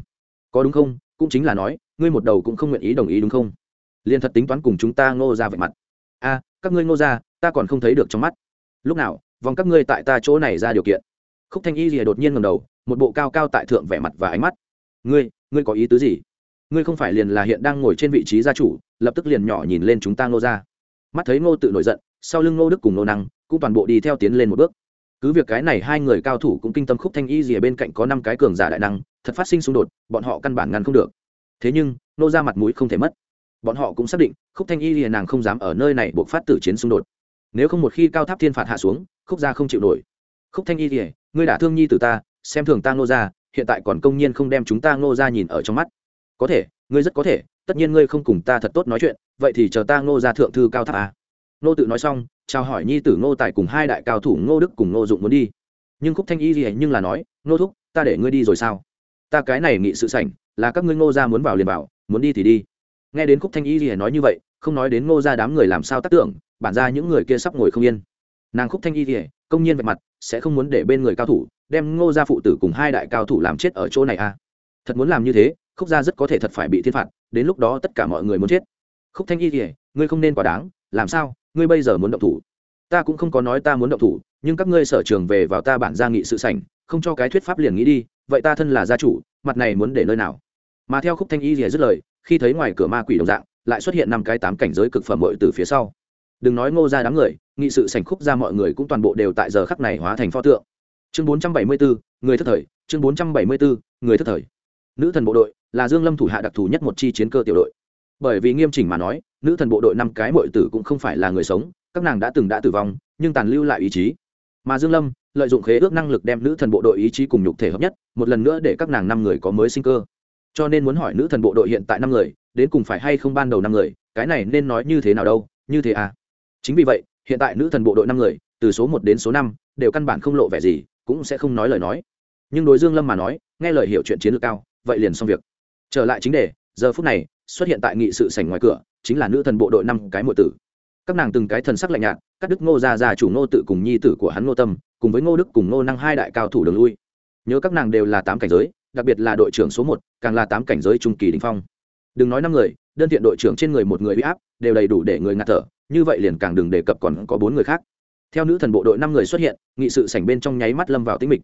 Có đúng không? Cũng chính là nói, ngươi một đầu cũng không nguyện ý đồng ý đúng không? Liền thật tính toán cùng chúng ta ngô ra vậy mặt. A, các ngươi ngô ra ta còn không thấy được trong mắt. Lúc nào, vòng các ngươi tại ta chỗ này ra điều kiện khúc thanh y rìa đột nhiên ngầm đầu, một bộ cao cao tại thượng vẻ mặt và ánh mắt. Ngươi ngươi có ý tứ gì? Ngươi không phải liền là hiện đang ngồi trên vị trí gia chủ, lập tức liền nhỏ nhìn lên chúng ta ngô ra mắt thấy ngô tự nổi giận, sau lưng ngô đức cùng ngô năng cũng toàn bộ đi theo tiến lên một bước. Cứ việc cái này hai người cao thủ cũng kinh tâm khúc thanh y rìa bên cạnh có năm cái cường giả đại năng, thật phát sinh xung đột, bọn họ căn bản ngăn không được. Thế nhưng nô ra mặt mũi không thể mất. Bọn họ cũng xác định, khúc thanh y rìa nàng không dám ở nơi này buộc phát tử chiến xung đột. Nếu không một khi cao tháp thiên phạt hạ xuống, khúc gia không chịu nổi. Khúc thanh y rìa ngươi đã thương nhi từ ta, xem thường ta Ngô ra hiện tại còn công nhiên không đem chúng ta Ngô ra nhìn ở trong mắt. Có thể, ngươi rất có thể, tất nhiên ngươi không cùng ta thật tốt nói chuyện, vậy thì chờ ta Ngô ra thượng thư cao tháp à. Ngô tự nói xong, chào hỏi nhi tử ngô tài cùng hai đại cao thủ ngô đức cùng ngô dụng muốn đi. Nhưng khúc thanh y gì nhưng là nói, ngô thúc, ta để ngươi đi rồi sao? Ta cái này nghị sự sảnh, là các ngươi ngô ra muốn vào liền bảo muốn đi thì đi. Nghe đến khúc thanh y gì nói như vậy, không nói đến ngô ra đám người làm sao tác tưởng, bản ra những người kia sắp ngồi không yên. Nàng khúc thanh y gì công nhiên vạch mặt, sẽ không muốn để bên người cao thủ đem ngô gia phụ tử cùng hai đại cao thủ làm chết ở chỗ này à? Thật muốn làm như thế, khúc gia rất có thể thật phải bị thiên phạt, đến lúc đó tất cả mọi người muốn chết. Khúc thanh y thì ngươi không nên quá đáng, làm sao, ngươi bây giờ muốn động thủ? Ta cũng không có nói ta muốn động thủ, nhưng các ngươi sở trường về vào ta bản gia nghị sự sảnh, không cho cái thuyết pháp liền nghĩ đi, vậy ta thân là gia chủ, mặt này muốn để nơi nào? Mà theo khúc thanh y rìa dứt lời, khi thấy ngoài cửa ma quỷ đồng dạng, lại xuất hiện năm cái tám cảnh giới cực phẩm bội từ phía sau đừng nói ngô ra đám người, nghị sự sảnh khúc ra mọi người cũng toàn bộ đều tại giờ khắc này hóa thành pho tượng. Chương bốn trăm bảy mươi bốn người thất thời, chương bốn trăm bảy mươi bốn người thất thời. Nữ thần bộ đội là dương lâm thủ hạ đặc thù nhất một chi chiến cơ tiểu đội. Bởi vì nghiêm chỉnh mà nói, nữ thần bộ đội năm cái mọi tử cũng không phải là người sống, các nàng đã từng đã tử vong, nhưng tàn lưu lại ý chí. Mà dương lâm lợi dụng khế ước năng lực đem nữ thần bộ đội ý chí cùng nhục thể hợp nhất, một lần nữa để các nàng năm người có mới sinh cơ. Cho nên muốn hỏi nữ thần bộ đội hiện tại năm người, đến cùng phải hay không ban đầu năm người, cái này nên nói như thế nào đâu, như thế à? Chính vì vậy, hiện tại nữ thần bộ đội năm người, từ số một đến số năm, đều căn bản không lộ vẻ gì, cũng sẽ không nói lời nói. Nhưng đối dương lâm mà nói, nghe lời hiểu chuyện chiến lược cao, vậy liền xong việc. Trở lại chính đề, giờ phút này, xuất hiện tại nghị sự sảnh ngoài cửa, chính là nữ thần bộ đội năm cái muội tử. Các nàng từng cái thần sắc lạnh nhạt, cắt đức ngô gia già chủ ngô tự cùng nhi tử của hắn ngô tâm, cùng với ngô đức cùng ngô năng hai đại cao thủ đường lui. Nhớ các nàng đều là tám cảnh giới, đặc biệt là đội trưởng số một, càng là tám cảnh giới trung kỳ đình phong. Đừng nói năm người, đơn thiện đội trưởng trên người một người bị áp, đều đầy đủ để người ngạt thở như vậy liền càng đừng đề cập còn có bốn người khác. Theo nữ thần bộ đội năm người xuất hiện nghị sự sảnh bên trong nháy mắt lâm vào tĩnh mịch.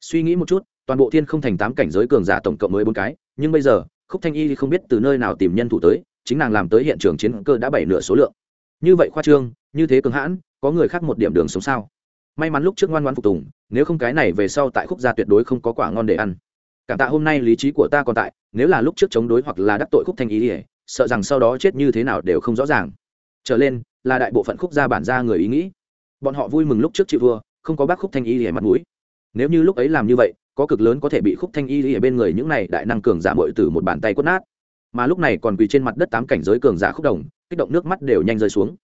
Suy nghĩ một chút toàn bộ thiên không thành tám cảnh giới cường giả tổng cộng mới bốn cái nhưng bây giờ khúc thanh y không biết từ nơi nào tìm nhân thủ tới chính nàng làm tới hiện trường chiến cơ đã bảy nửa số lượng. Như vậy khoa trương như thế cường hãn có người khác một điểm đường sống sao? May mắn lúc trước ngoan ngoan phục tùng nếu không cái này về sau tại khúc gia tuyệt đối không có quả ngon để ăn. Cảm tạ hôm nay lý trí của ta còn tại nếu là lúc trước chống đối hoặc là đắc tội khúc thanh y, sợ rằng sau đó chết như thế nào đều không rõ ràng trở lên, là đại bộ phận khúc gia bản gia người ý nghĩ. Bọn họ vui mừng lúc trước chị vua, không có bác khúc thanh y lìa mặt mũi. Nếu như lúc ấy làm như vậy, có cực lớn có thể bị khúc thanh y lìa bên người những này đại năng cường giả bội từ một bàn tay quất nát. Mà lúc này còn quỳ trên mặt đất tám cảnh giới cường giả khúc đồng, kích động nước mắt đều nhanh rơi xuống.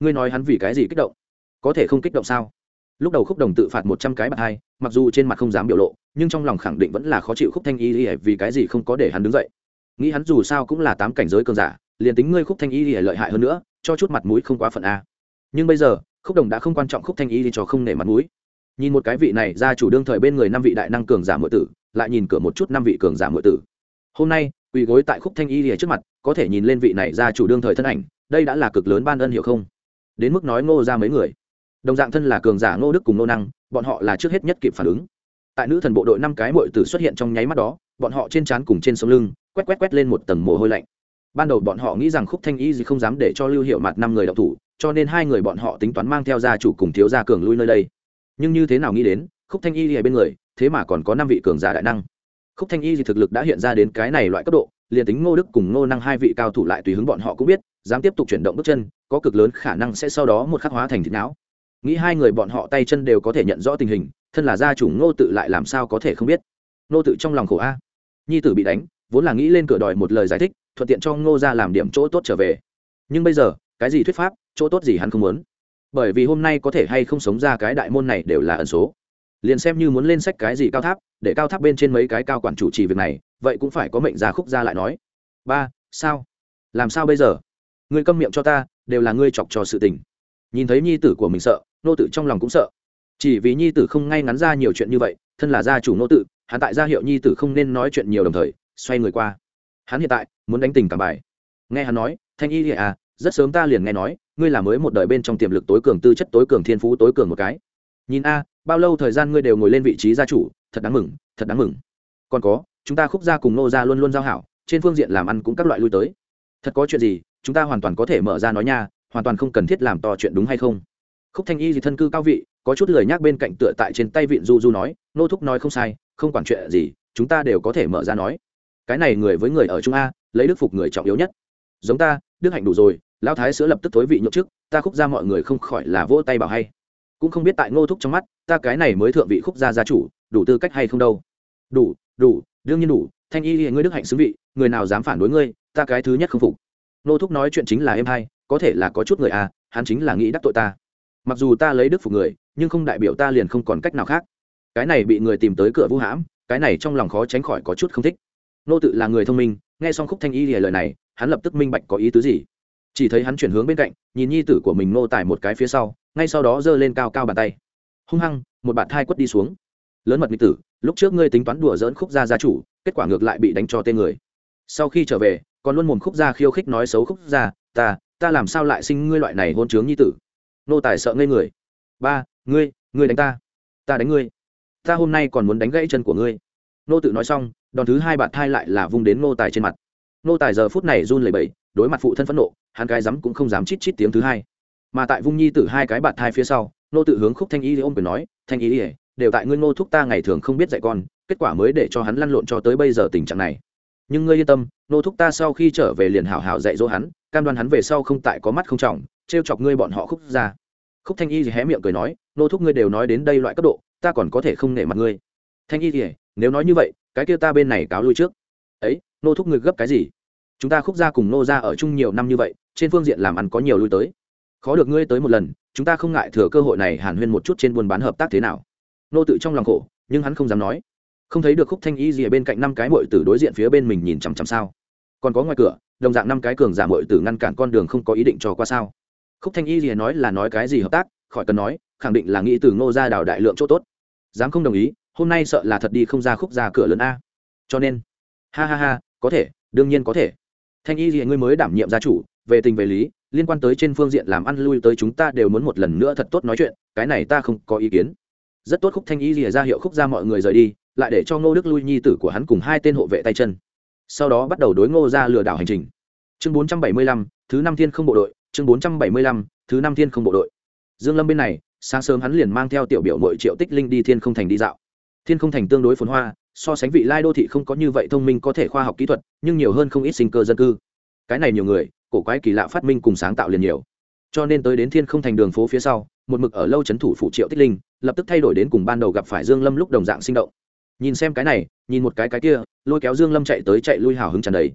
Ngươi nói hắn vì cái gì kích động? Có thể không kích động sao? Lúc đầu khúc đồng tự phạt một trăm cái bạc hai, mặc dù trên mặt không dám biểu lộ, nhưng trong lòng khẳng định vẫn là khó chịu khúc thanh y lìa vì cái gì không có để hắn đứng dậy. Nghĩ hắn dù sao cũng là tám cảnh giới cường giả, liền tính ngươi khúc thanh y lìa lợi hại hơn nữa cho chút mặt mũi không quá phận a. Nhưng bây giờ, khúc đồng đã không quan trọng khúc thanh y đi cho không nể mặt mũi. Nhìn một cái vị này ra chủ đương thời bên người năm vị đại năng cường giả mượn tử, lại nhìn cửa một chút năm vị cường giả mượn tử. Hôm nay, quỳ gối tại khúc thanh y lìa trước mặt, có thể nhìn lên vị này ra chủ đương thời thân ảnh, đây đã là cực lớn ban ân hiểu không? Đến mức nói ngô ra mấy người. Đồng dạng thân là cường giả ngô đức cùng ngô năng, bọn họ là trước hết nhất kịp phản ứng. Tại nữ thần bộ đội năm cái mội tử xuất hiện trong nháy mắt đó, bọn họ trên trán cùng trên sống lưng, quét quét quét lên một tầng mồ hôi lạnh ban đầu bọn họ nghĩ rằng khúc thanh y gì không dám để cho lưu hiệu mặt năm người đọc thủ, cho nên hai người bọn họ tính toán mang theo gia chủ cùng thiếu gia cường lui nơi đây. Nhưng như thế nào nghĩ đến, khúc thanh y ở bên người, thế mà còn có năm vị cường giả đại năng. Khúc thanh y gì thực lực đã hiện ra đến cái này loại cấp độ, liền tính ngô đức cùng ngô năng hai vị cao thủ lại tùy hứng bọn họ cũng biết, dám tiếp tục chuyển động bước chân, có cực lớn khả năng sẽ sau đó một khắc hóa thành thịt não. Nghĩ hai người bọn họ tay chân đều có thể nhận rõ tình hình, thân là gia chủ ngô tự lại làm sao có thể không biết. Ngô tự trong lòng khổ a. Nhi tử bị đánh vốn là nghĩ lên cửa đòi một lời giải thích, thuận tiện cho ngô ra làm điểm chỗ tốt trở về. Nhưng bây giờ, cái gì thuyết pháp, chỗ tốt gì hắn không muốn. Bởi vì hôm nay có thể hay không sống ra cái đại môn này đều là ẩn số. Liền xem như muốn lên sách cái gì cao tháp, để cao tháp bên trên mấy cái cao quản chủ trì việc này, vậy cũng phải có mệnh gia khúc ra lại nói. Ba, sao? Làm sao bây giờ? Ngươi câm miệng cho ta, đều là ngươi chọc cho sự tình. Nhìn thấy nhi tử của mình sợ, nô tử trong lòng cũng sợ. Chỉ vì nhi tử không ngay ngắn ra nhiều chuyện như vậy, thân là gia chủ nô tử, hắn tại gia hiệu nhi tử không nên nói chuyện nhiều đồng thời xoay người qua. Hắn hiện tại muốn đánh tình cả bài. Nghe hắn nói, thanh y à rất sớm ta liền nghe nói, ngươi là mới một đời bên trong tiềm lực tối cường tư chất tối cường thiên phú tối cường một cái. Nhìn a, bao lâu thời gian ngươi đều ngồi lên vị trí gia chủ, thật đáng mừng, thật đáng mừng. Còn có, chúng ta khúc gia cùng nô gia luôn luôn giao hảo, trên phương diện làm ăn cũng các loại lui tới. Thật có chuyện gì, chúng ta hoàn toàn có thể mở ra nói nha, hoàn toàn không cần thiết làm to chuyện đúng hay không? Khúc thanh y gì thân cư cao vị, có chút lời nhắc bên cạnh tựa tại trên tay vịn du du nói, nô thúc nói không sai, không quản chuyện gì, chúng ta đều có thể mở ra nói cái này người với người ở trung a, lấy đức phục người trọng yếu nhất. Giống ta, đức hạnh đủ rồi, lão thái sữa lập tức thối vị nhậu trước ta khúc ra mọi người không khỏi là vỗ tay bảo hay. Cũng không biết tại ngô thúc trong mắt, ta cái này mới thượng vị khúc gia gia chủ, đủ tư cách hay không đâu. Đủ đủ, đương nhiên đủ, thanh y hiện ngươi đức hạnh xứng vị, người nào dám phản đối ngươi, ta cái thứ nhất không phục. Ngô thúc nói chuyện chính là em hay, có thể là có chút người à hắn chính là nghĩ đắc tội ta. Mặc dù ta lấy đức phục người, nhưng không đại biểu ta liền không còn cách nào khác. Cái này bị người tìm tới cửa vũ hãm, cái này trong lòng khó tránh khỏi có chút không thích nô tự là người thông minh, nghe xong khúc thanh y lìa lời này, hắn lập tức minh bạch có ý tứ gì. Chỉ thấy hắn chuyển hướng bên cạnh, nhìn nhi tử của mình nô tải một cái phía sau, ngay sau đó giơ lên cao cao bàn tay. Hung hăng, một bạt thai quất đi xuống. Lớn mật nghịch tử, lúc trước ngươi tính toán đùa dỡn khúc gia gia chủ, kết quả ngược lại bị đánh cho tên người. Sau khi trở về, còn luôn mồm khúc gia khiêu khích nói xấu khúc gia, ta ta làm sao lại sinh ngươi loại này hôn chướng nhi tử? Nô tài sợ ngây người. Ba, ngươi ngươi đánh ta. Ta đánh ngươi. Ta hôm nay còn muốn đánh gãy chân của ngươi. Nô tự nói xong đòn thứ hai bạn thai lại là vung đến nô tài trên mặt. Nô tài giờ phút này run lẩy bẩy, đối mặt phụ thân phẫn nộ, hắn cái rắm cũng không dám chít chít tiếng thứ hai. Mà tại vung nhi tử hai cái bạn thai phía sau nô tự hướng khúc thanh y ôm quyền nói, thanh y, đều tại ngươi Ngô thúc ta ngày thường không biết dạy con, kết quả mới để cho hắn lăn lộn cho tới bây giờ tình trạng này. Nhưng ngươi yên tâm nô thúc ta sau khi trở về liền hảo hảo dạy dỗ hắn, cam đoan hắn về sau không tại có mắt không trọng, trêu chọc ngươi bọn họ khúc ra. Khúc thanh y thì hé miệng cười nói nô thúc ngươi đều nói đến đây loại cấp độ, ta còn có thể không nể mặt ngươi. Thanh y thì nếu nói như vậy cái kia ta bên này cáo lui trước. Ấy, nô thúc ngươi gấp cái gì? Chúng ta khúc ra cùng nô ra ở chung nhiều năm như vậy, trên phương diện làm ăn có nhiều lui tới. Khó được ngươi tới một lần, chúng ta không ngại thừa cơ hội này hàn huyên một chút trên buôn bán hợp tác thế nào. Nô tự trong lòng khổ, nhưng hắn không dám nói. Không thấy được khúc thanh y gì ở bên cạnh năm cái mội tử đối diện phía bên mình nhìn chằm chằm sao. Còn có ngoài cửa, đồng dạng năm cái cường giả mội tử ngăn cản con đường không có ý định cho qua sao. Khúc thanh y gì nói là nói cái gì hợp tác, khỏi cần nói, khẳng định là nghĩ từ ngô ra đào đại lượng chỗ tốt. Dám không đồng ý hôm nay sợ là thật đi không ra khúc ra cửa lớn a. Cho nên, ha ha ha, có thể, đương nhiên có thể. Thanh y gì ngươi mới đảm nhiệm gia chủ, về tình về lý, liên quan tới trên phương diện làm ăn lui tới chúng ta đều muốn một lần nữa thật tốt nói chuyện, cái này ta không có ý kiến. Rất tốt khúc thanh y gì ra hiệu khúc ra mọi người rời đi, lại để cho ngô đức lui nhi tử của hắn cùng hai tên hộ vệ tay chân. Sau đó bắt đầu đối ngô ra lừa đảo hành trình. Chương bốn trăm bảy mươi lăm, thứ năm thiên không bộ đội, chương bốn trăm bảy mươi lăm, thứ năm thiên không bộ đội. Dương lâm bên này, sáng sớm hắn liền mang theo tiểu biểu mội triệu tích linh đi thiên không thành đi dạo thiên không thành tương đối phồn hoa, so sánh vị lai đô thị không có như vậy thông minh có thể khoa học kỹ thuật, nhưng nhiều hơn không ít sinh cơ dân cư. Cái này nhiều người, cổ quái kỳ lạ phát minh cùng sáng tạo liền nhiều. Cho nên tới đến thiên không thành đường phố phía sau, một mực ở lâu c h ấ n thủ phụ triệu tích linh, lập tức thay đổi đến cùng ban đầu gặp phải dương lâm lúc đồng dạng sinh động. Nhìn xem cái này, nhìn một cái cái kia, lôi kéo dương lâm chạy tới chạy lui hào hứng tràn đầy.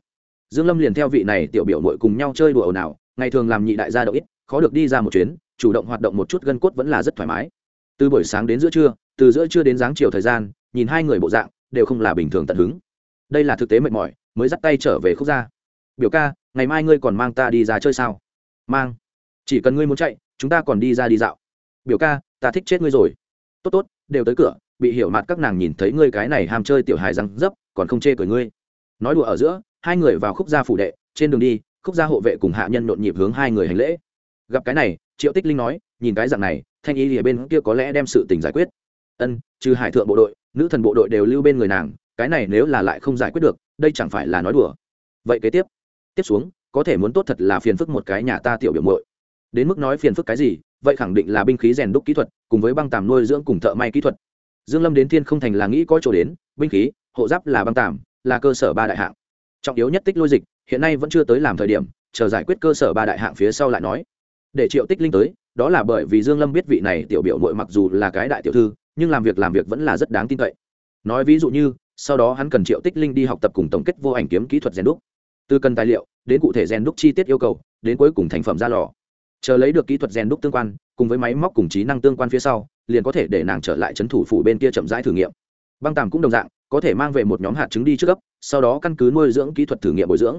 Dương lâm liền theo vị này tiểu biểu nội cùng nhau chơi đùa ồn ào, ngày thường làm nhị đại gia đậu ít, khó được đi ra một chuyến, chủ động hoạt động một chút gân cốt vẫn là rất thoải mái. Từ buổi sáng đến giữa trưa từ giữa trưa đến dáng chiều thời gian, nhìn hai người bộ dạng, đều không là bình thường tận hứng. Đây là thực tế mệt mỏi, mới dắt tay trở về khúc gia. Biểu ca, ngày mai ngươi còn mang ta đi ra chơi sao? Mang. Chỉ cần ngươi muốn chạy, chúng ta còn đi ra đi dạo. Biểu ca, ta thích chết ngươi rồi. Tốt tốt, đều tới cửa, bị hiểu mặt các nàng nhìn thấy ngươi cái này ham chơi tiểu hài răng dấp, còn không chê cười ngươi. Nói đùa ở giữa, hai người vào khúc gia phủ đệ, trên đường đi, khúc gia hộ vệ cùng hạ nhân nhộn nhịp hướng hai người hành lễ. Gặp cái này, triệu tích linh nói, nhìn cái dạng này, thanh y ở bên kia có lẽ đem sự tình giải quyết ân, trừ hải thượng bộ đội, nữ thần bộ đội đều lưu bên người nàng, cái này nếu là lại không giải quyết được, đây chẳng phải là nói đùa. Vậy kế tiếp tiếp xuống, có thể muốn tốt thật là phiền phức một cái nhà ta tiểu biểu mội đến mức nói phiền phức cái gì, vậy khẳng định là binh khí rèn đúc kỹ thuật, cùng với băng tàm nuôi dưỡng cùng thợ may kỹ thuật. Dương lâm đến thiên không thành là nghĩ có chỗ đến, binh khí, hộ giáp là băng tàm, là cơ sở ba đại hạng. Trọng yếu nhất tích lôi dịch, hiện nay vẫn chưa tới làm thời điểm, chờ giải quyết cơ sở ba đại hạng phía sau lại nói. Để triệu tích linh tới, đó là bởi vì dương lâm biết vị này tiểu biểu mội mặc dù là cái đại tiểu thư nhưng làm việc làm việc vẫn là rất đáng tin cậy. Nói ví dụ như, sau đó hắn cần triệu tích linh đi học tập cùng tổng kết vô ảnh kiếm kỹ thuật rèn đúc. Từ cần tài liệu, đến cụ thể rèn đúc chi tiết yêu cầu, đến cuối cùng thành phẩm ra lò. Chờ lấy được kỹ thuật rèn đúc tương quan, cùng với máy móc cùng trí năng tương quan phía sau, liền có thể để nàng trở lại c h ấ n thủ phủ bên kia chậm rãi thử nghiệm. Băng tàm cũng đồng dạng, có thể mang về một nhóm hạt trứng đi trước cấp sau đó căn cứ nuôi dưỡng kỹ thuật thử nghiệm bồi dưỡng.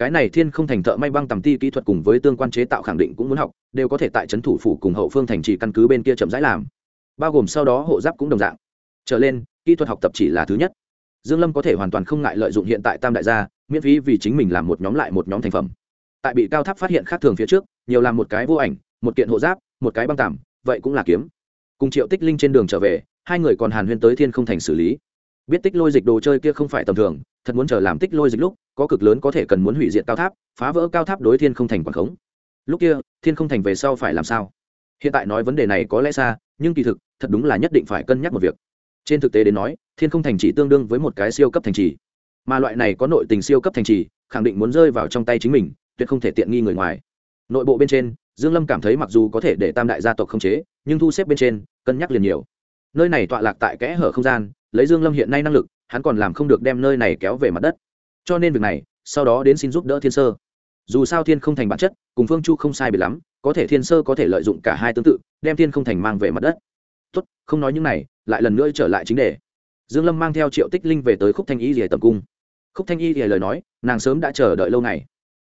Cái này thiên không thành thợ may băng tầm ti kỹ thuật cùng với tương quan chế tạo khẳng định cũng muốn học, đều có thể tại c h ấ n thủ phủ cùng hậu phương thành trì căn cứ bên kia chậm rãi làm bao gồm sau đó hộ giáp cũng đồng dạng. Trở lên, kỹ thuật học tập chỉ là thứ nhất. Dương lâm có thể hoàn toàn không ngại lợi dụng hiện tại tam đại gia, miễn phí vì chính mình làm một nhóm lại một nhóm thành phẩm. Tại bị cao tháp phát hiện khác thường phía trước, nhiều làm một cái vô ảnh, một kiện hộ giáp, một cái băng tạm, vậy cũng là kiếm. Cùng triệu tích linh trên đường trở về, hai người còn hàn huyên tới thiên không thành xử lý. Biết tích lôi dịch đồ chơi kia không phải tầm thường, thật muốn chờ làm tích lôi dịch lúc, có cực lớn có thể cần muốn hủy diệt cao tháp, phá vỡ cao tháp đối thiên không thành quảng khống. Lúc kia, thiên không thành về sau phải làm sao? Hiện tại nói vấn đề này có lẽ xa, nhưng kỳ thực thật đúng là nhất định phải cân nhắc một việc. Trên thực tế đến nói, thiên không thành chỉ tương đương với một cái siêu cấp thành trì. Mà loại này có nội tình siêu cấp thành trì, khẳng định muốn rơi vào trong tay chính mình, tuyệt không thể tiện nghi người ngoài. Nội bộ bên trên, dương lâm cảm thấy mặc dù có thể để tam đại gia tộc không chế, nhưng thu xếp bên trên, cân nhắc liền nhiều. Nơi này tọa lạc tại kẽ hở không gian, lấy dương lâm hiện nay năng lực, hắn còn làm không được đem nơi này kéo về mặt đất. Cho nên việc này, sau đó đến xin giúp đỡ thiên sơ. Dù sao thiên không thành bản chất, cùng phương chu không sai biệt lắm, có thể thiên sơ có thể lợi dụng cả hai tương tự, đem thiên không thành mang về mặt đất tốt, không nói những này, lại lần nữa trở lại chính đề. Dương lâm mang theo triệu tích linh về tới khúc thanh y rìa tầm cung. Khúc thanh y rìa lời nói, nàng sớm đã chờ đợi lâu ngày.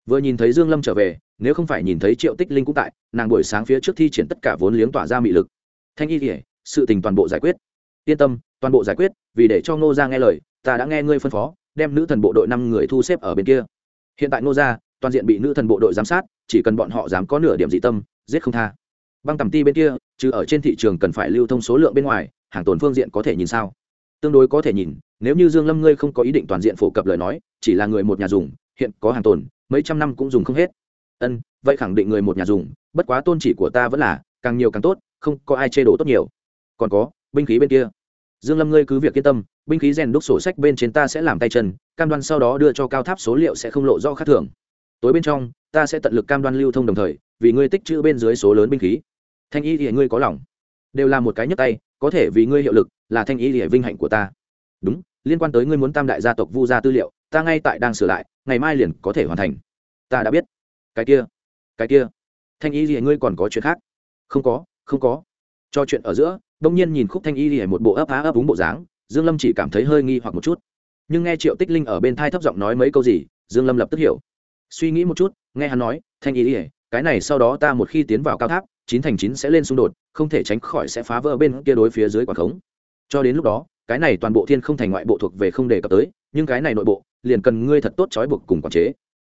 Vừa nhìn thấy dương lâm trở về, nếu không phải nhìn thấy triệu tích linh cũng tại, nàng buổi sáng phía trước thi triển tất cả vốn liếng tỏa ra mị lực. Thanh y rìa sự tình toàn bộ giải quyết. Yên tâm, toàn bộ giải quyết, vì để cho ngô gia nghe lời, ta đã nghe ngươi phân phó, đem nữ thần bộ đội năm người thu xếp ở bên kia. Hiện tại ngô gia, toàn diện bị nữ thần bộ đội giám sát, chỉ cần bọn họ dám có nửa điểm dị tâm, giết không tha băng tầm ti bên kia, chứ ở trên thị trường cần phải lưu thông số lượng bên ngoài, hàng tồn phương diện có thể nhìn sao? Tương đối có thể nhìn, nếu như dương lâm ngươi không có ý định toàn diện phổ cập lời nói, chỉ là người một nhà dùng, hiện có hàng tồn, mấy trăm năm cũng dùng không hết. Ân, vậy khẳng định người một nhà dùng, bất quá tôn chỉ của ta vẫn là, càng nhiều càng tốt, không có ai chê đổ tốt nhiều. Còn có, binh khí bên kia. Dương lâm ngươi cứ việc yên tâm, binh khí rèn đúc sổ sách bên trên ta sẽ làm tay chân, cam đoan sau đó đưa cho cao tháp số liệu sẽ không lộ rõ khác thường tối bên trong, ta sẽ tận lực cam đoan lưu thông đồng thời, vì ngươi tích trữ bên dưới số lớn binh khí. Thanh y thì ngươi có lòng. Đều là một cái nhấp tay, có thể vì ngươi hiệu lực, là thanh y thì vinh hạnh của ta. Đúng, liên quan tới ngươi muốn tam đại gia tộc vu gia tư liệu, ta ngay tại đang sửa lại, ngày mai liền có thể hoàn thành. Ta đã biết. Cái kia cái kia. Thanh y thì ngươi còn có chuyện khác? Không có không có. Cho chuyện ở giữa, đông nhiên nhìn khúc thanh y thì một bộ ấp á ấp úng bộ dáng, dương lâm chỉ cảm thấy hơi nghi hoặc một chút. Nhưng nghe triệu tích linh ở bên thai thấp giọng nói mấy câu gì, dương lâm lập tức hiểu suy nghĩ một chút, nghe hắn nói, thanh ý ỉa cái này sau đó ta một khi tiến vào cao tháp, chín thành chín sẽ lên xung đột, không thể tránh khỏi sẽ phá vỡ bên kia đối phía dưới quả khống. Cho đến lúc đó, cái này toàn bộ thiên không thành ngoại bộ thuộc về không đề cập tới, nhưng cái này nội bộ, liền cần ngươi thật tốt trói buộc cùng quản chế.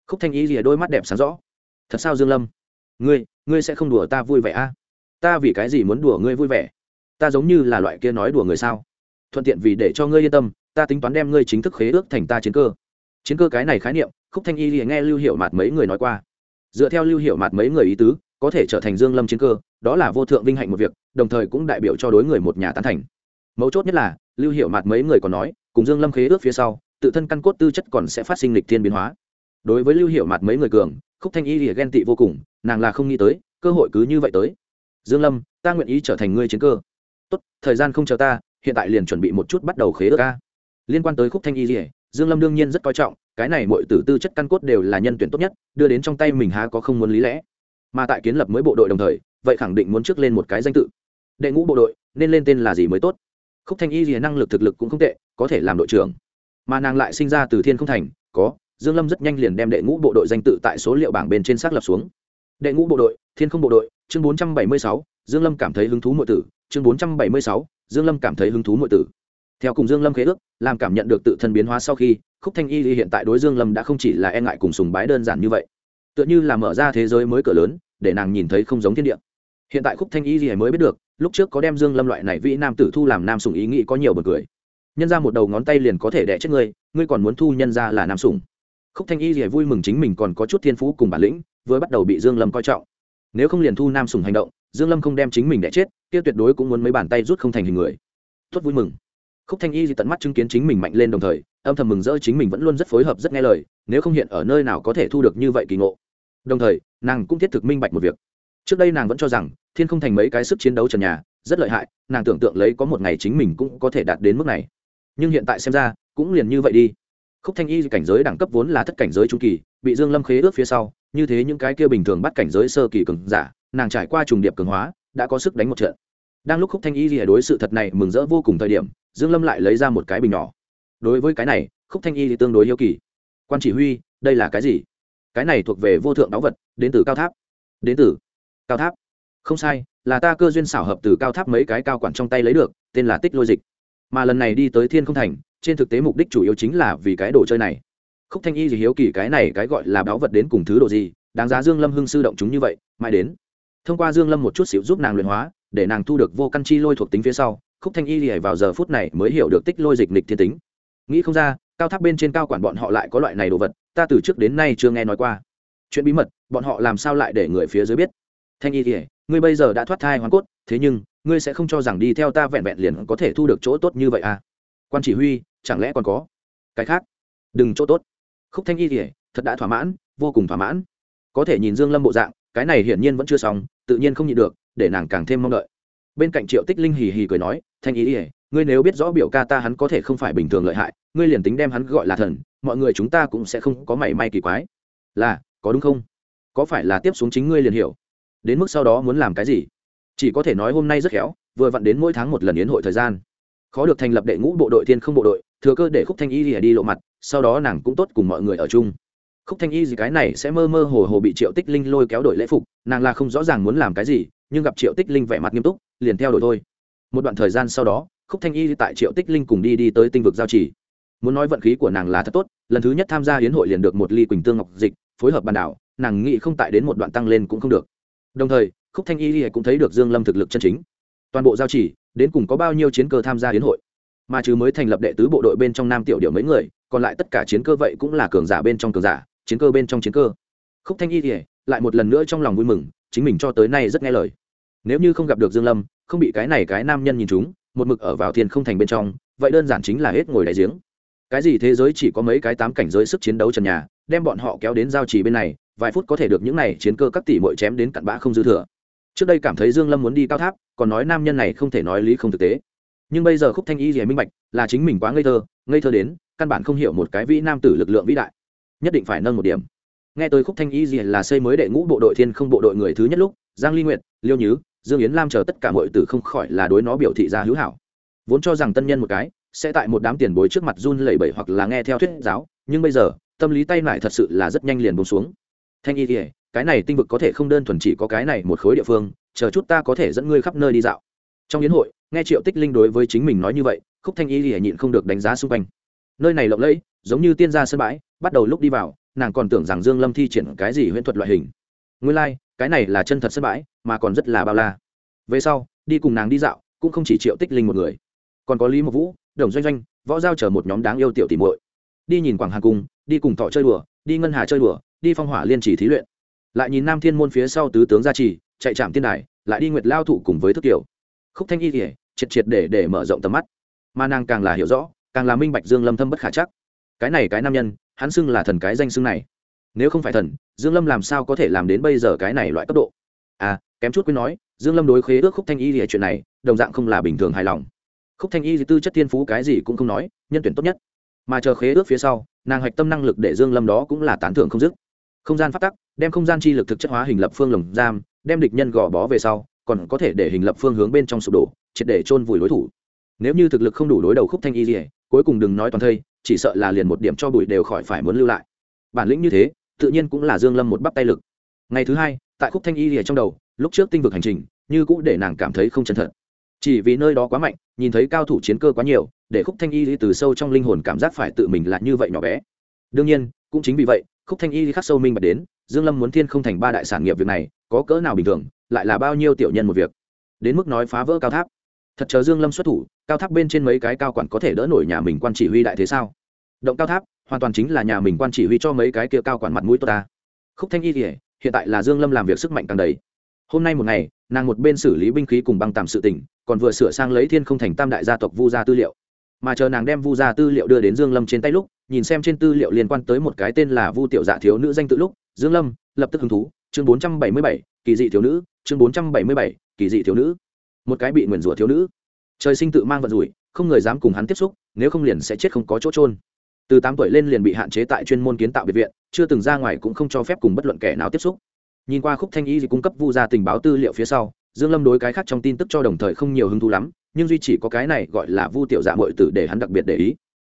Khúc thanh ý rìa đôi mắt đẹp sáng rõ. Thật sao dương lâm? Ngươi ngươi sẽ không đùa ta vui vẻ a à? ta vì cái gì muốn đùa ngươi vui vẻ? Ta giống như là loại kia nói đùa người sao? Thuận tiện vì để cho ngươi yên tâm, ta tính toán đem ngươi chính thức khế ước thành ta chiến cơ. Chiến cơ cái này khái niệm khúc thanh y liền nghe lưu hiệu mạt mấy người nói qua. Dựa theo lưu hiệu mạt mấy người ý tứ, có thể trở thành dương lâm chiến cơ, đó là vô thượng vinh hạnh một việc, đồng thời cũng đại biểu cho đối người một nhà tán thành. Mấu chốt nhất là, lưu hiệu Mạt mấy người còn nói, cùng dương lâm khế ước phía sau, tự thân căn cốt tư chất còn sẽ phát sinh lịch thiên biến hóa. Đối với lưu hiệu Mạt mấy người cường, khúc thanh y thì ghen tị vô cùng, nàng là không nghĩ tới, cơ hội cứ như vậy tới. Dương lâm, ta nguyện ý trở thành ngươi chiến cơ. Tốt, thời gian không chờ ta, hiện tại liền chuẩn bị một chút bắt đầu khế ước ca liên quan tới khúc thanh y thì dương lâm đương nhiên rất coi trọng cái này mọi tử tư chất căn cốt đều là nhân tuyển tốt nhất đưa đến trong tay mình há có không muốn lý lẽ. Mà tại kiến lập mới bộ đội đồng thời vậy khẳng định muốn trước lên một cái danh tự. Đệ ngũ bộ đội nên lên tên là gì mới tốt? Khúc thanh y gì năng lực thực lực cũng không tệ có thể làm đội trưởng. Mà nàng lại sinh ra từ thiên không thành có dương lâm rất nhanh liền đem đệ ngũ bộ đội danh tự tại số liệu bảng bên trên xác lập xuống. Đệ ngũ bộ đội thiên không bộ đội chương 476, dương lâm cảm thấy hứng thú muội tử chương 476, dương lâm cảm thấy hứng thú muội tử theo cùng dương lâm khế ước, làm cảm nhận được tự thân biến hóa sau khi, khúc thanh y hiện tại đối dương lâm đã không chỉ là e ngại cùng sùng bái đơn giản như vậy. Tựa như là mở ra thế giới mới cửa lớn, để nàng nhìn thấy không giống thiên địa. Hiện tại khúc thanh y mới biết được, lúc trước có đem dương lâm loại này vị nam tử thu làm nam sùng ý nghĩ có nhiều bật cười. Nhân ra một đầu ngón tay liền có thể đẻ chết ngươi ngươi còn muốn thu nhân ra là nam sùng khúc thanh y thì vui mừng chính mình còn có chút thiên phú cùng bản lĩnh, vừa bắt đầu bị dương lâm coi trọng. Nếu không liền thu nam sùng hành động, dương lâm không đem chính mình đẻ chết, kia tuyệt đối cũng muốn mấy bàn tay rút không thành hình người. Tốt vui mừng khúc thanh y thì tận mắt chứng kiến chính mình mạnh lên đồng thời, âm thầm mừng rỡ chính mình vẫn luôn rất phối hợp, rất nghe lời, nếu không hiện ở nơi nào có thể thu được như vậy kỳ ngộ. Đồng thời, nàng cũng thiết thực minh bạch một việc. Trước đây nàng vẫn cho rằng, thiên không thành mấy cái sức chiến đấu trần nhà, rất lợi hại, nàng tưởng tượng lấy có một ngày chính mình cũng có thể đạt đến mức này. Nhưng hiện tại xem ra, cũng liền như vậy đi. Khúc thanh y cảnh giới đẳng cấp vốn là thất cảnh giới trung kỳ, bị dương lâm khế ước phía sau, như thế những cái kia bình thường bắt cảnh giới sơ kỳ cường giả, nàng trải qua trùng điệp cường hóa, đã có sức đánh một trận. Đang lúc khúc thanh y lìa đối sự thật này mừng rỡ vô cùng thời điểm dương lâm lại lấy ra một cái bình nhỏ. Đối với cái này, khúc thanh y thì tương đối yêu kỳ. Quan chỉ huy, đây là cái gì? Cái này thuộc về vô thượng đáo vật, đến từ cao tháp. Đến từ cao tháp. Không sai, là ta cơ duyên xảo hợp từ cao tháp mấy cái cao quản trong tay lấy được, tên là tích lôi dịch. Mà lần này đi tới thiên không thành, trên thực tế mục đích chủ yếu chính là vì cái đồ chơi này. Khúc thanh y thì hiếu kỳ cái này cái gọi là đáo vật đến cùng thứ đồ gì, đáng giá dương lâm hưng sư động chúng như vậy, mãi đến. Thông qua dương lâm một chút xíu giúp nàng luyện hóa, để nàng thu được vô căn chi lôi thuộc tính phía sau khúc thanh y lìa vào giờ phút này mới hiểu được tích lôi dịch nịch thiên tính. Nghĩ không ra, cao tháp bên trên cao quản bọn họ lại có loại này đồ vật, ta từ trước đến nay chưa nghe nói qua. Chuyện bí mật, bọn họ làm sao lại để người phía dưới biết? Thanh y lìa, ngươi bây giờ đã thoát thai hoàn cốt, thế nhưng, ngươi sẽ không cho rằng đi theo ta vẹn vẹn liền có thể thu được chỗ tốt như vậy à? Quan chỉ huy, chẳng lẽ còn có? Cái khác? Đừng chỗ tốt. Khúc thanh y lìa, thật đã thỏa mãn, vô cùng thỏa mãn. Có thể nhìn dương lâm bộ dạng, cái này hiển nhiên vẫn chưa xong, tự nhiên không nhịn được, để nàng càng thêm mong đợi bên cạnh triệu tích linh hì hì cười nói, thanh ý ỉa ngươi nếu biết rõ biểu ca ta hắn có thể không phải bình thường lợi hại, ngươi liền tính đem hắn gọi là thần, mọi người chúng ta cũng sẽ không có mảy may kỳ quái. Là, có đúng không? Có phải là tiếp xuống chính ngươi liền hiểu? Đến mức sau đó muốn làm cái gì? Chỉ có thể nói hôm nay rất khéo, vừa vặn đến mỗi tháng một lần yến hội thời gian. Khó được thành lập đệ ngũ bộ đội thiên không bộ đội, thừa cơ để khúc thanh y đi lộ mặt, sau đó nàng cũng tốt cùng mọi người ở chung khúc thanh y gì cái này sẽ mơ mơ hồ hồ bị triệu tích linh lôi kéo đổi lễ phục, nàng là không rõ ràng muốn làm cái gì, nhưng gặp triệu tích linh vẻ mặt nghiêm túc, liền theo đổi thôi. Một đoạn thời gian sau đó, khúc thanh y tại triệu tích linh cùng đi đi tới tinh vực giao chỉ muốn nói vận khí của nàng là thật tốt, lần thứ nhất tham gia hiến hội liền được một ly quỳnh tương ngọc dịch, phối hợp bàn đảo, nàng nghĩ không tại đến một đoạn tăng lên cũng không được. Đồng thời, khúc thanh y cũng thấy được dương lâm thực lực chân chính. Toàn bộ giao chỉ đến cùng có bao nhiêu chiến cơ tham gia hiến hội? Mà chứ mới thành lập đệ tứ bộ đội bên trong nam tiểu điệu mấy người, còn lại tất cả chiến cơ vậy cũng là cường giả bên trong cường giả chiến cơ bên trong chiến cơ. Khúc thanh y thì lại một lần nữa trong lòng vui mừng, chính mình cho tới nay rất nghe lời. Nếu như không gặp được dương lâm, không bị cái này cái nam nhân nhìn chúng một mực ở vào thiên không thành bên trong, vậy đơn giản chính là hết ngồi đại giếng. Cái gì thế giới chỉ có mấy cái tám cảnh giới sức chiến đấu trần nhà, đem bọn họ kéo đến giao trì bên này, vài phút có thể được những này chiến cơ các tỷ muội chém đến cặn bã không dư thừa. Trước đây cảm thấy dương lâm muốn đi cao tháp, còn nói nam nhân này không thể nói lý không thực tế. Nhưng bây giờ khúc thanh y rìa minh bạch, là chính mình quá ngây thơ ngây thơ đến, căn bản không hiểu một cái vĩ nam tử lực lượng vĩ đại nhất định phải nâng một điểm. Nghe tới khúc thanh y gì là xây mới đệ ngũ bộ đội thiên không bộ đội người thứ nhất lúc, giang ly nguyệt, liêu nhứ, dương yến lam chờ tất cả mọi tử không khỏi là đối nó biểu thị ra hữu hảo. Vốn cho rằng tân nhân một cái, sẽ tại một đám tiền bối trước mặt run lẩy bẩy hoặc là nghe theo thuyết giáo, nhưng bây giờ, tâm lý tay lại thật sự là rất nhanh liền buông xuống. Thanh y thì cái này tinh vực có thể không đơn thuần chỉ có cái này một khối địa phương, chờ chút ta có thể dẫn ngươi khắp nơi đi dạo. Trong yến hội, nghe triệu tích linh đối với chính mình nói như vậy, khúc thanh y thì nhịn không được đánh giá xung quanh nơi này lộng lẫy giống như tiên gia sân bãi bắt đầu lúc đi vào nàng còn tưởng rằng dương lâm thi triển cái gì huyễn thuật loại hình. Nguyên lai like, cái này là chân thật sân bãi mà còn rất là bao la. Về sau đi cùng nàng đi dạo cũng không chỉ triệu tích linh một người. Còn có lý một vũ đồng doanh doanh võ giao chở một nhóm đáng yêu tiểu tỉ muội. Đi nhìn quảng hà cung đi cùng thọ chơi đùa đi ngân hà chơi đùa đi phong hỏa liên trì thí luyện. Lại nhìn nam thiên môn phía sau tứ tướng gia trì chạy trạm tiên đài lại đi nguyệt lao thụ cùng với thức tiểu khúc thanh y kỉa triệt triệt để để mở rộng tầm mắt. Mà nàng càng là hiểu rõ càng là minh bạch dương lâm thâm bất khả chắc. Cái này cái nam nhân, hắn xưng là thần cái danh xưng này. Nếu không phải thần, dương lâm làm sao có thể làm đến bây giờ cái này loại cấp độ? À kém chút quên nói, dương lâm đối khế ước khúc thanh y thì chuyện này, đồng dạng không là bình thường hài lòng. Khúc thanh y thì tư chất thiên phú cái gì cũng không nói, nhân tuyển tốt nhất. Mà chờ khế ước phía sau, nàng hạch tâm năng lực để dương lâm đó cũng là tán thưởng không dứt. Không gian phát tắc, đem không gian chi lực thực chất hóa hình lập phương lồng giam, đem địch nhân gò bó về sau, còn có thể để hình lập phương hướng bên trong sụp đổ, triệt để chôn vùi đối thủ. Nếu như thực lực không đủ đối đầu khúc thanh y gì cuối cùng đừng nói toàn thây, chỉ sợ là liền một điểm cho bụi đều khỏi phải muốn lưu lại. Bản lĩnh như thế, tự nhiên cũng là dương lâm một bắp tay lực. Ngày thứ hai, tại khúc thanh y lìa trong đầu, lúc trước tinh vực hành trình, như cũ để nàng cảm thấy không chân thật. Chỉ vì nơi đó quá mạnh, nhìn thấy cao thủ chiến cơ quá nhiều, để khúc thanh y từ sâu trong linh hồn cảm giác phải tự mình là như vậy nhỏ bé. Đương nhiên, cũng chính vì vậy, khúc thanh y khắc sâu minh bạch đến, dương lâm muốn thiên không thành ba đại sản nghiệp việc này, có cỡ nào bình thường, lại là bao nhiêu tiểu nhân một việc. Đến mức nói phá vỡ cao tháp thật chờ dương lâm xuất thủ cao tháp bên trên mấy cái cao quản có thể đỡ nổi nhà mình quan chỉ huy đại thế sao? Động cao tháp hoàn toàn chính là nhà mình quan chỉ huy cho mấy cái kia cao quản mặt mũi tốt ta. Khúc thanh y thì hiện tại là dương lâm làm việc sức mạnh càng đầy. Hôm nay một ngày nàng một bên xử lý binh khí cùng băng tạm sự tình còn vừa sửa sang lấy thiên không thành tam đại gia tộc vu gia tư liệu. Mà chờ nàng đem vu gia tư liệu đưa đến dương lâm trên tay lúc nhìn xem trên tư liệu liên quan tới một cái tên là vu tiểu dạ thiếu nữ danh tự lúc dương lâm lập tức hứng thú. Chương 477, kỳ dị thiếu nữ. Chương 477, kỳ dị thiếu nữ một cái bị nguyền rủa thiếu nữ. Trời sinh tự mang vận rủi, không người dám cùng hắn tiếp xúc, nếu không liền sẽ chết không có chỗ trôn từ tám tuổi lên liền bị hạn chế tại chuyên môn kiến tạo biệt viện, chưa từng ra ngoài cũng không cho phép cùng bất luận kẻ nào tiếp xúc. Nhìn qua khúc thanh y cung cấp vu gia tình báo tư liệu phía sau, dương lâm đối cái khác trong tin tức cho đồng thời không nhiều hứng thú lắm, nhưng duy chỉ có cái này gọi là vu tiểu dạ mội tử để hắn đặc biệt để ý.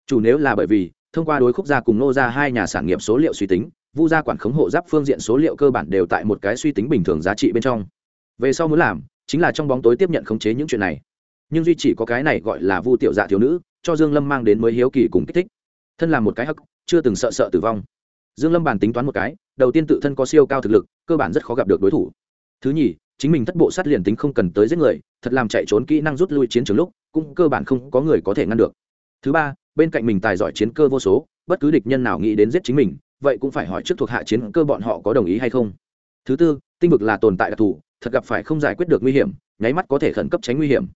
Chủ nếu là bởi vì, thông qua đối khúc gia cùng nô gia hai nhà sản nghiệp số liệu suy tính, vu gia quản khống hộ giáp phương diện số liệu cơ bản đều tại một cái suy tính bình thường giá trị bên trong. Về sau muốn làm chính là trong bóng tối tiếp nhận khống chế những chuyện này. Nhưng duy chỉ có cái này gọi là vu tiểu dạ thiếu nữ, cho dương lâm mang đến mới hiếu kỳ cùng kích thích. Thân là một cái hắc, chưa từng sợ sợ tử vong. Dương lâm bàn tính toán một cái, đầu tiên tự thân có siêu cao thực lực, cơ bản rất khó gặp được đối thủ. Thứ nhì, chính mình thất bộ sát liền tính không cần tới giết người, thật làm chạy trốn kỹ năng rút lui chiến trường lúc, cũng cơ bản không có người có thể ngăn được. Thứ ba, bên cạnh mình tài giỏi chiến cơ vô số, bất cứ địch nhân nào nghĩ đến giết chính mình, vậy cũng phải hỏi trước thuộc hạ chiến cơ bọn họ có đồng ý hay không. Thứ tư tinh vực là tồn tại đặc thù, thật gặp phải không giải quyết được nguy hiểm, nháy mắt có thể khẩn cấp tránh nguy hiểm.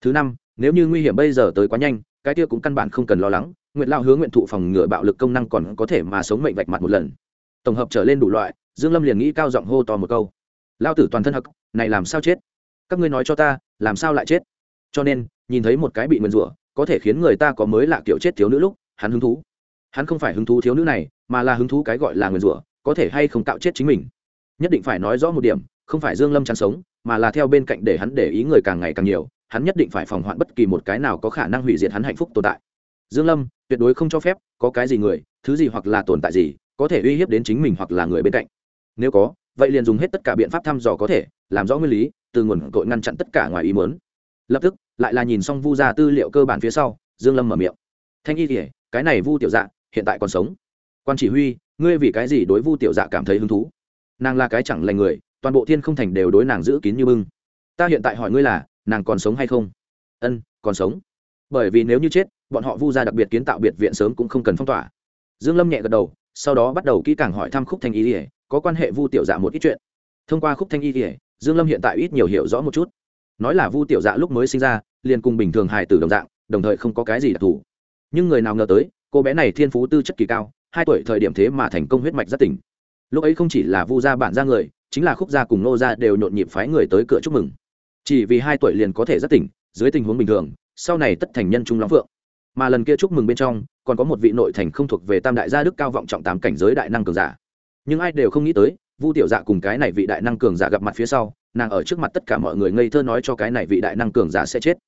Thứ năm, nếu như nguy hiểm bây giờ tới quá nhanh, cái kia cũng căn bản không cần lo lắng nguyện lao hướng nguyện thụ phòng ngừa bạo lực công năng còn có thể mà sống mệnh vạch mặt một lần. Tổng hợp trở lên đủ loại, dương lâm liền nghĩ cao giọng hô to một câu. Lao tử toàn thân hắc, này làm sao chết? Các ngươi nói cho ta, làm sao lại chết? Cho nên, nhìn thấy một cái bị nguyền rủa, có thể khiến người ta có mới lạ kiểu chết thiếu nữ lúc, hắn hứng thú. Hắn không phải hứng thú thiếu nữ này, mà là hứng thú cái gọi là nguyền rủa, có thể hay không tạo chết chính mình nhất định phải nói rõ một điểm, không phải dương lâm chán sống, mà là theo bên cạnh để hắn để ý người càng ngày càng nhiều, hắn nhất định phải phòng hoạn bất kỳ một cái nào có khả năng hủy diệt hắn hạnh phúc tồn tại. Dương lâm, tuyệt đối không cho phép có cái gì người, thứ gì hoặc là tồn tại gì, có thể uy hiếp đến chính mình hoặc là người bên cạnh. Nếu có, vậy liền dùng hết tất cả biện pháp thăm dò có thể, làm rõ nguyên lý, từ nguồn cội ngăn chặn tất cả ngoài ý muốn. Lập tức, lại là nhìn xong vu gia tư liệu cơ bản phía sau, dương lâm mở miệng. Thanh y kể cái này vu tiểu dạ hiện tại còn sống. Quan chỉ huy, ngươi vì cái gì đối vu tiểu dạ cảm thấy hứng thú? Nàng là cái chẳng lành người, toàn bộ thiên không thành đều đối nàng giữ kín như bưng. Ta hiện tại hỏi ngươi là, nàng còn sống hay không? Ân, còn sống. Bởi vì nếu như chết, bọn họ vu ra đặc biệt kiến tạo biệt viện sớm cũng không cần phong tỏa. Dương lâm nhẹ gật đầu, sau đó bắt đầu kỹ càng hỏi thăm khúc thanh y ỉa có quan hệ vu tiểu dạ một ít chuyện. Thông qua khúc thanh y ỉa dương lâm hiện tại ít nhiều hiểu rõ một chút. Nói là vu tiểu dạ lúc mới sinh ra, liền cùng bình thường hài tử đồng dạng, đồng thời không có cái gì đặc thù. Nhưng người nào ngờ tới, cô bé này thiên phú tư chất kỳ cao, hai tuổi thời điểm thế mà thành công huyết mạch rất tỉnh lúc ấy không chỉ là vu gia bản gia người, chính là khúc gia cùng nô gia đều nhộn nhịp phái người tới cửa chúc mừng. Chỉ vì hai tuổi liền có thể rất tỉnh, dưới tình huống bình thường, sau này tất thành nhân trung long phượng. Mà lần kia chúc mừng bên trong, còn có một vị nội thành không thuộc về tam đại gia đức cao vọng trọng tám cảnh giới đại năng cường giả. Nhưng ai đều không nghĩ tới, vu tiểu dạ cùng cái này vị đại năng cường giả gặp mặt phía sau, nàng ở trước mặt tất cả mọi người ngây thơ nói cho cái này vị đại năng cường giả sẽ chết.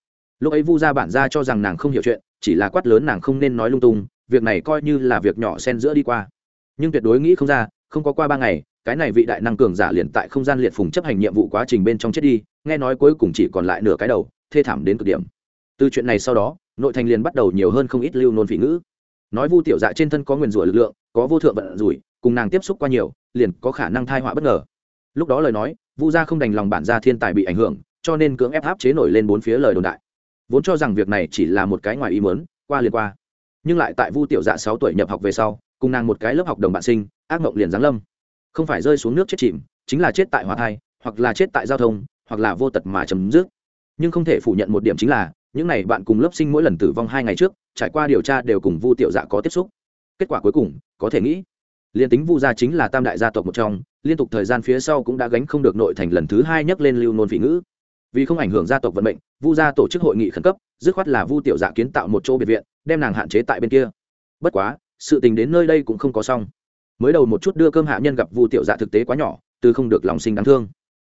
Lúc ấy vu gia bản gia cho rằng nàng không hiểu chuyện, chỉ là quát lớn nàng không nên nói lung tung, việc này coi như là việc nhỏ xen giữa đi qua. Nhưng tuyệt đối nghĩ không ra không có qua ba ngày, cái này vị đại năng cường giả liền tại không gian liệt phùng chấp hành nhiệm vụ quá trình bên trong chết đi, nghe nói cuối cùng chỉ còn lại nửa cái đầu, thê thảm đến cực điểm. Từ chuyện này sau đó, nội thành liền bắt đầu nhiều hơn không ít lưu nôn phỉ ngữ. Nói vu tiểu dạ trên thân có nguyền rủa lực lượng, có vô thượng vận rủi, cùng nàng tiếp xúc qua nhiều, liền có khả năng thai họa bất ngờ. Lúc đó lời nói, vu gia không đành lòng bản gia thiên tài bị ảnh hưởng, cho nên cưỡng ép áp chế nổi lên bốn phía lời đồn đại. Vốn cho rằng việc này chỉ là một cái ngoài ý mớn qua liền qua. Nhưng lại tại vu tiểu dạ sáu tuổi nhập học về sau cùng nàng một cái lớp học đồng bạn sinh, ác mộng liền giáng lâm. Không phải rơi xuống nước chết chìm, chính là chết tại hỏa thai, hoặc là chết tại giao thông, hoặc là vô tật mà chấm dứt. Nhưng không thể phủ nhận một điểm chính là, những n à y bạn cùng lớp sinh mỗi lần tử vong hai ngày trước, trải qua điều tra đều cùng vu tiểu dạ có tiếp xúc. Kết quả cuối cùng, có thể nghĩ, liền tính vu gia chính là tam đại gia tộc một trong, liên tục thời gian phía sau cũng đã gánh không được nội thành lần thứ hai nhắc lên lưu nôn vị ngữ. Vì không ảnh hưởng gia tộc vận mệnh, vu gia tổ chức hội nghị khẩn cấp, dứt khoát là vu tiểu dạ kiến tạo một chỗ biệt viện, đem nàng hạn chế tại bên kia. Bất quá sự tình đến nơi đây cũng không có xong. Mới đầu một chút đưa cơm hạ nhân gặp vu tiểu dạ thực tế quá nhỏ, từ không được lòng sinh đáng thương.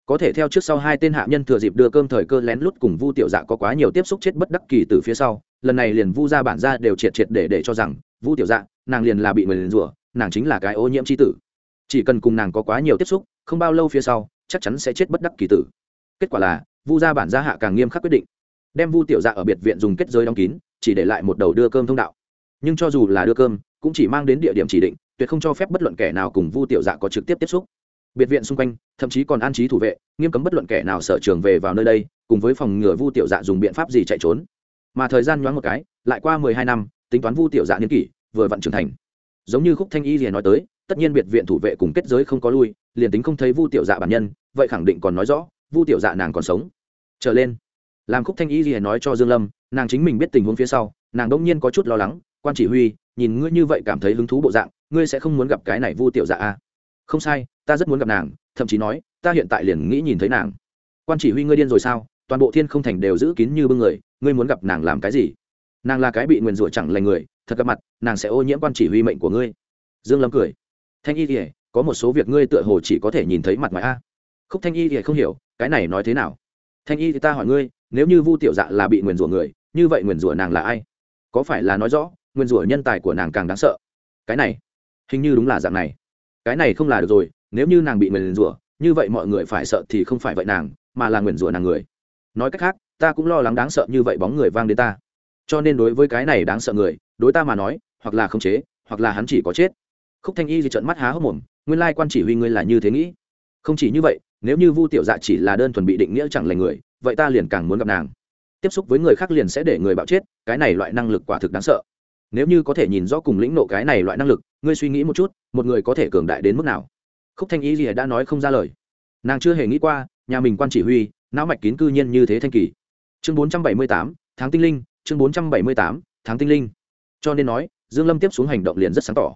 Có thể theo trước sau hai tên hạ nhân thừa dịp đưa cơm thời cơ lén lút cùng vu tiểu dạ có quá nhiều tiếp xúc chết bất đắc kỳ từ phía sau, lần này liền vu ra bản ra đều triệt triệt để để cho rằng, vu tiểu dạ nàng liền là bị người liền rủa, nàng chính là cái ô nhiễm c h i tử. Chỉ cần cùng nàng có quá nhiều tiếp xúc, không bao lâu phía sau, chắc chắn sẽ chết bất đắc kỳ tử. Kết quả là, vu gia bản gia hạ càng nghiêm khắc quyết định, đem vu tiểu dạ ở biệt viện dùng kết giới đóng kín, chỉ để lại một đầu đưa cơm thông đạo. Nhưng cho dù là đưa cơm cũng chỉ mang đến địa điểm chỉ định, tuyệt không cho phép bất luận kẻ nào cùng vu tiểu dạ có trực tiếp tiếp xúc. Biệt viện xung quanh, thậm chí còn an trí thủ vệ, nghiêm cấm bất luận kẻ nào sở trường về vào nơi đây, cùng với phòng ngừa vu tiểu dạ dùng biện pháp gì chạy trốn. Mà thời gian nhoáng một cái, lại qua mười hai năm, tính toán vu tiểu dạ niên kỷ, vừa vặn trưởng thành. Giống như khúc thanh y liền nói tới, tất nhiên biệt viện thủ vệ cùng kết giới không có lui, liền tính không thấy vu tiểu dạ bản nhân, vậy khẳng định còn nói rõ, vu tiểu dạ nàng còn sống. Trở lên, làm khúc thanh y liền nói cho dương lâm, nàng chính mình biết tình huống phía sau, nàng đông nhiên có chút lo lắng quan chỉ huy, nhìn ngươi như vậy cảm thấy hứng thú bộ dạng, ngươi sẽ không muốn gặp cái này vu tiểu dạ à? không sai, ta rất muốn gặp nàng, thậm chí nói, ta hiện tại liền nghĩ nhìn thấy nàng. Quan chỉ huy ngươi điên rồi sao? Toàn bộ thiên không thành đều giữ kín như bưng người, ngươi muốn gặp nàng làm cái gì? Nàng là cái bị nguyền rủa chẳng lành người, thật gặp mặt, nàng sẽ ô nhiễm quan chỉ huy mệnh của ngươi. Dương lâm cười. Thanh y thì có một số việc ngươi tựa hồ chỉ có thể nhìn thấy mặt ngoài a. Khúc thanh y thì không hiểu, cái này nói thế nào? Thanh y thì ta hỏi ngươi, nếu như vu tiểu dạ là bị nguyền rủa người, như vậy nguyền rủa nàng là ai? Có phải là nói rõ Nguyên rủa nhân tài của nàng càng đáng sợ. Cái này, hình như đúng là dạng này. Cái này không là được rồi, nếu như nàng bị nguyền rủa, như vậy mọi người phải sợ thì không phải vậy nàng, mà là nguyền rủa nàng người. Nói cách khác, ta cũng lo lắng đáng sợ như vậy bóng người vang đến ta. Cho nên đối với cái này đáng sợ người, đối ta mà nói, hoặc là khống chế, hoặc là hắn chỉ có chết. Khúc thanh y thì trận mắt há hốc mồm, nguyên lai quan chỉ huy ngươi là như thế nghĩ. Không chỉ như vậy, nếu như vu tiểu dạ chỉ là đơn thuần bị định nghĩa chẳng lành người, vậy ta liền càng muốn gặp nàng. Tiếp xúc với người khác liền sẽ để người bạo chết, cái này loại năng lực quả thực đáng sợ nếu như có thể nhìn rõ cùng lĩnh nộ cái này loại năng lực, ngươi suy nghĩ một chút, một người có thể cường đại đến mức nào? Khúc thanh y gì đã nói không ra lời. Nàng chưa hề nghĩ qua, nhà mình quan chỉ huy, não mạch kín cư nhiên như thế thanh kỳ. Chương bốn trăm bảy mươi tám, tháng tinh linh, chương bốn trăm bảy mươi tám, tháng tinh linh. Cho nên nói, dương lâm tiếp xuống hành động liền rất sáng tỏ.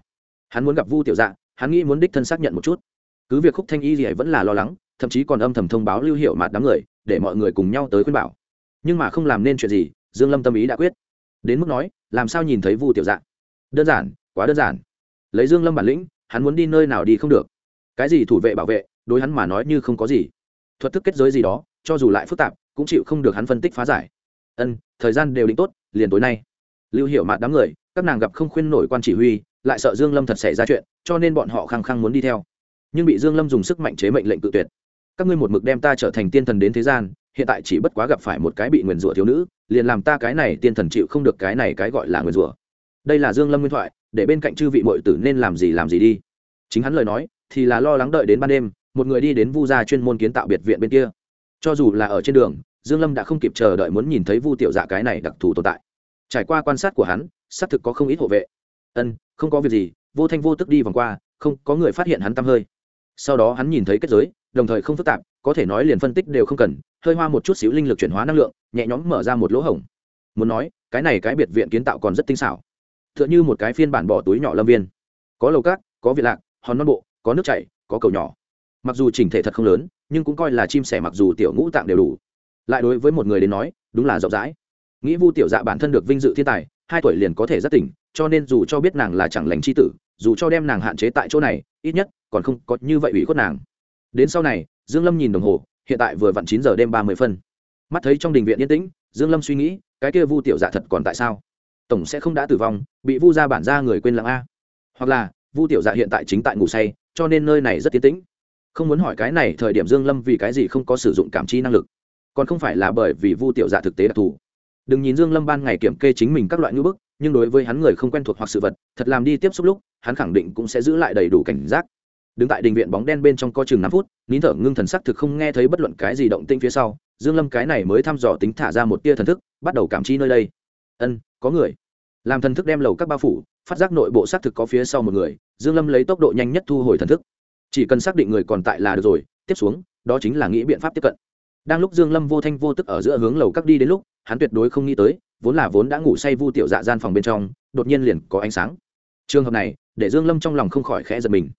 Hắn muốn gặp vu tiểu dạ hắn nghĩ muốn đích thân xác nhận một chút. Cứ việc khúc thanh y gì vẫn là lo lắng, thậm chí còn âm thầm thông báo lưu hiệu mạt đám người, để mọi người cùng nhau tới khuyên bảo. Nhưng mà không làm nên chuyện gì, dương lâm tâm ý đã quyết đến mức nói, làm sao nhìn thấy vu tiểu Dạng. đơn giản, quá đơn giản. Lấy dương lâm bản lĩnh, hắn muốn đi nơi nào đi không được. Cái gì thủ vệ bảo vệ, đối hắn mà nói như không có gì. Thuật thức kết giới gì đó, cho dù lại phức tạp, cũng chịu không được hắn phân tích phá giải. Ân, thời gian đều định tốt, liền tối nay. Lưu hiểu mạt đám người, các nàng gặp không khuyên nổi quan chỉ huy, lại sợ dương lâm thật xảy ra chuyện, cho nên bọn họ khăng khăng muốn đi theo. Nhưng bị dương lâm dùng sức mạnh chế mệnh lệnh tự tuyệt. Các ngươi một mực đem ta trở thành tiên thần đến thế gian, hiện tại chỉ bất quá gặp phải một cái bị nguyền rủa thiếu nữ liền làm ta cái này tiên thần chịu không được cái này cái gọi là nguyên rủa. Đây là dương lâm nguyên thoại, để bên cạnh chư vị muội tử nên làm gì làm gì đi. Chính hắn lời nói, thì là lo lắng đợi đến ban đêm, một người đi đến vu gia chuyên môn kiến tạo biệt viện bên kia. Cho dù là ở trên đường, dương lâm đã không kịp chờ đợi muốn nhìn thấy vu tiểu dạ cái này đặc thù tồn tại. Trải qua quan sát của hắn, xác thực có không ít hộ vệ. Ân, không có việc gì, vô thanh vô tức đi vòng qua, không, có người phát hiện hắn tăm hơi. Sau đó hắn nhìn thấy kết giới, đồng thời không phức tạp, có thể nói liền phân tích đều không cần hơi hoa một chút xíu linh lực chuyển hóa năng lượng, nhẹ nhõm mở ra một lỗ hổng. Muốn nói, cái này cái biệt viện kiến tạo còn rất tinh xảo. T h ư ợ n h ư một cái phiên bản bỏ túi nhỏ lâm viên. Có lầu cát, có viện lạc, hòn non bộ, có nước chảy, có cầu nhỏ. Mặc dù chỉnh thể thật không lớn, nhưng cũng coi là chim sẻ mặc dù tiểu ngũ tạng đều đủ. Lại đối với một người đến nói, đúng là rộng rãi. Nghĩ vu tiểu dạ bản thân được vinh dự thiên tài, hai tuổi liền có thể rất tỉnh, cho nên dù cho biết nàng là chẳng lành c h i tử, dù cho đem nàng hạn chế tại chỗ này, ít nhất còn không có như vậy ủy khuất nàng. Đến sau này, dương lâm nhìn đồng hồ hiện tại vừa vặn chín giờ đêm ba mươi phân. Mắt thấy trong đình viện yên tĩnh, dương lâm suy nghĩ, cái kia vu tiểu dạ thật còn tại sao? Tổng sẽ không đã tử vong, bị vu gia bản ra người quên lãng a. Hoặc là, vu tiểu dạ hiện tại chính tại ngủ say, cho nên nơi này rất yên tĩnh. Không muốn hỏi cái này, thời điểm dương lâm vì cái gì không có sử dụng cảm chi năng lực. Còn không phải là bởi vì vu tiểu dạ thực tế đặc thù. Đừng nhìn dương lâm ban ngày kiểm kê chính mình các loại ngữ bức, nhưng đối với hắn người không quen thuộc hoặc sự vật, thật làm đi tiếp xúc lúc, hắn khẳng định cũng sẽ giữ lại đầy đủ cảnh giác đứng tại đình viện bóng đen bên trong co chừng năm phút, nín thở ngưng thần sắc thực không nghe thấy bất luận cái gì động tĩnh phía sau, dương lâm cái này mới thăm dò tính thả ra một tia thần thức, bắt đầu cảm chi nơi đây. Ân, có người. Làm thần thức đem lầu các bao phủ, phát giác nội bộ xác thực có phía sau một người, dương lâm lấy tốc độ nhanh nhất thu hồi thần thức. Chỉ cần xác định người còn tại là được rồi, tiếp xuống, đó chính là nghĩ biện pháp tiếp cận. Đang lúc dương lâm vô thanh vô tức ở giữa hướng lầu các đi đến lúc, hắn tuyệt đối không nghĩ tới, vốn là vốn đã ngủ say vu tiểu dạ gian phòng bên trong, đột nhiên liền có ánh sáng. Trường hợp này, để dương lâm trong lòng không khỏi khẽ giật mình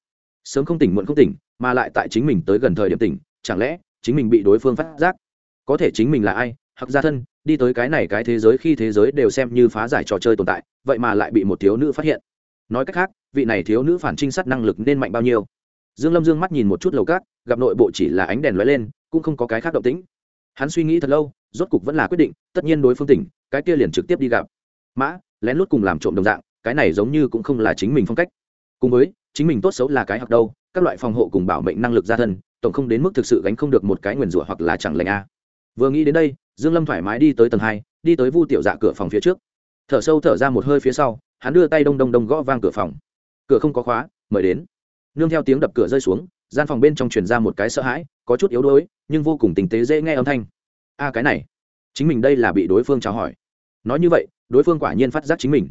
sớm không tỉnh muộn không tỉnh, mà lại tại chính mình tới gần thời điểm tỉnh, chẳng lẽ chính mình bị đối phương phát giác? Có thể chính mình là ai? Hoặc gia thân, đi tới cái này cái thế giới khi thế giới đều xem như phá giải trò chơi tồn tại, vậy mà lại bị một thiếu nữ phát hiện. Nói cách khác, vị này thiếu nữ phản trinh sát năng lực nên mạnh bao nhiêu? Dương lâm dương mắt nhìn một chút lầu cát, gặp nội bộ chỉ là ánh đèn lóe lên, cũng không có cái khác động tĩnh. Hắn suy nghĩ thật lâu, rốt cục vẫn là quyết định, tất nhiên đối phương tỉnh, cái kia liền trực tiếp đi gặp. Mã, lén lút cùng làm trộm đồng dạng, cái này giống như cũng không là chính mình phong cách. Cùng với chính mình tốt xấu là cái học đâu, các loại phòng hộ cùng bảo mệnh năng lực gia thân, tổng không đến mức thực sự gánh không được một cái nguyền rủa hoặc là chẳng lành a. Vừa nghĩ đến đây, dương lâm thoải mái đi tới tầng hai, đi tới vu tiểu dạ cửa phòng phía trước. Thở sâu thở ra một hơi phía sau, hắn đưa tay đông đông đông gõ vang cửa phòng. Cửa không có khóa, mời đến. Nương theo tiếng đập cửa rơi xuống, gian phòng bên trong truyền ra một cái sợ hãi, có chút yếu đuối, nhưng vô cùng tình tế dễ nghe âm thanh. A, cái này. Chính mình đây là bị đối phương chào hỏi. Nói như vậy, đối phương quả nhiên phát giác chính mình.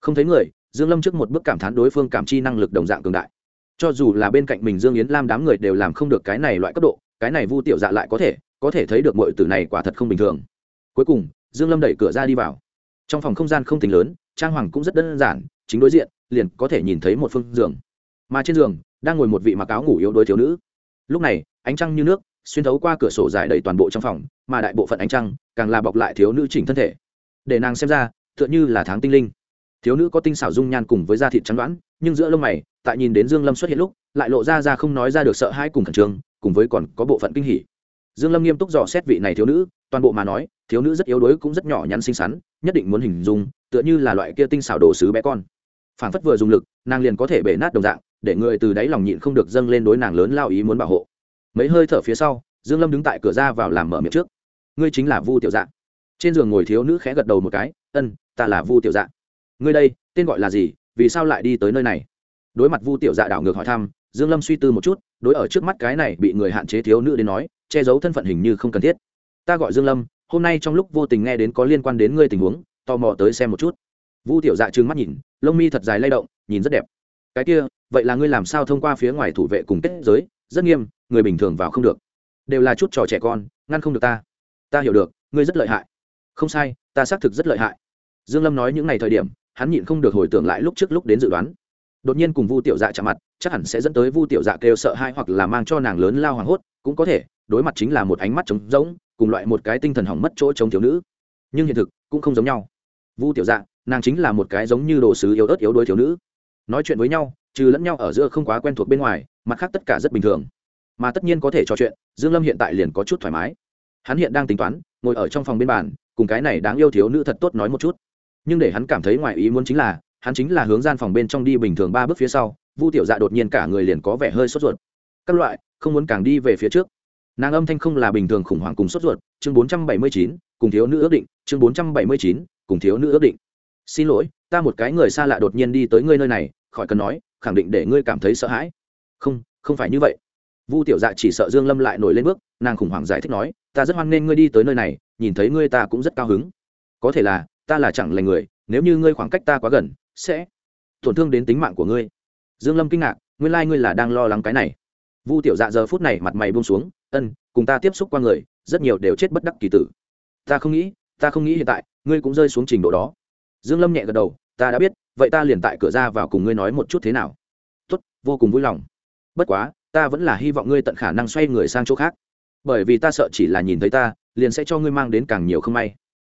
Không thấy người dương lâm trước một bước cảm thán đối phương cảm chi năng lực đồng dạng cường đại. Cho dù là bên cạnh mình dương yến lam đám người đều làm không được cái này loại cấp độ, cái này vu tiểu dạ lại có thể có thể thấy được mọi tử này quả thật không bình thường. Cuối cùng, dương lâm đẩy cửa ra đi vào. Trong phòng không gian không tính lớn, trang hoàng cũng rất đơn giản, chính đối diện, liền có thể nhìn thấy một phương giường. Mà trên giường, đang ngồi một vị mặc áo ngủ yếu đuối thiếu nữ. Lúc này, ánh trăng như nước, xuyên thấu qua cửa sổ dài đầy toàn bộ trong phòng, mà đại bộ phận ánh trăng, càng là bọc lại thiếu nữ chỉnh thân thể. Để nàng xem ra, tựa như là tháng tinh linh thiếu nữ có tinh xảo dung nhan cùng với da thịt trắng đoán nhưng giữa lông mày, tại nhìn đến dương lâm xuất hiện lúc, lại lộ ra ra không nói ra được sợ hãi cùng khẩn trương, cùng với còn có bộ phận kinh hỉ. Dương lâm nghiêm túc dò xét vị này thiếu nữ, toàn bộ mà nói, thiếu nữ rất yếu đuối cũng rất nhỏ nhắn xinh xắn, nhất định muốn hình dung, tựa như là loại kia tinh xảo đồ sứ bé con. Phảng phất vừa dùng lực, nàng liền có thể bể nát đồng dạng, để người từ đáy lòng nhịn không được dâng lên đối nàng lớn lao ý muốn bảo hộ. Mấy hơi thở phía sau, dương lâm đứng tại cửa ra vào làm mở miệng trước. Ngươi chính là vu tiểu dạng trên giường ngồi thiếu nữ khẽ gật đầu một cái, ân, ta là vu tiểu dạng ngươi đây, tên gọi là gì, vì sao lại đi tới nơi này? Đối mặt vu tiểu dạ đảo ngược hỏi thăm, dương lâm suy tư một chút, đối ở trước mắt cái này bị người hạn chế thiếu nữ đến nói, che giấu thân phận hình như không cần thiết. Ta gọi dương lâm, hôm nay trong lúc vô tình nghe đến có liên quan đến ngươi tình huống, tò mò tới xem một chút. Vu tiểu dạ trừng mắt nhìn, lông mi thật dài lay động, nhìn rất đẹp. Cái kia, vậy là ngươi làm sao thông qua phía ngoài thủ vệ cùng kết giới, rất nghiêm, người bình thường vào không được. Đều là chút trò trẻ con, ngăn không được ta. Ta hiểu được, ngươi rất lợi hại. Không sai, ta xác thực rất lợi hại. Dương lâm nói những ngày thời điểm hắn nhịn không được hồi tưởng lại lúc trước lúc đến dự đoán. Đột nhiên cùng vu tiểu dạ chạm mặt, chắc hẳn sẽ dẫn tới vu tiểu dạ kêu sợ hai hoặc là mang cho nàng lớn lao hoảng hốt, cũng có thể, đối mặt chính là một ánh mắt trống rỗng, cùng loại một cái tinh thần hỏng mất chỗ chống thiếu nữ. Nhưng hiện thực cũng không giống nhau. Vu tiểu dạ nàng chính là một cái giống như đồ sứ yếu ớt yếu đuối thiếu nữ. Nói chuyện với nhau, trừ lẫn nhau ở giữa không quá quen thuộc bên ngoài, mặt khác tất cả rất bình thường. Mà tất nhiên có thể trò chuyện, dương lâm hiện tại liền có chút thoải mái. Hắn hiện đang tính toán, ngồi ở trong phòng bên bàn, cùng cái này đáng yêu thiếu nữ thật tốt nói một chút nhưng để hắn cảm thấy ngoài ý muốn chính là, hắn chính là hướng gian phòng bên trong đi bình thường ba bước phía sau, vu tiểu dạ đột nhiên cả người liền có vẻ hơi sốt ruột. Các loại, không muốn càng đi về phía trước. Nàng âm thanh không là bình thường khủng hoảng cùng sốt ruột, chương bốn trăm bảy mươi chín, cùng thiếu nữ ước định, chương bốn trăm bảy mươi chín, cùng thiếu nữ ước định. Xin lỗi, ta một cái người xa lạ đột nhiên đi tới ngươi nơi này, khỏi cần nói, khẳng định để ngươi cảm thấy sợ hãi. Không không phải như vậy. Vu tiểu dạ chỉ sợ dương lâm lại nổi lên bước, nàng khủng hoảng giải thích nói, ta rất hoan nghênh ngươi đi tới nơi này, nhìn thấy ngươi ta cũng rất cao hứng. Có thể là ta là chẳng lành người, nếu như ngươi khoảng cách ta quá gần, sẽ tổn thương đến tính mạng của ngươi. Dương lâm kinh ngạc, nguyên lai ngươi là đang lo lắng cái này. Vu tiểu dạ giờ phút này mặt mày buông xuống, ân, cùng ta tiếp xúc qua người, rất nhiều đều chết bất đắc kỳ tử. Ta không nghĩ, ta không nghĩ hiện tại, ngươi cũng rơi xuống trình độ đó. Dương lâm nhẹ gật đầu, ta đã biết, vậy ta liền tại cửa ra vào cùng ngươi nói một chút thế nào. Tốt, vô cùng vui lòng. Bất quá, ta vẫn là hy vọng ngươi tận khả năng xoay người sang chỗ khác. Bởi vì ta sợ chỉ là nhìn thấy ta, liền sẽ cho ngươi mang đến càng nhiều không may.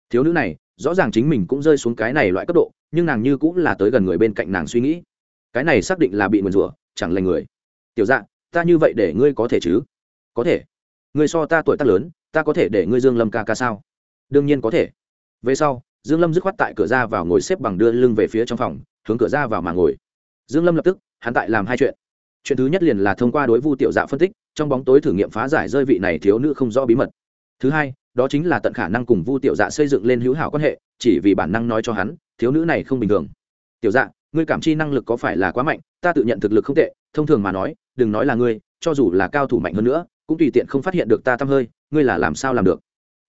Thiếu nữ này rõ ràng chính mình cũng rơi xuống cái này loại cấp độ, nhưng nàng như cũng là tới gần người bên cạnh nàng suy nghĩ. Cái này xác định là bị nguyền rủa, chẳng lành người. Tiểu dạng ta như vậy để ngươi có thể chứ? Có thể. Ngươi so ta tuổi tác lớn, ta có thể để ngươi dương lâm ca ca sao? Đương nhiên có thể. Về sau, dương lâm dứt khoát tại cửa ra vào ngồi xếp bằng đưa lưng về phía trong phòng, hướng cửa ra vào mà ngồi. Dương lâm lập tức, hắn tại làm hai chuyện. Chuyện thứ nhất liền là thông qua đối vu tiểu dạ phân tích, trong bóng tối thử nghiệm phá giải rơi vị này thiếu nữ không rõ bí mật. Thứ hai đó chính là tận khả năng cùng vu tiểu dạ xây dựng lên hữu hảo quan hệ, chỉ vì bản năng nói cho hắn, thiếu nữ này không bình thường. Tiểu dạ ngươi cảm chi năng lực có phải là quá mạnh, ta tự nhận thực lực không tệ, thông thường mà nói, đừng nói là ngươi, cho dù là cao thủ mạnh hơn nữa, cũng tùy tiện không phát hiện được ta tăm hơi, ngươi là làm sao làm được?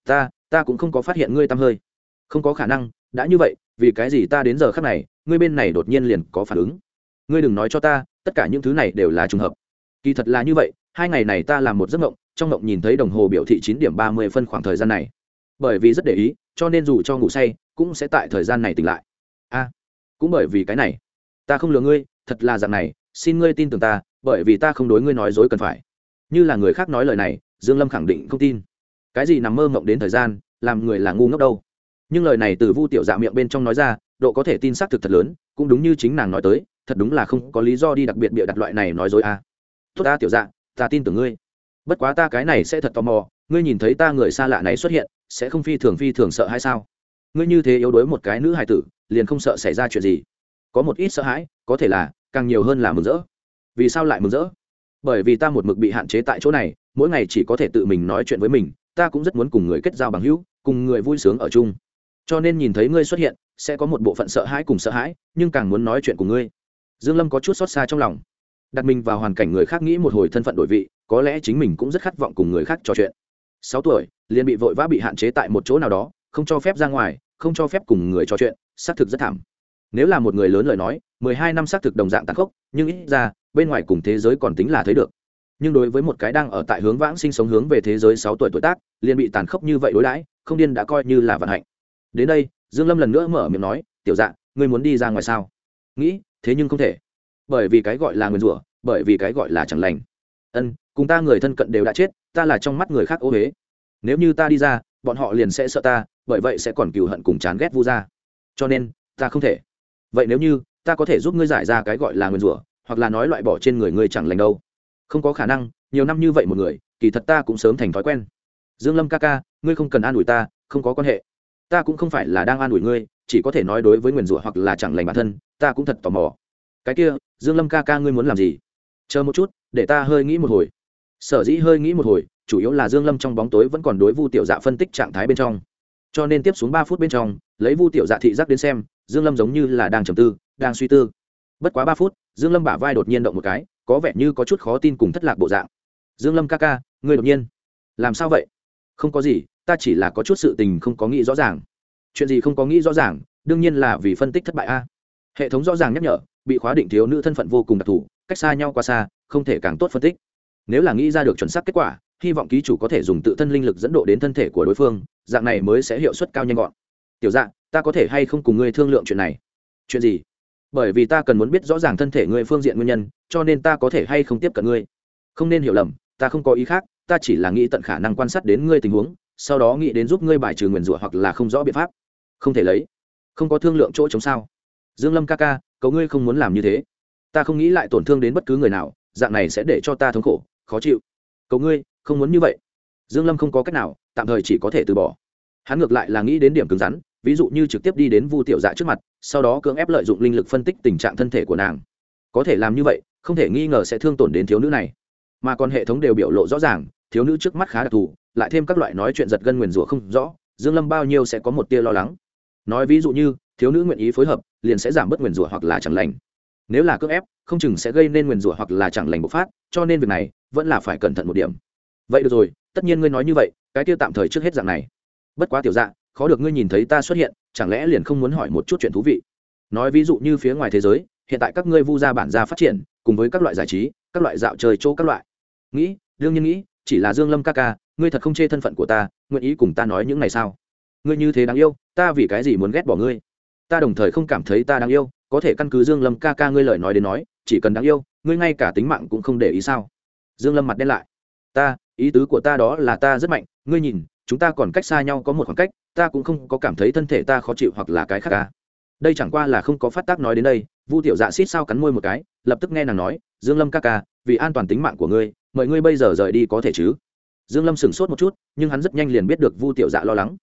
Ta ta cũng không có phát hiện ngươi tăm hơi. Không có khả năng, đã như vậy, vì cái gì ta đến giờ khắc này, ngươi bên này đột nhiên liền có phản ứng? Ngươi đừng nói cho ta, tất cả những thứ này đều là trùng hợp. Kỳ thật là như vậy, hai ngày này ta làm một giấc mộng trong mộng nhìn thấy đồng hồ biểu thị chín điểm ba mươi phân khoảng thời gian này. Bởi vì rất để ý, cho nên dù cho ngủ say, cũng sẽ tại thời gian này tỉnh lại. A, cũng bởi vì cái này. Ta không lừa ngươi, thật là dạng này, xin ngươi tin tưởng ta, bởi vì ta không đối ngươi nói dối cần phải. Như là người khác nói lời này, dương lâm khẳng định không tin. Cái gì nằm mơ mộng đến thời gian, làm người là ngu ngốc đâu. Nhưng lời này từ vu tiểu dạ miệng bên trong nói ra, độ có thể tin xác thực thật lớn, cũng đúng như chính nàng nói tới, thật đúng là không có lý do đi đặc biệt bịa đặt loại này nói dối à. tốt ta tiểu dạ ta tin tưởng ngươi bất quá ta cái này sẽ thật tò mò, ngươi nhìn thấy ta người xa lạ này xuất hiện, sẽ không phi thường phi thường sợ hay sao? Ngươi như thế yếu đuối một cái nữ hài tử, liền không sợ xảy ra chuyện gì? Có một ít sợ hãi, có thể là càng nhiều hơn là mừng rỡ. Vì sao lại mừng rỡ? Bởi vì ta một mực bị hạn chế tại chỗ này, mỗi ngày chỉ có thể tự mình nói chuyện với mình, ta cũng rất muốn cùng người kết giao bằng hữu, cùng người vui sướng ở chung. Cho nên nhìn thấy ngươi xuất hiện, sẽ có một bộ phận sợ hãi cùng sợ hãi, nhưng càng muốn nói chuyện cùng ngươi. Dương lâm có chút xót xa trong lòng. Đặt mình vào hoàn cảnh người khác nghĩ một hồi thân phận đổi vị có lẽ chính mình cũng rất khát vọng cùng người khác trò chuyện. Sáu tuổi, liền bị vội vã bị hạn chế tại một chỗ nào đó, không cho phép ra ngoài, không cho phép cùng người trò chuyện, xác thực rất thảm. Nếu là một người lớn lời nói, mười hai năm xác thực đồng dạng tàn khốc, nhưng ít ra, bên ngoài cùng thế giới còn tính là thấy được. Nhưng đối với một cái đang ở tại hướng vãng sinh sống hướng về thế giới sáu tuổi tuổi tác, liền bị tàn khốc như vậy đối đãi, không điên đã coi như là vận hạnh. Đến đây, dương lâm lần nữa mở miệng nói, tiểu dạ ngươi muốn đi ra ngoài sao? Nghĩ, thế nhưng không thể. Bởi vì cái gọi là nguyên rủa, bởi vì cái gọi là chẳng lành ân, cùng ta người thân cận đều đã chết, ta là trong mắt người khác ô huế nếu như ta đi ra, bọn họ liền sẽ sợ ta, bởi vậy sẽ còn cừu hận cùng chán ghét vu gia. cho nên, ta không thể. Vậy nếu như, ta có thể giúp ngươi giải ra cái gọi là nguyên rủa, hoặc là nói loại bỏ trên người ngươi chẳng lành đâu. Không có khả năng, nhiều năm như vậy một người, kỳ thật ta cũng sớm thành thói quen. Dương lâm ca ca, ngươi không cần an ủi ta, không có quan hệ. Ta cũng không phải là đang an ủi ngươi, chỉ có thể nói đối với nguyền rủa hoặc là chẳng lành bản thân, ta cũng thật tò mò. Cái kia, dương lâm ca ca ngươi muốn làm gì? Chờ một chút để ta hơi nghĩ một hồi. Sở dĩ hơi nghĩ một hồi, chủ yếu là dương lâm trong bóng tối vẫn còn đối vu tiểu dạ phân tích trạng thái bên trong. Cho nên tiếp xuống ba phút bên trong, lấy vu tiểu dạ thị giác đến xem, dương lâm giống như là đang trầm tư, đang suy tư. Bất quá ba phút, dương lâm bả vai đột nhiên động một cái, có vẻ như có chút khó tin cùng thất lạc bộ dạng. Dương lâm ca ca, ngươi đột nhiên, làm sao vậy? Không có gì, ta chỉ là có chút sự tình không có nghĩ rõ ràng. Chuyện gì không có nghĩ rõ ràng, đương nhiên là vì phân tích thất bại a. Hệ thống rõ ràng nhắc nhở, bị khóa định thiếu nữ thân phận vô cùng đặc thù cách xa nhau quá xa, không thể càng tốt phân tích. Nếu là nghĩ ra được chuẩn xác kết quả, hy vọng ký chủ có thể dùng tự thân linh lực dẫn độ đến thân thể của đối phương, dạng này mới sẽ hiệu suất cao nhanh gọn. Tiểu dạng ta có thể hay không cùng ngươi thương lượng chuyện này? Chuyện gì? Bởi vì ta cần muốn biết rõ ràng thân thể ngươi phương diện nguyên nhân, cho nên ta có thể hay không tiếp cận ngươi. Không nên hiểu lầm, ta không có ý khác, ta chỉ là nghĩ tận khả năng quan sát đến ngươi tình huống, sau đó nghĩ đến giúp ngươi bài trừ nguyền rủa hoặc là không rõ biện pháp. Không thể lấy. Không có thương lượng chỗ chống sao? Dương lâm ca ca cầu ngươi không muốn làm như thế ta không nghĩ lại tổn thương đến bất cứ người nào, dạng này sẽ để cho ta thống khổ, khó chịu. Cầu ngươi, không muốn như vậy. Dương lâm không có cách nào, tạm thời chỉ có thể từ bỏ. Hắn ngược lại là nghĩ đến điểm cứng rắn, ví dụ như trực tiếp đi đến vu tiểu dạ trước mặt, sau đó cưỡng ép lợi dụng linh lực phân tích tình trạng thân thể của nàng. Có thể làm như vậy, không thể nghi ngờ sẽ thương tổn đến thiếu nữ này. Mà còn hệ thống đều biểu lộ rõ ràng, thiếu nữ trước mắt khá đặc thù, lại thêm các loại nói chuyện giật gân nguyền rủa không rõ, dương lâm bao nhiêu sẽ có một tia lo lắng. Nói ví dụ như, thiếu nữ nguyện ý phối hợp, liền sẽ giảm bớt nguyền rủa hoặc là chẳng lành nếu là cưỡng ép, không chừng sẽ gây nên nguyền rủa hoặc là chẳng lành bộc phát, cho nên việc này vẫn là phải cẩn thận một điểm. Vậy được rồi, tất nhiên ngươi nói như vậy, cái tiêu tạm thời trước hết dạng này. Bất quá tiểu dạ khó được ngươi nhìn thấy ta xuất hiện, chẳng lẽ liền không muốn hỏi một chút chuyện thú vị? Nói ví dụ như phía ngoài thế giới, hiện tại các ngươi vu gia bản gia phát triển, cùng với các loại giải trí, các loại dạo chơi chỗ các loại. Nghĩ, đương nhiên nghĩ, chỉ là dương lâm ca ca, ngươi thật không chê thân phận của ta, nguyện ý cùng ta nói những này sao? Ngươi như thế đáng yêu, ta vì cái gì muốn ghét bỏ ngươi? Ta đồng thời không cảm thấy ta đáng yêu có thể căn cứ dương lâm ca ca ngươi lời nói đến nói, chỉ cần đáng yêu, ngươi ngay cả tính mạng cũng không để ý sao? Dương lâm mặt đen lại. Ta, ý tứ của ta đó là ta rất mạnh, ngươi nhìn, chúng ta còn cách xa nhau có một khoảng cách, ta cũng không có cảm thấy thân thể ta khó chịu hoặc là cái khác ca đây chẳng qua là không có phát tác nói đến đây, vu tiểu dạ xít sao cắn môi một cái, lập tức nghe nàng nói, dương lâm ca ca, vì an toàn tính mạng của ngươi, mời ngươi bây giờ rời đi có thể chứ? Dương lâm sửng sốt một chút, nhưng hắn rất nhanh liền biết được vu tiểu dạ lo lắng.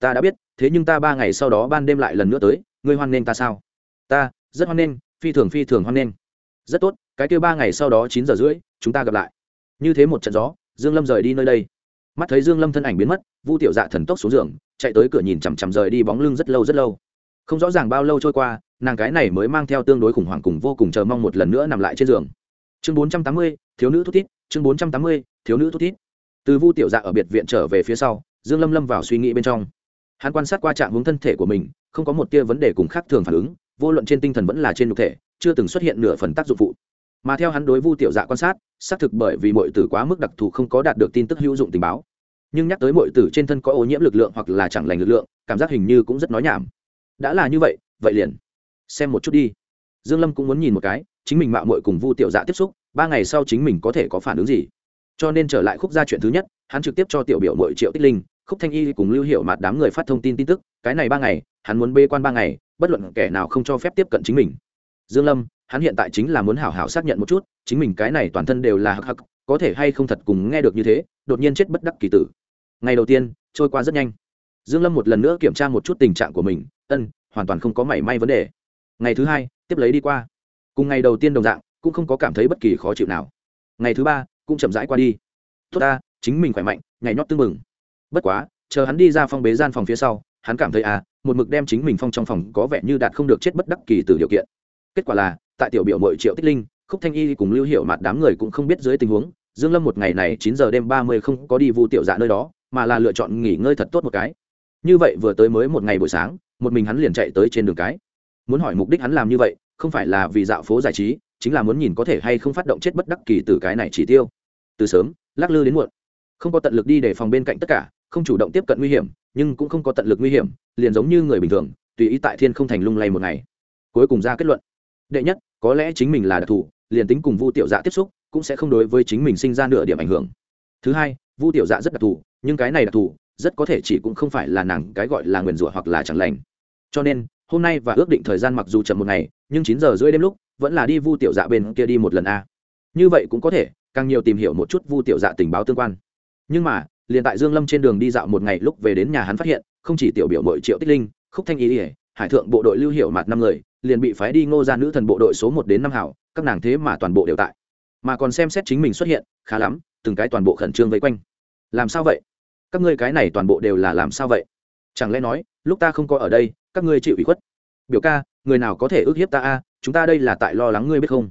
Ta đã biết, thế nhưng ta ba ngày sau đó ban đêm lại lần nữa tới, ngươi hoan nghênh ta sao? Ta rất hoan nghênh phi thường phi thường hoan nghênh. Rất tốt cái kêu ba ngày sau đó chín giờ rưỡi chúng ta gặp lại. Như thế một trận gió dương lâm rời đi nơi đây. Mắt thấy dương lâm thân ảnh biến mất vu tiểu dạ thần tốc xuống giường chạy tới cửa nhìn chằm chằm rời đi bóng lưng rất lâu rất lâu. Không rõ ràng bao lâu trôi qua nàng cái này mới mang theo tương đối khủng hoảng cùng vô cùng chờ mong một lần nữa nằm lại trên giường. Chương 480, thiếu nữ thút thít chương 480, thiếu nữ thút thít. Từ vu tiểu dạ ở biệt viện trở về phía sau dương lâm lâm vào suy nghĩ bên trong. Hắn quan sát qua trạng hướng thân thể của mình không có một tia vấn đề cùng khác thường phản ứng vô luận trên tinh thần vẫn là trên nhục thể, chưa từng xuất hiện nửa phần tác dụng phụ. Mà theo hắn đối vu tiểu dạ quan sát, xác thực bởi vì mọi tử quá mức đặc thù không có đạt được tin tức hữu dụng tình báo. Nhưng nhắc tới mọi tử trên thân có ô nhiễm lực lượng hoặc là chẳng lành lực lượng, cảm giác hình như cũng rất nói nhảm. Đã là như vậy vậy liền xem một chút đi. Dương lâm cũng muốn nhìn một cái, chính mình mạo muội cùng vu tiểu dạ tiếp xúc, ba ngày sau chính mình có thể có phản ứng gì? Cho nên trở lại khúc gia chuyện thứ nhất, hắn trực tiếp cho tiểu biểu muội triệu tích linh, khúc thanh y cùng lưu hiệu mặt đám người phát thông tin tin tức, cái này ba ngày, hắn muốn bê quan ba ngày bất luận kẻ nào không cho phép tiếp cận chính mình. Dương lâm, hắn hiện tại chính là muốn hảo hảo xác nhận một chút, chính mình cái này toàn thân đều là hắc hắc, có thể hay không thật cùng nghe được như thế, đột nhiên chết bất đắc kỳ tử. Ngày đầu tiên, trôi qua rất nhanh. Dương lâm một lần nữa kiểm tra một chút tình trạng của mình, ân, hoàn toàn không có mảy may vấn đề. Ngày thứ hai, tiếp lấy đi qua. Cùng ngày đầu tiên đồng dạng, cũng không có cảm thấy bất kỳ khó chịu nào. Ngày thứ ba, cũng chậm rãi qua đi. Tốt ta, chính mình khỏe mạnh ngày nhót tương mừng bất quá, chờ hắn đi ra phong bế gian phòng phía sau, hắn cảm thấy à một mực đem chính mình phong trong phòng có vẻ như đạt không được chết bất đắc kỳ từ điều kiện. Kết quả là, tại tiểu biểu mội triệu tích linh, khúc thanh y cùng lưu hiệu mặt đám người cũng không biết dưới tình huống, dương lâm một ngày này chín giờ đêm ba mươi không có đi vu tiểu dạ nơi đó, mà là lựa chọn nghỉ ngơi thật tốt một cái. Như vậy vừa tới mới một ngày buổi sáng, một mình hắn liền chạy tới trên đường cái. Muốn hỏi mục đích hắn làm như vậy, không phải là vì dạo phố giải trí, chính là muốn nhìn có thể hay không phát động chết bất đắc kỳ từ cái này chỉ tiêu. Từ sớm, lắc lư đến muộn. Không có tận lực đi để phòng bên cạnh tất cả, không chủ động tiếp cận nguy hiểm nhưng cũng không có tận lực nguy hiểm, liền giống như người bình thường, tùy ý tại thiên không thành lung lay một ngày. Cuối cùng ra kết luận. Đệ nhất, có lẽ chính mình là đặc thù, liền tính cùng vu tiểu dạ tiếp xúc, cũng sẽ không đối với chính mình sinh ra nửa điểm ảnh hưởng. Thứ hai, vu tiểu dạ rất đặc thù, nhưng cái này đặc thù, rất có thể chỉ cũng không phải là nàng cái gọi là nguyền rủa hoặc là chẳng lành. Cho nên, hôm nay và ước định thời gian mặc dù chậm một ngày, nhưng chín giờ rưỡi đêm lúc, vẫn là đi vu tiểu dạ bên kia đi một lần a. Như vậy cũng có thể, càng nhiều tìm hiểu một chút vu tiểu dạ tình báo tương quan. Nhưng mà liền tại dương lâm trên đường đi dạo một ngày lúc về đến nhà hắn phát hiện, không chỉ tiểu biểu mội triệu tích linh, khúc thanh ý ỉa hải thượng bộ đội lưu hiệu mặt năm người, liền bị phái đi ngô ra nữ thần bộ đội số một đến năm hảo các nàng thế mà toàn bộ đều tại. Mà còn xem xét chính mình xuất hiện, khá lắm, từng cái toàn bộ khẩn trương vây quanh. Làm sao vậy? Các ngươi cái này toàn bộ đều là làm sao vậy? Chẳng lẽ nói, lúc ta không có ở đây, các ngươi chịu ủy khuất? Biểu ca, người nào có thể ức hiếp ta a? Chúng ta đây là tại lo lắng ngươi biết không?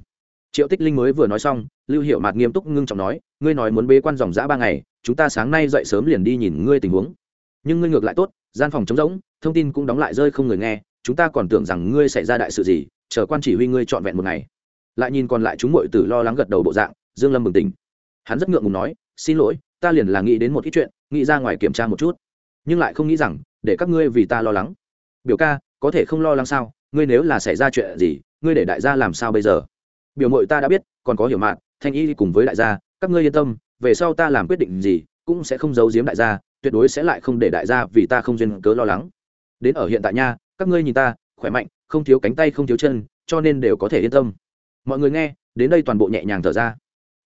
Triệu tích linh mới vừa nói xong, lưu hiệu mạt nghiêm túc ngưng trọng nói, ngươi nói muốn bế quan dòng giã ba ngày chúng ta sáng nay dậy sớm liền đi nhìn ngươi tình huống. Nhưng ngươi ngược lại tốt, gian phòng trống rỗng, thông tin cũng đóng lại rơi không người nghe, chúng ta còn tưởng rằng ngươi xảy ra đại sự gì, chờ quan chỉ huy ngươi trọn vẹn một ngày. Lại nhìn còn lại chúng muội tử lo lắng gật đầu bộ dạng, dương lâm bừng tỉnh. Hắn rất ngượng ngùng nói, xin lỗi, ta liền là nghĩ đến một ít chuyện, nghĩ ra ngoài kiểm tra một chút. Nhưng lại không nghĩ rằng, để các ngươi vì ta lo lắng. Biểu ca, có thể không lo lắng sao? Ngươi nếu là xảy ra chuyện gì, ngươi để đại gia làm sao bây giờ? Biểu mội ta đã biết, còn có hiểu mạn, thanh y cùng với đại gia, các ngươi yên tâm về sau ta làm quyết định gì cũng sẽ không giấu giếm đại gia, tuyệt đối sẽ lại không để đại gia vì ta không duyên cớ lo lắng. Đến ở hiện tại nha, các ngươi nhìn ta, khỏe mạnh, không thiếu cánh tay không thiếu chân, cho nên đều có thể yên tâm. Mọi người nghe, đến đây toàn bộ nhẹ nhàng thở ra.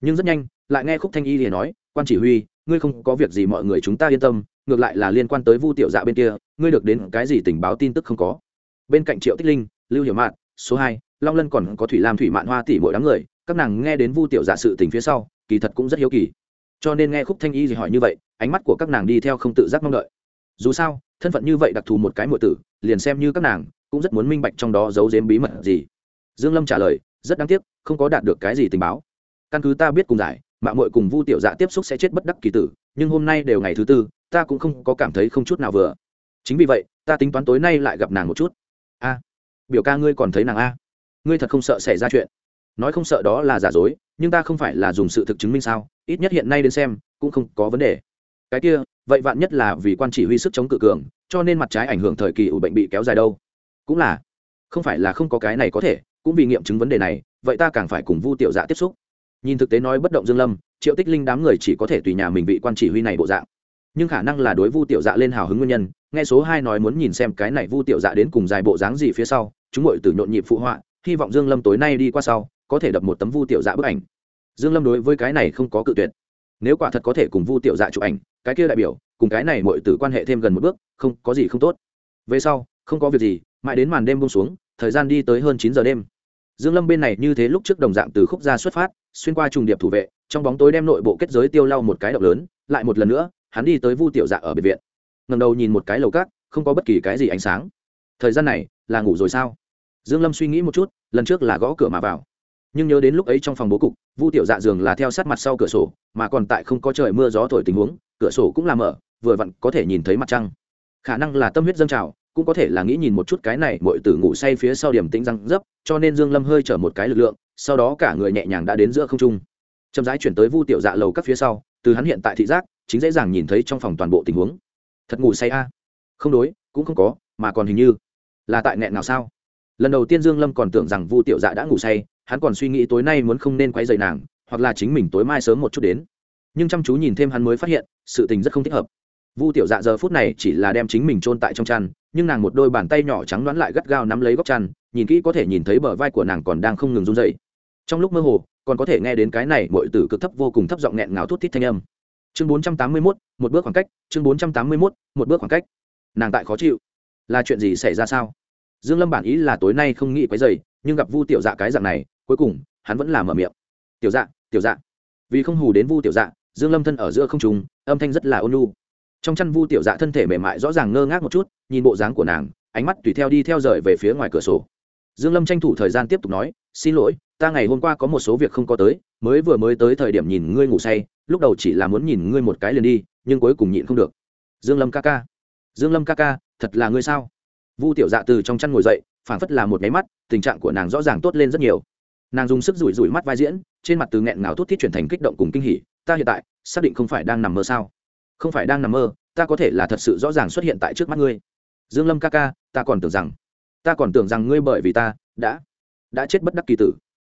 Nhưng rất nhanh, lại nghe khúc thanh y thì nói, quan chỉ huy, ngươi không có việc gì mọi người chúng ta yên tâm, ngược lại là liên quan tới vu tiểu dạ bên kia, ngươi được đến cái gì tình báo tin tức không có. Bên cạnh triệu tích linh, lưu hiểu mạn, số hai, long lân còn có thủy lam thủy mạn hoa tỷ mỗi đám người, các nàng nghe đến vu tiểu dạ sự tình phía sau, kỳ thật cũng rất hiếu kỳ cho nên nghe khúc thanh y gì hỏi như vậy, ánh mắt của các nàng đi theo không tự giác mong đợi. Dù sao, thân phận như vậy đặc thù một cái muội tử, liền xem như các nàng, cũng rất muốn minh bạch trong đó giấu giếm bí mật gì. Dương lâm trả lời, rất đáng tiếc, không có đạt được cái gì tình báo. Căn cứ ta biết cùng giải mạng muội cùng vu tiểu dạ tiếp xúc sẽ chết bất đắc kỳ tử, nhưng hôm nay đều ngày thứ tư, ta cũng không có cảm thấy không chút nào vừa. Chính vì vậy, ta tính toán tối nay lại gặp nàng một chút. A, biểu ca ngươi còn thấy nàng a. Ngươi thật không sợ xảy ra chuyện. Nói không sợ đó là giả dối nhưng ta không phải là dùng sự thực chứng minh sao? Ít nhất hiện nay đến xem, cũng không có vấn đề. Cái kia, vậy vạn nhất là vì quan chỉ huy sức chống cự cường, cho nên mặt trái ảnh hưởng thời kỳ ủ bệnh bị kéo dài đâu? Cũng là. Không phải là không có cái này có thể, cũng vì nghiệm chứng vấn đề này, vậy ta càng phải cùng vu tiểu dạ tiếp xúc. Nhìn thực tế nói bất động dương lâm, triệu tích linh đám người chỉ có thể tùy nhà mình vị quan chỉ huy này bộ dạng. Nhưng khả năng là đối vu tiểu dạ lên hào hứng nguyên nhân, nghe số hai nói muốn nhìn xem cái này vu tiểu dạ đến cùng dài bộ dáng gì phía sau, chúng ngồi từ nhộn nhịp phụ họa, hy vọng dương lâm tối nay đi qua sau, có thể đập một tấm vu tiểu dạ bức ảnh dương lâm đối với cái này không có cự tuyệt. Nếu quả thật có thể cùng vu tiểu dạ chụp ảnh, cái kia đại biểu, cùng cái này mọi từ quan hệ thêm gần một bước, không, có gì không tốt. Về sau, không có việc gì, mãi đến màn đêm buông xuống, thời gian đi tới hơn chín giờ đêm. Dương lâm bên này như thế lúc trước đồng dạng từ khúc ra xuất phát, xuyên qua trùng điệp thủ vệ, trong bóng tối đem nội bộ kết giới tiêu lau một cái độc lớn, lại một lần nữa, hắn đi tới vu tiểu dạ ở biệt viện. Ngầm đầu nhìn một cái lầu cát, không có bất kỳ cái gì ánh sáng. Thời gian này, là ngủ rồi sao? Dương lâm suy nghĩ một chút, lần trước là gõ cửa mà vào nhưng nhớ đến lúc ấy trong phòng bố cục, vu tiểu dạ giường là theo sát mặt sau cửa sổ, mà còn tại không có trời mưa gió thổi tình huống, cửa sổ cũng là mở, vừa vặn có thể nhìn thấy mặt trăng. Khả năng là tâm huyết dâng trào, cũng có thể là nghĩ nhìn một chút cái này mọi tử ngủ say phía sau điểm tĩnh răng dấp, cho nên dương lâm hơi chở một cái lực lượng, sau đó cả người nhẹ nhàng đã đến giữa không trung. Chậm rãi chuyển tới vu tiểu dạ lầu các phía sau, từ hắn hiện tại thị giác, chính dễ dàng nhìn thấy trong phòng toàn bộ tình huống. Thật ngủ say a? Không đối, cũng không có, mà còn hình như là tại nghẹn nào sao? Lần đầu tiên dương lâm còn tưởng rằng vu tiểu dạ đã ngủ say hắn còn suy nghĩ tối nay muốn không nên quay rầy nàng hoặc là chính mình tối mai sớm một chút đến. Nhưng chăm chú nhìn thêm hắn mới phát hiện sự tình rất không thích hợp. Vu tiểu dạ giờ phút này chỉ là đem chính mình chôn tại trong chăn nhưng nàng một đôi bàn tay nhỏ trắng đoán lại gắt gao nắm lấy góc chăn nhìn kỹ có thể nhìn thấy bờ vai của nàng còn đang không ngừng run dậy trong lúc mơ hồ còn có thể nghe đến cái này mọi tử cực thấp vô cùng thấp giọng nghẹn ngào thút thít thanh âm. Chương 481, một bước khoảng cách chương 481, một bước khoảng cách. Nàng tại khó chịu. Là chuyện gì xảy ra sao? Dương lâm bản ý là tối nay không nghĩ quấy dày nhưng gặp vu tiểu dạ cái dạng này cuối cùng, hắn vẫn là mở miệng. Tiểu dạ tiểu dạ. Vì không hù đến vu tiểu dạ dương lâm thân ở giữa không trùng âm thanh rất là ôn nhu. Trong chăn vu tiểu dạ thân thể mềm mại rõ ràng ngơ ngác một chút, nhìn bộ dáng của nàng, ánh mắt tùy theo đi theo rời về phía ngoài cửa sổ. Dương lâm tranh thủ thời gian tiếp tục nói, xin lỗi, ta ngày hôm qua có một số việc không có tới, mới vừa mới tới thời điểm nhìn ngươi ngủ say, lúc đầu chỉ là muốn nhìn ngươi một cái liền đi, nhưng cuối cùng nhịn không được. Dương lâm ca ca. Dương lâm ca ca, thật là ngươi sao? Vu tiểu dạ từ trong chăn ngồi dậy, phảng phất là một máy mắt, tình trạng của nàng rõ ràng tốt lên rất nhiều nàng dùng sức rủi rủi mắt vai diễn, trên mặt từ nghẹn ngào thút thít chuyển thành kích động cùng kinh hỉ, ta hiện tại, xác định không phải đang nằm mơ sao? Không phải đang nằm mơ, ta có thể là thật sự rõ ràng xuất hiện tại trước mắt ngươi. Dương lâm ca ca, ta còn tưởng rằng, ta còn tưởng rằng ngươi bởi vì ta đã đã chết bất đắc kỳ tử.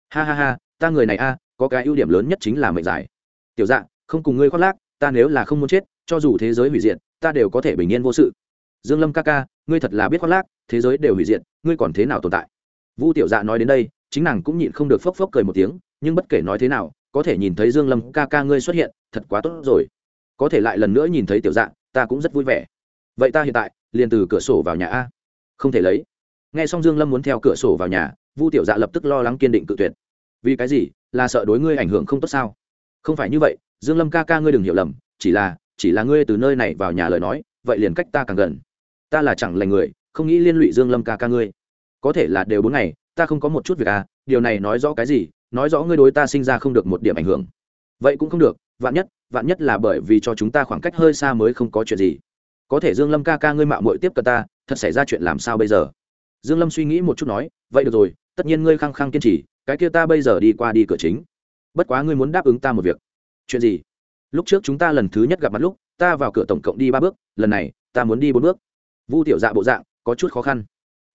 Ha ha ha, ta người này a, có cái ưu điểm lớn nhất chính là mệnh dài tiểu dạ không cùng ngươi khoác lác, ta nếu là không muốn chết, cho dù thế giới hủy diệt, ta đều có thể bình yên vô sự. Dương lâm ca ca, ngươi thật là biết khoác lác, thế giới đều hủy diệt, ngươi còn thế nào tồn tại? Vu tiểu dạ nói đến đây chính nàng cũng nhịn không được phốc phốc cười một tiếng, nhưng bất kể nói thế nào, có thể nhìn thấy dương lâm ca ca ngươi xuất hiện, thật quá tốt rồi. Có thể lại lần nữa nhìn thấy tiểu dạng, ta cũng rất vui vẻ. Vậy ta hiện tại, liền từ cửa sổ vào nhà a. Không thể lấy. Nghe xong dương lâm muốn theo cửa sổ vào nhà, vu tiểu dạ lập tức lo lắng kiên định cự tuyệt. Vì cái gì? Là sợ đối ngươi ảnh hưởng không tốt sao? Không phải như vậy, dương lâm ca ca ngươi đừng hiểu lầm, chỉ là chỉ là ngươi từ nơi này vào nhà lời nói, vậy liền cách ta càng gần. Ta là chẳng lành người, không nghĩ liên lụy dương lâm ca ca ngươi. Có thể là đều bốn ngày ta không có một chút việc à điều này nói rõ cái gì, nói rõ ngươi đối ta sinh ra không được một điểm ảnh hưởng. Vậy cũng không được, vạn nhất vạn nhất là bởi vì cho chúng ta khoảng cách hơi xa mới không có chuyện gì. Có thể dương lâm ca ca ngươi mạo muội tiếp cận ta, thật xảy ra chuyện làm sao bây giờ? Dương lâm suy nghĩ một chút nói, vậy được rồi, tất nhiên ngươi khăng khăng kiên trì, cái kia ta bây giờ đi qua đi cửa chính. Bất quá ngươi muốn đáp ứng ta một việc. Chuyện gì? Lúc trước chúng ta lần thứ nhất gặp mặt lúc, ta vào cửa tổng cộng đi ba bước, lần này, ta muốn đi bốn bước. Vu tiểu dạ bộ dạng, có chút khó khăn.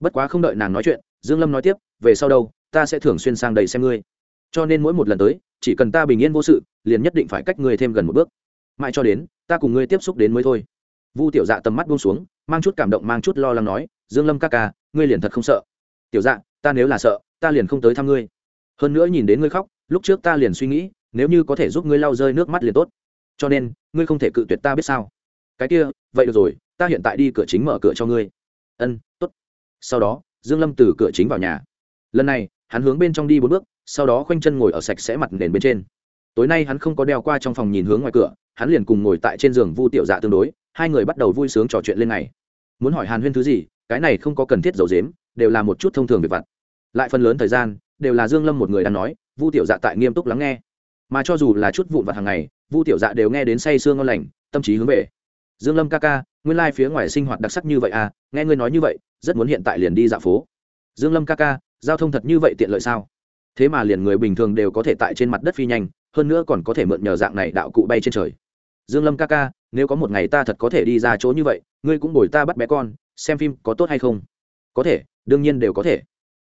Bất quá không đợi nàng nói chuyện, dương lâm nói tiếp về sau đâu, ta sẽ thường xuyên sang đây xem ngươi. Cho nên mỗi một lần tới, chỉ cần ta bình yên vô sự, liền nhất định phải cách ngươi thêm gần một bước. Mãi cho đến, ta cùng ngươi tiếp xúc đến mới thôi. Vu tiểu dạ tầm mắt buông xuống, mang chút cảm động, mang chút lo lắng nói, dương lâm ca ca, ngươi liền thật không sợ. Tiểu dạ ta nếu là sợ, ta liền không tới thăm ngươi. Hơn nữa nhìn đến ngươi khóc, lúc trước ta liền suy nghĩ, nếu như có thể giúp ngươi lau rơi nước mắt liền tốt. Cho nên, ngươi không thể cự tuyệt ta biết sao? Cái kia, vậy được rồi, ta hiện tại đi cửa chính mở cửa cho ngươi. Ân, tốt. Sau đó, dương lâm từ cửa chính vào nhà lần này, hắn hướng bên trong đi bốn bước, sau đó khoanh chân ngồi ở sạch sẽ mặt nền bên trên. Tối nay hắn không có đeo qua trong phòng nhìn hướng ngoài cửa, hắn liền cùng ngồi tại trên giường vu tiểu dạ tương đối, hai người bắt đầu vui sướng trò chuyện lên ngày. Muốn hỏi hàn huyên thứ gì, cái này không có cần thiết dầu dếm đều là một chút thông thường về vặt. Lại phần lớn thời gian, đều là dương lâm một người đang nói, vu tiểu dạ tại nghiêm túc lắng nghe. Mà cho dù là chút vụn vặt hàng ngày, vu tiểu dạ đều nghe đến say sương ngon lành, tâm trí hướng về. Dương lâm ca ca, nguyên lai like phía ngoài sinh hoạt đặc sắc như vậy à nghe ngươi nói như vậy, rất muốn hiện tại liền đi dạo phố. Dương lâm ca ca giao thông thật như vậy tiện lợi sao? Thế mà liền người bình thường đều có thể tại trên mặt đất phi nhanh, hơn nữa còn có thể mượn nhờ dạng này đạo cụ bay trên trời. Dương lâm ca ca, nếu có một ngày ta thật có thể đi ra chỗ như vậy, ngươi cũng bồi ta bắt bé con, xem phim có tốt hay không? Có thể, đương nhiên đều có thể.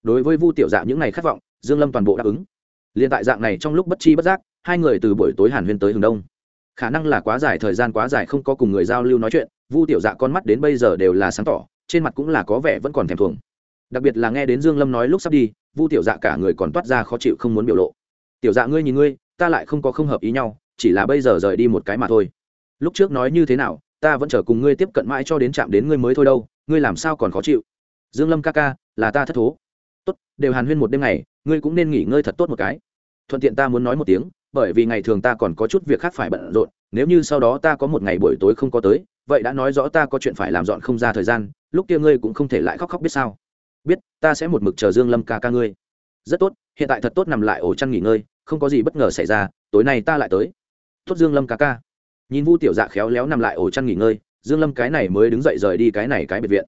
Đối với vu tiểu dạ những ngày khát vọng, dương lâm toàn bộ đáp ứng. Liên tại dạng này trong lúc bất chi bất giác, hai người từ buổi tối hàn huyên tới hướng đông. Khả năng là quá dài, thời gian quá dài không có cùng người giao lưu nói chuyện, vu tiểu dạ con mắt đến bây giờ đều là sáng tỏ, trên mặt cũng là có vẻ vẫn còn thèm thuồng đặc biệt là nghe đến dương lâm nói lúc sắp đi, vu tiểu dạ cả người còn toát ra khó chịu không muốn biểu lộ. Tiểu dạ ngươi nhìn ngươi, ta lại không có không hợp ý nhau, chỉ là bây giờ rời đi một cái mà thôi. Lúc trước nói như thế nào, ta vẫn chờ cùng ngươi tiếp cận mãi cho đến chạm đến ngươi mới thôi đâu, ngươi làm sao còn khó chịu? Dương lâm ca ca, là ta thất thố. Tốt, đều hàn huyên một đêm này ngươi cũng nên nghỉ ngơi thật tốt một cái. Thuận tiện ta muốn nói một tiếng, bởi vì ngày thường ta còn có chút việc khác phải bận rộn, nếu như sau đó ta có một ngày buổi tối không có tới, vậy đã nói rõ ta có chuyện phải làm dọn không ra thời gian, lúc kia ngươi cũng không thể lại khóc khóc biết sao ta sẽ một mực chờ dương lâm ca ca ngươi. Rất tốt, hiện tại thật tốt nằm lại ổ chăn nghỉ ngơi, không có gì bất ngờ xảy ra, tối nay ta lại tới. Tốt dương lâm ca ca. Nhìn vu tiểu dạ khéo léo nằm lại ổ chăn nghỉ ngơi, dương lâm cái này mới đứng dậy rời đi cái này cái biệt viện.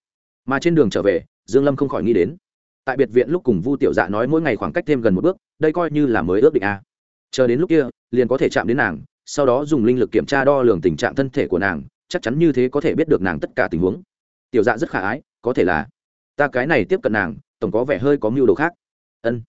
Mà trên đường trở về, dương lâm không khỏi nghĩ đến. Tại biệt viện lúc cùng vu tiểu dạ nói mỗi ngày khoảng cách thêm gần một bước, đây coi như là mới ước định a. Chờ đến lúc kia, liền có thể chạm đến nàng, sau đó dùng linh lực kiểm tra đo lường tình trạng thân thể của nàng, chắc chắn như thế có thể biết được nàng tất cả tình huống. Tiểu dạ rất khả ái, có thể là ta cái này tiếp cận nàng tổng có vẻ hơi có mưu đồ khác. Ân.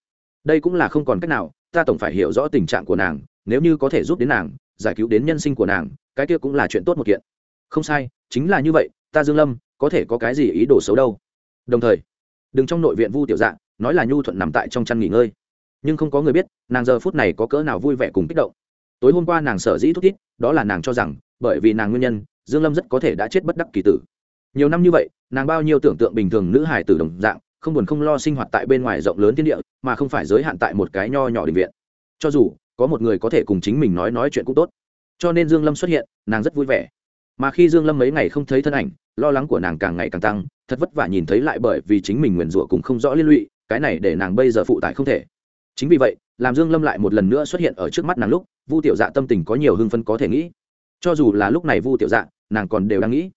Đây cũng là không còn cách nào ta tổng phải hiểu rõ tình trạng của nàng nếu như có thể giúp đến nàng giải cứu đến nhân sinh của nàng cái kia cũng là chuyện tốt một kiện. Không sai chính là như vậy ta dương lâm có thể có cái gì ý đồ xấu đâu. Đồng thời đừng trong nội viện vu tiểu dạng, nói là nhu thuận nằm tại trong chăn nghỉ ngơi. Nhưng không có người biết nàng giờ phút này có cỡ nào vui vẻ cùng kích động. Tối hôm qua nàng sở dĩ thúc thiết đó là nàng cho rằng bởi vì nàng nguyên nhân dương lâm rất có thể đã chết bất đắc kỳ tử. Nhiều năm như vậy nàng bao nhiêu tưởng tượng bình thường nữ hải tử đồng dạng, không buồn không lo sinh hoạt tại bên ngoài rộng lớn thiên địa, mà không phải giới hạn tại một cái nho nhỏ định viện. Cho dù, có một người có thể cùng chính mình nói nói chuyện cũng tốt. Cho nên dương lâm xuất hiện, nàng rất vui vẻ. Mà khi dương lâm mấy ngày không thấy thân ảnh, lo lắng của nàng càng ngày càng tăng, thật vất vả nhìn thấy lại bởi vì chính mình nguyền rủa cũng không rõ liên lụy, cái này để nàng bây giờ phụ tải không thể. Chính vì vậy, làm dương lâm lại một lần nữa xuất hiện ở trước mắt nàng lúc, vu tiểu dạ tâm tình có nhiều hưng phấn có thể nghĩ. Cho dù là lúc này vu tiểu dạ nàng còn đều đang nghĩ.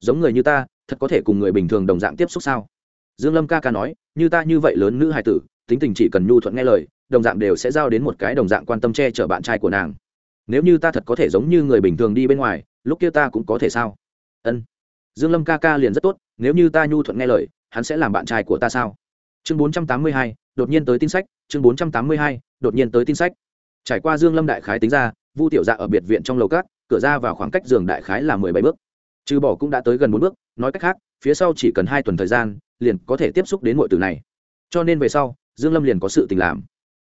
Giống người như ta thật có thể cùng người bình thường đồng dạng tiếp xúc sao? Dương lâm ca ca nói như ta như vậy lớn nữ hài tử tính tình chỉ cần nhu thuận nghe lời đồng dạng đều sẽ giao đến một cái đồng dạng quan tâm che chở bạn trai của nàng. Nếu như ta thật có thể giống như người bình thường đi bên ngoài lúc kia ta cũng có thể sao? Ân. Dương lâm ca ca liền rất tốt nếu như ta nhu thuận nghe lời hắn sẽ làm bạn trai của ta sao? Chương 482, đột nhiên tới tin sách chương 482, đột nhiên tới tin sách. Trải qua dương lâm đại khái tính ra vu tiểu dạ ở biệt viện trong lầu cát cửa ra vào khoảng cách giường đại khái là mười bảy bước trừ bỏ cũng đã tới gần bốn bước, nói cách khác, phía sau chỉ cần hai tuần thời gian, liền có thể tiếp xúc đến mọi từ này. Cho nên về sau, dương lâm liền có sự tình làm.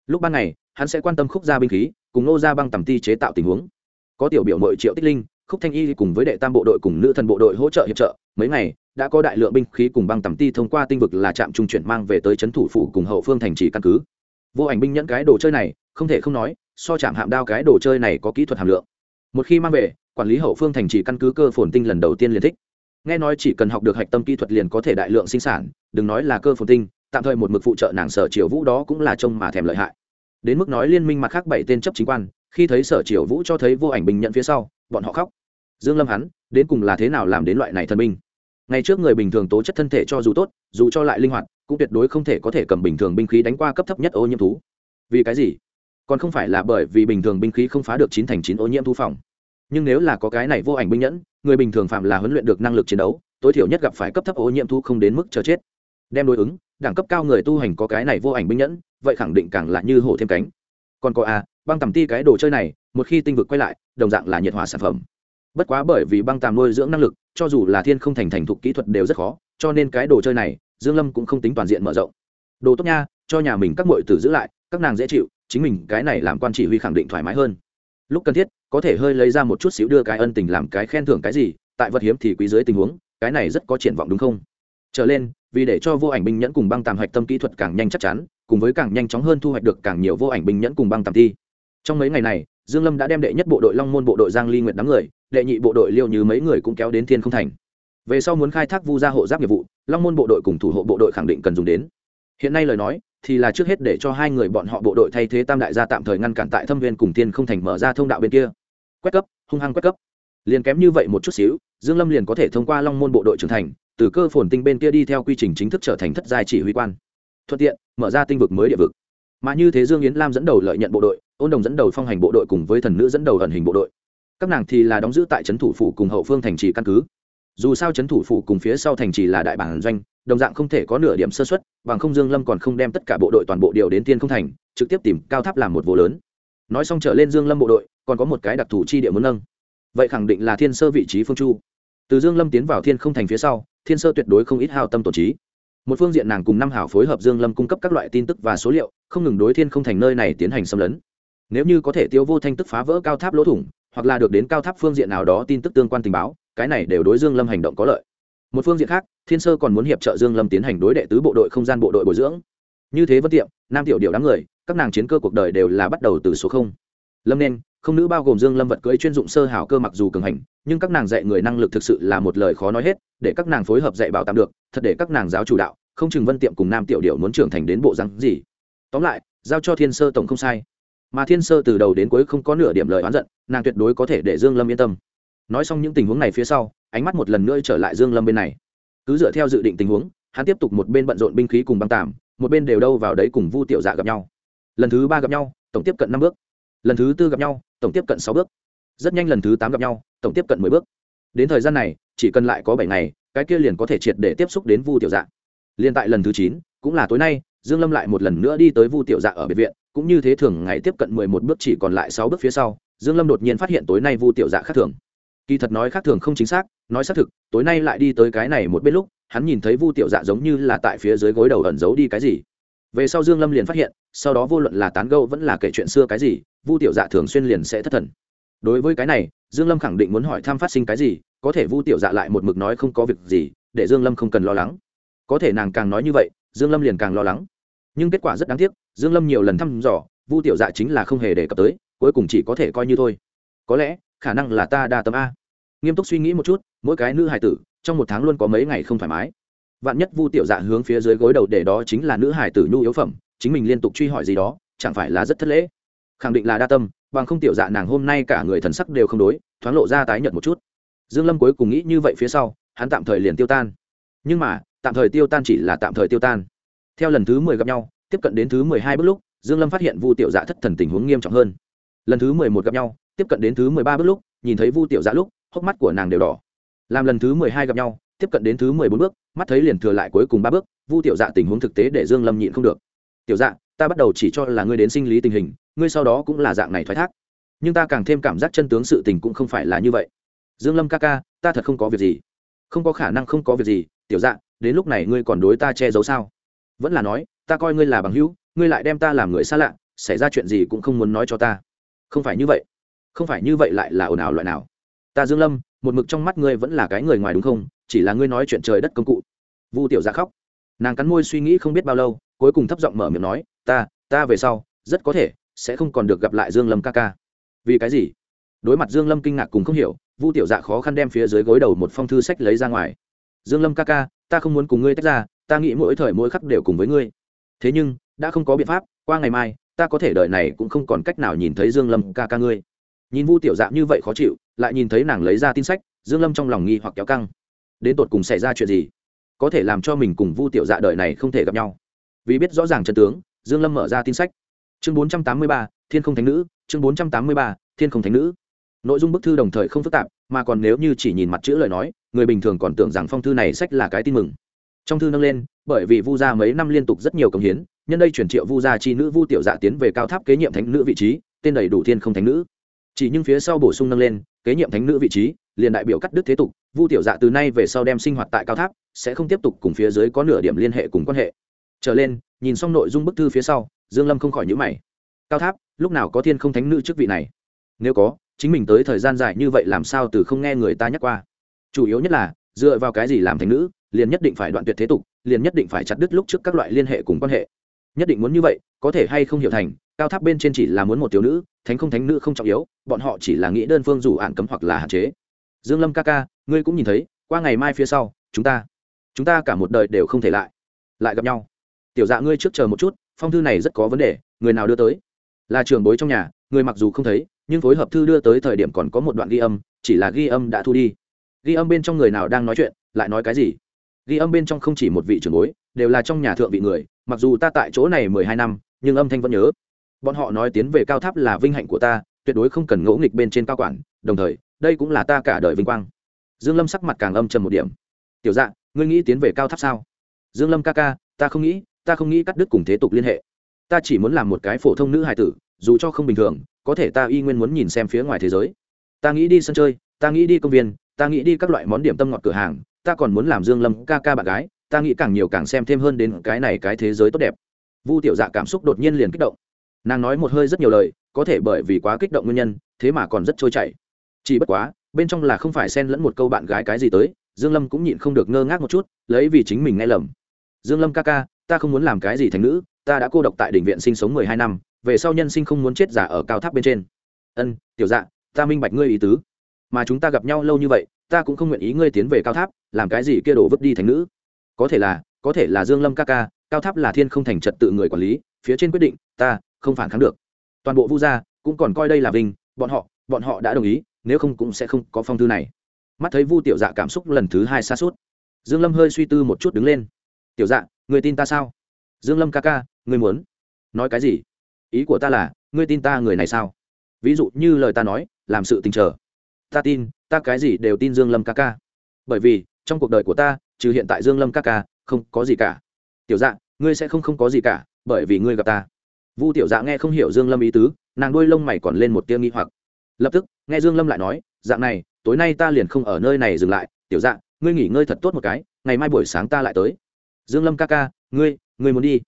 Lúc ban ngày, hắn sẽ quan tâm khúc gia binh khí, cùng nô gia băng tầm ti chế tạo tình huống. Có tiểu biểu nội triệu tích linh, khúc thanh y cùng với đệ tam bộ đội cùng nữ thần bộ đội hỗ trợ hiệp trợ. Mấy ngày, đã có đại lượng binh khí cùng băng tầm ti thông qua tinh vực là trạm trung chuyển mang về tới trấn thủ phủ cùng hậu phương thành trì căn cứ. Vô ảnh binh nhẫn cái đồ chơi này, không thể không nói, so chạm hạm đao cái đồ chơi này có kỹ thuật hàm lượng. Một khi mang về quản lý hậu phương thành trì căn cứ cơ phồn tinh lần đầu tiên liền thích. Nghe nói chỉ cần học được hạch tâm kỹ thuật liền có thể đại lượng sinh sản, đừng nói là cơ phồn tinh, tạm thời một mực phụ trợ nàng sở triều vũ đó cũng là trông mà thèm lợi hại. Đến mức nói liên minh mặt khác bảy tên chấp chính quan, khi thấy sở triều vũ cho thấy vô ảnh bình nhận phía sau, bọn họ khóc. Dương lâm hắn, đến cùng là thế nào làm đến loại này thần binh? Ngày trước người bình thường tố chất thân thể cho dù tốt, dù cho lại linh hoạt, cũng tuyệt đối không thể có thể cầm bình thường binh khí đánh qua cấp thấp nhất ô nhiễm thú. Vì cái gì? Còn không phải là bởi vì bình thường binh khí không phá được chín thành chín ô nhiễm thú phòng nhưng nếu là có cái này vô ảnh binh nhẫn, người bình thường phạm là huấn luyện được năng lực chiến đấu, tối thiểu nhất gặp phải cấp thấp ô nhiễm thu không đến mức chờ chết. Đem đối ứng, đẳng cấp cao người tu hành có cái này vô ảnh binh nhẫn, vậy khẳng định càng là như hổ thêm cánh. Còn có a băng tầm ti cái đồ chơi này, một khi tinh vực quay lại, đồng dạng là nhiệt hỏa sản phẩm. Bất quá bởi vì băng tàm nuôi dưỡng năng lực, cho dù là thiên không thành thành thục kỹ thuật đều rất khó, cho nên cái đồ chơi này, dương lâm cũng không tính toàn diện mở rộng. Đồ tốt nha, cho nhà mình các muội tử giữ lại, các nàng dễ chịu, chính mình cái này làm quan chỉ huy khẳng định thoải mái hơn lúc cần thiết, có thể hơi lấy ra một chút xíu đưa cái ân tình làm cái khen thưởng cái gì, tại vật hiếm thì quý dưới tình huống, cái này rất có triển vọng đúng không? Trở lên, vì để cho vô ảnh binh nhẫn cùng băng tàm hạch tâm kỹ thuật càng nhanh chắc chắn, cùng với càng nhanh chóng hơn thu hoạch được càng nhiều vô ảnh binh nhẫn cùng băng tàm thi. Trong mấy ngày này, dương lâm đã đem đệ nhất bộ đội long môn bộ đội giang ly nguyệt đám người, đệ nhị bộ đội liêu như mấy người cũng kéo đến thiên không thành. Về sau muốn khai thác vu gia hộ giáp nghiệp vụ, long môn bộ đội cùng thủ hộ bộ đội khẳng định cần dùng đến. Hiện nay lời nói thì là trước hết để cho hai người bọn họ bộ đội thay thế tam đại gia tạm thời ngăn cản tại thâm viên cùng tiên không thành mở ra thông đạo bên kia. Quét cấp, hung hăng quét cấp. Liền kém như vậy một chút xíu, dương lâm liền có thể thông qua long môn bộ đội trưởng thành, từ cơ phồn tinh bên kia đi theo quy trình chính thức trở thành thất giai chỉ huy quan. Thuận tiện, mở ra tinh vực mới địa vực. Mà như thế dương yến lam dẫn đầu lợi nhận bộ đội, ôn đồng dẫn đầu phong hành bộ đội cùng với thần nữ dẫn đầu ẩn hình bộ đội. Các nàng thì là đóng giữ tại trấn thủ phủ cùng hậu phương thành trì căn cứ dù sao trấn thủ phủ cùng phía sau thành trì là đại bản doanh, đồng dạng không thể có nửa điểm sơ xuất bằng không dương lâm còn không đem tất cả bộ đội toàn bộ điều đến tiên không thành, trực tiếp tìm cao tháp làm một vụ lớn. Nói xong trở lên dương lâm bộ đội, còn có một cái đặc thù chi địa muốn nâng. Vậy khẳng định là thiên sơ vị trí phương chu. Từ dương lâm tiến vào thiên không thành phía sau, thiên sơ tuyệt đối không ít hao tâm tổ trí. Một phương diện nàng cùng năm hảo phối hợp dương lâm cung cấp các loại tin tức và số liệu, không ngừng đối thiên không thành nơi này tiến hành xâm lấn. Nếu như có thể tiêu vô thanh tức phá vỡ cao tháp lỗ thủng, hoặc là được đến cao tháp phương diện nào đó tin tức tương quan tình báo cái này đều đối dương lâm hành động có lợi. Một phương diện khác, thiên sơ còn muốn hiệp trợ dương lâm tiến hành đối đệ tứ bộ đội không gian bộ đội bồi dưỡng. Như thế vân tiệm, nam tiểu điệu đám người, các nàng chiến cơ cuộc đời đều là bắt đầu từ số không. Lâm nên, không nữ bao gồm dương lâm vật cưỡi chuyên dụng sơ hảo cơ mặc dù cường hành, nhưng các nàng dạy người năng lực thực sự là một lời khó nói hết, để các nàng phối hợp dạy bảo tạm được, thật để các nàng giáo chủ đạo, không chừng vân tiệm cùng nam tiểu điệu muốn trưởng thành đến bộ rắn gì. Tóm lại, giao cho thiên sơ tổng không sai. Mà thiên sơ từ đầu đến cuối không có nửa điểm lời oán giận, nàng tuyệt đối có thể để dương lâm yên tâm nói xong những tình huống này phía sau, ánh mắt một lần nữa trở lại dương lâm bên này. Cứ dựa theo dự định tình huống, hắn tiếp tục một bên bận rộn binh khí cùng băng tạm, một bên đều đâu vào đấy cùng vu tiểu dạ gặp nhau. Lần thứ ba gặp nhau, tổng tiếp cận năm bước. Lần thứ tư gặp nhau, tổng tiếp cận sáu bước. Rất nhanh lần thứ tám gặp nhau, tổng tiếp cận mười bước. Đến thời gian này, chỉ cần lại có bảy ngày, cái kia liền có thể triệt để tiếp xúc đến vu tiểu dạ. Liên tại lần thứ chín, cũng là tối nay, dương lâm lại một lần nữa đi tới vu tiểu dạ ở biệt viện, cũng như thế thường ngày tiếp cận mười một bước chỉ còn lại sáu bước phía sau, dương lâm đột nhiên phát hiện tối nay vu tiểu dạ khác thường kỳ thật nói khác thường không chính xác, nói xác thực, tối nay lại đi tới cái này một bên lúc, hắn nhìn thấy vu tiểu dạ giống như là tại phía dưới gối đầu ẩn giấu đi cái gì. Về sau dương lâm liền phát hiện, sau đó vô luận là tán gẫu vẫn là kể chuyện xưa cái gì, vu tiểu dạ thường xuyên liền sẽ thất thần. Đối với cái này, dương lâm khẳng định muốn hỏi thăm phát sinh cái gì, có thể vu tiểu dạ lại một mực nói không có việc gì, để dương lâm không cần lo lắng. Có thể nàng càng nói như vậy, dương lâm liền càng lo lắng. Nhưng kết quả rất đáng tiếc, dương lâm nhiều lần thăm dò, vu tiểu dạ chính là không hề đề cập tới, cuối cùng chỉ có thể coi như thôi. Có lẽ khả năng là ta đa tâm a. Nghiêm túc suy nghĩ một chút, mỗi cái nữ hài tử, trong một tháng luôn có mấy ngày không thoải mái. Vạn nhất vu tiểu dạ hướng phía dưới gối đầu để đó chính là nữ hài tử nhu yếu phẩm, chính mình liên tục truy hỏi gì đó, chẳng phải là rất thất lễ. Khẳng định là đa tâm, bằng không tiểu dạ nàng hôm nay cả người thần sắc đều không đối, thoáng lộ ra tái nhợt một chút. Dương lâm cuối cùng nghĩ như vậy phía sau, hắn tạm thời liền tiêu tan. Nhưng mà, tạm thời tiêu tan chỉ là tạm thời tiêu tan. Theo lần thứ mười gặp nhau, tiếp cận đến thứ mười hai bước lúc, dương lâm phát hiện vu tiểu dạ thất thần tình huống nghiêm trọng hơn. Lần thứ mười một gặp nhau tiếp cận đến thứ mười ba bước lúc, nhìn thấy vu tiểu dạ lúc, hốc mắt của nàng đều đỏ. Làm lần thứ mười hai gặp nhau, tiếp cận đến thứ mười bốn bước, mắt thấy liền thừa lại cuối cùng ba bước, vu tiểu dạ tình huống thực tế để dương lâm nhịn không được. Tiểu dạ ta bắt đầu chỉ cho là ngươi đến sinh lý tình hình, ngươi sau đó cũng là dạng này thoái thác. Nhưng ta càng thêm cảm giác chân tướng sự tình cũng không phải là như vậy. Dương lâm ca ca, ta thật không có việc gì. Không có khả năng không có việc gì, tiểu dạ đến lúc này ngươi còn đối ta che giấu sao? Vẫn là nói, ta coi ngươi là bằng hữu, ngươi lại đem ta làm người xa lạ, xảy ra chuyện gì cũng không muốn nói cho ta. Không phải như vậy không phải như vậy lại là ồn ào loại nào? Ta dương lâm, một mực trong mắt ngươi vẫn là cái người ngoài đúng không? Chỉ là ngươi nói chuyện trời đất công cụ. Vu tiểu dạ khóc. Nàng cắn môi suy nghĩ không biết bao lâu, cuối cùng thấp giọng mở miệng nói, ta ta về sau, rất có thể sẽ không còn được gặp lại dương lâm ca ca. Vì cái gì? Đối mặt dương lâm kinh ngạc cùng không hiểu, vu tiểu dạ khó khăn đem phía dưới gối đầu một phong thư sách lấy ra ngoài. Dương lâm ca ca, ta không muốn cùng ngươi tách ra, ta nghĩ mỗi thời mỗi khắc đều cùng với ngươi. Thế nhưng, đã không có biện pháp, qua ngày mai, ta có thể đợi này cũng không còn cách nào nhìn thấy dương lâm ca ca ngươi nhìn vu tiểu dạ như vậy khó chịu lại nhìn thấy nàng lấy ra tin sách dương lâm trong lòng nghi hoặc kéo căng. Đến tột cùng xảy ra chuyện gì? Có thể làm cho mình cùng vu tiểu dạ đời này không thể gặp nhau. Vì biết rõ ràng chân tướng dương lâm mở ra tin sách. Chương 483, thiên không thánh nữ chương 483, thiên không thánh nữ. Nội dung bức thư đồng thời không phức tạp mà còn nếu như chỉ nhìn mặt chữ lời nói người bình thường còn tưởng rằng phong thư này sách là cái tin mừng. Trong thư nâng lên bởi vì vu gia mấy năm liên tục rất nhiều công hiến nhân đây chuyển triệu vu gia chi nữ vu tiểu dạ tiến về cao tháp kế nhiệm thánh nữ vị trí tên đầy đủ thiên không thánh nữ chỉ nhưng phía sau bổ sung nâng lên, kế nhiệm thánh nữ vị trí, liền đại biểu cắt đứt thế tục, vu tiểu dạ từ nay về sau đem sinh hoạt tại cao tháp, sẽ không tiếp tục cùng phía dưới có nửa điểm liên hệ cùng quan hệ. Trở lên, nhìn xong nội dung bức thư phía sau, dương lâm không khỏi nhíu mày. Cao tháp, lúc nào có thiên không thánh nữ chức vị này? Nếu có, chính mình tới thời gian dài như vậy làm sao từ không nghe người ta nhắc qua? Chủ yếu nhất là, dựa vào cái gì làm thánh nữ, liền nhất định phải đoạn tuyệt thế tục, liền nhất định phải chặt đứt lúc trước các loại liên hệ cùng quan hệ. Nhất định muốn như vậy có thể hay không hiểu thành, cao tháp bên trên chỉ là muốn một thiếu nữ, thánh không thánh nữ không trọng yếu, bọn họ chỉ là nghĩ đơn phương dù ạn cấm hoặc là hạn chế. Dương lâm ca ca, ngươi cũng nhìn thấy, qua ngày mai phía sau, chúng ta chúng ta cả một đời đều không thể lại lại gặp nhau. Tiểu dạ ngươi trước chờ một chút, phong thư này rất có vấn đề, người nào đưa tới? Là trường bối trong nhà, người mặc dù không thấy, nhưng phối hợp thư đưa tới thời điểm còn có một đoạn ghi âm, chỉ là ghi âm đã thu đi. Ghi âm bên trong người nào đang nói chuyện, lại nói cái gì? Ghi âm bên trong không chỉ một vị trưởng bối, đều là trong nhà thượng vị người, mặc dù ta tại chỗ này mười hai năm nhưng âm thanh vẫn nhớ. Bọn họ nói tiến về cao tháp là vinh hạnh của ta, tuyệt đối không cần ngỗ nghịch bên trên cao quản, đồng thời, đây cũng là ta cả đời vinh quang. Dương lâm sắc mặt càng âm trầm một điểm. Tiểu dạ ngươi nghĩ tiến về cao tháp sao? Dương lâm ca ca, ta không nghĩ, ta không nghĩ cắt đứt cùng thế tục liên hệ. Ta chỉ muốn làm một cái phổ thông nữ hài tử, dù cho không bình thường, có thể ta y nguyên muốn nhìn xem phía ngoài thế giới. Ta nghĩ đi sân chơi, ta nghĩ đi công viên, ta nghĩ đi các loại món điểm tâm ngọt cửa hàng, ta còn muốn làm dương lâm ca ca bạn gái, ta nghĩ càng nhiều càng xem thêm hơn đến cái này cái thế giới tốt đẹp vu tiểu dạ cảm xúc đột nhiên liền kích động. Nàng nói một hơi rất nhiều lời, có thể bởi vì quá kích động nguyên nhân, thế mà còn rất trôi chảy. Chỉ bất quá, bên trong là không phải xen lẫn một câu bạn gái cái gì tới, dương lâm cũng nhịn không được ngơ ngác một chút, lấy vì chính mình nghe lầm. Dương lâm ca ca, ta không muốn làm cái gì thành nữ, ta đã cô độc tại đỉnh viện sinh sống mười hai năm, về sau nhân sinh không muốn chết giả ở cao tháp bên trên. Ân, tiểu dạ ta minh bạch ngươi ý tứ. Mà chúng ta gặp nhau lâu như vậy, ta cũng không nguyện ý ngươi tiến về cao tháp, làm cái gì kia đổ vứt đi thành nữ. Có thể là, có thể là dương lâm ca ca cao tháp là thiên không thành trật tự người quản lý, phía trên quyết định, ta không phản kháng được. Toàn bộ vu gia cũng còn coi đây là vinh, bọn họ bọn họ đã đồng ý, nếu không cũng sẽ không có phong thư này. Mắt thấy vu tiểu dạ cảm xúc lần thứ hai xa suốt dương lâm hơi suy tư một chút đứng lên. Tiểu dạ người tin ta sao? Dương lâm ca ca người muốn nói cái gì? Ý của ta là, ngươi tin ta người này sao? Ví dụ như lời ta nói, làm sự tình trở ta tin, ta cái gì đều tin dương lâm ca ca. Bởi vì, trong cuộc đời của ta, trừ hiện tại dương lâm ca ca, không có gì cả. Tiểu dạ ngươi sẽ không không có gì cả, bởi vì ngươi gặp ta. Vu tiểu dạ nghe không hiểu dương lâm ý tứ, nàng đuôi lông mày còn lên một tia nghi hoặc. Lập tức, nghe dương lâm lại nói dạng này, tối nay ta liền không ở nơi này dừng lại. Tiểu dạ ngươi nghỉ ngơi thật tốt một cái, ngày mai buổi sáng ta lại tới. Dương lâm ca ca, ngươi ngươi muốn đi?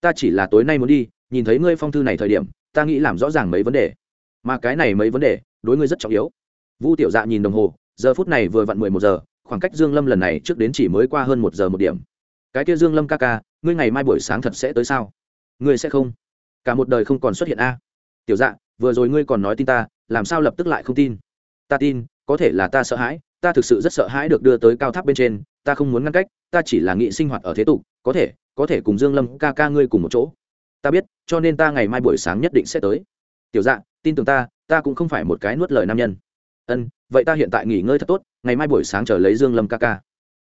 Ta chỉ là tối nay muốn đi, nhìn thấy ngươi phong thư này thời điểm, ta nghĩ làm rõ ràng mấy vấn đề. Mà cái này mấy vấn đề, đối ngươi rất trọng yếu. Vu tiểu dạ nhìn đồng hồ, giờ phút này vừa vặn mười một giờ, khoảng cách dương lâm lần này trước đến chỉ mới qua hơn một giờ một điểm cái kia dương lâm ca ca, ngươi ngày mai buổi sáng thật sẽ tới sao? Ngươi sẽ không? Cả một đời không còn xuất hiện a. Tiểu dạ vừa rồi ngươi còn nói tin ta, làm sao lập tức lại không tin? Ta tin, có thể là ta sợ hãi, ta thực sự rất sợ hãi được đưa tới cao tháp bên trên, ta không muốn ngăn cách, ta chỉ là nghị sinh hoạt ở thế tục, có thể có thể cùng dương lâm ca ca ngươi cùng một chỗ. Ta biết, cho nên ta ngày mai buổi sáng nhất định sẽ tới. Tiểu dạ tin tưởng ta ta cũng không phải một cái nuốt lời nam nhân. Ân, vậy ta hiện tại nghỉ ngơi thật tốt, ngày mai buổi sáng chờ lấy dương lâm ca ca.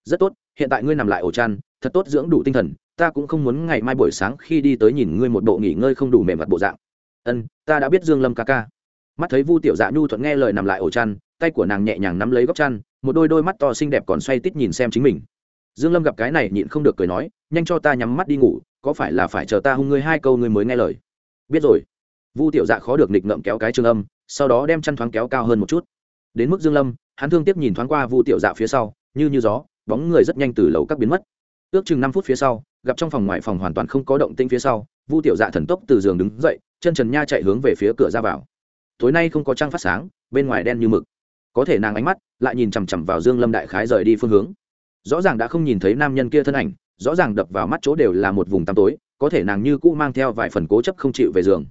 Rất tốt, hiện tại ngươi nằm lại ổ chăn thật tốt dưỡng đủ tinh thần, ta cũng không muốn ngày mai buổi sáng khi đi tới nhìn ngươi một bộ nghỉ ngơi không đủ mềm mặt bộ dạng. Ân, ta đã biết dương lâm ca ca. Mắt thấy vu tiểu dạ nhu thuận nghe lời nằm lại ổ chăn, tay của nàng nhẹ nhàng nắm lấy góc chăn, một đôi đôi mắt to xinh đẹp còn xoay tít nhìn xem chính mình. Dương lâm gặp cái này nhịn không được cười nói, nhanh cho ta nhắm mắt đi ngủ, có phải là phải chờ ta hung ngươi hai câu ngươi mới nghe lời? Biết rồi. Vu tiểu dạ khó được nịch ngậm kéo cái trường âm, sau đó đem chăn thoáng kéo cao hơn một chút. Đến mức dương lâm, hắn thương tiếp nhìn thoáng qua vu tiểu dạ phía sau, như như gió, bóng người rất nhanh từ lầu các biến mất ước chừng năm phút phía sau, gặp trong phòng ngoài phòng hoàn toàn không có động tĩnh phía sau, vu tiểu dạ thần tốc từ giường đứng dậy, chân trần nha chạy hướng về phía cửa ra vào. Tối nay không có trăng phát sáng, bên ngoài đen như mực. Có thể nàng ánh mắt lại nhìn chằm chằm vào dương lâm đại khái rời đi phương hướng. Rõ ràng đã không nhìn thấy nam nhân kia thân ảnh, rõ ràng đập vào mắt chỗ đều là một vùng tăm tối, có thể nàng như cũ mang theo vài phần cố chấp không chịu về giường.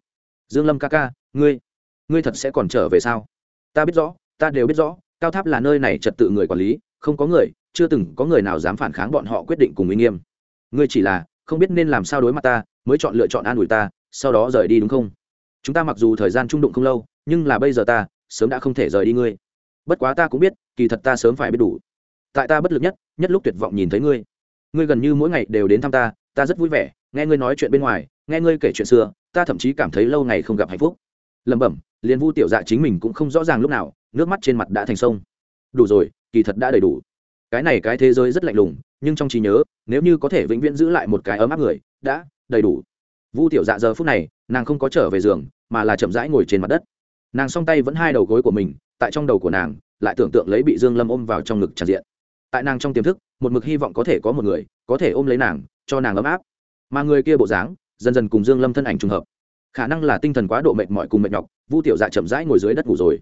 Dương lâm ca ca, ngươi ngươi thật sẽ còn trở về sao? Ta biết rõ, ta đều biết rõ, cao tháp là nơi này trật tự người quản lý, không có người chưa từng có người nào dám phản kháng bọn họ quyết định cùng uy nghiêm. Ngươi chỉ là, không biết nên làm sao đối mặt ta, mới chọn lựa chọn an ủi ta, sau đó rời đi đúng không? Chúng ta mặc dù thời gian trung đụng không lâu, nhưng là bây giờ ta, sớm đã không thể rời đi ngươi. Bất quá ta cũng biết, kỳ thật ta sớm phải biết đủ. Tại ta bất lực nhất nhất lúc tuyệt vọng nhìn thấy ngươi. Ngươi gần như mỗi ngày đều đến thăm ta ta rất vui vẻ, nghe ngươi nói chuyện bên ngoài, nghe ngươi kể chuyện xưa, ta thậm chí cảm thấy lâu ngày không gặp hạnh phúc. Lẩm bẩm, liền vu tiểu dạ chính mình cũng không rõ ràng lúc nào, nước mắt trên mặt đã thành sông. Đủ rồi, kỳ thật đã đầy đủ cái này cái thế giới rất lạnh lùng, nhưng trong trí nhớ, nếu như có thể vĩnh viễn giữ lại một cái ấm áp người, đã, đầy đủ. Vu tiểu dạ giờ phút này, nàng không có trở về giường, mà là chậm rãi ngồi trên mặt đất. Nàng song tay vẫn hai đầu gối của mình, tại trong đầu của nàng, lại tưởng tượng lấy bị dương lâm ôm vào trong ngực tràn diện. Tại nàng trong tiềm thức, một mực hy vọng có thể có một người, có thể ôm lấy nàng, cho nàng ấm áp. Mà người kia bộ dáng, dần dần cùng dương lâm thân ảnh trùng hợp. Khả năng là tinh thần quá độ mệt mỏi cùng mệt nhọc, vu tiểu dạ chậm rãi ngồi dưới đất ngủ rồi.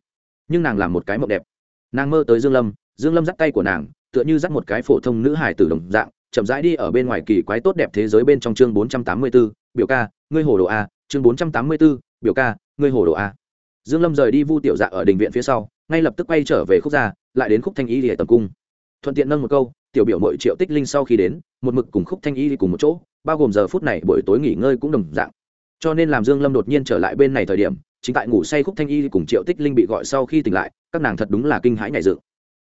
Nhưng nàng làm một cái mộng đẹp. Nàng mơ tới dương lâm dương lâm dắt tay của nàng tựa như dắt một cái phổ thông nữ hải tử đồng dạng chậm rãi đi ở bên ngoài kỳ quái tốt đẹp thế giới bên trong chương 484, biểu ca ngươi hồ đồ a chương 484, biểu ca ngươi hồ đồ a. Dương lâm rời đi vu tiểu dạ ở đình viện phía sau ngay lập tức quay trở về khúc gia lại đến khúc thanh y lìa tầm cung. Thuận tiện nâng một câu tiểu biểu mội triệu tích linh sau khi đến một mực cùng khúc thanh y đi cùng một chỗ bao gồm giờ phút này buổi tối nghỉ ngơi cũng đồng dạng. Cho nên làm dương lâm đột nhiên trở lại bên này thời điểm chính tại ngủ say khúc thanh y cùng triệu tích linh bị gọi sau khi tỉnh lại các nàng thật đúng là kinh hãi nhảy dựng.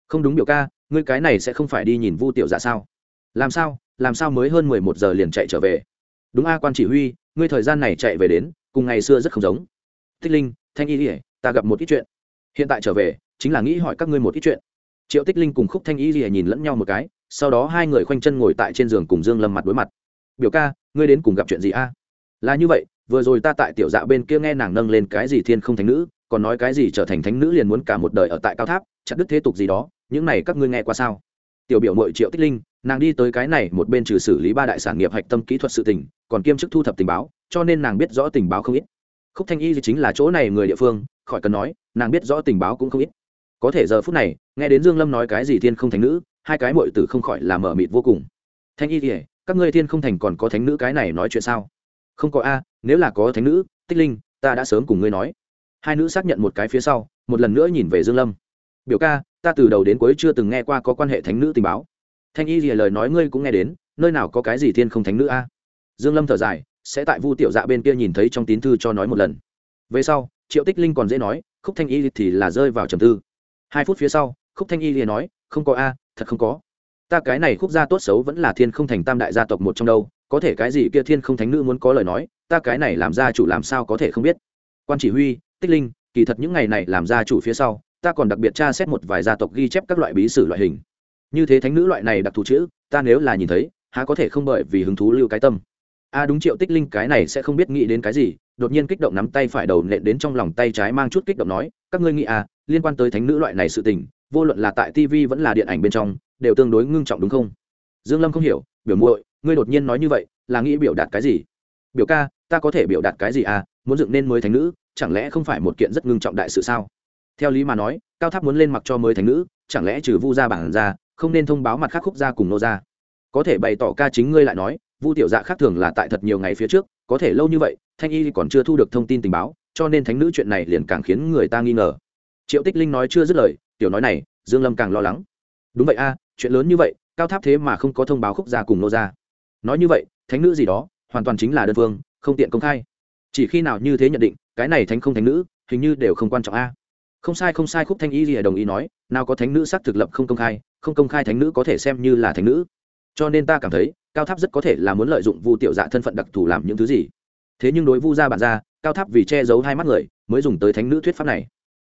Không đúng biểu ca ngươi cái này sẽ không phải đi nhìn vu tiểu dạ sao? Làm sao? Làm sao mới hơn mười một giờ liền chạy trở về? Đúng a, quan chỉ huy, ngươi thời gian này chạy về đến, cùng ngày xưa rất không giống. Tích linh, thanh y ỉa ta gặp một ít chuyện. Hiện tại trở về, chính là nghĩ hỏi các ngươi một ít chuyện. Triệu tích linh cùng khúc thanh y ỉa nhìn lẫn nhau một cái, sau đó hai người khoanh chân ngồi tại trên giường cùng dương lâm mặt đối mặt. Biểu ca, ngươi đến cùng gặp chuyện gì a? Là như vậy, vừa rồi ta tại tiểu dạ bên kia nghe nàng nâng lên cái gì thiên không thánh nữ, còn nói cái gì trở thành thánh nữ liền muốn cả một đời ở tại cao tháp, chặt đứt thế tục gì đó những này các ngươi nghe qua sao? Tiểu biểu mội triệu tích linh, nàng đi tới cái này một bên trừ xử lý ba đại sản nghiệp hạch tâm kỹ thuật sự tình, còn kiêm chức thu thập tình báo, cho nên nàng biết rõ tình báo không ít. Khúc thanh y chính là chỗ này người địa phương, khỏi cần nói, nàng biết rõ tình báo cũng không ít. Có thể giờ phút này, nghe đến dương lâm nói cái gì thiên không thánh nữ, hai cái mội tử không khỏi là mở mịt vô cùng. Thanh y thì, các ngươi thiên không thành còn có thánh nữ cái này nói chuyện sao? Không có a, nếu là có thánh nữ, tích linh, ta đã sớm cùng ngươi nói. Hai nữ xác nhận một cái phía sau, một lần nữa nhìn về dương lâm biểu ca, ta từ đầu đến cuối chưa từng nghe qua có quan hệ thánh nữ tình báo. Thanh y lìa lời nói ngươi cũng nghe đến, nơi nào có cái gì thiên không thánh nữ a? Dương lâm thở dài, sẽ tại vu tiểu dạ bên kia nhìn thấy trong tín thư cho nói một lần. Về sau, triệu tích linh còn dễ nói, khúc thanh y thì là rơi vào trầm tư. Hai phút phía sau, khúc thanh y lìa nói, không có a, thật không có. Ta cái này khúc gia tốt xấu vẫn là thiên không thành tam đại gia tộc một trong đâu, có thể cái gì kia thiên không thánh nữ muốn có lời nói, ta cái này làm gia chủ làm sao có thể không biết. Quan chỉ huy, tích linh, kỳ thật những ngày này làm gia chủ phía sau ta còn đặc biệt tra xét một vài gia tộc ghi chép các loại bí sử loại hình. Như thế thánh nữ loại này đặc thù chữ, ta nếu là nhìn thấy, há có thể không bởi vì hứng thú lưu cái tâm. A, đúng triệu tích linh, cái này sẽ không biết nghĩ đến cái gì, đột nhiên kích động nắm tay phải đầu nện đến trong lòng tay trái mang chút kích động nói, các ngươi nghĩ à liên quan tới thánh nữ loại này sự tình, vô luận là tại tv vẫn là điện ảnh bên trong, đều tương đối ngưng trọng đúng không? Dương lâm không hiểu, biểu muội, ngươi đột nhiên nói như vậy, là nghĩ biểu đạt cái gì? Biểu ca, ta có thể biểu đạt cái gì à muốn dựng nên mới thánh nữ, chẳng lẽ không phải một kiện rất ngưng trọng đại sự sao? Theo lý mà nói, cao tháp muốn lên mặc cho mới thánh nữ, chẳng lẽ trừ vu gia bản ra, không nên thông báo mặt khác khúc gia cùng nô gia? Có thể bày tỏ ca chính ngươi lại nói, vu tiểu dạ khác thường là tại thật nhiều ngày phía trước, có thể lâu như vậy, thanh y còn chưa thu được thông tin tình báo, cho nên thánh nữ chuyện này liền càng khiến người ta nghi ngờ. Triệu tích linh nói chưa dứt lời, tiểu nói này, dương lâm càng lo lắng. Đúng vậy a, chuyện lớn như vậy, cao tháp thế mà không có thông báo khúc gia cùng nô gia. Nói như vậy, thánh nữ gì đó, hoàn toàn chính là đơn phương, không tiện công khai. Chỉ khi nào như thế nhận định, cái này thánh không thánh nữ, hình như đều không quan trọng a không sai không sai khúc thanh y gì đồng ý nói nào có thánh nữ xác thực lập không công khai không công khai thánh nữ có thể xem như là thánh nữ. Cho nên ta cảm thấy cao tháp rất có thể là muốn lợi dụng vu tiểu dạ thân phận đặc thù làm những thứ gì. Thế nhưng đối vu gia bản gia, cao tháp vì che giấu hai mắt người mới dùng tới thánh nữ thuyết pháp này.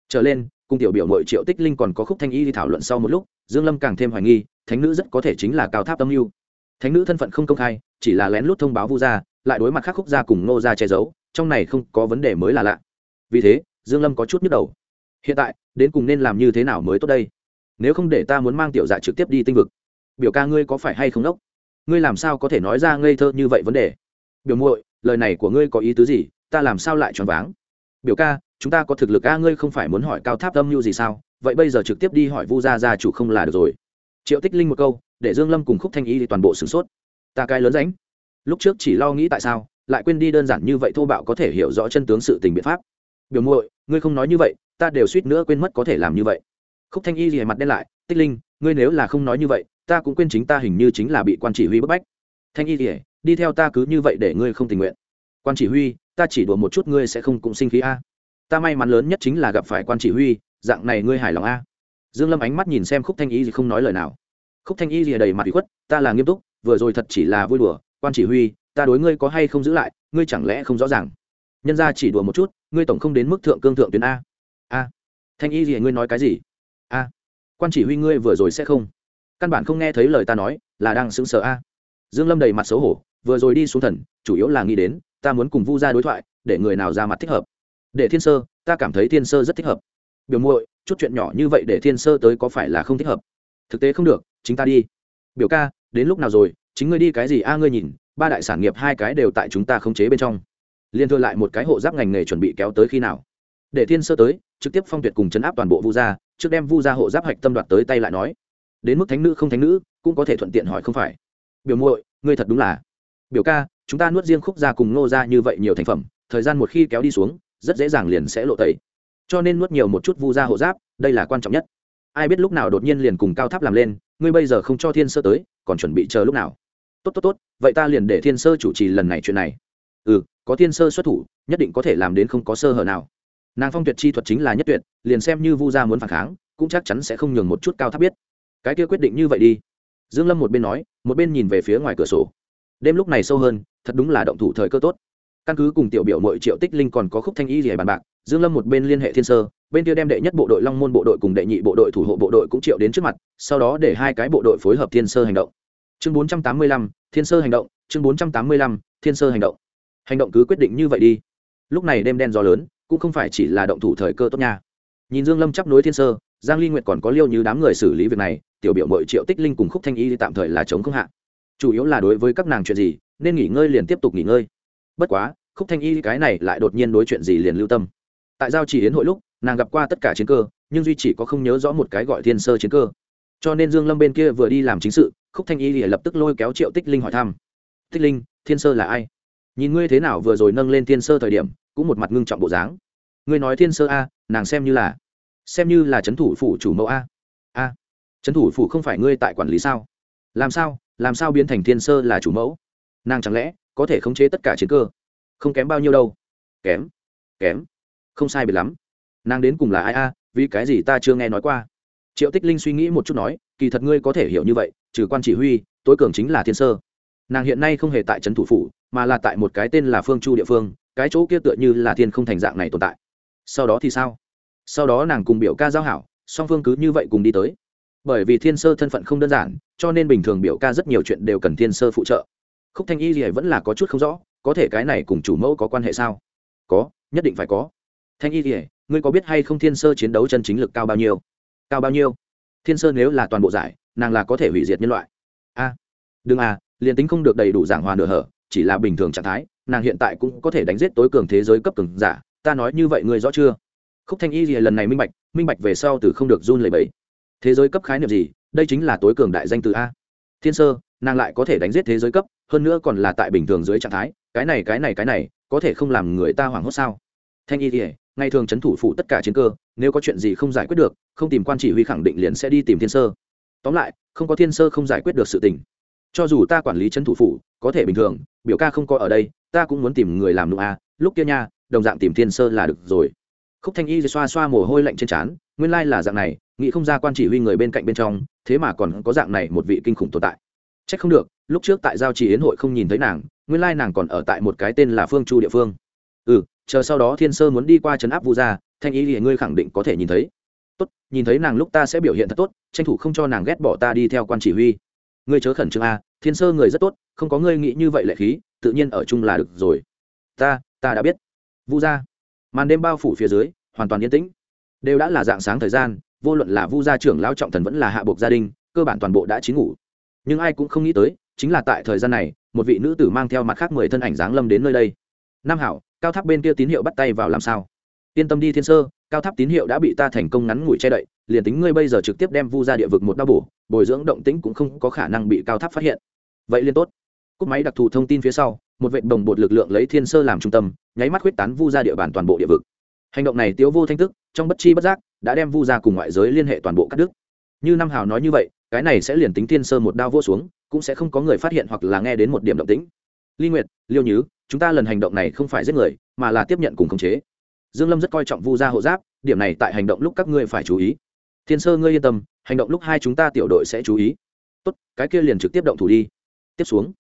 Trở lên cùng tiểu biểu mội triệu tích linh còn có khúc thanh y đi thảo luận sau một lúc dương lâm càng thêm hoài nghi thánh nữ rất có thể chính là cao tháp tâm mưu. Thánh nữ thân phận không công khai chỉ là lén lút thông báo vu gia lại đối mặt khác khúc gia cùng nô gia che giấu trong này không có vấn đề mới là lạ. Vì thế dương lâm có chút nhức đầu hiện tại, đến cùng nên làm như thế nào mới tốt đây? Nếu không để ta muốn mang tiểu dạ trực tiếp đi tinh vực, biểu ca ngươi có phải hay không đốc? Ngươi làm sao có thể nói ra ngây thơ như vậy vấn đề? Biểu muội, lời này của ngươi có ý tứ gì? Ta làm sao lại choáng váng? Biểu ca, chúng ta có thực lực a, ngươi không phải muốn hỏi cao tháp âm mưu gì sao? Vậy bây giờ trực tiếp đi hỏi vu gia gia chủ không là được rồi. Triệu tích linh một câu, để dương lâm cùng khúc thanh y thì toàn bộ sửng sốt. Ta cái lớn ránh. Lúc trước chỉ lo nghĩ tại sao, lại quên đi đơn giản như vậy thô bạo có thể hiểu rõ chân tướng sự tình biện pháp. Biểu muội, ngươi không nói như vậy ta đều suýt nữa quên mất có thể làm như vậy. Khúc thanh y rìa mặt đen lại tích linh ngươi nếu là không nói như vậy ta cũng quên chính ta hình như chính là bị quan chỉ huy bức bách. Thanh y rìa, đi theo ta cứ như vậy để ngươi không tình nguyện. Quan chỉ huy ta chỉ đùa một chút ngươi sẽ không cũng sinh khí a. Ta may mắn lớn nhất chính là gặp phải quan chỉ huy dạng này ngươi hài lòng a? Dương lâm ánh mắt nhìn xem khúc thanh y gì không nói lời nào. Khúc thanh y gì đầy mặt bị khuất ta là nghiêm túc vừa rồi thật chỉ là vui đùa quan chỉ huy ta đối ngươi có hay không giữ lại ngươi chẳng lẽ không rõ ràng? Nhân ra chỉ đùa một chút ngươi tổng không đến mức thượng cương thượng tuyến a a. Thanh y gì, ngươi nói cái gì? A. Quan chỉ huy ngươi vừa rồi sẽ không? Căn bản không nghe thấy lời ta nói, là đang sững sờ a. Dương lâm đầy mặt xấu hổ, vừa rồi đi xuống thần, chủ yếu là nghĩ đến, ta muốn cùng vu gia đối thoại, để người nào ra mặt thích hợp. Để thiên sơ, ta cảm thấy thiên sơ rất thích hợp. Biểu muội, chút chuyện nhỏ như vậy để thiên sơ tới có phải là không thích hợp? Thực tế không được, chính ta đi. Biểu ca, đến lúc nào rồi? Chính ngươi đi cái gì? A, ngươi nhìn, ba đại sản nghiệp hai cái đều tại chúng ta khống chế bên trong. Liên thừa lại một cái hộ giáp ngành nghề chuẩn bị kéo tới khi nào? Để thiên sơ tới, trực tiếp phong tuyệt cùng chấn áp toàn bộ vu gia, trước đem vu gia hộ giáp hạch tâm đoạt tới tay lại nói. Đến mức thánh nữ không thánh nữ, cũng có thể thuận tiện hỏi không phải. Biểu muội, ngươi thật đúng là. Biểu ca, chúng ta nuốt riêng khúc gia cùng nô gia như vậy nhiều thành phẩm, thời gian một khi kéo đi xuống, rất dễ dàng liền sẽ lộ tẩy. Cho nên nuốt nhiều một chút vu gia hộ giáp, đây là quan trọng nhất. Ai biết lúc nào đột nhiên liền cùng cao tháp làm lên, ngươi bây giờ không cho thiên sơ tới, còn chuẩn bị chờ lúc nào? Tốt tốt tốt, vậy ta liền để thiên sơ chủ trì lần này chuyện này. Ừ có thiên sơ xuất thủ, nhất định có thể làm đến không có sơ hở nào nàng phong tuyệt chi thuật chính là nhất tuyệt liền xem như vu gia muốn phản kháng cũng chắc chắn sẽ không nhường một chút cao tháp biết. Cái kia quyết định như vậy đi. Dương lâm một bên nói một bên nhìn về phía ngoài cửa sổ. Đêm lúc này sâu hơn thật đúng là động thủ thời cơ tốt. Căn cứ cùng tiểu biểu mội triệu tích linh còn có khúc thanh y gì bàn bạc dương lâm một bên liên hệ thiên sơ bên kia đem đệ nhất bộ đội long môn bộ đội cùng đệ nhị bộ đội thủ hộ bộ đội cũng triệu đến trước mặt sau đó để hai cái bộ đội phối hợp thiên sơ hành động. Chương 485, thiên sơ hành động chương 485, thiên sơ hành động. Hành động cứ quyết định như vậy đi. Lúc này đêm đen gió lớn cũng không phải chỉ là động thủ thời cơ tốt nha. Nhìn dương lâm chấp nối thiên sơ, giang ly nguyệt còn có liêu như đám người xử lý việc này, tiểu biểu mội triệu tích linh cùng khúc thanh y tạm thời là chống không hạ. Chủ yếu là đối với các nàng chuyện gì, nên nghỉ ngơi liền tiếp tục nghỉ ngơi. Bất quá, khúc thanh y cái này lại đột nhiên đối chuyện gì liền lưu tâm. Tại giao chỉ hiến hội lúc, nàng gặp qua tất cả chiến cơ, nhưng duy chỉ có không nhớ rõ một cái gọi thiên sơ chiến cơ. Cho nên dương lâm bên kia vừa đi làm chính sự, khúc thanh y liền lập tức lôi kéo triệu tích linh hỏi thăm. Tích linh, thiên sơ là ai? Nhìn ngươi thế nào vừa rồi nâng lên thiên sơ thời điểm cũng một mặt ngưng trọng bộ dáng. Ngươi nói thiên sơ a, nàng xem như là, xem như là c thủ phủ chủ mẫu a. A c thủ phủ không phải ngươi tại quản lý sao? Làm sao làm sao biến thành thiên sơ là chủ mẫu? Nàng chẳng lẽ có thể khống chế tất cả chiến cơ? Không kém bao nhiêu đâu. Kém kém, không sai biệt lắm. Nàng đến cùng là ai a, vì cái gì ta chưa nghe nói qua? Triệu tích linh suy nghĩ một chút nói, kỳ thật ngươi có thể hiểu như vậy, trừ quan chỉ huy, tối cường chính là thiên sơ. Nàng hiện nay không hề tại trấn thủ phủ, mà là tại một cái tên là phương chu địa phương cái chỗ kia tựa như là thiên không thành dạng này tồn tại. Sau đó thì sao? Sau đó nàng cùng biểu ca giao hảo, song phương cứ như vậy cùng đi tới. Bởi vì thiên sơ thân phận không đơn giản, cho nên bình thường biểu ca rất nhiều chuyện đều cần thiên sơ phụ trợ. Khúc thanh y gì vẫn là có chút không rõ, có thể cái này cùng chủ mẫu có quan hệ sao? Có, nhất định phải có. Thanh y gì ngươi có biết hay không thiên sơ chiến đấu chân chính lực cao bao nhiêu? Cao bao nhiêu? Thiên sơ nếu là toàn bộ giải, nàng là có thể hủy diệt nhân loại. A, đừng à liền tính không được đầy đủ giảng hòa nửa hở, chỉ là bình thường trạng thái nàng hiện tại cũng có thể đánh giết tối cường thế giới cấp cường giả, ta nói như vậy ngươi rõ chưa? Khúc thanh y gì lần này minh bạch minh bạch về sau từ không được run lẩy bẩy. Thế giới cấp khái niệm gì? Đây chính là tối cường đại danh từ a. Thiên sơ, nàng lại có thể đánh giết thế giới cấp, hơn nữa còn là tại bình thường dưới trạng thái, cái này cái này cái này, có thể không làm người ta hoảng hốt sao? Thanh y ỉa ngày thường c h ấ n thủ phụ tất cả chiến cơ, nếu có chuyện gì không giải quyết được, không tìm quan chỉ huy khẳng định liền sẽ đi tìm thiên sơ. Tóm lại, không có thiên sơ không giải quyết được sự tình cho dù ta quản lý trấn thủ phủ, có thể bình thường, biểu ca không có ở đây, ta cũng muốn tìm người làm nụ a à, lúc kia nha, đồng dạng tìm thiên sơ là được rồi. Khúc thanh y xoa xoa mồ hôi lạnh trên trán, nguyên lai là dạng này, nghĩ không ra quan chỉ huy người bên cạnh bên trong, thế mà còn có dạng này một vị kinh khủng tồn tại. C h ắ c không được, lúc trước tại giao trì yến hội không nhìn thấy nàng, nguyên lai nàng còn ở tại một cái tên là phương chu địa phương. Ừ chờ sau đó thiên sơ muốn đi qua trấn áp vu gia, thanh Y thì ngươi khẳng định có thể nhìn thấy. Tốt, nhìn thấy nàng lúc ta sẽ biểu hiện thật tốt, tranh thủ không cho nàng ghét bỏ ta đi theo quan chỉ huy ngươi chớ khẩn trương a, thiên sơ người rất tốt, không có ngươi nghĩ như vậy lệ khí, tự nhiên ở chung là được rồi. Ta ta đã biết. Vu gia. Màn đêm bao phủ phía dưới, hoàn toàn yên tĩnh. Đều đã là dạng sáng thời gian, vô luận là vu gia trưởng lão trọng thần vẫn là hạ buộc gia đình, cơ bản toàn bộ đã chín ngủ. Nhưng ai cũng không nghĩ tới, chính là tại thời gian này, một vị nữ tử mang theo mặt khác mười thân ảnh dáng lâm đến nơi đây. Nam hảo, cao tháp bên kia tín hiệu bắt tay vào làm sao? Yên tâm đi thiên sơ, cao tháp tín hiệu đã bị ta thành công ngắn ngủi che đậy liền tính ngươi bây giờ trực tiếp đem vu ra địa vực một đau bổ, bồi dưỡng động tĩnh cũng không có khả năng bị cao tháp phát hiện. Vậy liên tốt. Cúp máy đặc thù thông tin phía sau, một vệ đồng bột lực lượng lấy thiên sơ làm trung tâm, nháy mắt huyết tán vu ra địa bàn toàn bộ địa vực. Hành động này tiếu vô thanh tức, trong bất chi bất giác, đã đem vu ra cùng ngoại giới liên hệ toàn bộ các đức như năm hào nói như vậy, cái này sẽ liền tính thiên sơ một đao vô xuống, cũng sẽ không có người phát hiện hoặc là nghe đến một điểm động tĩnh. Ly nguyệt, liêu nhứ, chúng ta lần hành động này không phải giết người, mà là tiếp nhận cùng khống chế. Dương lâm rất coi trọng vu gia hộ giáp, điểm này tại hành động lúc các ngươi phải chú ý thiên sơ ngươi yên tâm, hành động lúc hai chúng ta tiểu đội sẽ chú ý. Tốt, cái kia liền trực tiếp động thủ đi. Tiếp xuống.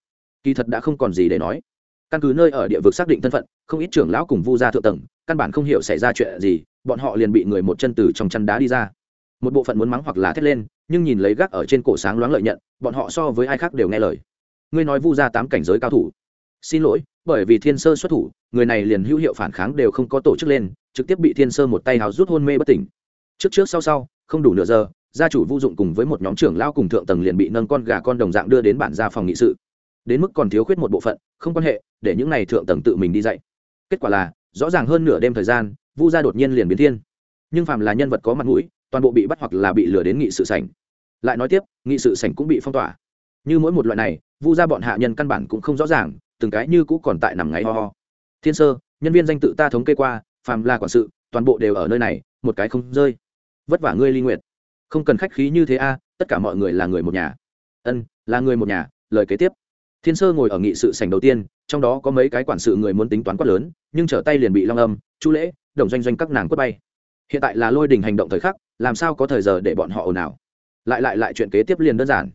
Kỳ thật đã không còn gì để nói. Căn cứ nơi ở địa vực xác định thân phận, không ít trưởng lão cùng vu gia thượng tầng, căn bản không hiểu xảy ra chuyện gì, bọn họ liền bị người một chân từ trong chăn đá đi ra. Một bộ phận muốn mắng hoặc là thét lên, nhưng nhìn lấy gác ở trên cổ sáng loáng lợi nhận, bọn họ so với ai khác đều nghe lời. Ngươi nói vu gia tám cảnh giới cao thủ. Xin lỗi, bởi vì thiên sơ xuất thủ, người này liền hữu hiệu phản kháng đều không có tổ chức lên, trực tiếp bị thiên sơ một tay hào rút hôn mê bất tỉnh trước trước sau sau, không đủ nửa giờ, gia chủ vu dụng cùng với một nhóm trưởng lao cùng thượng tầng liền bị nâng con gà con đồng dạng đưa đến bản gia phòng nghị sự. Đến mức còn thiếu khuyết một bộ phận, không quan hệ, để những này thượng tầng tự mình đi dạy. Kết quả là, rõ ràng hơn nửa đêm thời gian, vu gia đột nhiên liền biến thiên. Nhưng phạm là nhân vật có mặt mũi, toàn bộ bị bắt hoặc là bị lừa đến nghị sự sảnh. Lại nói tiếp, nghị sự sảnh cũng bị phong tỏa. Như mỗi một loại này, vu gia bọn hạ nhân căn bản cũng không rõ ràng, từng cái như cũ còn tại nằm ngáy ho ho. Thiên sơ, nhân viên danh tự ta thống kê qua, phàm là quản sự, toàn bộ đều ở nơi này, một cái không rơi vất vả ngươi ly nguyệt. Không cần khách khí như thế a, tất cả mọi người là người một nhà. Ân, là người một nhà, lời kế tiếp. Thiên sơ ngồi ở nghị sự sảnh đầu tiên, trong đó có mấy cái quản sự người muốn tính toán quát lớn, nhưng trở tay liền bị long âm, chu lễ, đồng doanh doanh các nàng quất bay. Hiện tại là lôi đình hành động thời khắc, làm sao có thời giờ để bọn họ ồn ào? Lại lại lại chuyện kế tiếp liền đơn giản.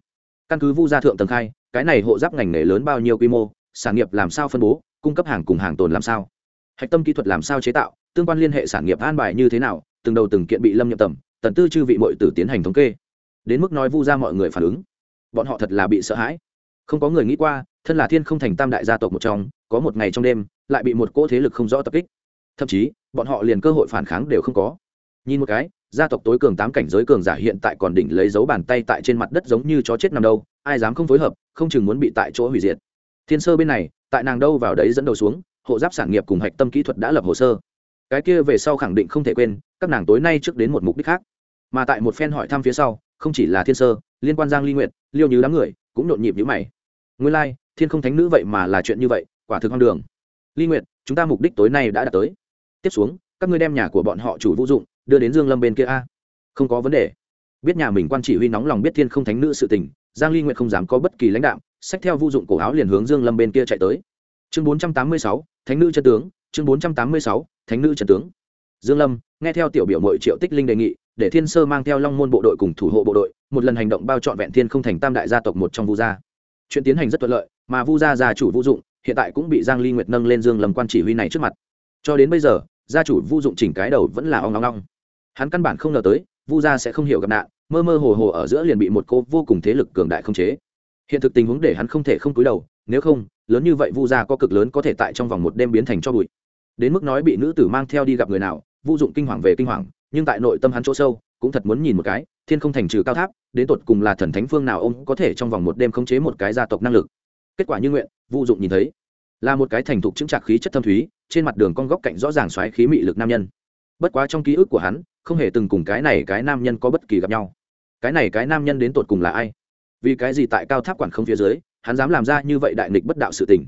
Căn cứ vu gia thượng tầng khai cái này hộ giáp ngành nghề lớn bao nhiêu quy mô, sản nghiệp làm sao phân bố, cung cấp hàng cùng hàng tồn làm sao? Hạch tâm kỹ thuật làm sao chế tạo, tương quan liên hệ sản nghiệp an bài như thế nào từng đầu từng kiện bị lâm nhậm tầm, tần tư chư vị mội tử tiến hành thống kê. Đến mức nói vu ra mọi người phản ứng, bọn họ thật là bị sợ hãi. Không có người nghĩ qua, thân là thiên không thành tam đại gia tộc một trong, có một ngày trong đêm, lại bị một cỗ thế lực không rõ tập kích. Thậm chí, bọn họ liền cơ hội phản kháng đều không có. Nhìn một cái, gia tộc tối cường tám cảnh giới cường giả hiện tại còn đỉnh lấy dấu bàn tay tại trên mặt đất giống như chó chết nằm đâu, ai dám không phối hợp, không chừng muốn bị tại chỗ hủy diệt. Thiên sơ bên này, tại nàng đâu vào đấy dẫn đầu xuống, hộ giáp sản nghiệp cùng hạch tâm kỹ thuật đã lập hồ sơ cái kia về sau khẳng định không thể quên các nàng tối nay trước đến một mục đích khác. Mà tại một phen hỏi thăm phía sau không chỉ là thiên sơ liên quan giang ly nguyện liêu như đám người cũng nhộn nhịp như mày. Nguyên lai like, thiên không thánh nữ vậy mà là chuyện như vậy quả thực hoang đường. Ly nguyện chúng ta mục đích tối nay đã đạt tới. Tiếp xuống các ngươi đem nhà của bọn họ chủ vũ dụng đưa đến dương lâm bên kia a. Không có vấn đề. Biết nhà mình quan chỉ huy nóng lòng biết thiên không thánh nữ sự tình giang ly nguyện không dám có bất kỳ lãnh đạo xách theo vũ dụng cổ áo liền hướng dương lâm bên kia chạy tới. Chương 486, thánh nữ chân tướng chương 486, thánh nữ Trần tướng. Dương lâm nghe theo tiểu biểu mội triệu tích linh đề nghị để thiên sơ mang theo long môn bộ đội cùng thủ hộ bộ đội một lần hành động bao trọn vẹn thiên không thành tam đại gia tộc một trong vu gia. Chuyện tiến hành rất thuận lợi mà vu gia gia chủ vũ dụng hiện tại cũng bị giang ly nguyệt nâng lên dương lâm quan chỉ huy này trước mặt. Cho đến bây giờ gia chủ vu dụng chỉnh cái đầu vẫn là ong ong ong. Hắn căn bản không ngờ tới vu gia sẽ không hiểu gặp nạn mơ mơ hồ hồ ở giữa liền bị một cô vô cùng thế lực cường đại không chế. Hiện thực tình huống để hắn không thể không cúi đầu nếu không lớn như vậy vu gia có cực lớn có thể tại trong vòng một đêm biến thành cho bụi. Đến mức nói bị nữ tử mang theo đi gặp người nào, vu dụng kinh hoàng về kinh hoàng, nhưng tại nội tâm hắn chỗ sâu, cũng thật muốn nhìn một cái, thiên không thành trừ cao tháp, đến tột cùng là thần thánh phương nào ông có thể trong vòng một đêm khống chế một cái gia tộc năng lực. Kết quả như nguyện, vu dụng nhìn thấy, là một cái thành thục chứng trạc khí chất thâm thúy, trên mặt đường con góc cạnh rõ ràng xoáy khí mị lực nam nhân. Bất quá trong ký ức của hắn, không hề từng cùng cái này cái nam nhân có bất kỳ gặp nhau. Cái này cái nam nhân đến tột cùng là ai? Vì cái gì tại cao tháp quản không phía dưới hắn dám làm ra như vậy đại nghịch bất đạo sự tình.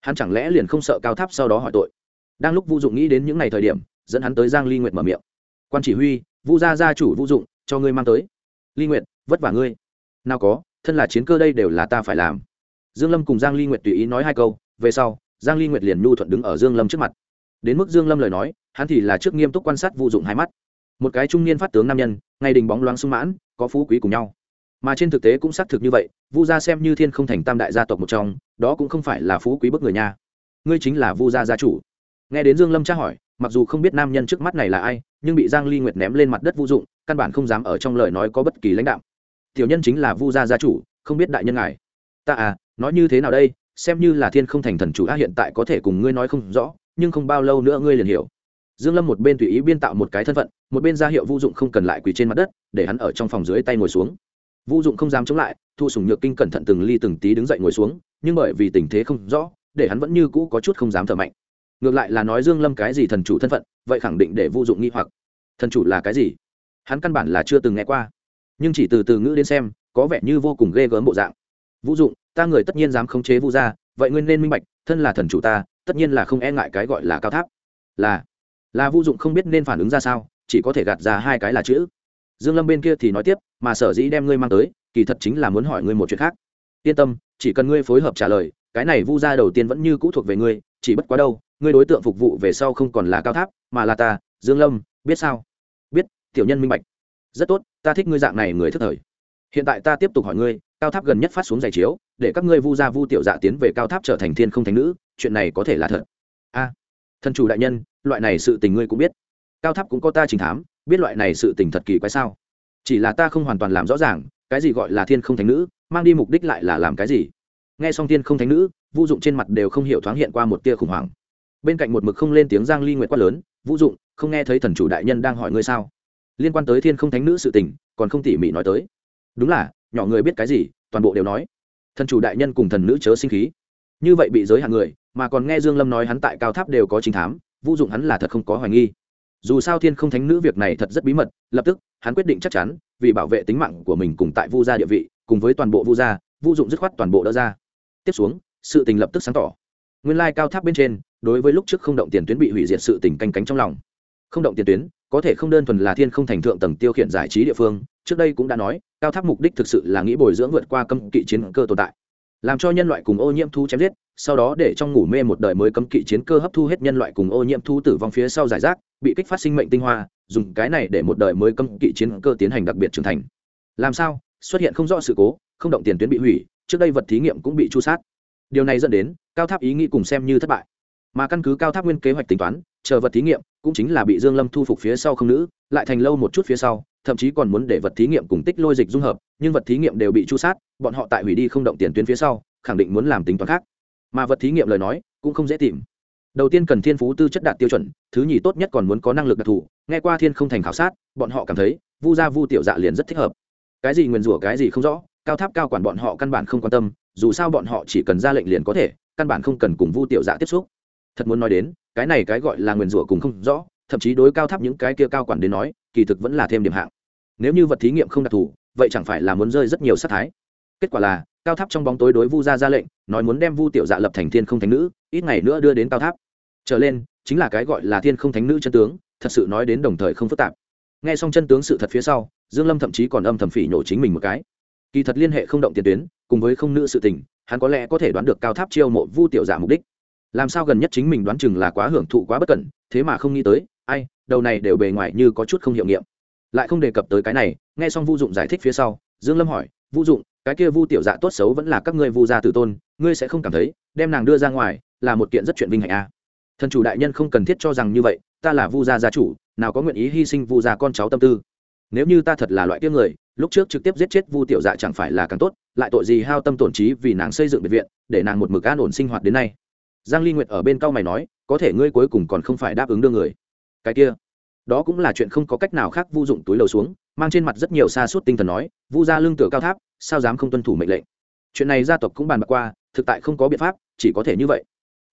Hắn chẳng lẽ liền không sợ cao tháp sau đó hỏi tội? Đang lúc vu dụng nghĩ đến những ngày thời điểm, dẫn hắn tới giang ly nguyệt mở miệng. Quan chỉ huy, vu gia gia chủ vu dụng, cho ngươi mang tới. Ly nguyệt, vất vả ngươi. Nào có, thân là chiến cơ đây đều là ta phải làm. Dương lâm cùng giang ly nguyệt tùy ý nói hai câu, về sau, giang ly nguyệt liền nhu thuận đứng ở dương lâm trước mặt. Đến mức dương lâm lời nói, hắn thì là trước nghiêm túc quan sát vu dụng hai mắt. Một cái trung niên phát tướng nam nhân, ngay đình bóng loáng sung mãn, có phú quý cùng nhau mà trên thực tế cũng xác thực như vậy, vu gia xem như thiên không thành tam đại gia tộc một trong, đó cũng không phải là phú quý bức người nha. Ngươi chính là vu gia gia chủ. Nghe đến dương lâm tra hỏi, mặc dù không biết nam nhân trước mắt này là ai, nhưng bị giang ly nguyệt ném lên mặt đất vô dụng, căn bản không dám ở trong lời nói có bất kỳ lãnh đạo tiểu nhân chính là vu gia gia chủ, không biết đại nhân ngài. Ta à nói như thế nào đây, xem như là thiên không thành thần chủ a hiện tại có thể cùng ngươi nói không rõ, nhưng không bao lâu nữa ngươi liền hiểu. Dương lâm một bên tùy ý biên tạo một cái thân phận, một bên ra hiệu vu dụng không cần lại quỳ trên mặt đất, để hắn ở trong phòng dưới tay ngồi xuống vu dụng không dám chống lại, thu sùng nhược kinh cẩn thận từng ly từng tí đứng dậy ngồi xuống, nhưng bởi vì tình thế không rõ, để hắn vẫn như cũ có chút không dám thở mạnh. Ngược lại là nói dương lâm cái gì thần chủ thân phận, vậy khẳng định để vu dụng nghi hoặc. Thần chủ là cái gì? Hắn căn bản là chưa từng nghe qua. Nhưng chỉ từ từ ngữ đến xem, có vẻ như vô cùng ghê gớm bộ dạng. Vũ dụng, ta người tất nhiên dám khống chế vu gia, vậy nguyên nên minh bạch, thân là thần chủ ta, tất nhiên là không e ngại cái gọi là cao tháp. Là là vu dụng không biết nên phản ứng ra sao, chỉ có thể gạt ra hai cái là chữ. Dương lâm bên kia thì nói tiếp mà sở dĩ đem ngươi mang tới, kỳ thật chính là muốn hỏi ngươi một chuyện khác. Yên tâm, chỉ cần ngươi phối hợp trả lời, cái này vu gia đầu tiên vẫn như cũ thuộc về ngươi, chỉ bất quá đâu, ngươi đối tượng phục vụ về sau không còn là cao tháp, mà là ta, dương lâm, biết sao? Biết, tiểu nhân minh bạch. Rất tốt, ta thích ngươi dạng này người thức thời. Hiện tại ta tiếp tục hỏi ngươi, cao tháp gần nhất phát xuống giày chiếu, để các ngươi vu gia vu tiểu dạ tiến về cao tháp trở thành thiên không thành nữ, chuyện này có thể là thật. A, thân chủ đại nhân, loại này sự tình ngươi cũng biết. Cao tháp cũng có ta trình thám, biết loại này sự tình thật kỳ quái sao? Chỉ là ta không hoàn toàn làm rõ ràng, cái gì gọi là thiên không thánh nữ, mang đi mục đích lại là làm cái gì. Nghe xong thiên không thánh nữ, vũ dụng trên mặt đều không hiểu thoáng hiện qua một tia khủng hoảng. Bên cạnh một mực không lên tiếng giang ly nguyệt quát lớn, vũ dụng, không nghe thấy thần chủ đại nhân đang hỏi ngươi sao? Liên quan tới thiên không thánh nữ sự tình, còn không tỉ mỉ nói tới. Đúng là, nhỏ người biết cái gì, toàn bộ đều nói. Thần chủ đại nhân cùng thần nữ chớ sinh khí. Như vậy bị giới hạn người, mà còn nghe dương lâm nói hắn tại cao tháp đều có chính thám, vũ dụng hắn là thật không có hoài nghi dù sao thiên không thánh nữ việc này thật rất bí mật, lập tức, hắn quyết định chắc chắn, vì bảo vệ tính mạng của mình cùng tại vu gia địa vị, cùng với toàn bộ vu gia, vu dụng dứt khoát toàn bộ đỡ ra. Tiếp xuống, sự tình lập tức sáng tỏ. Nguyên lai cao tháp bên trên, đối với lúc trước không động tiền tuyến bị hủy diệt sự tình canh cánh trong lòng. Không động tiền tuyến, có thể không đơn thuần là thiên không thành thượng tầng tiêu khiển giải trí địa phương, trước đây cũng đã nói, cao tháp mục đích thực sự là nghĩ bồi dưỡng vượt qua cấm kỵ chiến cơ tồn tại làm cho nhân loại cùng ô nhiễm thu chém giết, sau đó để trong ngủ mê một đời mới cấm kỵ chiến cơ hấp thu hết nhân loại cùng ô nhiễm thu tử vong phía sau giải rác, bị kích phát sinh mệnh tinh hoa, dùng cái này để một đời mới cấm kỵ chiến cơ tiến hành đặc biệt trưởng thành. Làm sao? Xuất hiện không rõ sự cố, không động tiền tuyến bị hủy, trước đây vật thí nghiệm cũng bị chu sát. Điều này dẫn đến, cao tháp ý nghĩ cùng xem như thất bại. Mà căn cứ cao tháp nguyên kế hoạch tính toán, chờ vật thí nghiệm, cũng chính là bị dương lâm thu phục phía sau không nữ, lại thành lâu một chút phía sau thậm chí còn muốn để vật thí nghiệm cùng tích lôi dịch dung hợp, nhưng vật thí nghiệm đều bị chu sát, bọn họ tại hủy đi không động tiền tuyến phía sau, khẳng định muốn làm tính toán khác. Mà vật thí nghiệm lời nói, cũng không dễ tìm. Đầu tiên cần thiên phú tư chất đạt tiêu chuẩn, thứ nhì tốt nhất còn muốn có năng lực đặc thù, nghe qua thiên không thành khảo sát, bọn họ cảm thấy, vu gia vu tiểu dạ liền rất thích hợp. Cái gì nguyền rủa, cái gì không rõ, cao tháp cao quản bọn họ căn bản không quan tâm, dù sao bọn họ chỉ cần ra lệnh liền có thể, căn bản không cần cùng vu tiểu dạ tiếp xúc. Thật muốn nói đến, cái này cái gọi là nguyền rủa cùng không rõ thậm chí đối cao tháp những cái kia cao quản đến nói, kỳ thực vẫn là thêm điểm hạng. Nếu như vật thí nghiệm không đặc thù, vậy chẳng phải là muốn rơi rất nhiều sát thái. Kết quả là, cao tháp trong bóng tối đối vu gia ra lệnh, nói muốn đem vu tiểu dạ lập thành thiên không thánh nữ, ít ngày nữa đưa đến cao tháp. Trở lên, chính là cái gọi là thiên không thánh nữ chân tướng, thật sự nói đến đồng thời không phức tạp. Nghe xong chân tướng sự thật phía sau, dương lâm thậm chí còn âm thầm phỉ nhổ chính mình một cái. Kỳ thật liên hệ không động tiền tuyến, cùng với không nữ sự tình, hắn có lẽ có thể đoán được cao tháp chiêu mộ vu tiểu dạ mục đích. Làm sao gần nhất chính mình đoán chừng là quá hưởng thụ, quá bất cẩn, thế mà không nghĩ tới ai, đầu này đều bề ngoài như có chút không hiệu nghiệm. Lại không đề cập tới cái này, nghe xong vu dụng giải thích phía sau, dương lâm hỏi, vu dụng, cái kia vu tiểu dạ tốt xấu vẫn là các ngươi vu gia tử tôn, ngươi sẽ không cảm thấy đem nàng đưa ra ngoài là một kiện rất chuyện vinh hạnh a à. thần chủ đại nhân không cần thiết cho rằng như vậy, ta là vu gia gia chủ, nào có nguyện ý hy sinh vu gia con cháu tâm tư. Nếu như ta thật là loại kia người, lúc trước trực tiếp giết chết vu tiểu dạ chẳng phải là càng tốt, lại tội gì hao tâm tổn trí vì nàng xây dựng biệt viện, để nàng một mực an ổn sinh hoạt đến nay? Giang ly nguyệt ở bên cao mày nói, có thể ngươi cuối cùng còn không phải đáp ứng đưa người cái kia. Đó cũng là chuyện không có cách nào khác vu dụng túi lầu xuống mang trên mặt rất nhiều xa suốt tinh thần nói vu ra lương tựa cao tháp sao dám không tuân thủ mệnh lệnh? Chuyện này gia tộc cũng bàn bạc qua thực tại không có biện pháp chỉ có thể như vậy.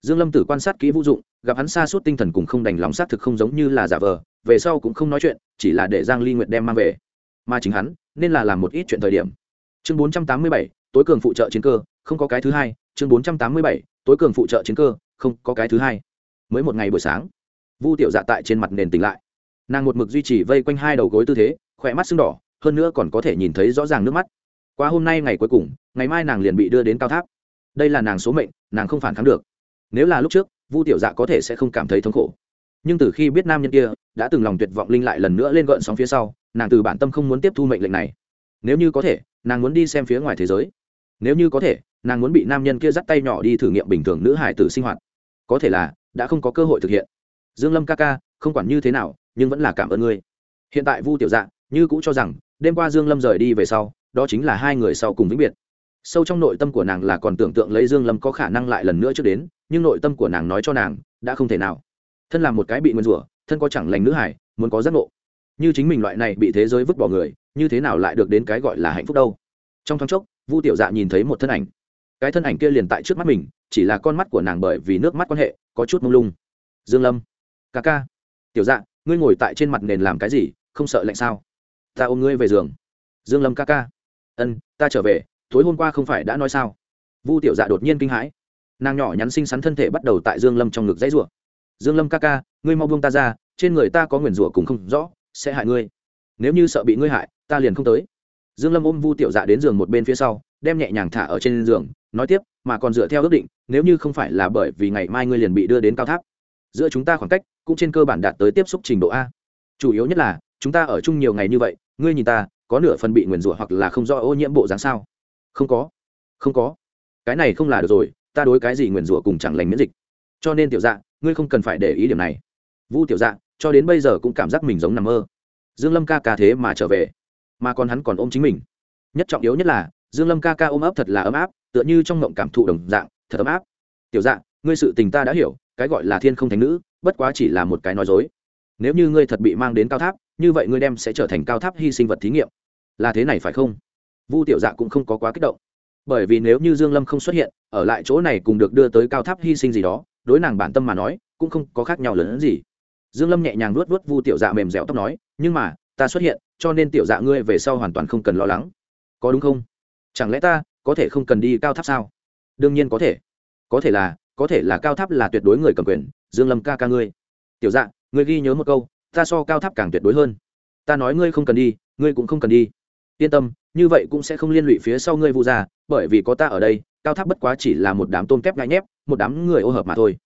Dương lâm tử quan sát kỹ vũ dụng gặp hắn xa suốt tinh thần cùng không đành lòng xác thực không giống như là giả vờ về sau cũng không nói chuyện chỉ là để giang ly nguyệt đem mang về. Mà chính hắn nên là làm một ít chuyện thời điểm. Chương 487, tối cường phụ trợ chiến cơ không có cái thứ hai chương 487, tối cường phụ trợ chiến cơ không có cái thứ hai. Mới một ngày buổi sáng vu tiểu dạ tại trên mặt nền tỉnh lại. Nàng một mực duy trì vây quanh hai đầu gối tư thế, khỏe mắt sưng đỏ, hơn nữa còn có thể nhìn thấy rõ ràng nước mắt. Qua hôm nay ngày cuối cùng, ngày mai nàng liền bị đưa đến cao tháp. Đây là nàng số mệnh, nàng không phản kháng được. Nếu là lúc trước, vu tiểu dạ có thể sẽ không cảm thấy thống khổ. Nhưng từ khi biết nam nhân kia đã từng lòng tuyệt vọng linh lại lần nữa lên gợn sóng phía sau, nàng từ bản tâm không muốn tiếp thu mệnh lệnh này. Nếu như có thể, nàng muốn đi xem phía ngoài thế giới. Nếu như có thể, nàng muốn bị nam nhân kia dắt tay nhỏ đi thử nghiệm bình thường nữ hải tử sinh hoạt. Có thể là, đã không có cơ hội thực hiện dương lâm ca ca, không quản như thế nào, nhưng vẫn là cảm ơn ngươi. Hiện tại vu tiểu dạ như cũng cho rằng, đêm qua dương lâm rời đi về sau, đó chính là hai người sau cùng vĩnh biệt. Sâu trong nội tâm của nàng là còn tưởng tượng lấy dương lâm có khả năng lại lần nữa trước đến, nhưng nội tâm của nàng nói cho nàng, đã không thể nào. Thân là một cái bị nguyên rủa, thân có chẳng lành nữ hải muốn có giác ngộ. Như chính mình loại này bị thế giới vứt bỏ người, như thế nào lại được đến cái gọi là hạnh phúc đâu? Trong thoáng chốc, vu tiểu dạ nhìn thấy một thân ảnh. Cái thân ảnh kia liền tại trước mắt mình, chỉ là con mắt của nàng bởi vì nước mắt quan hệ, có chút mông lung. Dương lâm ca ca. Tiểu dạ ngươi ngồi tại trên mặt nền làm cái gì, không sợ lạnh sao? Ta ôm ngươi về giường. Dương lâm ca ca. Ân, ta trở về, tối hôm qua không phải đã nói sao? Vu tiểu dạ đột nhiên kinh hãi. Nàng nhỏ nhắn xinh xắn thân thể bắt đầu tại dương lâm trong ngực dãy rủa. Dương lâm ca ca, ngươi mau buông ta ra, trên người ta có nguyền rủa cùng không rõ, sẽ hại ngươi. Nếu như sợ bị ngươi hại, ta liền không tới. Dương lâm ôm vu tiểu dạ đến giường một bên phía sau, đem nhẹ nhàng thả ở trên giường, nói tiếp, mà còn dựa theo ước định, nếu như không phải là bởi vì ngày mai ngươi liền bị đưa đến cao tháp, giữa chúng ta khoảng cách cũng trên cơ bản đạt tới tiếp xúc trình độ a. Chủ yếu nhất là, chúng ta ở chung nhiều ngày như vậy, ngươi nhìn ta, có nửa phần bị nguyền rủa hoặc là không do ô nhiễm bộ dáng sao? Không có. Không có. Cái này không là được rồi, ta đối cái gì nguyền rủa cùng chẳng lành miễn dịch. Cho nên tiểu dạ ngươi không cần phải để ý điểm này. Vu tiểu dạ cho đến bây giờ cũng cảm giác mình giống nằm mơ. Dương lâm ca ca thế mà trở về, mà còn hắn còn ôm chính mình. Nhất trọng yếu nhất là, dương lâm ca ca ôm ấp thật là ấm áp, tựa như trong ngộng cảm thụ đồng dạng, thật ấm áp. Tiểu dạ ngươi sự tình ta đã hiểu cái gọi là thiên không thánh nữ, bất quá chỉ là một cái nói dối. Nếu như ngươi thật bị mang đến cao tháp, như vậy ngươi đem sẽ trở thành cao tháp hy sinh vật thí nghiệm. Là thế này phải không? Vu tiểu dạ cũng không có quá kích động. Bởi vì nếu như dương lâm không xuất hiện, ở lại chỗ này cùng được đưa tới cao tháp hy sinh gì đó, đối nàng bản tâm mà nói, cũng không có khác nhau lớn hơn gì. Dương lâm nhẹ nhàng nuốt nuốt vu tiểu dạ mềm dẻo tóc nói, nhưng mà, ta xuất hiện, cho nên tiểu dạ ngươi về sau hoàn toàn không cần lo lắng. Có đúng không? Chẳng lẽ ta có thể không cần đi cao tháp sao? Đương nhiên có thể. Có thể là có thể là cao tháp là tuyệt đối người cầm quyền dương lâm ca ca ngươi. Tiểu dạ ngươi ghi nhớ một câu ta so cao tháp càng tuyệt đối hơn. Ta nói ngươi không cần đi ngươi cũng không cần đi. Yên tâm như vậy cũng sẽ không liên lụy phía sau ngươi vu gia, bởi vì có ta ở đây cao tháp bất quá chỉ là một đám tôm kép ngại nhép một đám người ô hợp mà thôi.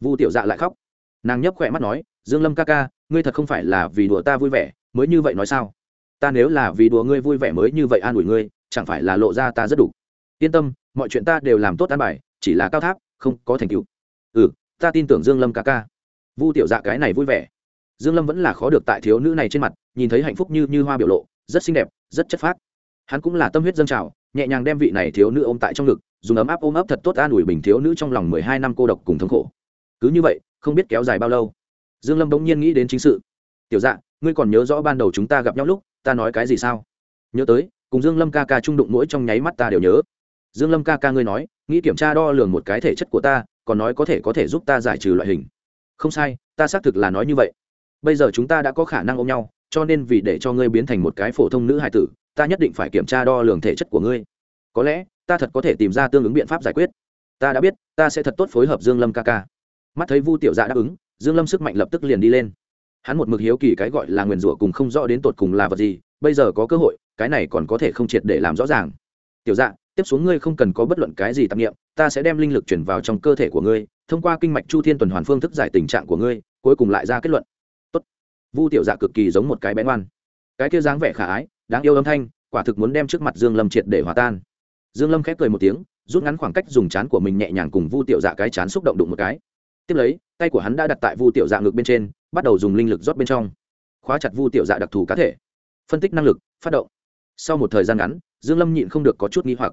Vu tiểu dạ lại khóc. Nàng nhấp khỏe mắt nói dương lâm ca ca ngươi thật không phải là vì đùa ta vui vẻ mới như vậy nói sao? Ta nếu là vì đùa ngươi vui vẻ mới như vậy an ủi ngươi chẳng phải là lộ ra ta rất đủ. Yên tâm mọi chuyện ta đều làm tốt an bài chỉ là cao tháp không có thành tựu. Ừ ta tin tưởng dương lâm ca ca. Vu tiểu dạ cái này vui vẻ. Dương lâm vẫn là khó được tại thiếu nữ này trên mặt, nhìn thấy hạnh phúc như như hoa biểu lộ, rất xinh đẹp, rất chất phác. Hắn cũng là tâm huyết dân trào, nhẹ nhàng đem vị này thiếu nữ ôm tại trong ngực, dùng ấm áp ôm ấp thật tốt an ủi bình thiếu nữ trong lòng mười hai năm cô độc cùng thống khổ. Cứ như vậy, không biết kéo dài bao lâu. Dương lâm bỗng nhiên nghĩ đến chính sự. Tiểu dạ ngươi còn nhớ rõ ban đầu chúng ta gặp nhau lúc, ta nói cái gì sao? Nhớ tới, cùng dương lâm ca ca trung đụng mỗi trong nháy mắt ta đều nhớ. Dương lâm ca ca ngươi nói nghĩ kiểm tra đo lường một cái thể chất của ta, còn nói có thể có thể giúp ta giải trừ loại hình. Không sai, ta xác thực là nói như vậy. Bây giờ chúng ta đã có khả năng ôm nhau, cho nên vì để cho ngươi biến thành một cái phổ thông nữ hài tử, ta nhất định phải kiểm tra đo lường thể chất của ngươi. Có lẽ, ta thật có thể tìm ra tương ứng biện pháp giải quyết. Ta đã biết, ta sẽ thật tốt phối hợp dương lâm ca ca. Mắt thấy vu tiểu dạ đáp ứng, dương lâm sức mạnh lập tức liền đi lên. Hắn một mực hiếu kỳ cái gọi là nguyền rủa cùng không rõ đến tột cùng là vật gì, bây giờ có cơ hội, cái này còn có thể không triệt để làm rõ ràng. Tiểu dạ tiếp xuống ngươi không cần có bất luận cái gì tạp nghiệm, ta sẽ đem linh lực chuyển vào trong cơ thể của ngươi, thông qua kinh mạch chu thiên tuần hoàn phương thức giải tình trạng của ngươi, cuối cùng lại ra kết luận. Tốt. vu tiểu dạ cực kỳ giống một cái bén oan cái kia dáng vẻ khả ái, đáng yêu âm thanh, quả thực muốn đem trước mặt dương lâm triệt để hòa tan. Dương lâm khép cười một tiếng, rút ngắn khoảng cách dùng chán của mình nhẹ nhàng cùng vu tiểu dạ cái chán xúc động đụng một cái. Tiếp lấy, tay của hắn đã đặt tại vu tiểu dạ ngực bên trên, bắt đầu dùng linh lực rót bên trong. Khóa chặt vu tiểu dạ đặc thù cá thể. Phân tích năng lực, phát động. Sau một thời gian ngắn, dương lâm nhịn không được có chút nghi hoặc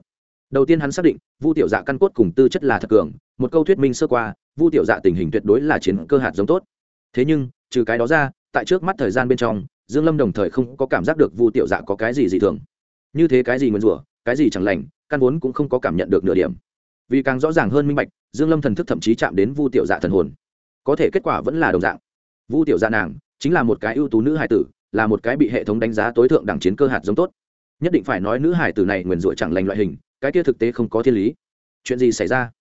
đầu tiên hắn xác định, vu tiểu dạ căn cốt cùng tư chất là thật cường, một câu thuyết minh sơ qua, vu tiểu dạ tình hình tuyệt đối là chiến cơ hạt giống tốt. Thế nhưng, trừ cái đó ra, tại trước mắt thời gian bên trong, dương lâm đồng thời không có cảm giác được vu tiểu dạ có cái gì dị thường. Như thế cái gì nguyên rủa, cái gì chẳng lành, căn vốn cũng không có cảm nhận được nửa điểm. Vì càng rõ ràng hơn minh bạch, dương lâm thần thức thậm chí chạm đến vu tiểu dạ thần hồn. Có thể kết quả vẫn là đồng dạng. Vu tiểu dạ nàng, chính là một cái ưu tú nữ hài tử, là một cái bị hệ thống đánh giá tối thượng đẳng chiến cơ hạt giống tốt. Nhất định phải nói nữ hài tử này nguyền rủa chẳng lành loại hình cái kia thực tế không có thiên lý. Chuyện gì xảy ra?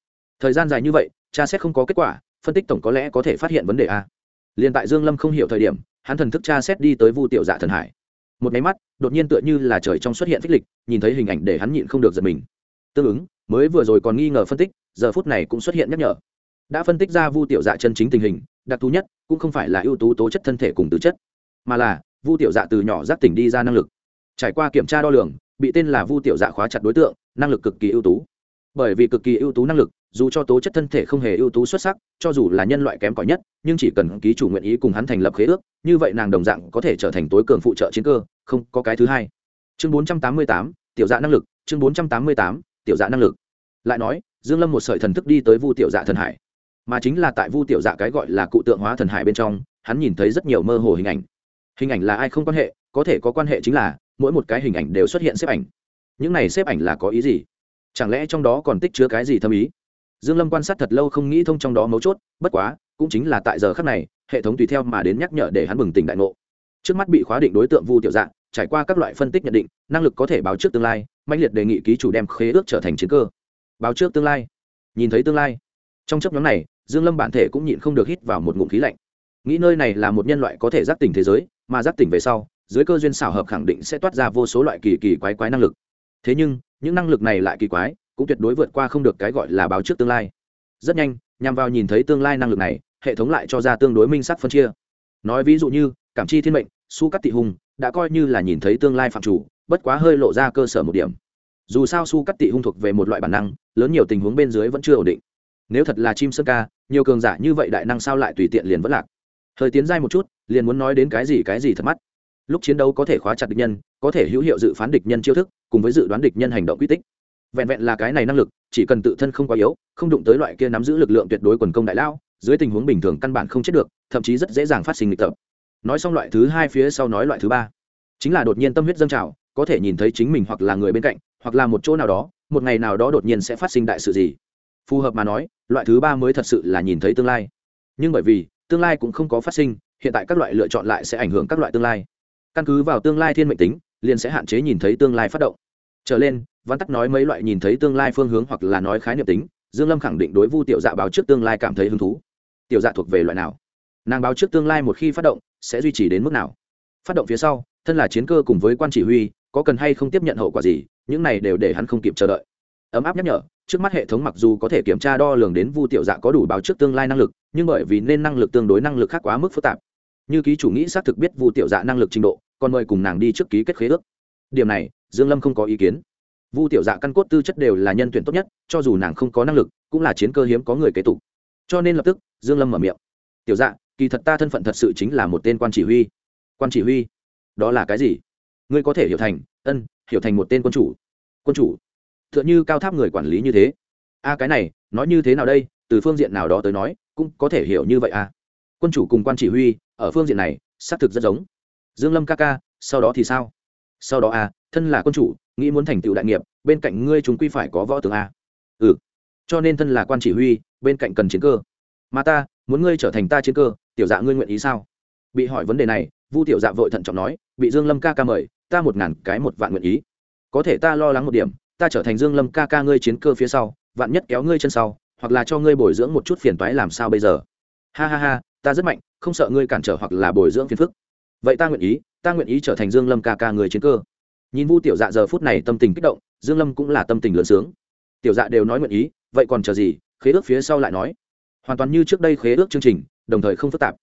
Thời gian dài như vậy cha xét không có kết quả, phân tích tổng có lẽ có thể phát hiện vấn đề a. Liền tại dương lâm không hiểu thời điểm, hắn thần thức tra xét đi tới vu tiểu dạ thần hải. Một máy mắt, đột nhiên tựa như là trời trong xuất hiện phích lịch, nhìn thấy hình ảnh để hắn nhịn không được giật mình. Tương ứng, mới vừa rồi còn nghi ngờ phân tích, giờ phút này cũng xuất hiện nhắc nhở. Đã phân tích ra vu tiểu dạ chân chính tình hình, đặc thù nhất cũng không phải là ưu tú tố chất thân thể cùng tư chất, mà là vu tiểu dạ từ nhỏ giác tỉnh đi ra năng lực. Trải qua kiểm tra đo lường, bị tên là vu tiểu dạ khóa chặt đối tượng năng lực cực kỳ ưu tú. Bởi vì cực kỳ ưu tú năng lực, dù cho tố chất thân thể không hề ưu tú xuất sắc, cho dù là nhân loại kém cỏi nhất, nhưng chỉ cần ký chủ nguyện ý cùng hắn thành lập khế ước, như vậy nàng đồng dạng có thể trở thành tối cường phụ trợ chiến cơ, không có cái thứ hai. Chương bốn trăm tám mươi tám, tiểu dạ năng lực, chương bốn trăm tám mươi tám, tiểu dạ năng lực. Lại nói, dương lâm một sợi thần thức đi tới vu tiểu dạ thần hải. Mà chính là tại vu tiểu dạ cái gọi là cụ tượng hóa thần hải bên trong, hắn nhìn thấy rất nhiều mơ hồ hình ảnh. Hình ảnh là ai không quan hệ, có thể có quan hệ chính là, mỗi một cái hình ảnh đều xuất hiện xếp ảnh những này xếp ảnh là có ý gì? Chẳng lẽ trong đó còn tích chứa cái gì thâm ý? Dương lâm quan sát thật lâu không nghĩ thông trong đó mấu chốt, bất quá, cũng chính là tại giờ khắc này, hệ thống tùy theo mà đến nhắc nhở để hắn bừng tỉnh đại ngộ. Trước mắt bị khóa định đối tượng vu tiểu dạng, trải qua các loại phân tích nhận định, năng lực có thể báo trước tương lai mạnh liệt đề nghị ký chủ đem khế ước trở thành chiến cơ. Báo trước tương lai. Nhìn thấy tương lai. Trong chấp nhóm này, dương lâm bản thể cũng nhịn không được hít vào một ngụm khí lạnh. Nghĩ nơi này là một nhân loại có thể giác tỉnh thế giới, mà giác tỉnh về sau, dưới cơ duyên xảo hợp khẳng định sẽ toát ra vô số loại kỳ kỳ quái quái năng lực thế nhưng, những năng lực này lại kỳ quái, cũng tuyệt đối vượt qua không được cái gọi là báo trước tương lai. Rất nhanh, nhằm vào nhìn thấy tương lai năng lực này, hệ thống lại cho ra tương đối minh sắc phân chia. Nói ví dụ như, cảm chi thiên mệnh, su cắt tị hùng, đã coi như là nhìn thấy tương lai phạm chủ, bất quá hơi lộ ra cơ sở một điểm. Dù sao su cắt tị hung thuộc về một loại bản năng, lớn nhiều tình huống bên dưới vẫn chưa ổn định. Nếu thật là chim sơn ca, nhiều cường giả như vậy đại năng sao lại tùy tiện liền vẫn lạc? Thời tiến dai một chút, liền muốn nói đến cái gì cái gì thật mắt lúc chiến đấu có thể khóa chặt địch nhân, có thể hữu hiệu dự phán địch nhân chiêu thức, cùng với dự đoán địch nhân hành động quy tích. Vẹn vẹn là cái này năng lực, chỉ cần tự thân không quá yếu, không đụng tới loại kia nắm giữ lực lượng tuyệt đối quần công đại lao, dưới tình huống bình thường căn bản không chết được, thậm chí rất dễ dàng phát sinh nghịch tập. Nói xong loại thứ hai phía sau nói loại thứ ba. Chính là đột nhiên tâm huyết dâng trào, có thể nhìn thấy chính mình hoặc là người bên cạnh, hoặc là một chỗ nào đó, một ngày nào đó đột nhiên sẽ phát sinh đại sự gì. Phù hợp mà nói, loại thứ ba mới thật sự là nhìn thấy tương lai. Nhưng bởi vì, tương lai cũng không có phát sinh, hiện tại các loại lựa chọn lại sẽ ảnh hưởng các loại tương lai căn cứ vào tương lai thiên mệnh tính, liền sẽ hạn chế nhìn thấy tương lai phát động. Trở lên, văn tắc nói mấy loại nhìn thấy tương lai phương hướng hoặc là nói khái niệm tính, dương lâm khẳng định đối vu tiểu dạ báo trước tương lai cảm thấy hứng thú. Tiểu dạ thuộc về loại nào? Nàng báo trước tương lai một khi phát động, sẽ duy trì đến mức nào? Phát động phía sau, thân là chiến cơ cùng với quan chỉ huy, có cần hay không tiếp nhận hậu quả gì, những này đều để hắn không kịp chờ đợi. Ấm áp nhắc nhở, trước mắt hệ thống mặc dù có thể kiểm tra đo lường đến vu tiểu dạ có đủ báo trước tương lai năng lực, nhưng bởi vì nên năng lực tương đối năng lực khác quá mức phức tạp. Như ký chủ nghĩ xác thực biết vu tiểu dạ năng lực trình độ còn mời cùng nàng đi trước ký kết khế ước. Điểm này, dương lâm không có ý kiến. Vu tiểu dạ căn cốt tư chất đều là nhân tuyển tốt nhất, cho dù nàng không có năng lực, cũng là chiến cơ hiếm có người kế tục. Cho nên lập tức, dương lâm mở miệng. Tiểu dạ kỳ thật ta thân phận thật sự chính là một tên quan chỉ huy. Quan chỉ huy? Đó là cái gì? Ngươi có thể hiểu thành, ân, hiểu thành một tên quân chủ. Quân chủ? Tựa như cao tháp người quản lý như thế. A, cái này, nói như thế nào đây? Từ phương diện nào đó tới nói, cũng có thể hiểu như vậy a quân chủ cùng quan chỉ huy, ở phương diện này, xác thực rất giống dương lâm ca ca, sau đó thì sao? Sau đó à? thân là quân chủ, nghĩ muốn thành tựu đại nghiệp, bên cạnh ngươi chúng quy phải có võ tướng à? ừ. Cho nên thân là quan chỉ huy, bên cạnh cần chiến cơ. Mà ta, muốn ngươi trở thành ta chiến cơ, tiểu dạ ngươi nguyện ý sao? Bị hỏi vấn đề này, vu tiểu dạ vội thận trọng nói, bị dương lâm ca ca mời, ta một ngàn cái một vạn nguyện ý. Có thể ta lo lắng một điểm, ta trở thành dương lâm ca ca ngươi chiến cơ phía sau, vạn nhất kéo ngươi chân sau, hoặc là cho ngươi bồi dưỡng một chút phiền toái làm sao bây giờ? Ha ha ha, ta rất mạnh, không sợ ngươi cản trở hoặc là bồi dưỡng phiền phức vậy ta nguyện ý, ta nguyện ý trở thành dương lâm ca ca người chiến cơ. Nhìn vu tiểu dạ giờ phút này tâm tình kích động, dương lâm cũng là tâm tình lớn sướng. Tiểu dạ đều nói nguyện ý, vậy còn chờ gì? Khế ước phía sau lại nói. Hoàn toàn như trước đây khế ước chương trình, đồng thời không phức tạp.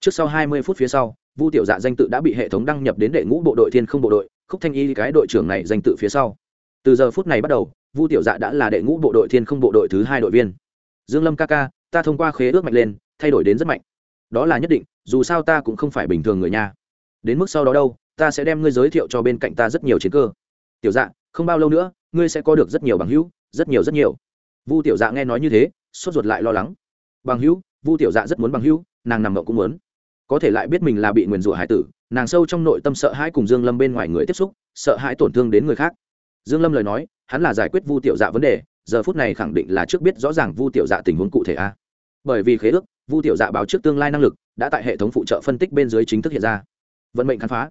Trước sau 20 phút phía sau, vu tiểu dạ danh tự đã bị hệ thống đăng nhập đến đệ ngũ bộ đội thiên không bộ đội, khúc thanh y cái đội trưởng này danh tự phía sau. Từ giờ phút này bắt đầu, vu tiểu dạ đã là đệ ngũ bộ đội thiên không bộ đội thứ hai đội viên. Dương lâm ca ca, ta thông qua khế ước mạnh lên, thay đổi đến rất mạnh. Đó là nhất định, dù sao ta cũng không phải bình thường người nha đến mức sau đó đâu, ta sẽ đem ngươi giới thiệu cho bên cạnh ta rất nhiều chiến cơ. Tiểu dạ không bao lâu nữa, ngươi sẽ có được rất nhiều bằng hữu, rất nhiều rất nhiều. Vu tiểu dạ nghe nói như thế, sốt ruột lại lo lắng. Bằng hữu, vu tiểu dạ rất muốn bằng hữu, nàng nằm mộng cũng muốn. Có thể lại biết mình là bị nguyền rủa hải tử, nàng sâu trong nội tâm sợ hãi cùng dương lâm bên ngoài người tiếp xúc, sợ hãi tổn thương đến người khác. Dương lâm lời nói, hắn là giải quyết vu tiểu dạ vấn đề, giờ phút này khẳng định là trước biết rõ ràng vu tiểu dạ tình huống cụ thể a. Bởi vì khế ước, vu tiểu dạ báo trước tương lai năng lực, đã tại hệ thống phụ trợ phân tích bên dưới chính thức hiện ra vận mệnh khám phá.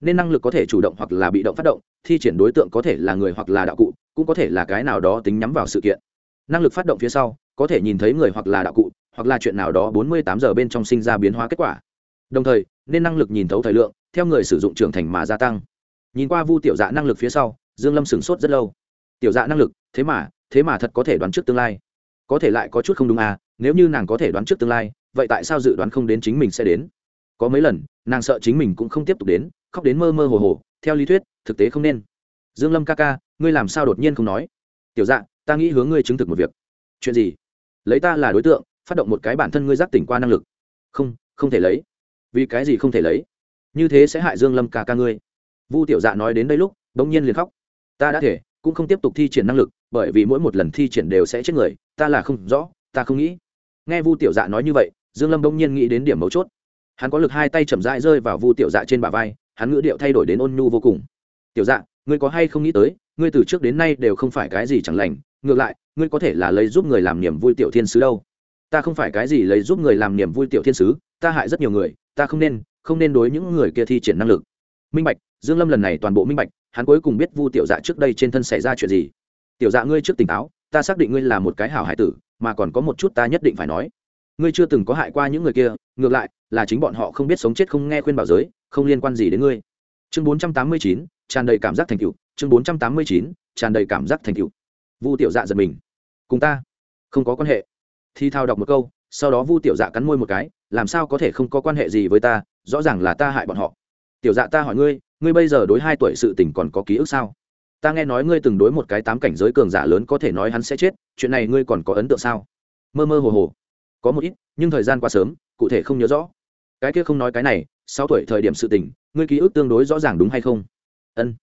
Nên năng lực có thể chủ động hoặc là bị động phát động, thi triển đối tượng có thể là người hoặc là đạo cụ, cũng có thể là cái nào đó tính nhắm vào sự kiện. Năng lực phát động phía sau, có thể nhìn thấy người hoặc là đạo cụ, hoặc là chuyện nào đó 48 giờ bên trong sinh ra biến hóa kết quả. Đồng thời, nên năng lực nhìn thấu thời lượng, theo người sử dụng trưởng thành mà gia tăng. Nhìn qua vu tiểu dạ năng lực phía sau, dương lâm sửng sốt rất lâu. Tiểu dạ năng lực, thế mà thế mà thật có thể đoán trước tương lai. Có thể lại có chút không đúng à nếu như nàng có thể đoán trước tương lai, vậy tại sao dự đoán không đến chính mình sẽ đến? Có mấy lần, nàng sợ chính mình cũng không tiếp tục đến, khóc đến mơ mơ hồ hồ, theo lý thuyết, thực tế không nên. Dương lâm ca ca, ngươi làm sao đột nhiên không nói? Tiểu dạ ta nghĩ hướng ngươi chứng thực một việc. Chuyện gì? Lấy ta là đối tượng, phát động một cái bản thân ngươi giác tỉnh qua năng lực. Không không thể lấy. Vì cái gì không thể lấy? Như thế sẽ hại dương lâm ca ca ngươi. Vu tiểu dạ nói đến đây lúc bỗng nhiên liền khóc. Ta đã thể, cũng không tiếp tục thi triển năng lực, bởi vì mỗi một lần thi triển đều sẽ chết người, ta là không rõ, ta không nghĩ. Nghe vu tiểu dạ nói như vậy, dương lâm bỗng nhiên nghĩ đến điểm mấu chốt hắn có lực hai tay chậm rãi rơi vào vu tiểu dạ trên bả vai, hắn ngữ điệu thay đổi đến ôn nhu vô cùng. Tiểu dạ ngươi có hay không nghĩ tới, ngươi từ trước đến nay đều không phải cái gì chẳng lành, ngược lại, ngươi có thể là lấy giúp người làm niềm vui tiểu thiên sứ đâu. Ta không phải cái gì lấy giúp người làm niềm vui tiểu thiên sứ, ta hại rất nhiều người, ta không nên không nên đối những người kia thi triển năng lực. Minh bạch, dương lâm lần này toàn bộ minh bạch, hắn cuối cùng biết vu tiểu dạ trước đây trên thân xảy ra chuyện gì. Tiểu dạ ngươi trước tỉnh táo, ta xác định ngươi là một cái hảo hải tử, mà còn có một chút ta nhất định phải nói ngươi chưa từng có hại qua những người kia ngược lại là chính bọn họ không biết sống chết không nghe khuyên bảo giới không liên quan gì đến ngươi. Chương 489, tràn đầy cảm giác thành cựu chương 489, tràn đầy cảm giác thành cựu vu tiểu dạ giật mình. Cùng ta không có quan hệ. Thi thao đọc một câu sau đó vu tiểu dạ cắn môi một cái làm sao có thể không có quan hệ gì với ta rõ ràng là ta hại bọn họ. Tiểu dạ ta hỏi ngươi ngươi bây giờ đối hai tuổi sự tình còn có ký ức sao? Ta nghe nói ngươi từng đối một cái tám cảnh giới cường giả lớn có thể nói hắn sẽ chết chuyện này ngươi còn có ấn tượng sao? Mơ mơ hồ hồ có một ít, nhưng thời gian quá sớm, cụ thể không nhớ rõ. Cái kia không nói cái này, sáu tuổi thời điểm sự tình, ngươi ký ức tương đối rõ ràng đúng hay không? Ân.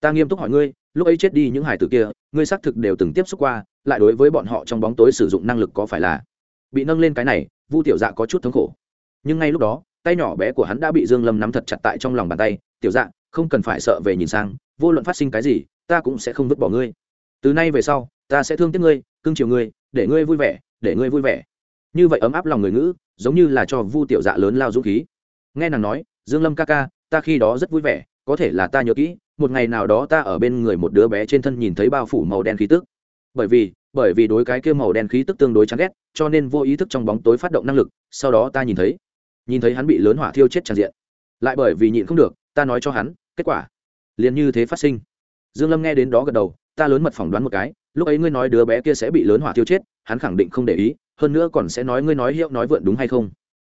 Ta nghiêm túc hỏi ngươi, lúc ấy chết đi những hải tử kia, ngươi xác thực đều từng tiếp xúc qua, lại đối với bọn họ trong bóng tối sử dụng năng lực có phải là bị nâng lên cái này, vu tiểu dạ có chút thống khổ. Nhưng ngay lúc đó, tay nhỏ bé của hắn đã bị dương lâm nắm thật chặt tại trong lòng bàn tay, tiểu dạ không cần phải sợ về nhìn sang, vô luận phát sinh cái gì, ta cũng sẽ không vứt bỏ ngươi. Từ nay về sau, ta sẽ thương tiếc ngươi, cưng chiều ngươi, để ngươi vui vẻ, để ngươi vui vẻ như vậy ấm áp lòng người ngữ, giống như là cho vu tiểu dạ lớn lao dũng khí. Nghe nàng nói, dương lâm ca ca, ta khi đó rất vui vẻ, có thể là ta nhớ kỹ, một ngày nào đó ta ở bên người một đứa bé trên thân nhìn thấy bao phủ màu đen khí tức. Bởi vì bởi vì đối cái kia màu đen khí tức tương đối chán ghét, cho nên vô ý thức trong bóng tối phát động năng lực, sau đó ta nhìn thấy. Nhìn thấy hắn bị lớn hỏa thiêu chết tràn diện. Lại bởi vì nhịn không được, ta nói cho hắn, kết quả, liền như thế phát sinh. Dương lâm nghe đến đó gật đầu, ta lớn mật phỏng đoán một cái, lúc ấy ngươi nói đứa bé kia sẽ bị lớn hỏa thiêu chết, hắn khẳng định không để ý hơn nữa còn sẽ nói ngươi nói hiệu nói vượn đúng hay không?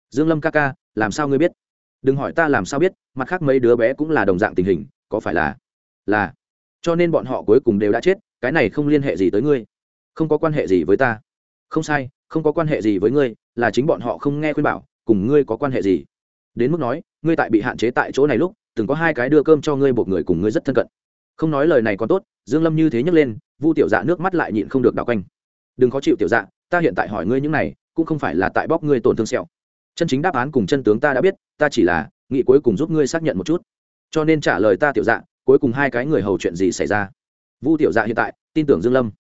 Dương lâm ca ca, làm sao ngươi biết? Đừng hỏi ta làm sao biết, mặt khác mấy đứa bé cũng là đồng dạng tình hình, có phải là là, cho nên bọn họ cuối cùng đều đã chết, cái này không liên hệ gì tới ngươi. Không có quan hệ gì với ta. Không sai, không có quan hệ gì với ngươi, là chính bọn họ không nghe khuyên bảo, cùng ngươi có quan hệ gì? Đến mức nói, ngươi tại bị hạn chế tại chỗ này lúc, từng có hai cái đưa cơm cho ngươi một người cùng ngươi rất thân cận. Không nói lời này còn tốt, dương lâm như thế nhấc lên, vu tiểu dạ nước mắt lại nhịn không được đảo quanh. Đừng khó chịu, tiểu dạ ta hiện tại hỏi ngươi những này, cũng không phải là tại bóc ngươi tổn thương sẹo. Chân chính đáp án cùng chân tướng ta đã biết, ta chỉ là nghĩ cuối cùng giúp ngươi xác nhận một chút. Cho nên trả lời ta tiểu dạ cuối cùng hai cái người hầu chuyện gì xảy ra? Vu tiểu dạ hiện tại, tin tưởng dương lâm.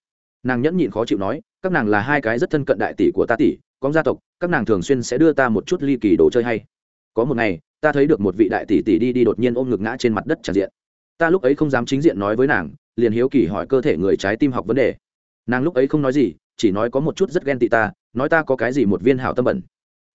Nàng nhẫn nhịn khó chịu nói, các nàng là hai cái rất thân cận đại tỷ của ta tỷ, có gia tộc, các nàng thường xuyên sẽ đưa ta một chút ly kỳ đồ chơi hay. Có một ngày, ta thấy được một vị đại tỷ tỷ đi đi đột nhiên ôm ngực ngã trên mặt đất tràn diện. Ta lúc ấy không dám chính diện nói với nàng, liền hiếu kỳ hỏi cơ thể người trái tim học vấn đề. Nàng lúc ấy không nói gì chỉ nói có một chút rất ghen tị ta, nói ta có cái gì một viên hảo tâm bẩn.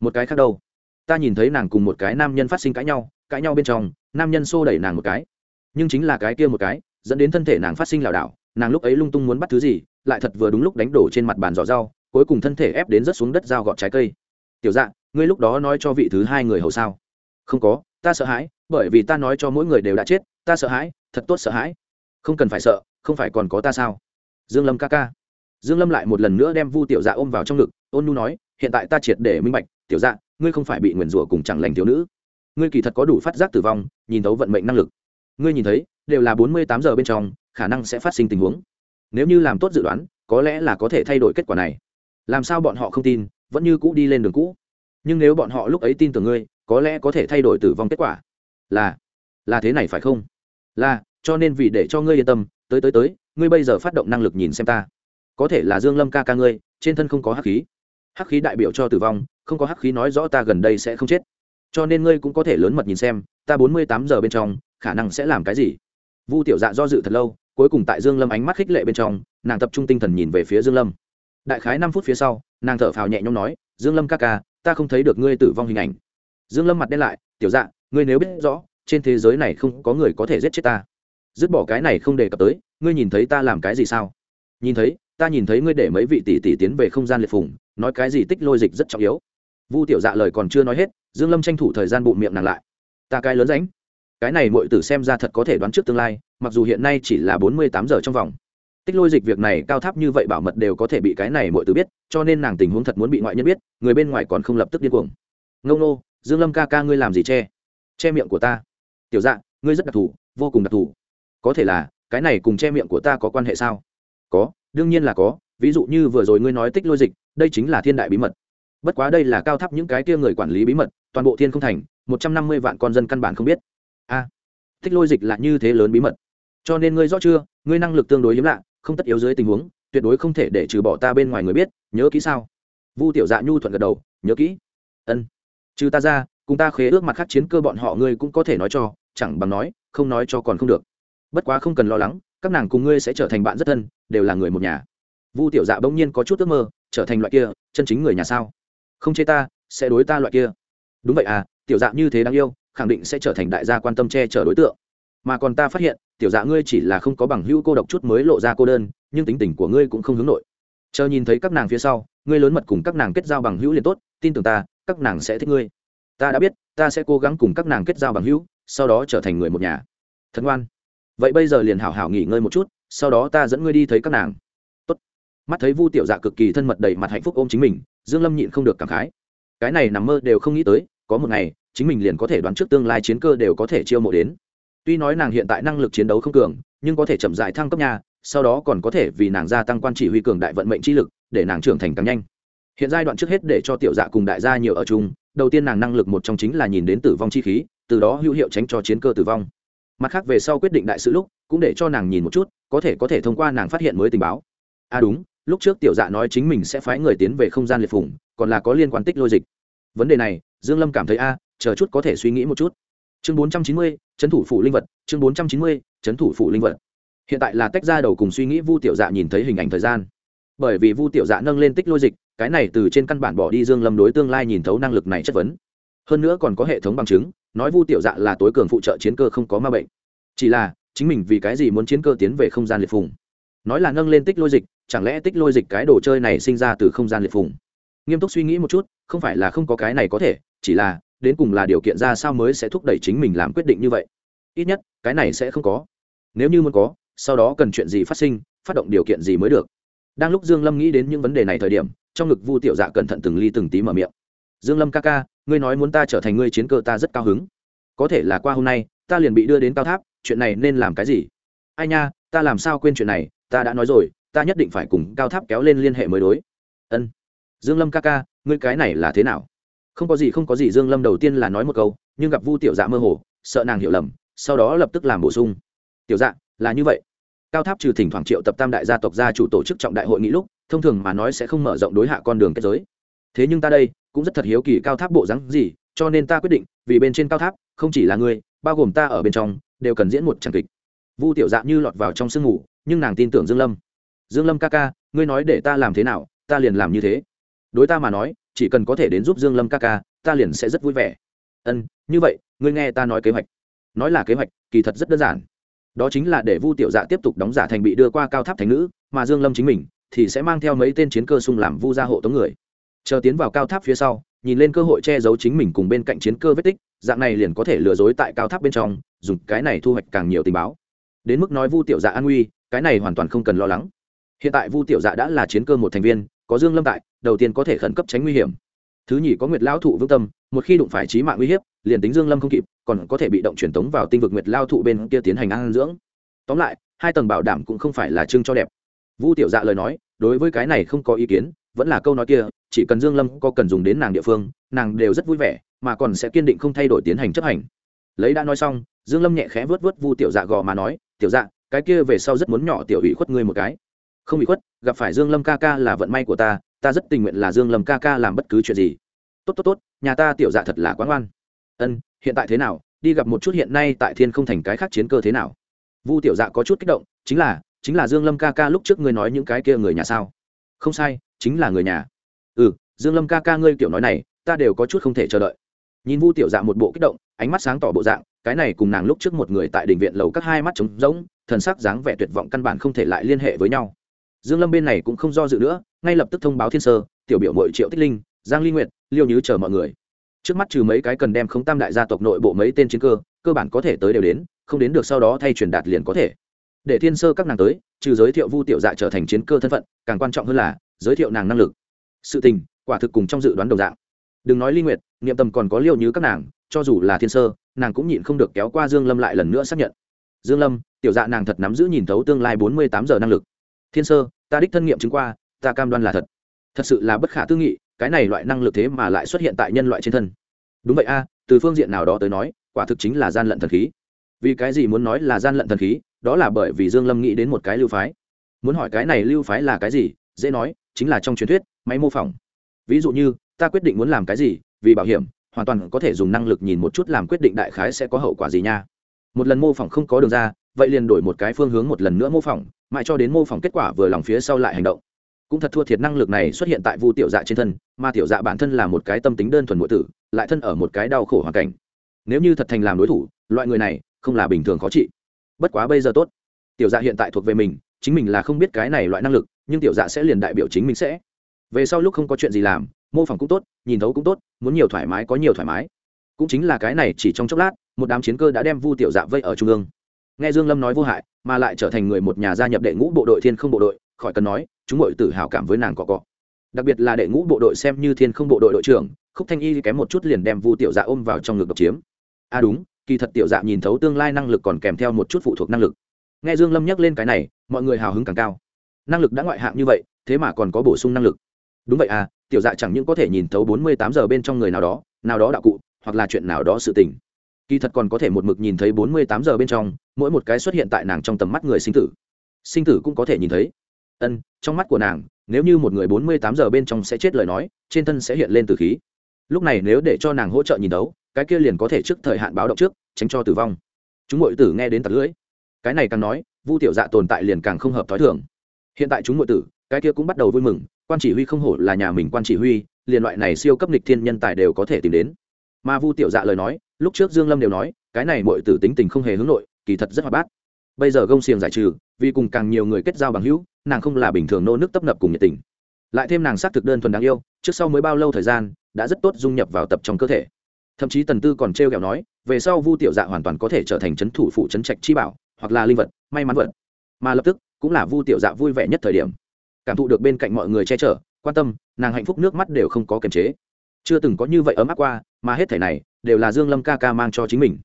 Một cái khác đâu? Ta nhìn thấy nàng cùng một cái nam nhân phát sinh cãi nhau cãi nhau bên trong, nam nhân xô đẩy nàng một cái. Nhưng chính là cái kia một cái, dẫn đến thân thể nàng phát sinh lảo đảo, nàng lúc ấy lung tung muốn bắt thứ gì, lại thật vừa đúng lúc đánh đổ trên mặt bàn giỏ rau, cuối cùng thân thể ép đến rớt xuống đất dao gọt trái cây. Tiểu dạng ngươi lúc đó nói cho vị thứ hai người hầu sao? Không có, ta sợ hãi, bởi vì ta nói cho mỗi người đều đã chết, ta sợ hãi, thật tốt sợ hãi. Không cần phải sợ, không phải còn có ta sao? Dương lâm ca ca dương lâm lại một lần nữa đem vu tiểu dạ ôm vào trong ngực, ôn nu nói, hiện tại ta triệt để minh bạch, tiểu dạ ngươi không phải bị nguyền rủa cùng chẳng lành thiếu nữ. Ngươi kỳ thật có đủ phát giác tử vong, nhìn thấu vận mệnh năng lực. Ngươi nhìn thấy, đều là bốn mươi tám giờ bên trong, khả năng sẽ phát sinh tình huống. Nếu như làm tốt dự đoán, có lẽ là có thể thay đổi kết quả này. Làm sao bọn họ không tin, vẫn như cũ đi lên đường cũ. Nhưng nếu bọn họ lúc ấy tin tưởng ngươi, có lẽ có thể thay đổi tử vong kết quả. Là là thế này phải không? Là, cho nên vì để cho ngươi yên tâm, tới tới tới, ngươi bây giờ phát động năng lực nhìn xem ta có thể là dương lâm ca ca ngươi, trên thân không có hắc khí. Hắc khí đại biểu cho tử vong, không có hắc khí nói rõ ta gần đây sẽ không chết. Cho nên ngươi cũng có thể lớn mật nhìn xem, ta bốn mươi tám giờ bên trong, khả năng sẽ làm cái gì? Vu tiểu dạ do dự thật lâu, cuối cùng tại dương lâm ánh mắt khích lệ bên trong, nàng tập trung tinh thần nhìn về phía dương lâm. Đại khái năm phút phía sau, nàng thở phào nhẹ nhõm nói, dương lâm ca ca, ta không thấy được ngươi tử vong hình ảnh. Dương lâm mặt đen lại, tiểu dạ ngươi nếu biết rõ, trên thế giới này không có người có thể giết chết ta. Dứt bỏ cái này không đề cập tới, ngươi nhìn thấy ta làm cái gì sao? Nhìn thấy ta nhìn thấy ngươi để mấy vị tỷ tỷ tiến về không gian liệt phủng nói cái gì tích lôi dịch rất trọng yếu. Vu tiểu dạ lời còn chưa nói hết, dương lâm tranh thủ thời gian bụng miệng nàng lại. Ta cái lớn ránh. Cái này mọi tử xem ra thật có thể đoán trước tương lai, mặc dù hiện nay chỉ là bốn mươi tám giờ trong vòng. Tích lôi dịch việc này cao tháp như vậy bảo mật đều có thể bị cái này mọi tử biết, cho nên nàng tình huống thật muốn bị ngoại nhân biết, người bên ngoài còn không lập tức điên cuồng. Ngông nô dương lâm ca ca ngươi làm gì che? Che miệng của ta. Tiểu dạ ngươi rất đặc thù, vô cùng đặc thù. Có thể là, cái này cùng che miệng của ta có quan hệ sao? Có đương nhiên là có, ví dụ như vừa rồi ngươi nói tích lôi dịch, đây chính là thiên đại bí mật. Bất quá đây là cao tháp những cái kia người quản lý bí mật, toàn bộ thiên không thành, một trăm năm mươi vạn con dân căn bản không biết. A, tích lôi dịch là như thế lớn bí mật. Cho nên ngươi rõ chưa, ngươi năng lực tương đối hiếm lạ, không tất yếu dưới tình huống, tuyệt đối không thể để trừ bỏ ta bên ngoài người biết, nhớ kỹ sao? Vu tiểu dạ nhu thuận gật đầu, nhớ kỹ. Ân, trừ ta ra, cùng ta khế ước mặt khác chiến cơ bọn họ ngươi cũng có thể nói cho, chẳng bằng nói, không nói cho còn không được. Bất quá không cần lo lắng các nàng cùng ngươi sẽ trở thành bạn rất thân, đều là người một nhà. Vu tiểu dạ bỗng nhiên có chút ước mơ, trở thành loại kia chân chính người nhà sao? Không chê ta, sẽ đối ta loại kia. Đúng vậy à tiểu dạ như thế đáng yêu, khẳng định sẽ trở thành đại gia quan tâm che chở đối tượng. Mà còn ta phát hiện, tiểu dạ ngươi chỉ là không có bằng hữu cô độc chút mới lộ ra cô đơn, nhưng tính tình của ngươi cũng không hướng nội. Chờ nhìn thấy các nàng phía sau, ngươi lớn mật cùng các nàng kết giao bằng hữu liền tốt, tin tưởng ta, các nàng sẽ thích ngươi. Ta đã biết, ta sẽ cố gắng cùng các nàng kết giao bằng hữu, sau đó trở thành người một nhà. Thật ngoan vậy bây giờ liền hảo hảo nghỉ ngơi một chút, sau đó ta dẫn ngươi đi thấy các nàng. Tốt. mắt thấy vu tiểu dạ cực kỳ thân mật đầy mặt hạnh phúc ôm chính mình, dương lâm nhịn không được cảm khái. Cái này nằm mơ đều không nghĩ tới, có một ngày, chính mình liền có thể đoán trước tương lai chiến cơ đều có thể chiêu mộ đến. Tuy nói nàng hiện tại năng lực chiến đấu không cường, nhưng có thể chậm dại thăng cấp nhà sau đó còn có thể vì nàng gia tăng quan chỉ huy cường đại vận mệnh chi lực, để nàng trưởng thành càng nhanh. Hiện giai đoạn trước hết để cho tiểu dạ cùng đại gia nhiều ở chung, đầu tiên nàng năng lực một trong chính là nhìn đến tử vong chi khí, từ đó hữu hiệu tránh cho chiến cơ tử vong mặt khác về sau quyết định đại sự lúc cũng để cho nàng nhìn một chút có thể có thể thông qua nàng phát hiện mới tình báo. À đúng lúc trước tiểu dạ nói chính mình sẽ phái người tiến về không gian liệt phủng còn là có liên quan tích lôi dịch. Vấn đề này dương lâm cảm thấy a chờ chút có thể suy nghĩ một chút. Chương 490, chấn thủ phủ linh vật chương 490, chấn thủ phủ linh vật. Hiện tại là tách ra đầu cùng suy nghĩ vu tiểu dạ nhìn thấy hình ảnh thời gian. Bởi vì vu tiểu dạ nâng lên tích lôi dịch cái này từ trên căn bản bỏ đi dương lâm đối tương lai nhìn thấu năng lực này chất vấn. Hơn nữa còn có hệ thống bằng chứng nói vu tiểu dạ là tối cường phụ trợ chiến cơ không có ma bệnh. Chỉ là, chính mình vì cái gì muốn chiến cơ tiến về không gian liệt phùng? Nói là nâng lên tích lôi dịch, chẳng lẽ tích lôi dịch cái đồ chơi này sinh ra từ không gian liệt phùng? Nghiêm túc suy nghĩ một chút, không phải là không có cái này có thể, chỉ là, đến cùng là điều kiện ra sao mới sẽ thúc đẩy chính mình làm quyết định như vậy? Ít nhất, cái này sẽ không có. Nếu như muốn có, sau đó cần chuyện gì phát sinh, phát động điều kiện gì mới được? Đang lúc dương lâm nghĩ đến những vấn đề này thời điểm, trong ngực vu tiểu dạ cẩn thận từng ly từng tí mở miệng dương lâm ca ca, ngươi nói muốn ta trở thành ngươi chiến cơ ta rất cao hứng. Có thể là qua hôm nay, ta liền bị đưa đến cao tháp, chuyện này nên làm cái gì? Ai nha, ta làm sao quên chuyện này, ta đã nói rồi, ta nhất định phải cùng cao tháp kéo lên liên hệ mới đối. Ân. Dương lâm ca ca, ngươi cái này là thế nào? Không có gì, không có gì, dương lâm đầu tiên là nói một câu, nhưng gặp vu tiểu dạ mơ hồ, sợ nàng hiểu lầm, sau đó lập tức làm bổ sung. Tiểu dạ là như vậy. Cao tháp trừ thỉnh thoảng triệu tập tam đại gia tộc gia chủ tổ chức trọng đại hội nghị lúc, thông thường mà nói sẽ không mở rộng đối hạ con đường kết giới. Thế nhưng ta đây cũng rất thật hiếu kỳ cao tháp bộ dáng gì, cho nên ta quyết định, vì bên trên cao tháp, không chỉ là ngươi, bao gồm ta ở bên trong, đều cần diễn một tràng kịch. Vu tiểu dạ như lọt vào trong sương ngủ, nhưng nàng tin tưởng dương lâm. Dương lâm ca ca, ngươi nói để ta làm thế nào, ta liền làm như thế. Đối ta mà nói, chỉ cần có thể đến giúp dương lâm ca ca, ta liền sẽ rất vui vẻ. Ân, như vậy, ngươi nghe ta nói kế hoạch. Nói là kế hoạch, kỳ thật rất đơn giản. Đó chính là để vu tiểu dạ tiếp tục đóng giả thành bị đưa qua cao tháp thành nữ, mà dương lâm chính mình, thì sẽ mang theo mấy tên chiến cơ xung làm vu gia hộ tống người chờ tiến vào cao tháp phía sau, nhìn lên cơ hội che giấu chính mình cùng bên cạnh chiến cơ vết tích, dạng này liền có thể lừa dối tại cao tháp bên trong, dùng cái này thu hoạch càng nhiều tình báo. Đến mức nói vu tiểu dạ an nguy, cái này hoàn toàn không cần lo lắng. Hiện tại vu tiểu dạ đã là chiến cơ một thành viên, có dương lâm tại, đầu tiên có thể khẩn cấp tránh nguy hiểm. Thứ nhì có nguyệt lão thụ vững tâm, một khi đụng phải trí mạng uy hiếp, liền tính dương lâm không kịp, còn có thể bị động truyền tống vào tinh vực nguyệt lao thụ bên kia tiến hành ăn dưỡng. Tóm lại, hai tầng bảo đảm cũng không phải là trưng cho đẹp. Vu tiểu dạ lời nói, đối với cái này không có ý kiến vẫn là câu nói kia, chỉ cần dương lâm có cần dùng đến nàng địa phương, nàng đều rất vui vẻ, mà còn sẽ kiên định không thay đổi tiến hành chấp hành. Lấy đã nói xong, dương lâm nhẹ khẽ vớt vớt vu tiểu dạ gò mà nói, tiểu dạ cái kia về sau rất muốn nhỏ tiểu ủy khuất ngươi một cái. Không bị khuất, gặp phải dương lâm ca ca là vận may của ta ta rất tình nguyện là dương lâm ca ca làm bất cứ chuyện gì. Tốt tốt tốt, nhà ta tiểu dạ thật là quá ngoan. Ân, hiện tại thế nào? Đi gặp một chút hiện nay tại thiên không thành cái khác chiến cơ thế nào? Vu tiểu dạ có chút kích động, chính là chính là dương lâm ca ca lúc trước ngươi nói những cái kia người nhà sao? Không sai chính là người nhà. Ừ dương lâm ca ca ngươi tiểu nói này, ta đều có chút không thể chờ đợi. Nhìn vu tiểu dạ một bộ kích động, ánh mắt sáng tỏ bộ dạng, cái này cùng nàng lúc trước một người tại đình viện lầu các hai mắt trống rỗng, thần sắc dáng vẻ tuyệt vọng căn bản không thể lại liên hệ với nhau. Dương lâm bên này cũng không do dự nữa, ngay lập tức thông báo thiên sơ, tiểu biểu mội triệu tích linh, giang ly nguyệt, liêu nhứ chờ mọi người. Trước mắt trừ mấy cái cần đem không tam đại gia tộc nội bộ mấy tên chiến cơ cơ bản có thể tới đều đến, không đến được sau đó thay truyền đạt liền có thể. Để thiên sơ các nàng tới, trừ giới thiệu vu tiểu dạ trở thành chiến cơ thân phận, càng quan trọng hơn là giới thiệu nàng năng lực. Sự tình, quả thực cùng trong dự đoán đồng dạng. Đừng nói ly nguyệt, niệm tầm còn có liêu như các nàng, cho dù là thiên sơ, nàng cũng nhịn không được kéo qua dương lâm lại lần nữa xác nhận. Dương lâm, tiểu dạ nàng thật nắm giữ nhìn thấu tương lai bốn mươi tám giờ năng lực. Thiên sơ, ta đích thân nghiệm chứng qua, ta cam đoan là thật. Thật sự là bất khả tư nghị, cái này loại năng lực thế mà lại xuất hiện tại nhân loại trên thân. Đúng vậy a, từ phương diện nào đó tới nói, quả thực chính là gian lận thần khí. Vì cái gì muốn nói là gian lận thần khí, đó là bởi vì dương lâm nghĩ đến một cái lưu phái. Muốn hỏi cái này lưu phái là cái gì, dễ nói chính là trong truyền thuyết, máy mô phỏng. Ví dụ như, ta quyết định muốn làm cái gì, vì bảo hiểm, hoàn toàn có thể dùng năng lực nhìn một chút làm quyết định đại khái sẽ có hậu quả gì nha. Một lần mô phỏng không có đường ra, vậy liền đổi một cái phương hướng một lần nữa mô phỏng, mãi cho đến mô phỏng kết quả vừa lòng phía sau lại hành động. Cũng thật thua thiệt năng lực này xuất hiện tại vu tiểu dạ trên thân, mà tiểu dạ bản thân là một cái tâm tính đơn thuần nội tử, lại thân ở một cái đau khổ hoàn cảnh. Nếu như thật thành làm đối thủ, loại người này không là bình thường khó trị bất quá bây giờ tốt. Tiểu dạ hiện tại thuộc về mình, chính mình là không biết cái này loại năng lực nhưng tiểu dạ sẽ liền đại biểu chính mình sẽ. Về sau lúc không có chuyện gì làm, mô phỏng cũng tốt, nhìn thấu cũng tốt, muốn nhiều thoải mái có nhiều thoải mái. Cũng chính là cái này chỉ trong chốc lát, một đám chiến cơ đã đem vu tiểu dạ vây ở trung ương. Nghe dương lâm nói vô hại, mà lại trở thành người một nhà gia nhập đệ ngũ bộ đội thiên không bộ đội, khỏi cần nói, chúng mọi tự hào cảm với nàng cọ cọ. Đặc biệt là đệ ngũ bộ đội xem như thiên không bộ đội đội trưởng, khúc thanh y kém một chút liền đem vu tiểu dạ ôm vào trong ngực độc chiếm. À đúng, kỳ thật tiểu dạ nhìn thấu tương lai năng lực còn kèm theo một chút phụ thuộc năng lực. Nghe dương lâm nhắc lên cái này, mọi người hào hứng càng cao năng lực đã ngoại hạng như vậy, thế mà còn có bổ sung năng lực. Đúng vậy à tiểu dạ chẳng những có thể nhìn thấu 48 giờ bên trong người nào đó nào đó đạo cụ, hoặc là chuyện nào đó sự tình. Kỳ thật còn có thể một mực nhìn thấy 48 giờ bên trong, mỗi một cái xuất hiện tại nàng trong tầm mắt người sinh tử. Sinh tử cũng có thể nhìn thấy. Ân, trong mắt của nàng, nếu như một người 48 giờ bên trong sẽ chết lời nói, trên thân sẽ hiện lên từ khí. Lúc này nếu để cho nàng hỗ trợ nhìn đấu cái kia liền có thể trước thời hạn báo động trước, tránh cho tử vong. Chúng ngội tử nghe đến tật lưỡi. Cái này càng nói, vu tiểu dạ tồn tại liền càng không hợp t h ó i thường hiện tại chúng ngụy tử, cái kia cũng bắt đầu vui mừng, quan chỉ huy không hổ là nhà mình quan chỉ huy, liền loại này siêu cấp lịch thiên nhân tài đều có thể tìm đến. Mà vu tiểu dạ lời nói, lúc trước dương lâm đều nói, cái này mọi tử tính tình không hề hướng nội, kỳ thật rất hoạt bát. Bây giờ gông xiềng giải trừ, vì cùng càng nhiều người kết giao bằng hữu, nàng không là bình thường nô nước tấp nập cùng nhiệt tình. Lại thêm nàng xác thực đơn thuần đáng yêu, trước sau mới bao lâu thời gian, đã rất tốt dung nhập vào tập trong cơ thể. Thậm chí tần tư còn treo kẹo nói, về sau vu tiểu dạ hoàn toàn có thể trở thành c h ấ n thủ phụ c h ấ n trạch chi bảo, hoặc là linh vật, may mắn vật mà lập tức cũng là vu tiểu dạ vui vẻ nhất thời điểm. Cảm thụ được bên cạnh mọi người che chở quan tâm nàng hạnh phúc nước mắt đều không có kiềm chế. Chưa từng có như vậy ấm áp qua mà hết thể này đều là dương lâm ca ca mang cho chính mình.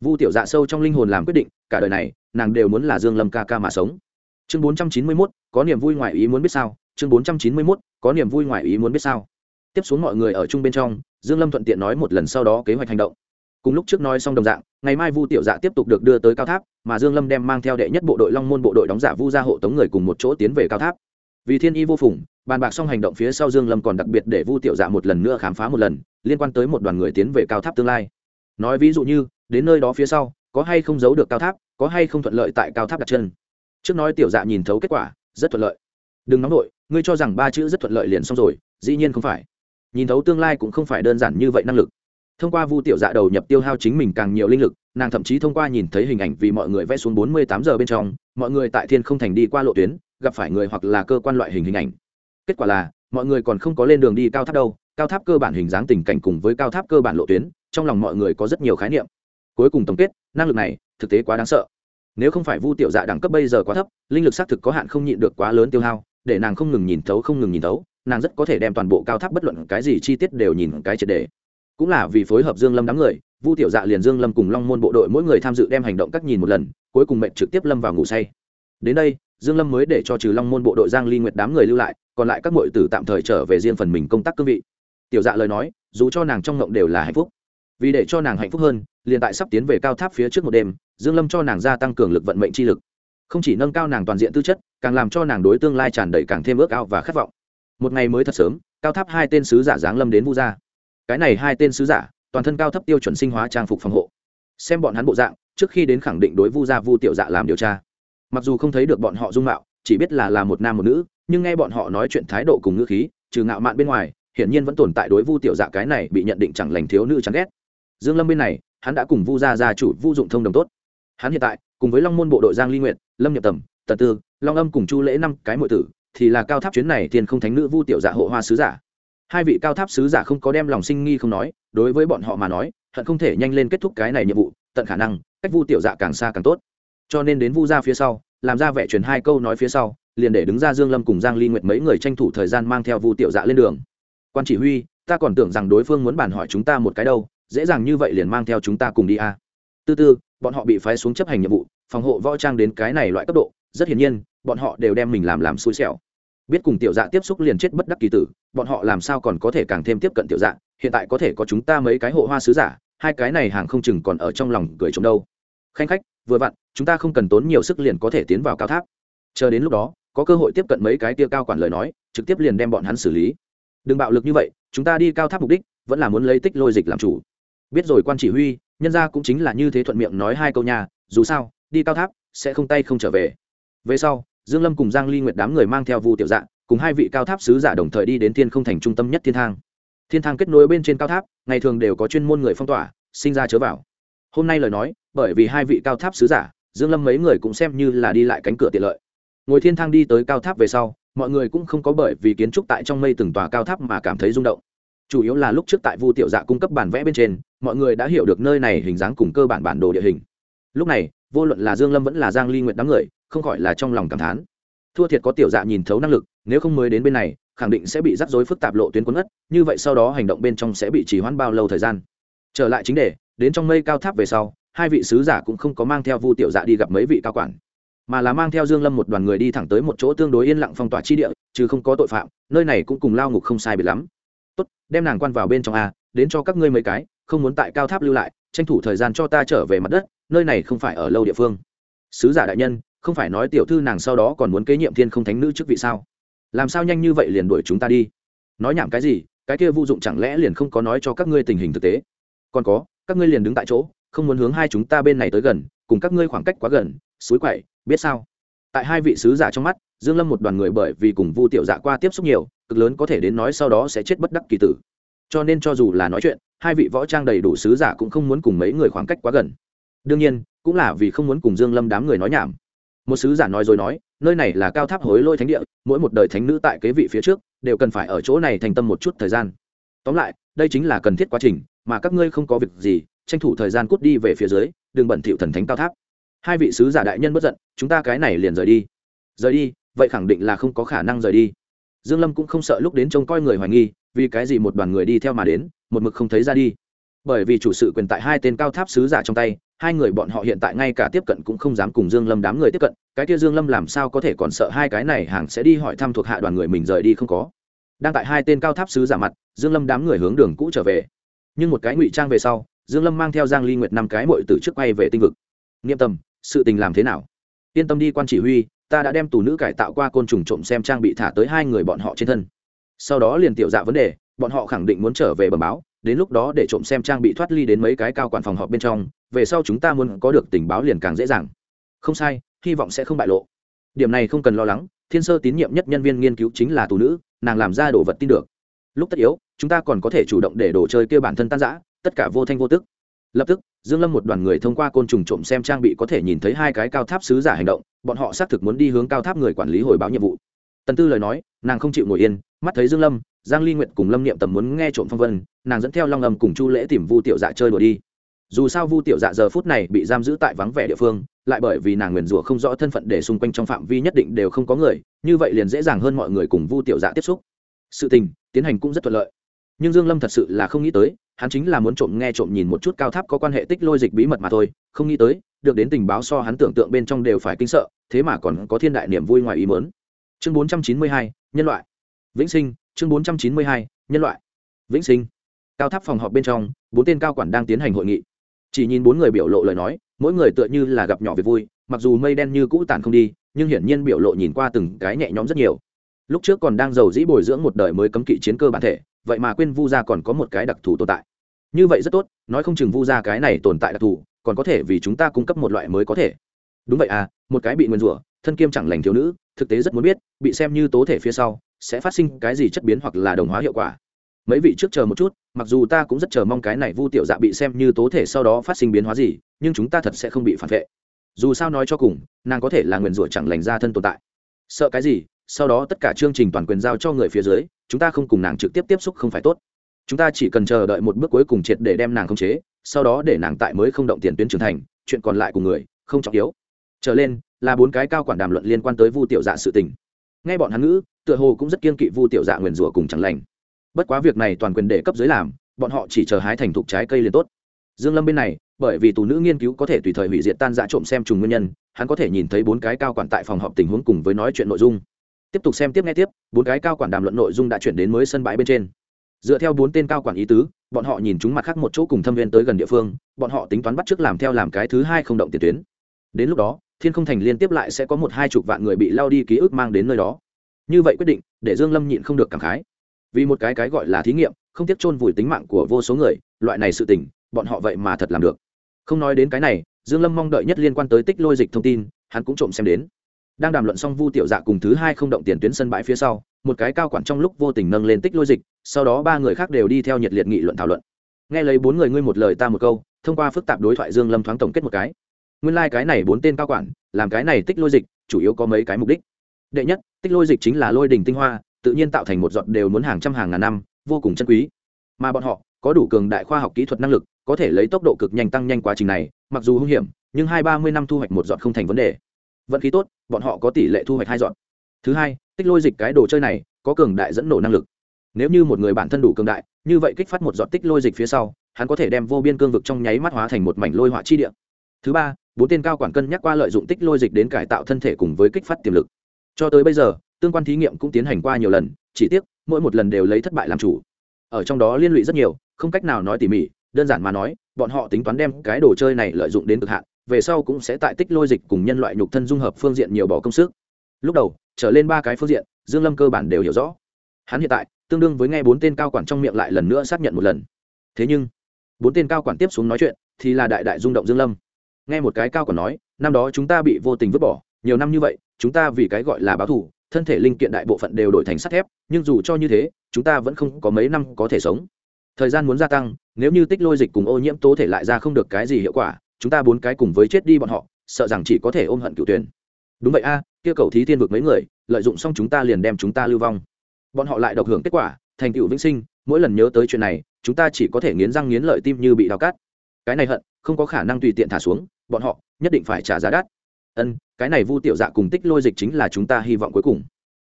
Vu tiểu dạ sâu trong linh hồn làm quyết định cả đời này nàng đều muốn là dương lâm ca ca mà sống. Chương bốn trăm chín mươi 491, có niềm vui ngoài ý muốn biết sao? Chương bốn trăm chín mươi 491, có niềm vui ngoài ý muốn biết sao? Tiếp xuống mọi người ở chung bên trong dương lâm thuận tiện nói một lần sau đó kế hoạch hành động cùng lúc trước nói xong đồng dạng, ngày mai vu tiểu dạ tiếp tục được đưa tới cao tháp, mà dương lâm đem mang theo đệ nhất bộ đội long môn bộ đội đóng giả vu ra hộ tống người cùng một chỗ tiến về cao tháp. Vì thiên y vô phùng, bàn bạc xong hành động phía sau dương lâm còn đặc biệt để vu tiểu dạ một lần nữa khám phá một lần, liên quan tới một đoàn người tiến về cao tháp tương lai. Nói ví dụ như, đến nơi đó phía sau, có hay không giấu được cao tháp, có hay không thuận lợi tại cao tháp đặt chân. Trước nói tiểu dạ nhìn thấu kết quả, rất thuận lợi. Đừng nóng nổi ngươi cho rằng ba chữ rất thuận lợi liền xong rồi, dĩ nhiên không phải. Nhìn thấu tương lai cũng không phải đơn giản như vậy năng lực thông qua vu tiểu dạ đầu nhập tiêu hao chính mình càng nhiều linh lực, nàng thậm chí thông qua nhìn thấy hình ảnh vì mọi người vẽ xuống bốn mươi tám giờ bên trong, mọi người tại thiên không thành đi qua lộ tuyến, gặp phải người hoặc là cơ quan loại hình hình ảnh. Kết quả là, mọi người còn không có lên đường đi cao tháp đâu, cao tháp cơ bản hình dáng tình cảnh cùng với cao tháp cơ bản lộ tuyến, trong lòng mọi người có rất nhiều khái niệm. Cuối cùng tổng kết, năng lực này, thực tế quá đáng sợ. Nếu không phải vu tiểu dạ đẳng cấp bây giờ quá thấp, linh lực xác thực có hạn không nhịn được quá lớn tiêu hao, để nàng không ngừng nhìn thấu, không ngừng nhìn thấu, nàng rất có thể đem toàn bộ cao tháp bất luận cái gì chi tiết đều nhìn cái triệt đề cũng là vì phối hợp dương lâm đám người, vu tiểu dạ liền dương lâm cùng long môn bộ đội mỗi người tham dự đem hành động các nhìn một lần, cuối cùng mệnh trực tiếp lâm vào ngủ say. Đến đây, dương lâm mới để cho trừ long môn bộ đội giang ly nguyệt đám người lưu lại, còn lại các muội tử tạm thời trở về riêng phần mình công tác cương vị. Tiểu dạ lời nói, dù cho nàng trong ngộng đều là hạnh phúc. Vì để cho nàng hạnh phúc hơn, liền tại sắp tiến về cao tháp phía trước một đêm, dương lâm cho nàng gia tăng cường lực vận mệnh chi lực. Không chỉ nâng cao nàng toàn diện tư chất, càng làm cho nàng đối tương lai tràn đầy càng thêm ước ao và khát vọng. Một ngày mới thật sớm, cao tháp hai tên sứ giả giáng lâm đến vu gia cái này hai tên sứ giả, toàn thân cao thấp tiêu chuẩn sinh hóa trang phục phòng hộ. Xem bọn hắn bộ dạng, trước khi đến khẳng định đối vu gia vu tiểu dạ làm điều tra. Mặc dù không thấy được bọn họ dung mạo, chỉ biết là là một nam một nữ, nhưng nghe bọn họ nói chuyện thái độ cùng ngữ khí, trừ ngạo mạn bên ngoài, hiển nhiên vẫn tồn tại đối vu tiểu dạ cái này bị nhận định chẳng lành thiếu nữ chán ghét. Dương lâm bên này, hắn đã cùng vu gia gia chủ vu dụng thông đồng tốt. Hắn hiện tại, cùng với long môn bộ đội giang ly nguyện lâm nhập tầm, tần tư, long âm cùng chu lễ năm cái muội tử, thì là cao tháp chuyến này tiền không thánh nữ vu tiểu dạ hộ hoa sứ giả hai vị cao tháp sứ giả không có đem lòng sinh nghi không nói, đối với bọn họ mà nói, hận không thể nhanh lên kết thúc cái này nhiệm vụ, tận khả năng, cách vu tiểu dạ càng xa càng tốt. Cho nên đến vu ra phía sau, làm ra vẻ truyền hai câu nói phía sau, liền để đứng ra dương lâm cùng giang ly nguyệt mấy người tranh thủ thời gian mang theo vu tiểu dạ lên đường. Quan chỉ huy, ta còn tưởng rằng đối phương muốn bàn hỏi chúng ta một cái đâu, dễ dàng như vậy liền mang theo chúng ta cùng đi a. À. tư tư bọn họ bị phái xuống chấp hành nhiệm vụ, phòng hộ võ trang đến cái này loại cấp độ, rất hiển nhiên, bọn họ đều đem mình làm làm xui xẻo biết cùng tiểu dạ tiếp xúc liền chết bất đắc kỳ tử, bọn họ làm sao còn có thể càng thêm tiếp cận tiểu dạ hiện tại có thể có chúng ta mấy cái hộ hoa sứ giả, hai cái này hàng không chừng còn ở trong lòng gửi chống đâu. Khanh khách, vừa vặn, chúng ta không cần tốn nhiều sức liền có thể tiến vào cao tháp. Chờ đến lúc đó, có cơ hội tiếp cận mấy cái tia cao quản lời nói, trực tiếp liền đem bọn hắn xử lý. Đừng bạo lực như vậy, chúng ta đi cao tháp mục đích, vẫn là muốn lấy tích lôi dịch làm chủ. Biết rồi quan chỉ huy, nhân ra cũng chính là như thế thuận miệng nói hai câu nhà dù sao, đi cao tháp, sẽ không tay không trở về. Về sau dương lâm cùng giang ly nguyệt đám người mang theo vu tiểu dạ cùng hai vị cao tháp sứ giả đồng thời đi đến thiên không thành trung tâm nhất thiên thang. Thiên thang kết nối bên trên cao tháp, ngày thường đều có chuyên môn người phong tỏa, sinh ra chớ vào. Hôm nay lời nói, bởi vì hai vị cao tháp sứ giả, dương lâm mấy người cũng xem như là đi lại cánh cửa tiện lợi. Ngồi thiên thang đi tới cao tháp về sau, mọi người cũng không có bởi vì kiến trúc tại trong mây từng tòa cao tháp mà cảm thấy rung động. Chủ yếu là lúc trước tại vu tiểu dạ cung cấp bản vẽ bên trên, mọi người đã hiểu được nơi này hình dáng cùng cơ bản bản đồ địa hình. Lúc này vô luận là dương lâm vẫn là giang ly nguyện đám người, không khỏi là trong lòng cảm thán. Thua thiệt có tiểu dạ nhìn thấu năng lực, nếu không mới đến bên này, khẳng định sẽ bị rắc rối phức tạp lộ tuyến cuốn ngất, như vậy sau đó hành động bên trong sẽ bị trì hoãn bao lâu thời gian? Trở lại chính đề, đến trong mây cao tháp về sau, hai vị sứ giả cũng không có mang theo vu tiểu dạ đi gặp mấy vị cao quản, mà là mang theo dương lâm một đoàn người đi thẳng tới một chỗ tương đối yên lặng phong tỏa chi địa, chứ không có tội phạm, nơi này cũng cùng lao ngục không sai biệt lắm. Tốt, đem nàng quan vào bên trong a, đến cho các ngươi mấy cái, không muốn tại cao tháp lưu lại, tranh thủ thời gian cho ta trở về mặt đất nơi này không phải ở lâu địa phương. Sứ giả đại nhân, không phải nói tiểu thư nàng sau đó còn muốn kế nhiệm thiên không thánh nữ chức vị sao? Làm sao nhanh như vậy liền đuổi chúng ta đi? Nói nhảm cái gì, cái kia vô dụng chẳng lẽ liền không có nói cho các ngươi tình hình thực tế? Còn có, các ngươi liền đứng tại chỗ, không muốn hướng hai chúng ta bên này tới gần, cùng các ngươi khoảng cách quá gần, suối quậy, biết sao? Tại hai vị sứ giả trong mắt, dương lâm một đoàn người bởi vì cùng vu tiểu dạ qua tiếp xúc nhiều, cực lớn có thể đến nói sau đó sẽ chết bất đắc kỳ tử. Cho nên cho dù là nói chuyện, hai vị võ trang đầy đủ sứ giả cũng không muốn cùng mấy người khoảng cách quá gần đương nhiên, cũng là vì không muốn cùng dương lâm đám người nói nhảm. Một sứ giả nói rồi nói, nơi này là cao tháp hối lôi thánh địa, mỗi một đời thánh nữ tại kế vị phía trước, đều cần phải ở chỗ này thành tâm một chút thời gian. Tóm lại, đây chính là cần thiết quá trình, mà các ngươi không có việc gì, tranh thủ thời gian cút đi về phía dưới, đừng bẩn thỉu thần thánh cao tháp. Hai vị sứ giả đại nhân bất giận, chúng ta cái này liền rời đi. Rời đi, vậy khẳng định là không có khả năng rời đi. Dương lâm cũng không sợ lúc đến trông coi người hoài nghi, vì cái gì một đoàn người đi theo mà đến, một mực không thấy ra đi. Bởi vì chủ sự quyền tại hai tên cao tháp sứ giả trong tay hai người bọn họ hiện tại ngay cả tiếp cận cũng không dám cùng dương lâm đám người tiếp cận, cái kia dương lâm làm sao có thể còn sợ hai cái này hàng sẽ đi hỏi thăm thuộc hạ đoàn người mình rời đi không có. Đang tại hai tên cao tháp sứ giả mặt, dương lâm đám người hướng đường cũ trở về. Nhưng một cái ngụy trang về sau, dương lâm mang theo giang ly nguyệt năm cái muội từ trước quay về tinh vực. Nghiêm tâm, sự tình làm thế nào? Yên tâm đi quan chỉ huy, ta đã đem tù nữ cải tạo qua côn trùng trộm xem trang bị thả tới hai người bọn họ trên thân. Sau đó liền tiểu dạ vấn đề, bọn họ khẳng định muốn trở về bẩm báo, đến lúc đó để trộm xem trang bị thoát ly đến mấy cái cao quản phòng họp bên trong về sau chúng ta muốn có được tình báo liền càng dễ dàng. Không sai, hy vọng sẽ không bại lộ. Điểm này không cần lo lắng, thiên sơ tín nhiệm nhất nhân viên nghiên cứu chính là tù nữ, nàng làm ra đồ vật tin được. Lúc tất yếu, chúng ta còn có thể chủ động để đồ chơi kia bản thân tan giã tất cả vô thanh vô tức. Lập tức, dương lâm một đoàn người thông qua côn trùng trộm xem trang bị có thể nhìn thấy hai cái cao tháp sứ giả hành động, bọn họ xác thực muốn đi hướng cao tháp người quản lý hồi báo nhiệm vụ. Tần tư lời nói, nàng không chịu ngồi yên, mắt thấy dương lâm, giang ly nguyện cùng lâm niệm tầm muốn nghe trộm phong vân, nàng dẫn theo long âm cùng chu lễ tìm vu tiểu dạ chơi đùa đi dù sao vu tiểu dạ giờ phút này bị giam giữ tại vắng vẻ địa phương lại bởi vì nàng nguyền rủa không rõ thân phận để xung quanh trong phạm vi nhất định đều không có người như vậy liền dễ dàng hơn mọi người cùng vu tiểu dạ tiếp xúc. Sự tình tiến hành cũng rất thuận lợi. Nhưng dương lâm thật sự là không nghĩ tới hắn chính là muốn trộm nghe trộm nhìn một chút cao tháp có quan hệ tích lôi dịch bí mật mà thôi không nghĩ tới được đến tình báo so hắn tưởng tượng bên trong đều phải kinh sợ thế mà còn có thiên đại niềm vui ngoài ý mớn chương 492, nhân loại. Vĩnh sinh chương 492, nhân loại. Vĩnh sinh. Cao tháp phòng họp bên trong bốn tên cao quản đang tiến hành hội nghị chỉ nhìn bốn người biểu lộ lời nói, mỗi người tựa như là gặp nhỏ việc vui, mặc dù mây đen như cũ tàn không đi, nhưng hiển nhiên biểu lộ nhìn qua từng cái nhẹ nhõm rất nhiều. Lúc trước còn đang giàu dĩ bồi dưỡng một đời mới cấm kỵ chiến cơ bản thể, vậy mà quên vu gia còn có một cái đặc thù tồn tại. Như vậy rất tốt, nói không chừng vu gia cái này tồn tại đặc thù, còn có thể vì chúng ta cung cấp một loại mới có thể. Đúng vậy à một cái bị nguyên rủa, thân kiêm chẳng lành thiếu nữ, thực tế rất muốn biết, bị xem như tố thể phía sau, sẽ phát sinh cái gì chất biến hoặc là đồng hóa hiệu quả mấy vị trước chờ một chút, mặc dù ta cũng rất chờ mong cái này vu tiểu dạ bị xem như tố thể sau đó phát sinh biến hóa gì, nhưng chúng ta thật sẽ không bị phản vệ. Dù sao nói cho cùng, nàng có thể là nguyền rủa chẳng lành ra thân tồn tại. Sợ cái gì? Sau đó tất cả chương trình toàn quyền giao cho người phía dưới, chúng ta không cùng nàng trực tiếp tiếp xúc không phải tốt. Chúng ta chỉ cần chờ đợi một bước cuối cùng triệt để đem nàng khống chế, sau đó để nàng tại mới không động tiền tuyến trưởng thành, chuyện còn lại của người, không trọng yếu. Trở lên, là bốn cái cao quản đàm luận liên quan tới vu tiểu dạ sự tình. Nghe bọn hắn ngữ, tựa hồ cũng rất kiên kỵ vu tiểu dạ nguyền rủa cùng chẳng lành bất quá việc này toàn quyền để cấp dưới làm, bọn họ chỉ chờ hái thành thục trái cây liền tốt. Dương lâm bên này, bởi vì tù nữ nghiên cứu có thể tùy thời hủy diệt tan dã trộm xem trùng nguyên nhân, hắn có thể nhìn thấy bốn cái cao quản tại phòng họp tình huống cùng với nói chuyện nội dung. Tiếp tục xem tiếp nghe tiếp, bốn cái cao quản đàm luận nội dung đã chuyển đến mới sân bãi bên trên. Dựa theo bốn tên cao quản ý tứ, bọn họ nhìn chúng mặt khác một chỗ cùng thâm viên tới gần địa phương, bọn họ tính toán bắt trước làm theo làm cái thứ hai không động tiền tuyến. Đến lúc đó, thiên không thành liên tiếp lại sẽ có một hai chục vạn người bị lao đi ký ức mang đến nơi đó. Như vậy quyết định, để dương lâm nhịn không được cảm khái vì một cái cái gọi là thí nghiệm, không tiếc chôn vùi tính mạng của vô số người, loại này sự tình, bọn họ vậy mà thật làm được. Không nói đến cái này, dương lâm mong đợi nhất liên quan tới tích lôi dịch thông tin, hắn cũng trộm xem đến. Đang đàm luận xong vu tiểu dạ cùng thứ hai không động tiền tuyến sân bãi phía sau, một cái cao quản trong lúc vô tình nâng lên tích lôi dịch, sau đó ba người khác đều đi theo nhiệt liệt nghị luận thảo luận. Nghe lấy bốn người ngươi một lời ta một câu, thông qua phức tạp đối thoại dương lâm thoáng tổng kết một cái. Nguyên lai like cái này bốn tên cao quản, làm cái này tích lôi dịch, chủ yếu có mấy cái mục đích. Đệ nhất, tích lôi dịch chính là lôi đỉnh tinh hoa tự nhiên tạo thành một giọt đều muốn hàng trăm hàng ngàn năm, vô cùng chân quý. Mà bọn họ có đủ cường đại khoa học kỹ thuật năng lực, có thể lấy tốc độ cực nhanh tăng nhanh quá trình này, mặc dù hung hiểm, nhưng hai ba mươi năm thu hoạch một giọt không thành vấn đề. Vận khí tốt, bọn họ có tỷ lệ thu hoạch hai giọt. Thứ hai, tích lôi dịch cái đồ chơi này có cường đại dẫn nổ năng lực. Nếu như một người bản thân đủ cường đại, như vậy kích phát một giọt tích lôi dịch phía sau, hắn có thể đem vô biên cương vực trong nháy mắt hóa thành một mảnh lôi hỏa chi địa. Thứ ba, bốn tên cao quản cân nhắc qua lợi dụng tích lôi dịch đến cải tạo thân thể cùng với kích phát tiềm lực. Cho tới bây giờ tương quan thí nghiệm cũng tiến hành qua nhiều lần, chỉ tiếc, mỗi một lần đều lấy thất bại làm chủ. Ở trong đó liên lụy rất nhiều, không cách nào nói tỉ mỉ, đơn giản mà nói, bọn họ tính toán đem cái đồ chơi này lợi dụng đến cực hạn, về sau cũng sẽ tại tích lôi dịch cùng nhân loại nhục thân dung hợp phương diện nhiều bỏ công sức. Lúc đầu, trở lên ba cái phương diện, dương lâm cơ bản đều hiểu rõ. Hắn hiện tại, tương đương với nghe bốn tên cao quản trong miệng lại lần nữa xác nhận một lần. Thế nhưng, bốn tên cao quản tiếp xuống nói chuyện, thì là đại đại rung động dương lâm. Nghe một cái cao quản nói, năm đó chúng ta bị vô tình vứt bỏ, nhiều năm như vậy, chúng ta vì cái gọi là báo thù thân thể linh kiện đại bộ phận đều đổi thành sắt thép nhưng dù cho như thế chúng ta vẫn không có mấy năm có thể sống. Thời gian muốn gia tăng nếu như tích lôi dịch cùng ô nhiễm tố thể lại ra không được cái gì hiệu quả chúng ta bốn cái cùng với chết đi bọn họ sợ rằng chỉ có thể ôm hận cựu tuyển. Đúng vậy a à, kia cầu thí thiên vực mấy người lợi dụng xong chúng ta liền đem chúng ta lưu vong. Bọn họ lại độc hưởng kết quả thành tựu vĩnh sinh mỗi lần nhớ tới chuyện này chúng ta chỉ có thể nghiến răng nghiến lợi tim như bị đau cắt cái này hận không có khả năng tùy tiện thả xuống bọn họ nhất định phải trả giá đắt ân, cái này vu tiểu dạ cùng tích lôi dịch chính là chúng ta hy vọng cuối cùng.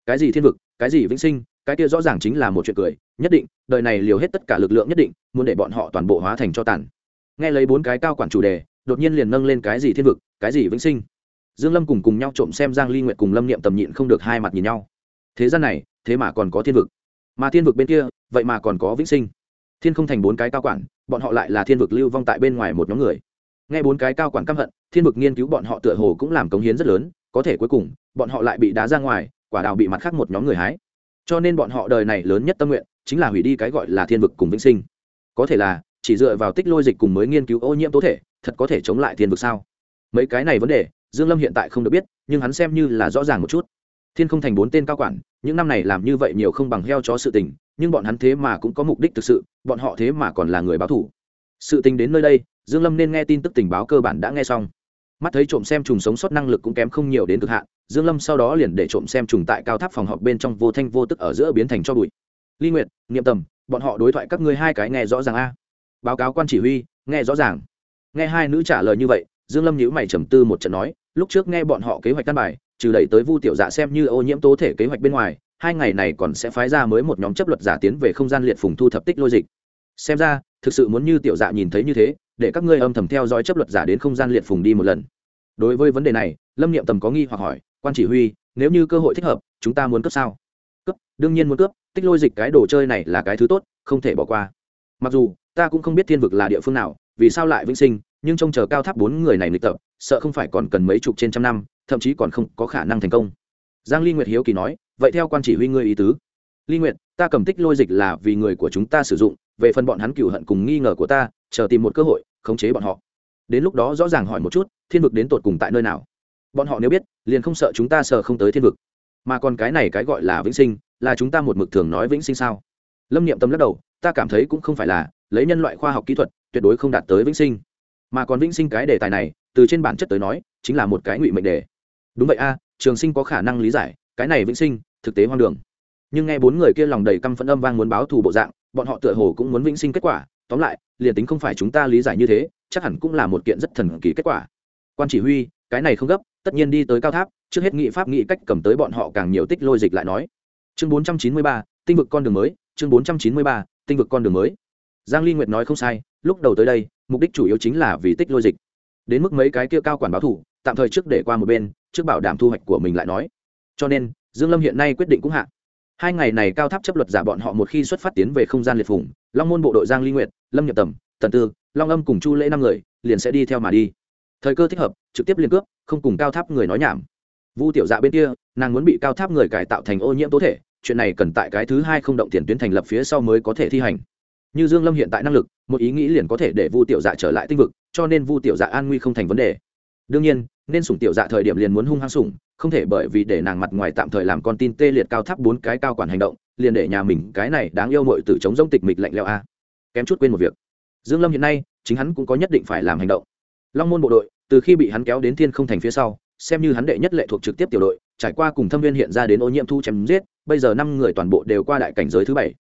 Cái gì thiên vực, cái gì vĩnh sinh, cái kia rõ ràng chính là một chuyện cười, nhất định, đời này liều hết tất cả lực lượng nhất định, muốn để bọn họ toàn bộ hóa thành cho tàn. Nghe lấy bốn cái cao quản chủ đề, đột nhiên liền nâng lên cái gì thiên vực, cái gì vĩnh sinh. Dương lâm cùng cùng nhau trộm xem giang ly nguyệt cùng lâm niệm tầm nhịn không được hai mặt nhìn nhau. Thế gian này, thế mà còn có thiên vực. Mà thiên vực bên kia, vậy mà còn có vĩnh sinh. Thiên không thành bốn cái cao quản, bọn họ lại là thiên vực lưu vong tại bên ngoài một nhóm người. Nghe bốn cái cao quản căm hận thiên vực nghiên cứu bọn họ tựa hồ cũng làm cống hiến rất lớn, có thể cuối cùng, bọn họ lại bị đá ra ngoài, quả đào bị mặt khác một nhóm người hái. Cho nên bọn họ đời này lớn nhất tâm nguyện, chính là hủy đi cái gọi là thiên vực cùng vĩnh sinh. Có thể là, chỉ dựa vào tích lôi dịch cùng mới nghiên cứu ô nhiễm tố thể, thật có thể chống lại thiên vực sao? Mấy cái này vấn đề, dương lâm hiện tại không được biết, nhưng hắn xem như là rõ ràng một chút. Thiên không thành bốn tên cao quản, những năm này làm như vậy nhiều không bằng heo chó sự tình, nhưng bọn hắn thế mà cũng có mục đích thực sự, bọn họ thế mà còn là người báo thủ. Sự tình đến nơi đây, dương lâm nên nghe tin tức tình báo cơ bản đã nghe xong mắt thấy trộm xem trùng sống sót năng lực cũng kém không nhiều đến cực hạn, dương lâm sau đó liền để trộm xem trùng tại cao tháp phòng họp bên trong vô thanh vô tức ở giữa biến thành cho bụi. Ly nguyệt, niệm tầm, bọn họ đối thoại các ngươi hai cái nghe rõ ràng a? Báo cáo quan chỉ huy, nghe rõ ràng. Nghe hai nữ trả lời như vậy, dương lâm nhíu mày trầm tư một trận nói, lúc trước nghe bọn họ kế hoạch căn bài, trừ đẩy tới vu tiểu dạ xem như ô nhiễm tố thể kế hoạch bên ngoài, hai ngày này còn sẽ phái ra mới một nhóm chấp luật giả tiến về không gian liệt phùng thu thập tích lôi dịch xem ra thực sự muốn như tiểu dạ nhìn thấy như thế, để các ngươi âm thầm theo dõi chấp luật giả đến không gian liệt phùng đi một lần. Đối với vấn đề này, lâm niệm tầm có nghi hoặc hỏi, quan chỉ huy, nếu như cơ hội thích hợp, chúng ta muốn cướp sao? Cướp đương nhiên muốn cướp tích lôi dịch cái đồ chơi này là cái thứ tốt, không thể bỏ qua. Mặc dù, ta cũng không biết thiên vực là địa phương nào, vì sao lại vĩnh sinh, nhưng trông chờ cao tháp bốn người này nghịch tập, sợ không phải còn cần mấy chục trên trăm năm, thậm chí còn không có khả năng thành công. Giang ly nguyệt hiếu kỳ nói, vậy theo quan chỉ huy ngươi ý tứ ly nguyệt, ta cầm tích lôi dịch là vì người của chúng ta sử dụng, về phần bọn hắn cựu hận cùng nghi ngờ của ta, chờ tìm một cơ hội, khống chế bọn họ. Đến lúc đó rõ ràng hỏi một chút, thiên vực đến tột cùng tại nơi nào? Bọn họ nếu biết, liền không sợ chúng ta sợ không tới thiên vực. Mà còn cái này cái gọi là vĩnh sinh, là chúng ta một mực thường nói vĩnh sinh sao? Lâm niệm tâm lắc đầu, ta cảm thấy cũng không phải là, lấy nhân loại khoa học kỹ thuật, tuyệt đối không đạt tới vĩnh sinh. Mà còn vĩnh sinh cái đề tài này, từ trên bản chất tới nói, chính là một cái ngụy mệnh đề. Đúng vậy a, trường sinh có khả năng lý giải, cái này vĩnh sinh, thực tế hoang đường nhưng nghe bốn người kia lòng đầy căm phẫn âm vang muốn báo thù bộ dạng, bọn họ tựa hồ cũng muốn vĩnh sinh kết quả. Tóm lại, liền tính không phải chúng ta lý giải như thế, chắc hẳn cũng là một kiện rất thần kỳ kết quả. Quan chỉ huy, cái này không gấp, tất nhiên đi tới cao tháp, trước hết nghị pháp nghị cách cầm tới bọn họ càng nhiều tích lôi dịch lại nói. Chương bốn trăm chín mươi ba, tinh vực con đường mới, chương bốn trăm chín mươi ba, tinh vực con đường mới. Giang ly nguyệt nói không sai, lúc đầu tới đây, mục đích chủ yếu chính là vì tích lôi dịch. Đến mức mấy cái kia cao quản báo thủ tạm thời trước để qua một bên, trước bảo đảm thu hoạch của mình lại nói. Cho nên, dương lâm hiện nay quyết định cũng hạ hai ngày này cao tháp chấp luật giả bọn họ một khi xuất phát tiến về không gian liệt phủng long môn bộ đội giang ly nguyệt, lâm nhập tầm, tần tư, long âm cùng chu lễ năm người, liền sẽ đi theo mà đi. Thời cơ thích hợp, trực tiếp liên cướp không cùng cao tháp người nói nhảm. Vu tiểu dạ bên kia, nàng muốn bị cao tháp người cải tạo thành ô nhiễm tố thể, chuyện này cần tại cái thứ hai không động tiền tuyến thành lập phía sau mới có thể thi hành. Như dương lâm hiện tại năng lực, một ý nghĩ liền có thể để vu tiểu dạ trở lại tinh vực, cho nên vu tiểu dạ an nguy không thành vấn đề. Đương nhiên nên sủng tiểu dạ thời điểm liền muốn hung hăng sủng, không thể bởi vì để nàng mặt ngoài tạm thời làm con tin tê liệt cao tháp bốn cái cao quản hành động, liền để nhà mình cái này đáng yêu mội từ chống giống tịch mịch lạnh leo a. Kém chút quên một việc. Dương lâm hiện nay, chính hắn cũng có nhất định phải làm hành động. Long môn bộ đội, từ khi bị hắn kéo đến thiên không thành phía sau, xem như hắn đệ nhất lệ thuộc trực tiếp tiểu đội, trải qua cùng thâm viên hiện ra đến ô nhiễm thu chém giết, bây giờ năm người toàn bộ đều qua đại cảnh giới thứ bảy.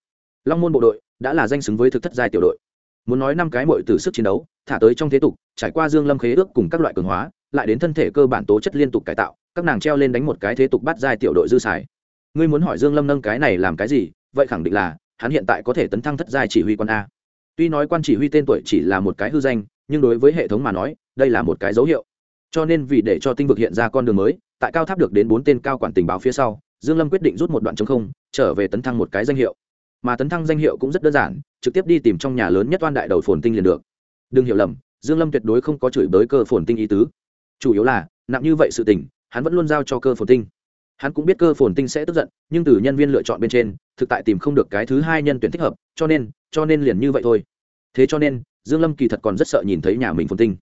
Long môn bộ đội đã là danh xứng với thực thất giai tiểu đội. Muốn nói năm cái mội từ sức chiến đấu, thả tới trong thế tục, trải qua dương lâm khế ước cùng các loại cường hóa lại đến thân thể cơ bản tố chất liên tục cải tạo, các nàng treo lên đánh một cái thế tục bắt giai tiểu đội dư xài. Ngươi muốn hỏi dương lâm nâng cái này làm cái gì, vậy khẳng định là, hắn hiện tại có thể tấn thăng thất giai chỉ huy quan a. Tuy nói quan chỉ huy tên tuổi chỉ là một cái hư danh, nhưng đối với hệ thống mà nói, đây là một cái dấu hiệu. Cho nên vì để cho tinh vực hiện ra con đường mới, tại cao tháp được đến bốn tên cao quản tình báo phía sau, dương lâm quyết định rút một đoạn chống không, trở về tấn thăng một cái danh hiệu. Mà tấn thăng danh hiệu cũng rất đơn giản, trực tiếp đi tìm trong nhà lớn nhất oan đại đầu phồn tinh liền được. Đừng hiểu lầm, dương lâm tuyệt đối không có chửi bới cơ phồn tinh ý tứ chủ yếu là, nặng như vậy sự tình, hắn vẫn luôn giao cho cơ phồn tinh. Hắn cũng biết cơ phồn tinh sẽ tức giận, nhưng từ nhân viên lựa chọn bên trên, thực tại tìm không được cái thứ hai nhân tuyển thích hợp, cho nên cho nên liền như vậy thôi. Thế cho nên, dương lâm kỳ thật còn rất sợ nhìn thấy nhà mình phồn tinh.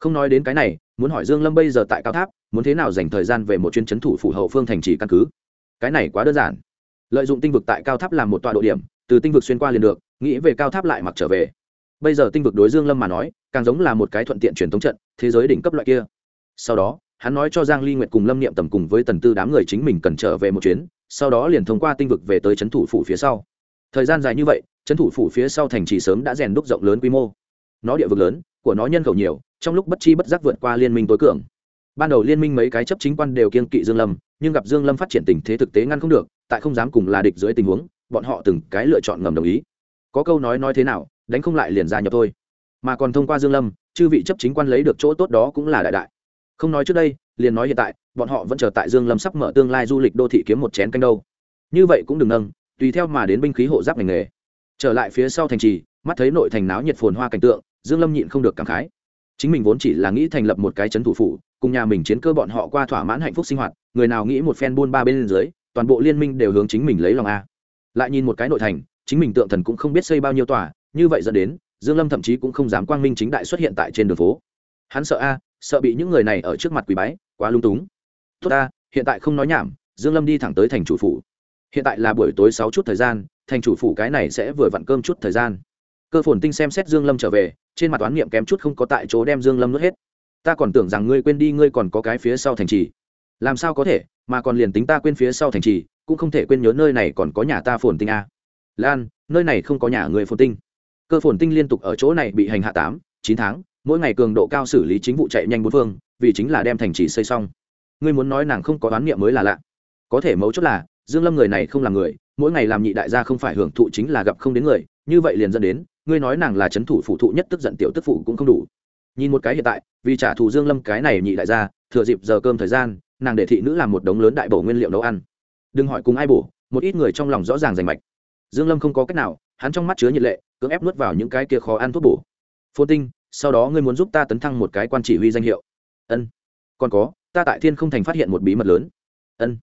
Không nói đến cái này, muốn hỏi dương lâm bây giờ tại cao tháp, muốn thế nào dành thời gian về một chuyên chấn thủ phủ hậu phương thành trì căn cứ? Cái này quá đơn giản. Lợi dụng tinh vực tại cao tháp làm một tọa độ điểm, từ tinh vực xuyên qua liền được, nghĩ về cao tháp lại mặc trở về. Bây giờ tinh vực đối dương lâm mà nói, càng giống là một cái thuận tiện truyền thống trận, thế giới đỉnh cấp loại kia sau đó, hắn nói cho giang ly nguyệt cùng lâm niệm tầm cùng với tần tư đám người chính mình cần trở về một chuyến, sau đó liền thông qua tinh vực về tới Trấn thủ phủ phía sau. Thời gian dài như vậy, Trấn thủ phủ phía sau thành trì sớm đã rèn đúc rộng lớn quy mô. Nó địa vực lớn, của nó nhân khẩu nhiều, trong lúc bất chi bất giác vượt qua liên minh tối cường. Ban đầu liên minh mấy cái chấp chính quan đều kiên kỵ dương lâm, nhưng gặp dương lâm phát triển tình thế thực tế ngăn không được, tại không dám cùng là địch dưới tình huống, bọn họ từng cái lựa chọn ngầm đồng ý. Có câu nói nói thế nào, đánh không lại liền gia nhập thôi. Mà còn thông qua dương lâm, chư vị chấp chính quan lấy được chỗ tốt đó cũng là đại đại không nói trước đây, liền nói hiện tại, bọn họ vẫn chờ tại dương lâm sắp mở tương lai du lịch đô thị kiếm một chén canh đâu. Như vậy cũng đừng nâng, tùy theo mà đến binh khí hộ giáp ngành nghề. Trở lại phía sau thành trì, mắt thấy nội thành náo nhiệt phồn hoa cảnh tượng, dương lâm nhịn không được cảm khái. Chính mình vốn chỉ là nghĩ thành lập một cái chấn thủ phủ, cùng nhà mình chiến cơ bọn họ qua thỏa mãn hạnh phúc sinh hoạt, người nào nghĩ một phen buôn ba bên dưới, toàn bộ liên minh đều hướng chính mình lấy lòng a. Lại nhìn một cái nội thành, chính mình tượng thần cũng không biết xây bao nhiêu tòa, như vậy dẫn đến, dương lâm thậm chí cũng không dám quang minh chính đại xuất hiện tại trên đường phố. Hắn sợ a sợ bị những người này ở trước mặt quỳ bái, quá lung túng. Tốt ta, hiện tại không nói nhảm, dương lâm đi thẳng tới thành chủ phủ. Hiện tại là buổi tối sáu chút thời gian, thành chủ phủ cái này sẽ vừa vặn cơm chút thời gian. Cơ phồn tinh xem xét dương lâm trở về, trên mặt toán niệm kém chút không có tại chỗ đem dương lâm nuốt hết. Ta còn tưởng rằng ngươi quên đi, ngươi còn có cái phía sau thành trì. Làm sao có thể, mà còn liền tính ta quên phía sau thành trì, cũng không thể quên nhớ nơi này còn có nhà ta phồn tinh a. Lan, nơi này không có nhà người phồn tinh. Cơ phồn tinh liên tục ở chỗ này bị hành hạ tám, chín tháng mỗi ngày cường độ cao xử lý chính vụ chạy nhanh bốn phương, vì chính là đem thành trì xây xong. Ngươi muốn nói nàng không có đoán niệm mới là lạ. Có thể mấu chốt là, dương lâm người này không là người, mỗi ngày làm nhị đại gia không phải hưởng thụ chính là gặp không đến người, như vậy liền dẫn đến, ngươi nói nàng là c h ấ n thủ phụ thụ nhất tức giận tiểu tức phụ cũng không đủ. Nhìn một cái hiện tại, vì trả thù dương lâm cái này nhị đại gia, thừa dịp giờ cơm thời gian, nàng để thị nữ làm một đống lớn đại bổ nguyên liệu nấu ăn. Đừng hỏi cùng ai bổ, một ít người trong lòng rõ ràng rành mạch. Dương lâm không có cách nào, hắn trong mắt chứa nhiệt lệ, cưỡng ép nuốt vào những cái kia khó ăn thuốc bổ. Phô tinh sau đó ngươi muốn giúp ta tấn thăng một cái quan chỉ huy danh hiệu. Ân. Còn có, ta tại thiên không thành phát hiện một bí mật lớn. Ân.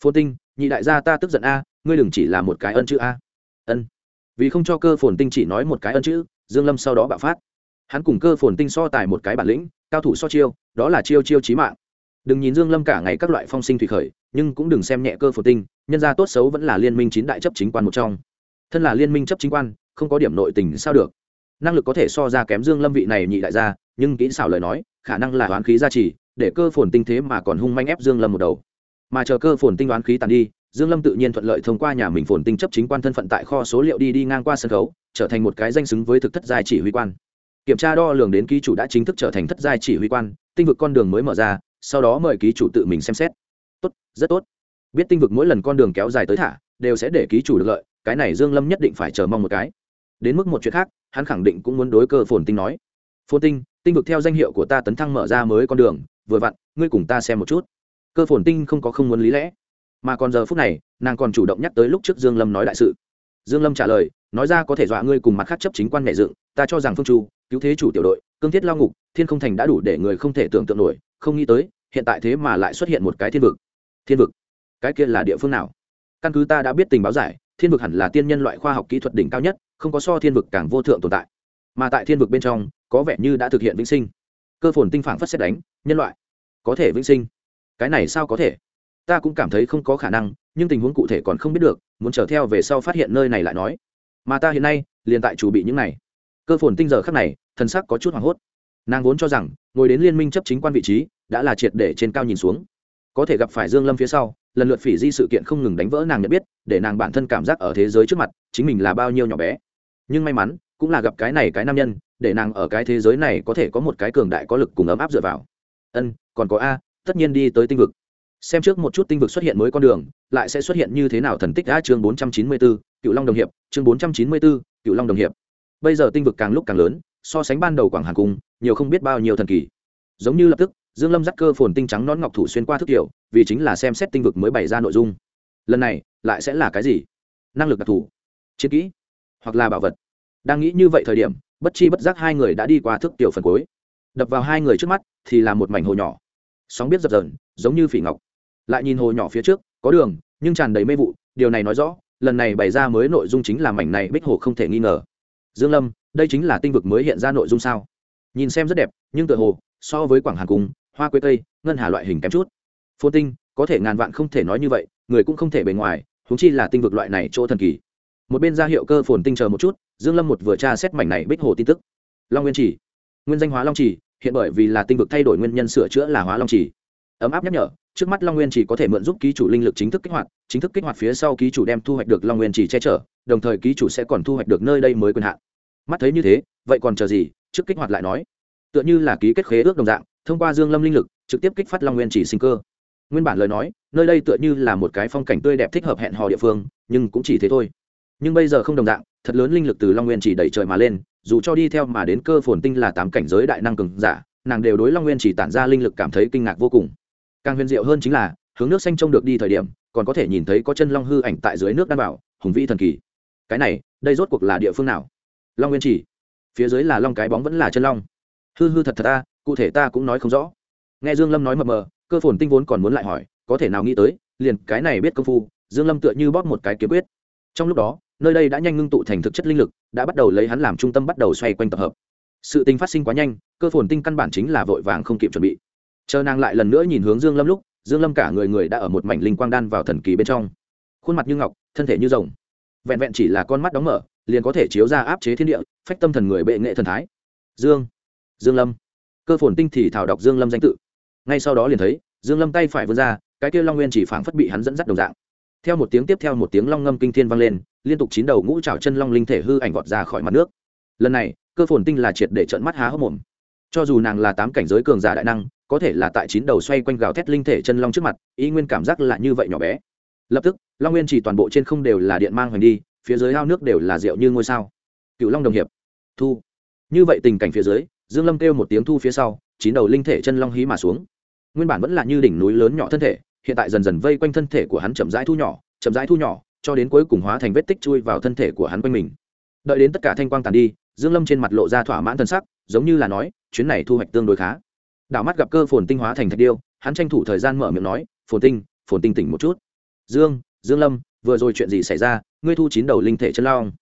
Phồn tinh, nhị đại gia ta tức giận a, ngươi đừng chỉ là một cái ân chữ a. Ân. Vì không cho cơ phồn tinh chỉ nói một cái ân chữ, dương lâm sau đó bạo phát. Hắn cùng cơ phồn tinh so tài một cái bản lĩnh, cao thủ so chiêu, đó là chiêu chiêu chí mạng. Đừng nhìn dương lâm cả ngày các loại phong sinh thủy khởi, nhưng cũng đừng xem nhẹ cơ phồn tinh, nhân gia tốt xấu vẫn là liên minh chín đại chấp chính quan một trong. Thân là liên minh chấp chính quan, không có điểm nội tình sao được năng lực có thể so ra kém dương lâm vị này nhị đại gia, nhưng kỹ xảo lời nói, khả năng là oán khí gia trì, để cơ phồn tinh thế mà còn hung manh ép dương lâm một đầu. Mà chờ cơ phồn tinh đoán khí tàn đi, dương lâm tự nhiên thuận lợi thông qua nhà mình phồn tinh chấp chính quan thân phận tại kho số liệu đi đi ngang qua sân khấu, trở thành một cái danh xứng với thực thất giai chỉ huy quan. Kiểm tra đo lường đến ký chủ đã chính thức trở thành thất giai chỉ huy quan, tinh vực con đường mới mở ra, sau đó mời ký chủ tự mình xem xét. Tốt, rất tốt. Biết tinh vực mỗi lần con đường kéo dài tới thả, đều sẽ để ký chủ được lợi, cái này dương lâm nhất định phải chờ mong một cái đến mức một chuyện khác, hắn khẳng định cũng muốn đối cơ phồn tinh nói. Phồn tinh tinh vực theo danh hiệu của ta tấn thăng mở ra mới con đường, vừa vặn, ngươi cùng ta xem một chút. Cơ phồn tinh không có không muốn lý lẽ. Mà còn giờ phút này, nàng còn chủ động nhắc tới lúc trước dương lâm nói đại sự. Dương lâm trả lời, nói ra có thể dọa ngươi cùng mặt khác chấp chính quan nhẹ dựng, ta cho rằng phương chu, cứu thế chủ tiểu đội, cương thiết lao ngục, thiên không thành đã đủ để người không thể tưởng tượng nổi, không nghĩ tới, hiện tại thế mà lại xuất hiện một cái thiên vực. Thiên vực? Cái kia là địa phương nào? Căn cứ ta đã biết tình báo giải thiên vực hẳn là tiên nhân loại khoa học kỹ thuật đỉnh cao nhất, không có so thiên vực càng vô thượng tồn tại. Mà tại thiên vực bên trong, có vẻ như đã thực hiện vĩnh sinh. Cơ phồn tinh phản phất xét đánh, nhân loại. Có thể vĩnh sinh. Cái này sao có thể? Ta cũng cảm thấy không có khả năng, nhưng tình huống cụ thể còn không biết được, muốn chờ theo về sau phát hiện nơi này lại nói. Mà ta hiện nay, liền tại chủ bị những này. Cơ phồn tinh giờ khắc này thân sắc có chút hoảng hốt. Nàng vốn cho rằng, ngồi đến liên minh chấp chính quan vị trí, đã là triệt để trên cao nhìn xuống. Có thể gặp phải dương lâm phía sau lần lượt phỉ di sự kiện không ngừng đánh vỡ nàng nhận biết, để nàng bản thân cảm giác ở thế giới trước mặt, chính mình là bao nhiêu nhỏ bé. Nhưng may mắn, cũng là gặp cái này cái nam nhân, để nàng ở cái thế giới này có thể có một cái cường đại có lực cùng ấm áp dựa vào. Ân, còn có a, tất nhiên đi tới tinh vực. Xem trước một chút tinh vực xuất hiện mới con đường, lại sẽ xuất hiện như thế nào thần tích đã chương bốn trăm chín mươi bốn cựu long đồng hiệp, chương bốn trăm chín mươi bốn cựu long đồng hiệp. Bây giờ tinh vực càng lúc càng lớn, so sánh ban đầu quảng hàng cung, nhiều không biết bao nhiêu thần kỳ. Giống như lập tức dương lâm dắt cơ phồn tinh trắng nón ngọc thủ xuyên qua thức kiểu vì chính là xem xét tinh vực mới bày ra nội dung. Lần này, lại sẽ là cái gì? Năng lực đặc thù, chiến kỹ, hoặc là bảo vật. Đang nghĩ như vậy thời điểm, bất chi bất giác hai người đã đi qua thức tiểu phần cuối. Đập vào hai người trước mắt thì là một mảnh hồ nhỏ. Sóng biết dập dờn, giống như phỉ ngọc. Lại nhìn hồ nhỏ phía trước, có đường, nhưng tràn đầy mê vụ, điều này nói rõ, lần này bày ra mới nội dung chính là mảnh này bích hồ không thể nghi ngờ. Dương lâm, đây chính là tinh vực mới hiện ra nội dung sao? Nhìn xem rất đẹp, nhưng tựa hồ, so với quảng hàn cung hoa quế tây, ngân hà loại hình kém chút. Phôn tinh, có thể ngàn vạn không thể nói như vậy, người cũng không thể bề ngoài húng chi là tinh vực loại này chỗ thần kỳ. Một bên ra hiệu cơ phồn tinh chờ một chút, dương lâm một vừa tra xét mảnh này bích hồ tin tức. Long nguyên chỉ nguyên danh hóa long chỉ hiện bởi vì là tinh vực thay đổi nguyên nhân sửa chữa là hóa long chỉ ấm áp nhắc nhở, trước mắt long nguyên chỉ có thể mượn giúp ký chủ linh lực chính thức kích hoạt, chính thức kích hoạt phía sau ký chủ đem thu hoạch được long nguyên chỉ che chở, đồng thời ký chủ sẽ còn thu hoạch được nơi đây mới quyền hạn. Mắt thấy như thế, vậy còn chờ gì, trước kích hoạt lại nói. Tựa như là ký kết khế ước đồng dạng thông qua dương lâm linh lực, trực tiếp kích phát long nguyên chỉ sinh cơ. Nguyên bản lời nói, nơi đây tựa như là một cái phong cảnh tươi đẹp thích hợp hẹn hò địa phương, nhưng cũng chỉ thế thôi. Nhưng bây giờ không đồng dạng, thật lớn linh lực từ long nguyên chỉ đẩy trời mà lên, dù cho đi theo mà đến cơ phồn tinh là tám cảnh giới đại năng cường giả, nàng đều đối long nguyên chỉ tản ra linh lực cảm thấy kinh ngạc vô cùng. Càng huyền diệu hơn chính là, hướng nước xanh trông được đi thời điểm, còn có thể nhìn thấy có chân long hư ảnh tại dưới nước đan bảo, hùng vĩ thần kỳ. Cái này, đây rốt cuộc là địa phương nào? Long nguyên chỉ. Phía dưới là long cái bóng vẫn là chân long. Hư hư thật thật ta cụ thể ta cũng nói không rõ. Nghe dương lâm nói mờ mờ, cơ phồn tinh vốn còn muốn lại hỏi, có thể nào nghĩ tới, liền cái này biết công phu, dương lâm tựa như bóp một cái kiếm quyết. Trong lúc đó, nơi đây đã nhanh ngưng tụ thành thực chất linh lực, đã bắt đầu lấy hắn làm trung tâm bắt đầu xoay quanh tập hợp. Sự tình phát sinh quá nhanh, cơ phồn tinh căn bản chính là vội vàng không kịp chuẩn bị. Chờ nàng lại lần nữa nhìn hướng dương lâm lúc, dương lâm cả người người đã ở một mảnh linh quang đan vào thần kỳ bên trong. Khuôn mặt như ngọc, thân thể như rồng. Vẹn vẹn chỉ là con mắt đóng mở, liền có thể chiếu ra áp chế thiên địa, phách tâm thần người bệ nghệ thần thái. Dương dương lâm cơ phồn tinh thì thảo đọc dương lâm danh tự. Ngay sau đó liền thấy, dương lâm tay phải vươn ra, cái kia long nguyên chỉ phảng phất bị hắn dẫn dắt đồng dạng. Theo một tiếng tiếp theo một tiếng long ngâm kinh thiên vang lên, liên tục chín đầu ngũ trảo chân long linh thể hư ảnh vọt ra khỏi mặt nước. Lần này, cơ phồn tinh là triệt để trận mắt há hốc mồm. Cho dù nàng là tám cảnh giới cường giả đại năng, có thể là tại chín đầu xoay quanh gào thét linh thể chân long trước mặt, ý nguyên cảm giác là như vậy nhỏ bé. Lập tức, long nguyên chỉ toàn bộ trên không đều là điện mang hoành đi, phía dưới ao nước đều là rượu như ngôi sao. Cựu long đồng hiệp. Thu. Như vậy tình cảnh phía dưới dương lâm kêu một tiếng thu phía sau, chín đầu linh thể chân long hí mà xuống. Nguyên bản vẫn là như đỉnh núi lớn nhỏ thân thể, hiện tại dần dần vây quanh thân thể của hắn chậm rãi thu nhỏ, chậm rãi thu nhỏ, cho đến cuối cùng hóa thành vết tích chui vào thân thể của hắn quanh mình. Đợi đến tất cả thanh quang tàn đi, dương lâm trên mặt lộ ra thỏa mãn thân sắc, giống như là nói, chuyến này thu hoạch tương đối khá. Đảo mắt gặp cơ phồn tinh hóa thành thạch điêu, hắn tranh thủ thời gian mở miệng nói, phồn tinh phồn tinh tỉnh một chút. Dương dương lâm, vừa rồi chuyện gì xảy ra? Ngươi thu chín đầu linh thể chân long.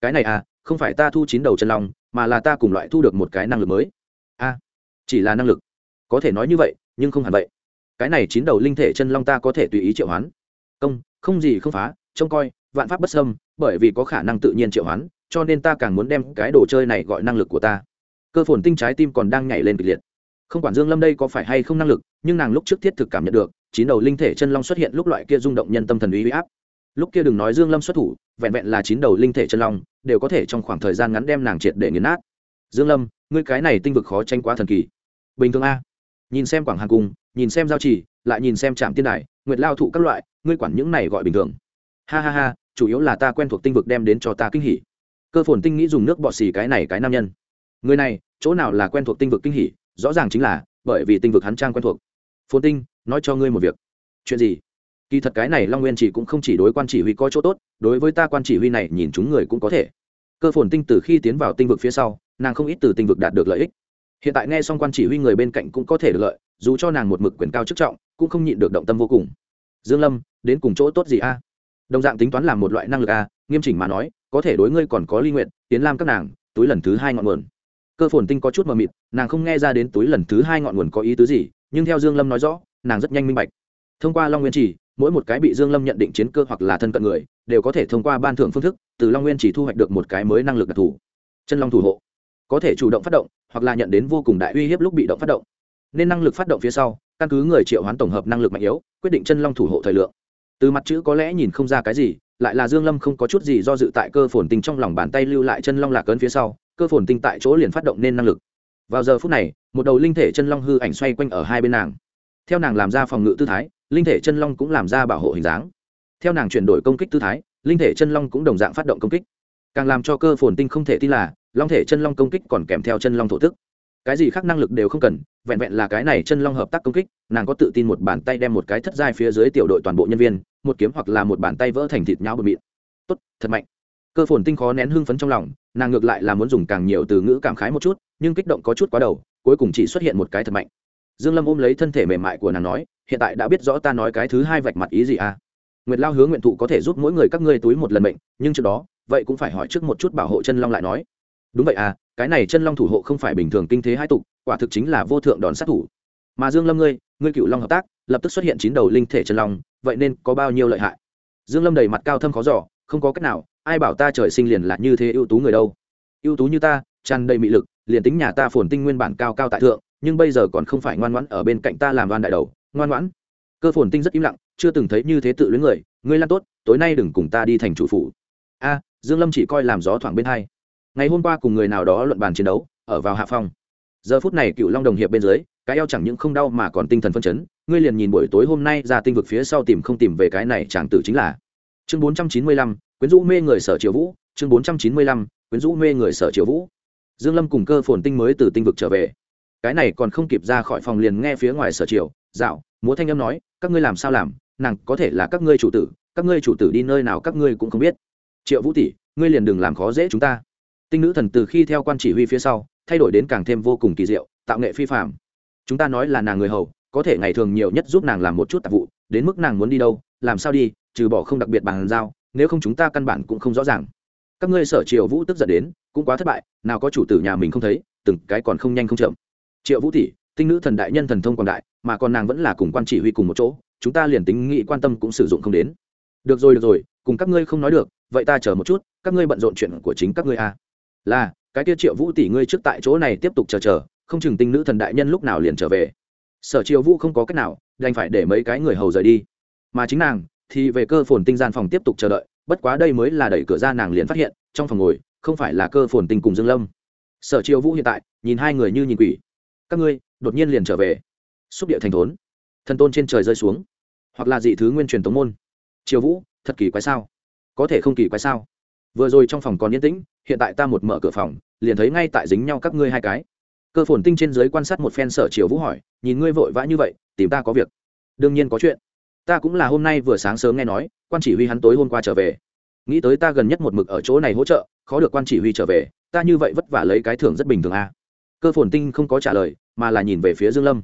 Cái này à không phải ta thu chín đầu chân long mà là ta cùng loại thu được một cái năng lực mới. A, chỉ là năng lực. Có thể nói như vậy, nhưng không hẳn vậy. Cái này chín đầu linh thể chân long ta có thể tùy ý triệu hoán. Công không gì không phá, trông coi, vạn pháp bất xâm, bởi vì có khả năng tự nhiên triệu hoán, cho nên ta càng muốn đem cái đồ chơi này gọi năng lực của ta. Cơ phồn tinh trái tim còn đang nhảy lên kịch liệt. Không quản dương lâm đây có phải hay không năng lực, nhưng nàng lúc trước thiết thực cảm nhận được, chín đầu linh thể chân long xuất hiện lúc loại kia rung động nhân tâm thần uy áp. Lúc kia đừng nói dương lâm xuất thủ, vẹn vẹn là chín đầu linh thể chân long đều có thể trong khoảng thời gian ngắn đem nàng triệt để nghiền nát. Dương lâm, ngươi cái này tinh vực khó tranh quá thần kỳ. Bình thường a. Nhìn xem quảng hàng cung, nhìn xem giao chỉ lại nhìn xem trạm tiên đài, nguyệt lao thụ các loại, ngươi quản những này gọi bình thường. Ha ha ha, chủ yếu là ta quen thuộc tinh vực đem đến cho ta kinh hỉ. Cơ phồn tinh nghĩ dùng nước bọt xì cái này cái nam nhân. Người này, chỗ nào là quen thuộc tinh vực kinh hỉ? Rõ ràng chính là, bởi vì tinh vực hắn trang quen thuộc. Phồn tinh, nói cho ngươi một việc. Chuyện gì? Kỳ thật cái này long nguyên chỉ cũng không chỉ đối quan chỉ huy có chỗ tốt, đối với ta quan chỉ huy này nhìn chúng người cũng có thể. Cơ phồn tinh từ khi tiến vào tinh vực phía sau, nàng không ít từ tinh vực đạt được lợi ích. Hiện tại nghe xong quan chỉ huy người bên cạnh cũng có thể được lợi, dù cho nàng một mực quyền cao chức trọng, cũng không nhịn được động tâm vô cùng. Dương lâm, đến cùng chỗ tốt gì a? Đồng dạng tính toán làm một loại năng lực a, nghiêm chỉnh mà nói, có thể đối ngươi còn có ly nguyện, tiến lam các nàng, túi lần thứ hai ngọn nguồn. Cơ phồn tinh có chút mờ mịt, nàng không nghe ra đến túi lần thứ hai ngọn nguồn có ý tứ gì, nhưng theo dương lâm nói rõ, nàng rất nhanh minh bạch thông qua long nguyên chỉ, mỗi một cái bị dương lâm nhận định chiến cơ hoặc là thân cận người, đều có thể thông qua ban thưởng phương thức, từ long nguyên chỉ thu hoạch được một cái mới năng lực đặc thù. Chân long thủ hộ, có thể chủ động phát động, hoặc là nhận đến vô cùng đại uy hiếp lúc bị động phát động. Nên năng lực phát động phía sau, căn cứ người triệu hoán tổng hợp năng lực mạnh yếu, quyết định chân long thủ hộ thời lượng. Từ mặt chữ có lẽ nhìn không ra cái gì, lại là dương lâm không có chút gì do dự tại cơ phồn tinh trong lòng bàn tay lưu lại chân long lạc cấn phía sau, cơ phồn tinh tại chỗ liền phát động nên năng lực. Vào giờ phút này, một đầu linh thể chân long hư ảnh xoay quanh ở hai bên nàng theo nàng làm ra phòng ngự tư thái, linh thể chân long cũng làm ra bảo hộ hình dáng. Theo nàng chuyển đổi công kích tư thái, linh thể chân long cũng đồng dạng phát động công kích. Càng làm cho cơ phồn tinh không thể tin là, long thể chân long công kích còn kèm theo chân long thổ tức cái gì khác năng lực đều không cần, vẹn vẹn là cái này chân long hợp tác công kích, nàng có tự tin một bàn tay đem một cái thất giai phía dưới tiểu đội toàn bộ nhân viên, một kiếm hoặc là một bàn tay vỡ thành thịt nhau bờ mịn. Tốt, thật mạnh. Cơ phồn tinh khó nén hưng phấn trong lòng, nàng ngược lại là muốn dùng càng nhiều từ ngữ cảm khái một chút, nhưng kích động có chút quá đầu, cuối cùng chỉ xuất hiện một cái thật mạnh dương lâm ôm lấy thân thể mềm mại của nàng nói hiện tại đã biết rõ ta nói cái thứ hai vạch mặt ý gì à? Nguyệt lao hướng nguyện thụ có thể giúp mỗi người các ngươi túi một lần mệnh, nhưng trước đó vậy cũng phải hỏi trước một chút bảo hộ chân long lại nói. Đúng vậy à cái này chân long thủ hộ không phải bình thường kinh thế hai tục quả thực chính là vô thượng đòn sát thủ. Mà dương lâm ngươi ngươi cựu long hợp tác lập tức xuất hiện chín đầu linh thể chân long vậy nên có bao nhiêu lợi hại? Dương lâm đầy mặt cao thâm khó giỏ không có cách nào ai bảo ta trời sinh liền là như thế ưu tú người đâu. Ưu tú như ta tràn đầy mị lực liền tính nhà ta phồn tinh nguyên bản cao cao tại thượng nhưng bây giờ còn không phải ngoan ngoãn ở bên cạnh ta làm đoan đại đầu ngoan ngoãn. Cơ phồn tinh rất im lặng chưa từng thấy như thế tự luyến người ngươi lan tốt tối nay đừng cùng ta đi thành chủ phủ. A dương lâm chỉ coi làm gió thoảng bên hai. Ngày hôm qua cùng người nào đó luận bàn chiến đấu ở vào hạ phong. Giờ phút này cựu long đồng hiệp bên dưới cái eo chẳng những không đau mà còn tinh thần phân chấn ngươi liền nhìn buổi tối hôm nay ra tinh vực phía sau tìm không tìm về cái này chàng tử chính là. Chương 495, quyến rũ mê người sở triều vũ chương 495, quyến rũ mê người sở triều vũ. Dương lâm cùng cơ phồn tinh mới từ tinh vực trở về cái này còn không kịp ra khỏi phòng liền nghe phía ngoài sở triều, dạo, múa thanh âm nói, các ngươi làm sao làm, nàng có thể là các ngươi chủ tử, các ngươi chủ tử đi nơi nào các ngươi cũng không biết. Triệu vũ tỷ, ngươi liền đừng làm khó dễ chúng ta. Tinh nữ thần từ khi theo quan chỉ huy phía sau, thay đổi đến càng thêm vô cùng kỳ diệu, tạo nghệ phi phạm chúng ta nói là nàng người hầu, có thể ngày thường nhiều nhất giúp nàng làm một chút tạp vụ, đến mức nàng muốn đi đâu, làm sao đi, trừ bỏ không đặc biệt bàn giao, nếu không chúng ta căn bản cũng không rõ ràng. Các ngươi sở triều vũ tức giận đến, cũng quá thất bại, nào có chủ tử nhà mình không thấy, từng cái còn không nhanh không chậm triệu vũ tỷ tinh nữ thần đại nhân thần thông quảng đại, mà còn nàng vẫn là cùng quan chỉ huy cùng một chỗ, chúng ta liền tính nghị quan tâm cũng sử dụng không đến. Được rồi được rồi, cùng các ngươi không nói được, vậy ta chờ một chút, các ngươi bận rộn chuyện của chính các ngươi à. là, cái kia triệu vũ tỷ ngươi trước tại chỗ này tiếp tục chờ chờ, không chừng tinh nữ thần đại nhân lúc nào liền trở về. Sở triệu vũ không có cách nào, đành phải để mấy cái người hầu rời đi. Mà chính nàng thì về cơ phồn tinh gian phòng tiếp tục chờ đợi, bất quá đây mới là đẩy cửa ra nàng liền phát hiện, trong phòng ngồi, không phải là cơ phồn tinh cùng dương lâm. Sở triệu vũ hiện tại, nhìn hai người như nhìn quỷ các ngươi, đột nhiên liền trở về. Xúc địa thành thốn. Thần tôn trên trời rơi xuống. Hoặc là dị thứ nguyên truyền tống môn. Triều vũ, thật kỳ quái sao? Có thể không kỳ quái sao? Vừa rồi trong phòng còn yên tĩnh, hiện tại ta một mở cửa phòng, liền thấy ngay tại dính nhau các ngươi hai cái. Cơ phồn tinh trên dưới quan sát một phen sở triều vũ hỏi, nhìn ngươi vội vã như vậy, tìm ta có việc. Đương nhiên có chuyện. Ta cũng là hôm nay vừa sáng sớm nghe nói, quan chỉ huy hắn tối hôm qua trở về. Nghĩ tới ta gần nhất một mực ở chỗ này hỗ trợ, khó được quan chỉ huy trở về, ta như vậy vất vả lấy cái thưởng rất bình thường à cơ phồn tinh không có trả lời, mà là nhìn về phía dương lâm.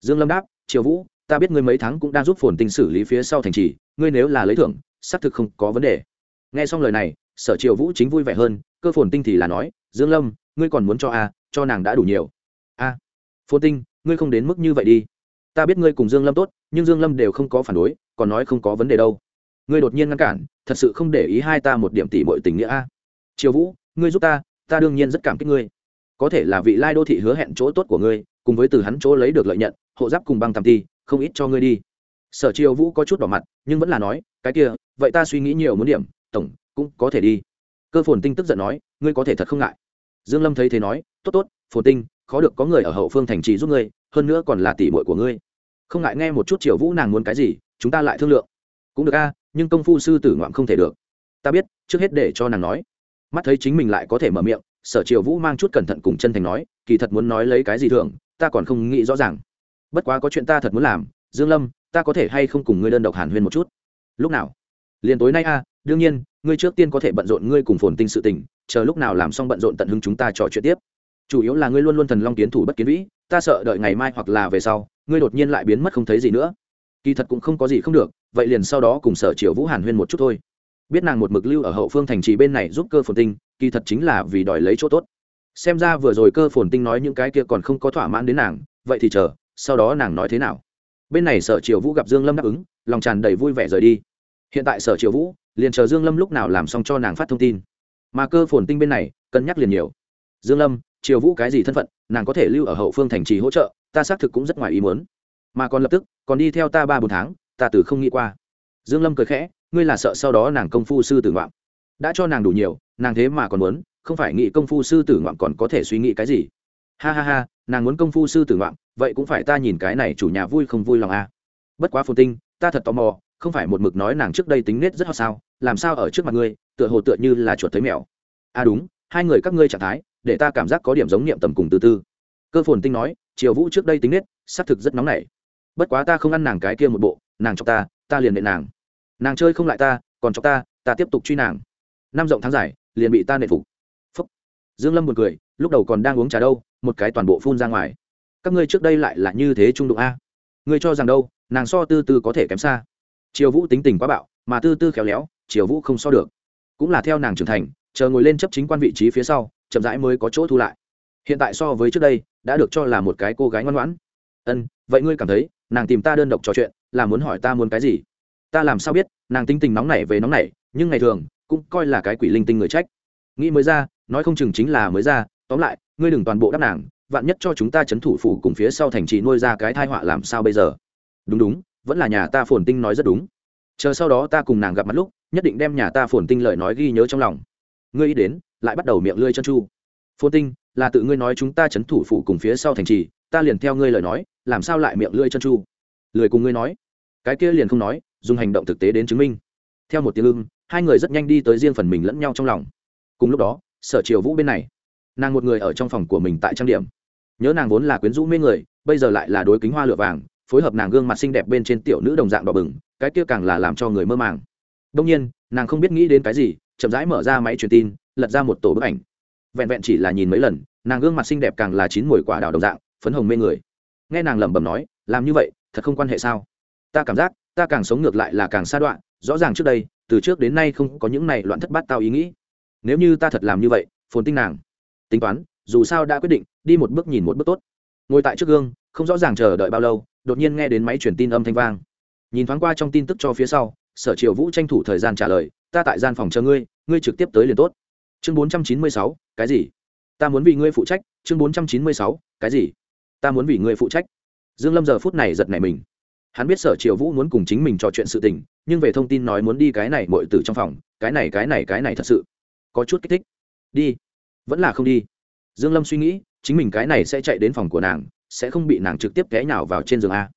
Dương lâm đáp, triều vũ, ta biết ngươi mấy tháng cũng đang giúp phồn tinh xử lý phía sau thành trì, ngươi nếu là lấy thưởng, xác thực không có vấn đề. Nghe xong lời này, sở triều vũ chính vui vẻ hơn, cơ phồn tinh thì là nói, dương lâm, ngươi còn muốn cho a cho nàng đã đủ nhiều. A, phồn tinh, ngươi không đến mức như vậy đi. Ta biết ngươi cùng dương lâm tốt, nhưng dương lâm đều không có phản đối, còn nói không có vấn đề đâu. Ngươi đột nhiên ngăn cản, thật sự không để ý hai ta một điểm tỷ bội tình nghĩa a. Triều vũ, ngươi giúp ta ta đương nhiên rất cảm kích ngươi có thể là vị lai đô thị hứa hẹn chỗ tốt của ngươi, cùng với từ hắn chỗ lấy được lợi nhận, hộ giáp cùng băng tam ti, không ít cho ngươi đi. Sở triều vũ có chút đỏ mặt, nhưng vẫn là nói, cái kia, vậy ta suy nghĩ nhiều muốn điểm, tổng, cũng có thể đi. Cơ phồn tinh tức giận nói, ngươi có thể thật không ngại. Dương lâm thấy thế nói, tốt tốt, phồn tinh, khó được có người ở hậu phương thành trì giúp ngươi, hơn nữa còn là tỷ muội của ngươi. Không ngại nghe một chút triều vũ nàng muốn cái gì, chúng ta lại thương lượng. Cũng được a, nhưng công phu sư tử ngoạm không thể được. Ta biết, trước hết để cho nàng nói. Mắt thấy chính mình lại có thể mở miệng sở triều vũ mang chút cẩn thận cùng chân thành nói, kỳ thật muốn nói lấy cái gì thường ta còn không nghĩ rõ ràng. Bất quá có chuyện ta thật muốn làm, dương lâm, ta có thể hay không cùng ngươi đơn độc hàn huyên một chút? Lúc nào? Liền tối nay a đương nhiên, ngươi trước tiên có thể bận rộn ngươi cùng phồn tinh sự tình, chờ lúc nào làm xong bận rộn tận hứng chúng ta trò chuyện tiếp. Chủ yếu là ngươi luôn luôn thần long kiến thủ bất kiến vĩ, ta sợ đợi ngày mai hoặc là về sau, ngươi đột nhiên lại biến mất không thấy gì nữa. Kỳ thật cũng không có gì không được, vậy liền sau đó cùng sở triều vũ hàn huyên một chút thôi. Biết nàng một mực lưu ở hậu phương thành trì bên này giúp cơ phồn tinh kỳ thật chính là vì đòi lấy chỗ tốt. Xem ra vừa rồi cơ phồn tinh nói những cái kia còn không có thỏa mãn đến nàng, vậy thì chờ, sau đó nàng nói thế nào? Bên này sở triều vũ gặp dương lâm đáp ứng, lòng tràn đầy vui vẻ rời đi. Hiện tại sở triều vũ, liền chờ dương lâm lúc nào làm xong cho nàng phát thông tin. Mà cơ phồn tinh bên này, cân nhắc liền nhiều. Dương lâm, triều vũ cái gì thân phận, nàng có thể lưu ở hậu phương thành trì hỗ trợ, ta xác thực cũng rất ngoài ý muốn. Mà còn lập tức, còn đi theo ta ba bốn tháng, ta từ không nghĩ qua. Dương lâm cười khẽ, ngươi là sợ sau đó nàng công phu sư tử ngoạm đã cho nàng đủ nhiều, nàng thế mà còn muốn, không phải nghĩ công phu sư tử ngoạm còn có thể suy nghĩ cái gì. Ha ha ha, nàng muốn công phu sư tử ngoạm, vậy cũng phải ta nhìn cái này chủ nhà vui không vui lòng à. bất quá phồn tinh, ta thật tò mò, không phải một mực nói nàng trước đây tính nết rất hot sao, làm sao ở trước mặt ngươi, tựa hồ tựa như là chuột thấy mèo. À đúng, hai người các ngươi trạng thái, để ta cảm giác có điểm giống niệm tầm cùng từ tư. Cơ phồn tinh nói, triều vũ trước đây tính nết, xác thực rất nóng nảy. Bất quá ta không ăn nàng cái kia một bộ, nàng cho ta ta liền nệ nàng. Nàng chơi không lại ta, còn cho ta ta tiếp tục truy nàng năm rộng tháng dài, liền bị ta nệ phục. Phúc. Dương lâm buồn cười, lúc đầu còn đang uống trà đâu, một cái toàn bộ phun ra ngoài. Các ngươi trước đây lại là như thế trung đụng a. Ngươi cho rằng đâu, nàng so tư tư có thể kém xa. Triều vũ tính tình quá bạo, mà tư tư khéo léo, triều vũ không so được. Cũng là theo nàng trưởng thành, chờ ngồi lên chấp chính quan vị trí phía sau, chậm rãi mới có chỗ thu lại. Hiện tại so với trước đây, đã được cho là một cái cô gái ngoan ngoãn. Ân, vậy ngươi cảm thấy, nàng tìm ta đơn độc trò chuyện, là muốn hỏi ta muốn cái gì? Ta làm sao biết, nàng tính tình nóng nảy về nóng nảy, nhưng ngày thường cũng coi là cái quỷ linh tinh người trách. Nghĩ mới ra, nói không chừng chính là mới ra, tóm lại, ngươi đừng toàn bộ đáp nàng, vạn nhất cho chúng ta chấn thủ phủ cùng phía sau thành trì nuôi ra cái thai họa làm sao bây giờ? Đúng đúng, vẫn là nhà ta phồn tinh nói rất đúng. Chờ sau đó ta cùng nàng gặp mặt lúc, nhất định đem nhà ta phồn tinh lời nói ghi nhớ trong lòng. Ngươi ý đến, lại bắt đầu miệng lươi chân chu. Phồn tinh, là tự ngươi nói chúng ta chấn thủ phủ cùng phía sau thành trì, ta liền theo ngươi lời nói, làm sao lại miệng lươi chân chu? Lười cùng ngươi nói. Cái kia liền không nói, dùng hành động thực tế đến chứng minh. Theo một tiếng ưng hai người rất nhanh đi tới riêng phần mình lẫn nhau trong lòng. Cùng lúc đó, sở triều vũ bên này. Nàng một người ở trong phòng của mình tại trang điểm. Nhớ nàng vốn là quyến rũ mê người, bây giờ lại là đối kính hoa lửa vàng, phối hợp nàng gương mặt xinh đẹp bên trên tiểu nữ đồng dạng đỏ bừng, cái kia càng là làm cho người mơ màng. Đông nhiên, nàng không biết nghĩ đến cái gì, chậm rãi mở ra máy truyền tin, lật ra một tổ bức ảnh. Vẹn vẹn chỉ là nhìn mấy lần, nàng gương mặt xinh đẹp càng là chín mùi quả đào đồng dạng, phấn hồng mê người. Nghe nàng lẩm bẩm nói, làm như vậy, thật không quan hệ sao? Ta cảm giác, ta càng sống ngược lại là càng xa đoạn, rõ ràng trước đây từ trước đến nay không có những này loạn thất bát tao ý nghĩ. Nếu như ta thật làm như vậy, phồn tinh nàng. Tính toán, dù sao đã quyết định, đi một bước nhìn một bước tốt. Ngồi tại trước gương, không rõ ràng chờ đợi bao lâu, đột nhiên nghe đến máy truyền tin âm thanh vang. Nhìn thoáng qua trong tin tức cho phía sau, sở triều vũ tranh thủ thời gian trả lời, ta tại gian phòng chờ ngươi ngươi trực tiếp tới liền tốt. Chương bốn trăm chín mươi sáu, cái gì? Ta muốn vì ngươi phụ trách. Chương bốn trăm chín mươi sáu, cái gì? Ta muốn vì ngươi phụ trách. Dương lâm giờ phút này giật nảy mình hắn biết sở triều vũ muốn cùng chính mình trò chuyện sự tình, nhưng về thông tin nói muốn đi cái này mọi từ trong phòng, cái này cái này cái này thật sự có chút kích thích. Đi. Vẫn là không đi. Dương lâm suy nghĩ, chính mình cái này sẽ chạy đến phòng của nàng, sẽ không bị nàng trực tiếp té nhào vào trên giường a.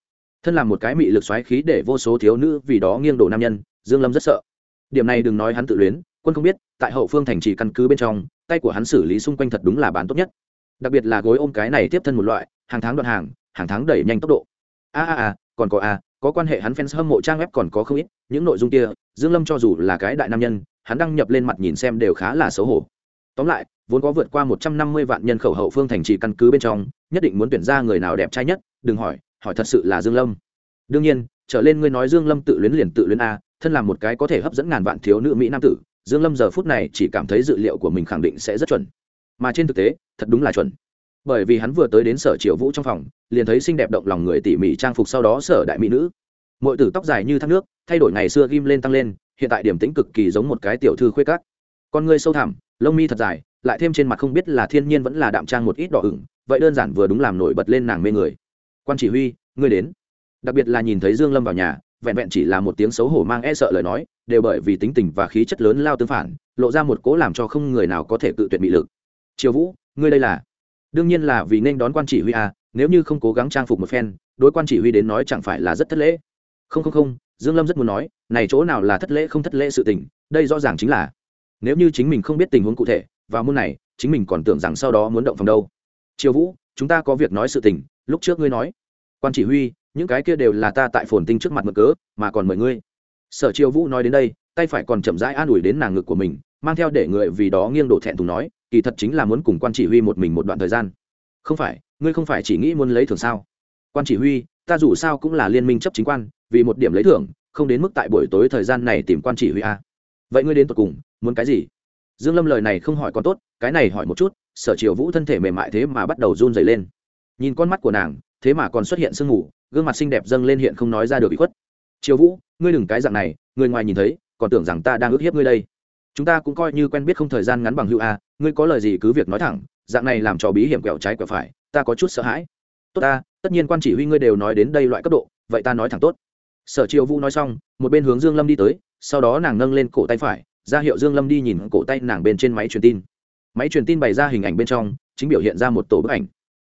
Thân làm một cái mị lực xoáy khí để vô số thiếu nữ vì đó nghiêng đổ nam nhân, dương lâm rất sợ. Điểm này đừng nói hắn tự luyến, quân không biết, tại hậu phương thành trì căn cứ bên trong, tay của hắn xử lý xung quanh thật đúng là bán tốt nhất. Đặc biệt là gối ôm cái này tiếp thân một loại, hàng tháng đoạn hàng hàng tháng đẩy nhanh tốc độ. A a a còn có a, có quan hệ hắn fans hâm mộ trang web còn có không ít, những nội dung kia, dương lâm cho dù là cái đại nam nhân, hắn đăng nhập lên mặt nhìn xem đều khá là xấu hổ. Tóm lại, vốn có vượt qua 150 vạn nhân khẩu hậu phương thành trì căn cứ bên trong, nhất định muốn tuyển ra người nào đẹp trai nhất, đừng hỏi hỏi thật sự là dương lâm. Đương nhiên, trở lên ngươi nói dương lâm tự luyến liền tự luyến a, thân làm một cái có thể hấp dẫn ngàn vạn thiếu nữ mỹ nam tử, dương lâm giờ phút này chỉ cảm thấy dự liệu của mình khẳng định sẽ rất chuẩn. Mà trên thực tế, thật đúng là chuẩn bởi vì hắn vừa tới đến sở triều vũ trong phòng, liền thấy xinh đẹp động lòng người tỉ mỉ trang phục sau đó sở đại mỹ nữ. Mọi tử tóc dài như thác nước, thay đổi ngày xưa ghim lên tăng lên, hiện tại điểm tính cực kỳ giống một cái tiểu thư khuê cắt con người sâu thẳm, lông mi thật dài, lại thêm trên mặt không biết là thiên nhiên vẫn là đạm trang một ít đỏ ửng, vậy đơn giản vừa đúng làm nổi bật lên nàng mê người. Quan chỉ huy, ngươi đến. Đặc biệt là nhìn thấy dương lâm vào nhà, vẹn vẹn chỉ là một tiếng xấu hổ mang e sợ lời nói, đều bởi vì tính tình và khí chất lớn lao tương phản, lộ ra một cố làm cho không người nào có thể tự tuyệt bị lực. Triều vũ, ngươi đây là đương nhiên là vì nên đón quan chỉ huy à nếu như không cố gắng trang phục một phen, đối quan chỉ huy đến nói chẳng phải là rất thất lễ. Không không không, dương lâm rất muốn nói, này chỗ nào là thất lễ không thất lễ sự tình, đây rõ ràng chính là, nếu như chính mình không biết tình huống cụ thể và môn này, chính mình còn tưởng rằng sau đó muốn động phòng đâu. Triều vũ, chúng ta có việc nói sự tình, lúc trước ngươi nói. Quan chỉ huy, những cái kia đều là ta tại phồn tinh trước mặt mực cớ, mà còn mời ngươi. Sở triều vũ nói đến đây, tay phải còn chậm rãi an ủi đến nàng ngực của mình mang theo để người vì đó nghiêng đổ thẹn thùng nói, kỳ thật chính là muốn cùng quan chỉ huy một mình một đoạn thời gian. Không phải, ngươi không phải chỉ nghĩ muốn lấy thưởng sao? Quan chỉ huy, ta dù sao cũng là liên minh chấp chính quan, vì một điểm lấy thưởng, không đến mức tại buổi tối thời gian này tìm quan chỉ huy a. À. vậy ngươi đến tột cùng, muốn cái gì? Dương lâm lời này không hỏi còn tốt, cái này hỏi một chút, sở triều vũ thân thể mềm mại thế mà bắt đầu run rẩy lên. Nhìn con mắt của nàng, thế mà còn xuất hiện sương mù, gương mặt xinh đẹp dâng lên hiện không nói ra được bị khuất. Triều vũ, ngươi đừng cái dạng này, người ngoài nhìn thấy, còn tưởng rằng ta đang ức hiếp ngươi đây chúng ta cũng coi như quen biết không thời gian ngắn bằng hữu a, ngươi có lời gì cứ việc nói thẳng, dạng này làm cho bí hiểm quẹo trái quẹo phải, ta có chút sợ hãi. Tốt ta tất nhiên quan chỉ huy ngươi đều nói đến đây loại cấp độ, vậy ta nói thẳng tốt. Sở triệu vũ nói xong, một bên hướng dương lâm đi tới, sau đó nàng nâng lên cổ tay phải, ra hiệu dương lâm đi nhìn cổ tay nàng bên trên máy truyền tin. Máy truyền tin bày ra hình ảnh bên trong, chính biểu hiện ra một tổ bức ảnh.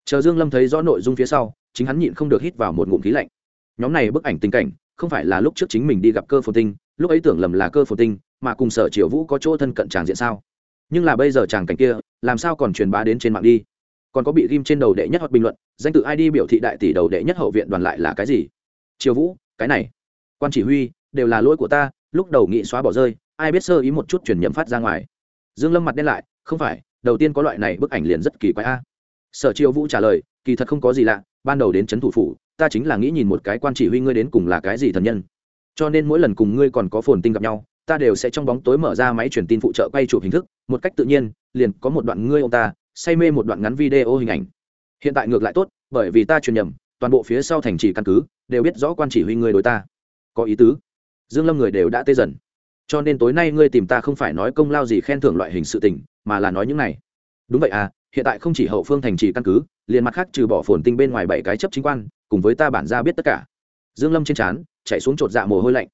Chờ dương lâm thấy rõ nội dung phía sau, chính hắn nhịn không được hít vào một ngụm khí lạnh. Nhóm này bức ảnh tình cảnh, không phải là lúc trước chính mình đi gặp cơ phồn tinh, lúc ấy tưởng lầm là cơ phồn tinh mà cùng sở triều vũ có chỗ thân cận tràng diện sao? Nhưng là bây giờ chàng cảnh kia, làm sao còn truyền bá đến trên mạng đi? Còn có bị ghim trên đầu đệ nhất hoặc bình luận, danh tự id biểu thị đại tỷ đầu đệ nhất hậu viện đoàn lại là cái gì? Triều vũ, cái này, quan chỉ huy, đều là lỗi của ta, lúc đầu nghị xóa bỏ rơi, ai biết sơ ý một chút truyền nhầm phát ra ngoài. Dương lâm mặt đen lại, không phải, đầu tiên có loại này bức ảnh liền rất kỳ quái a. Sở triều vũ trả lời, kỳ thật không có gì lạ, ban đầu đến chấn thủ phủ, ta chính là nghĩ nhìn một cái quan chỉ huy ngươi đến cùng là cái gì thần nhân. Cho nên mỗi lần cùng ngươi còn có phồn tinh gặp nhau ta đều sẽ trong bóng tối mở ra máy truyền tin phụ trợ quay chụp hình thức, một cách tự nhiên, liền có một đoạn ngươi ông ta, say mê một đoạn ngắn video hình ảnh. Hiện tại ngược lại tốt, bởi vì ta truyền nhầm, toàn bộ phía sau thành trì căn cứ, đều biết rõ quan chỉ huy ngươi đối ta. Có ý tứ. Dương lâm người đều đã tê dần. Cho nên tối nay ngươi tìm ta không phải nói công lao gì khen thưởng loại hình sự tình, mà là nói những này. Đúng vậy à hiện tại không chỉ hậu phương thành trì căn cứ, liền mặt khác trừ bỏ phồn tinh bên ngoài bảy cái chấp chính quan, cùng với ta bản ra biết tất cả. Dương lâm trên trán chạy xuống chột dạ mồ hôi lạnh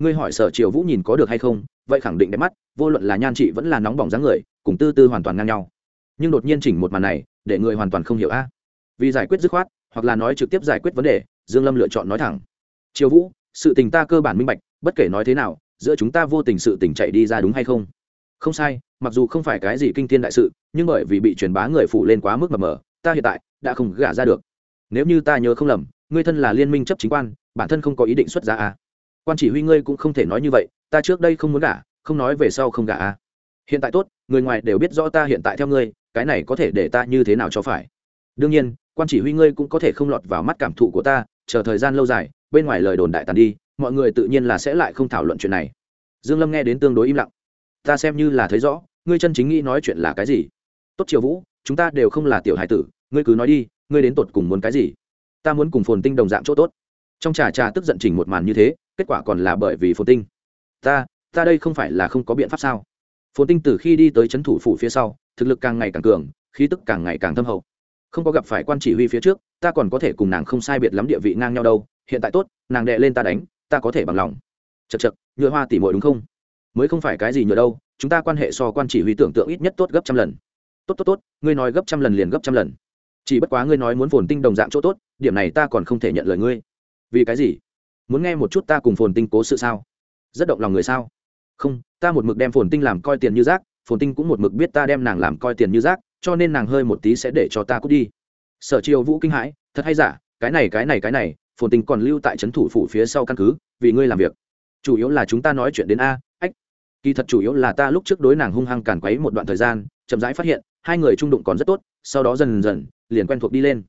ngươi hỏi sở triều vũ nhìn có được hay không, vậy khẳng định đẹp mắt, vô luận là nhan chị vẫn là nóng bỏng dáng người, cùng tư tư hoàn toàn ngang nhau. Nhưng đột nhiên chỉnh một màn này, để người hoàn toàn không hiểu a. À? Vì giải quyết dứt khoát, hoặc là nói trực tiếp giải quyết vấn đề, dương lâm lựa chọn nói thẳng. Triều vũ, sự tình ta cơ bản minh bạch, bất kể nói thế nào, giữa chúng ta vô tình sự tình chạy đi ra đúng hay không? Không sai, mặc dù không phải cái gì kinh thiên đại sự, nhưng bởi vì bị truyền bá người phụ lên quá mức mờ mờ, ta hiện tại đã không gả ra được. Nếu như ta nhớ không lầm, ngươi thân là liên minh chấp chính quan, bản thân không có ý định xuất ra à quan chỉ huy ngươi cũng không thể nói như vậy, ta trước đây không muốn gả, không nói về sau không gả à. hiện tại tốt, người ngoài đều biết rõ ta hiện tại theo ngươi, cái này có thể để ta như thế nào cho phải? Đương nhiên, quan chỉ huy ngươi cũng có thể không lọt vào mắt cảm thụ của ta, chờ thời gian lâu dài, bên ngoài lời đồn đại tàn đi, mọi người tự nhiên là sẽ lại không thảo luận chuyện này. Dương lâm nghe đến tương đối im lặng. Ta xem như là thấy rõ, ngươi chân chính nghĩ nói chuyện là cái gì? Tốt triều vũ, chúng ta đều không là tiểu hải tử, ngươi cứ nói đi, ngươi đến tột cùng muốn cái gì? Ta muốn cùng phồn tinh đồng dạng chỗ tốt. Trong trà trà tức giận chỉnh một màn như thế kết quả còn là bởi vì phồn tinh. Ta ta đây không phải là không có biện pháp sao? Phồn tinh từ khi đi tới c h ấ n thủ phủ phía sau, thực lực càng ngày càng cường, khí tức càng ngày càng thâm hậu. Không có gặp phải quan chỉ huy phía trước, ta còn có thể cùng nàng không sai biệt lắm địa vị ngang nhau đâu. Hiện tại tốt, nàng đệ lên ta đánh, ta có thể bằng lòng. Chật chật nhựa hoa tỉ mội đúng không? Mới không phải cái gì nhựa đâu, chúng ta quan hệ so quan chỉ huy tưởng tượng ít nhất tốt gấp trăm lần. Tốt tốt tốt, ngươi nói gấp trăm lần liền gấp trăm lần. Chỉ bất quá ngươi nói muốn phồn tinh đồng dạng chỗ tốt, điểm này ta còn không thể nhận lời ngươi. Vì cái gì? Muốn nghe một chút ta cùng phồn tinh cố sự sao? Rất động lòng người sao? Không, ta một mực đem phồn tinh làm coi tiền như rác, phồn tinh cũng một mực biết ta đem nàng làm coi tiền như rác, cho nên nàng hơi một tí sẽ để cho ta cút đi. Sở triều vũ kinh hãi, thật hay giả, cái này cái này cái này, phồn tinh còn lưu tại trấn thủ phủ phía sau căn cứ, vì ngươi làm việc. Chủ yếu là chúng ta nói chuyện đến a, ách. Kỳ thật chủ yếu là ta lúc trước đối nàng hung hăng càn quấy một đoạn thời gian, chậm rãi phát hiện, hai người trung đụng còn rất tốt, sau đó dần dần, liền quen thuộc đi lên.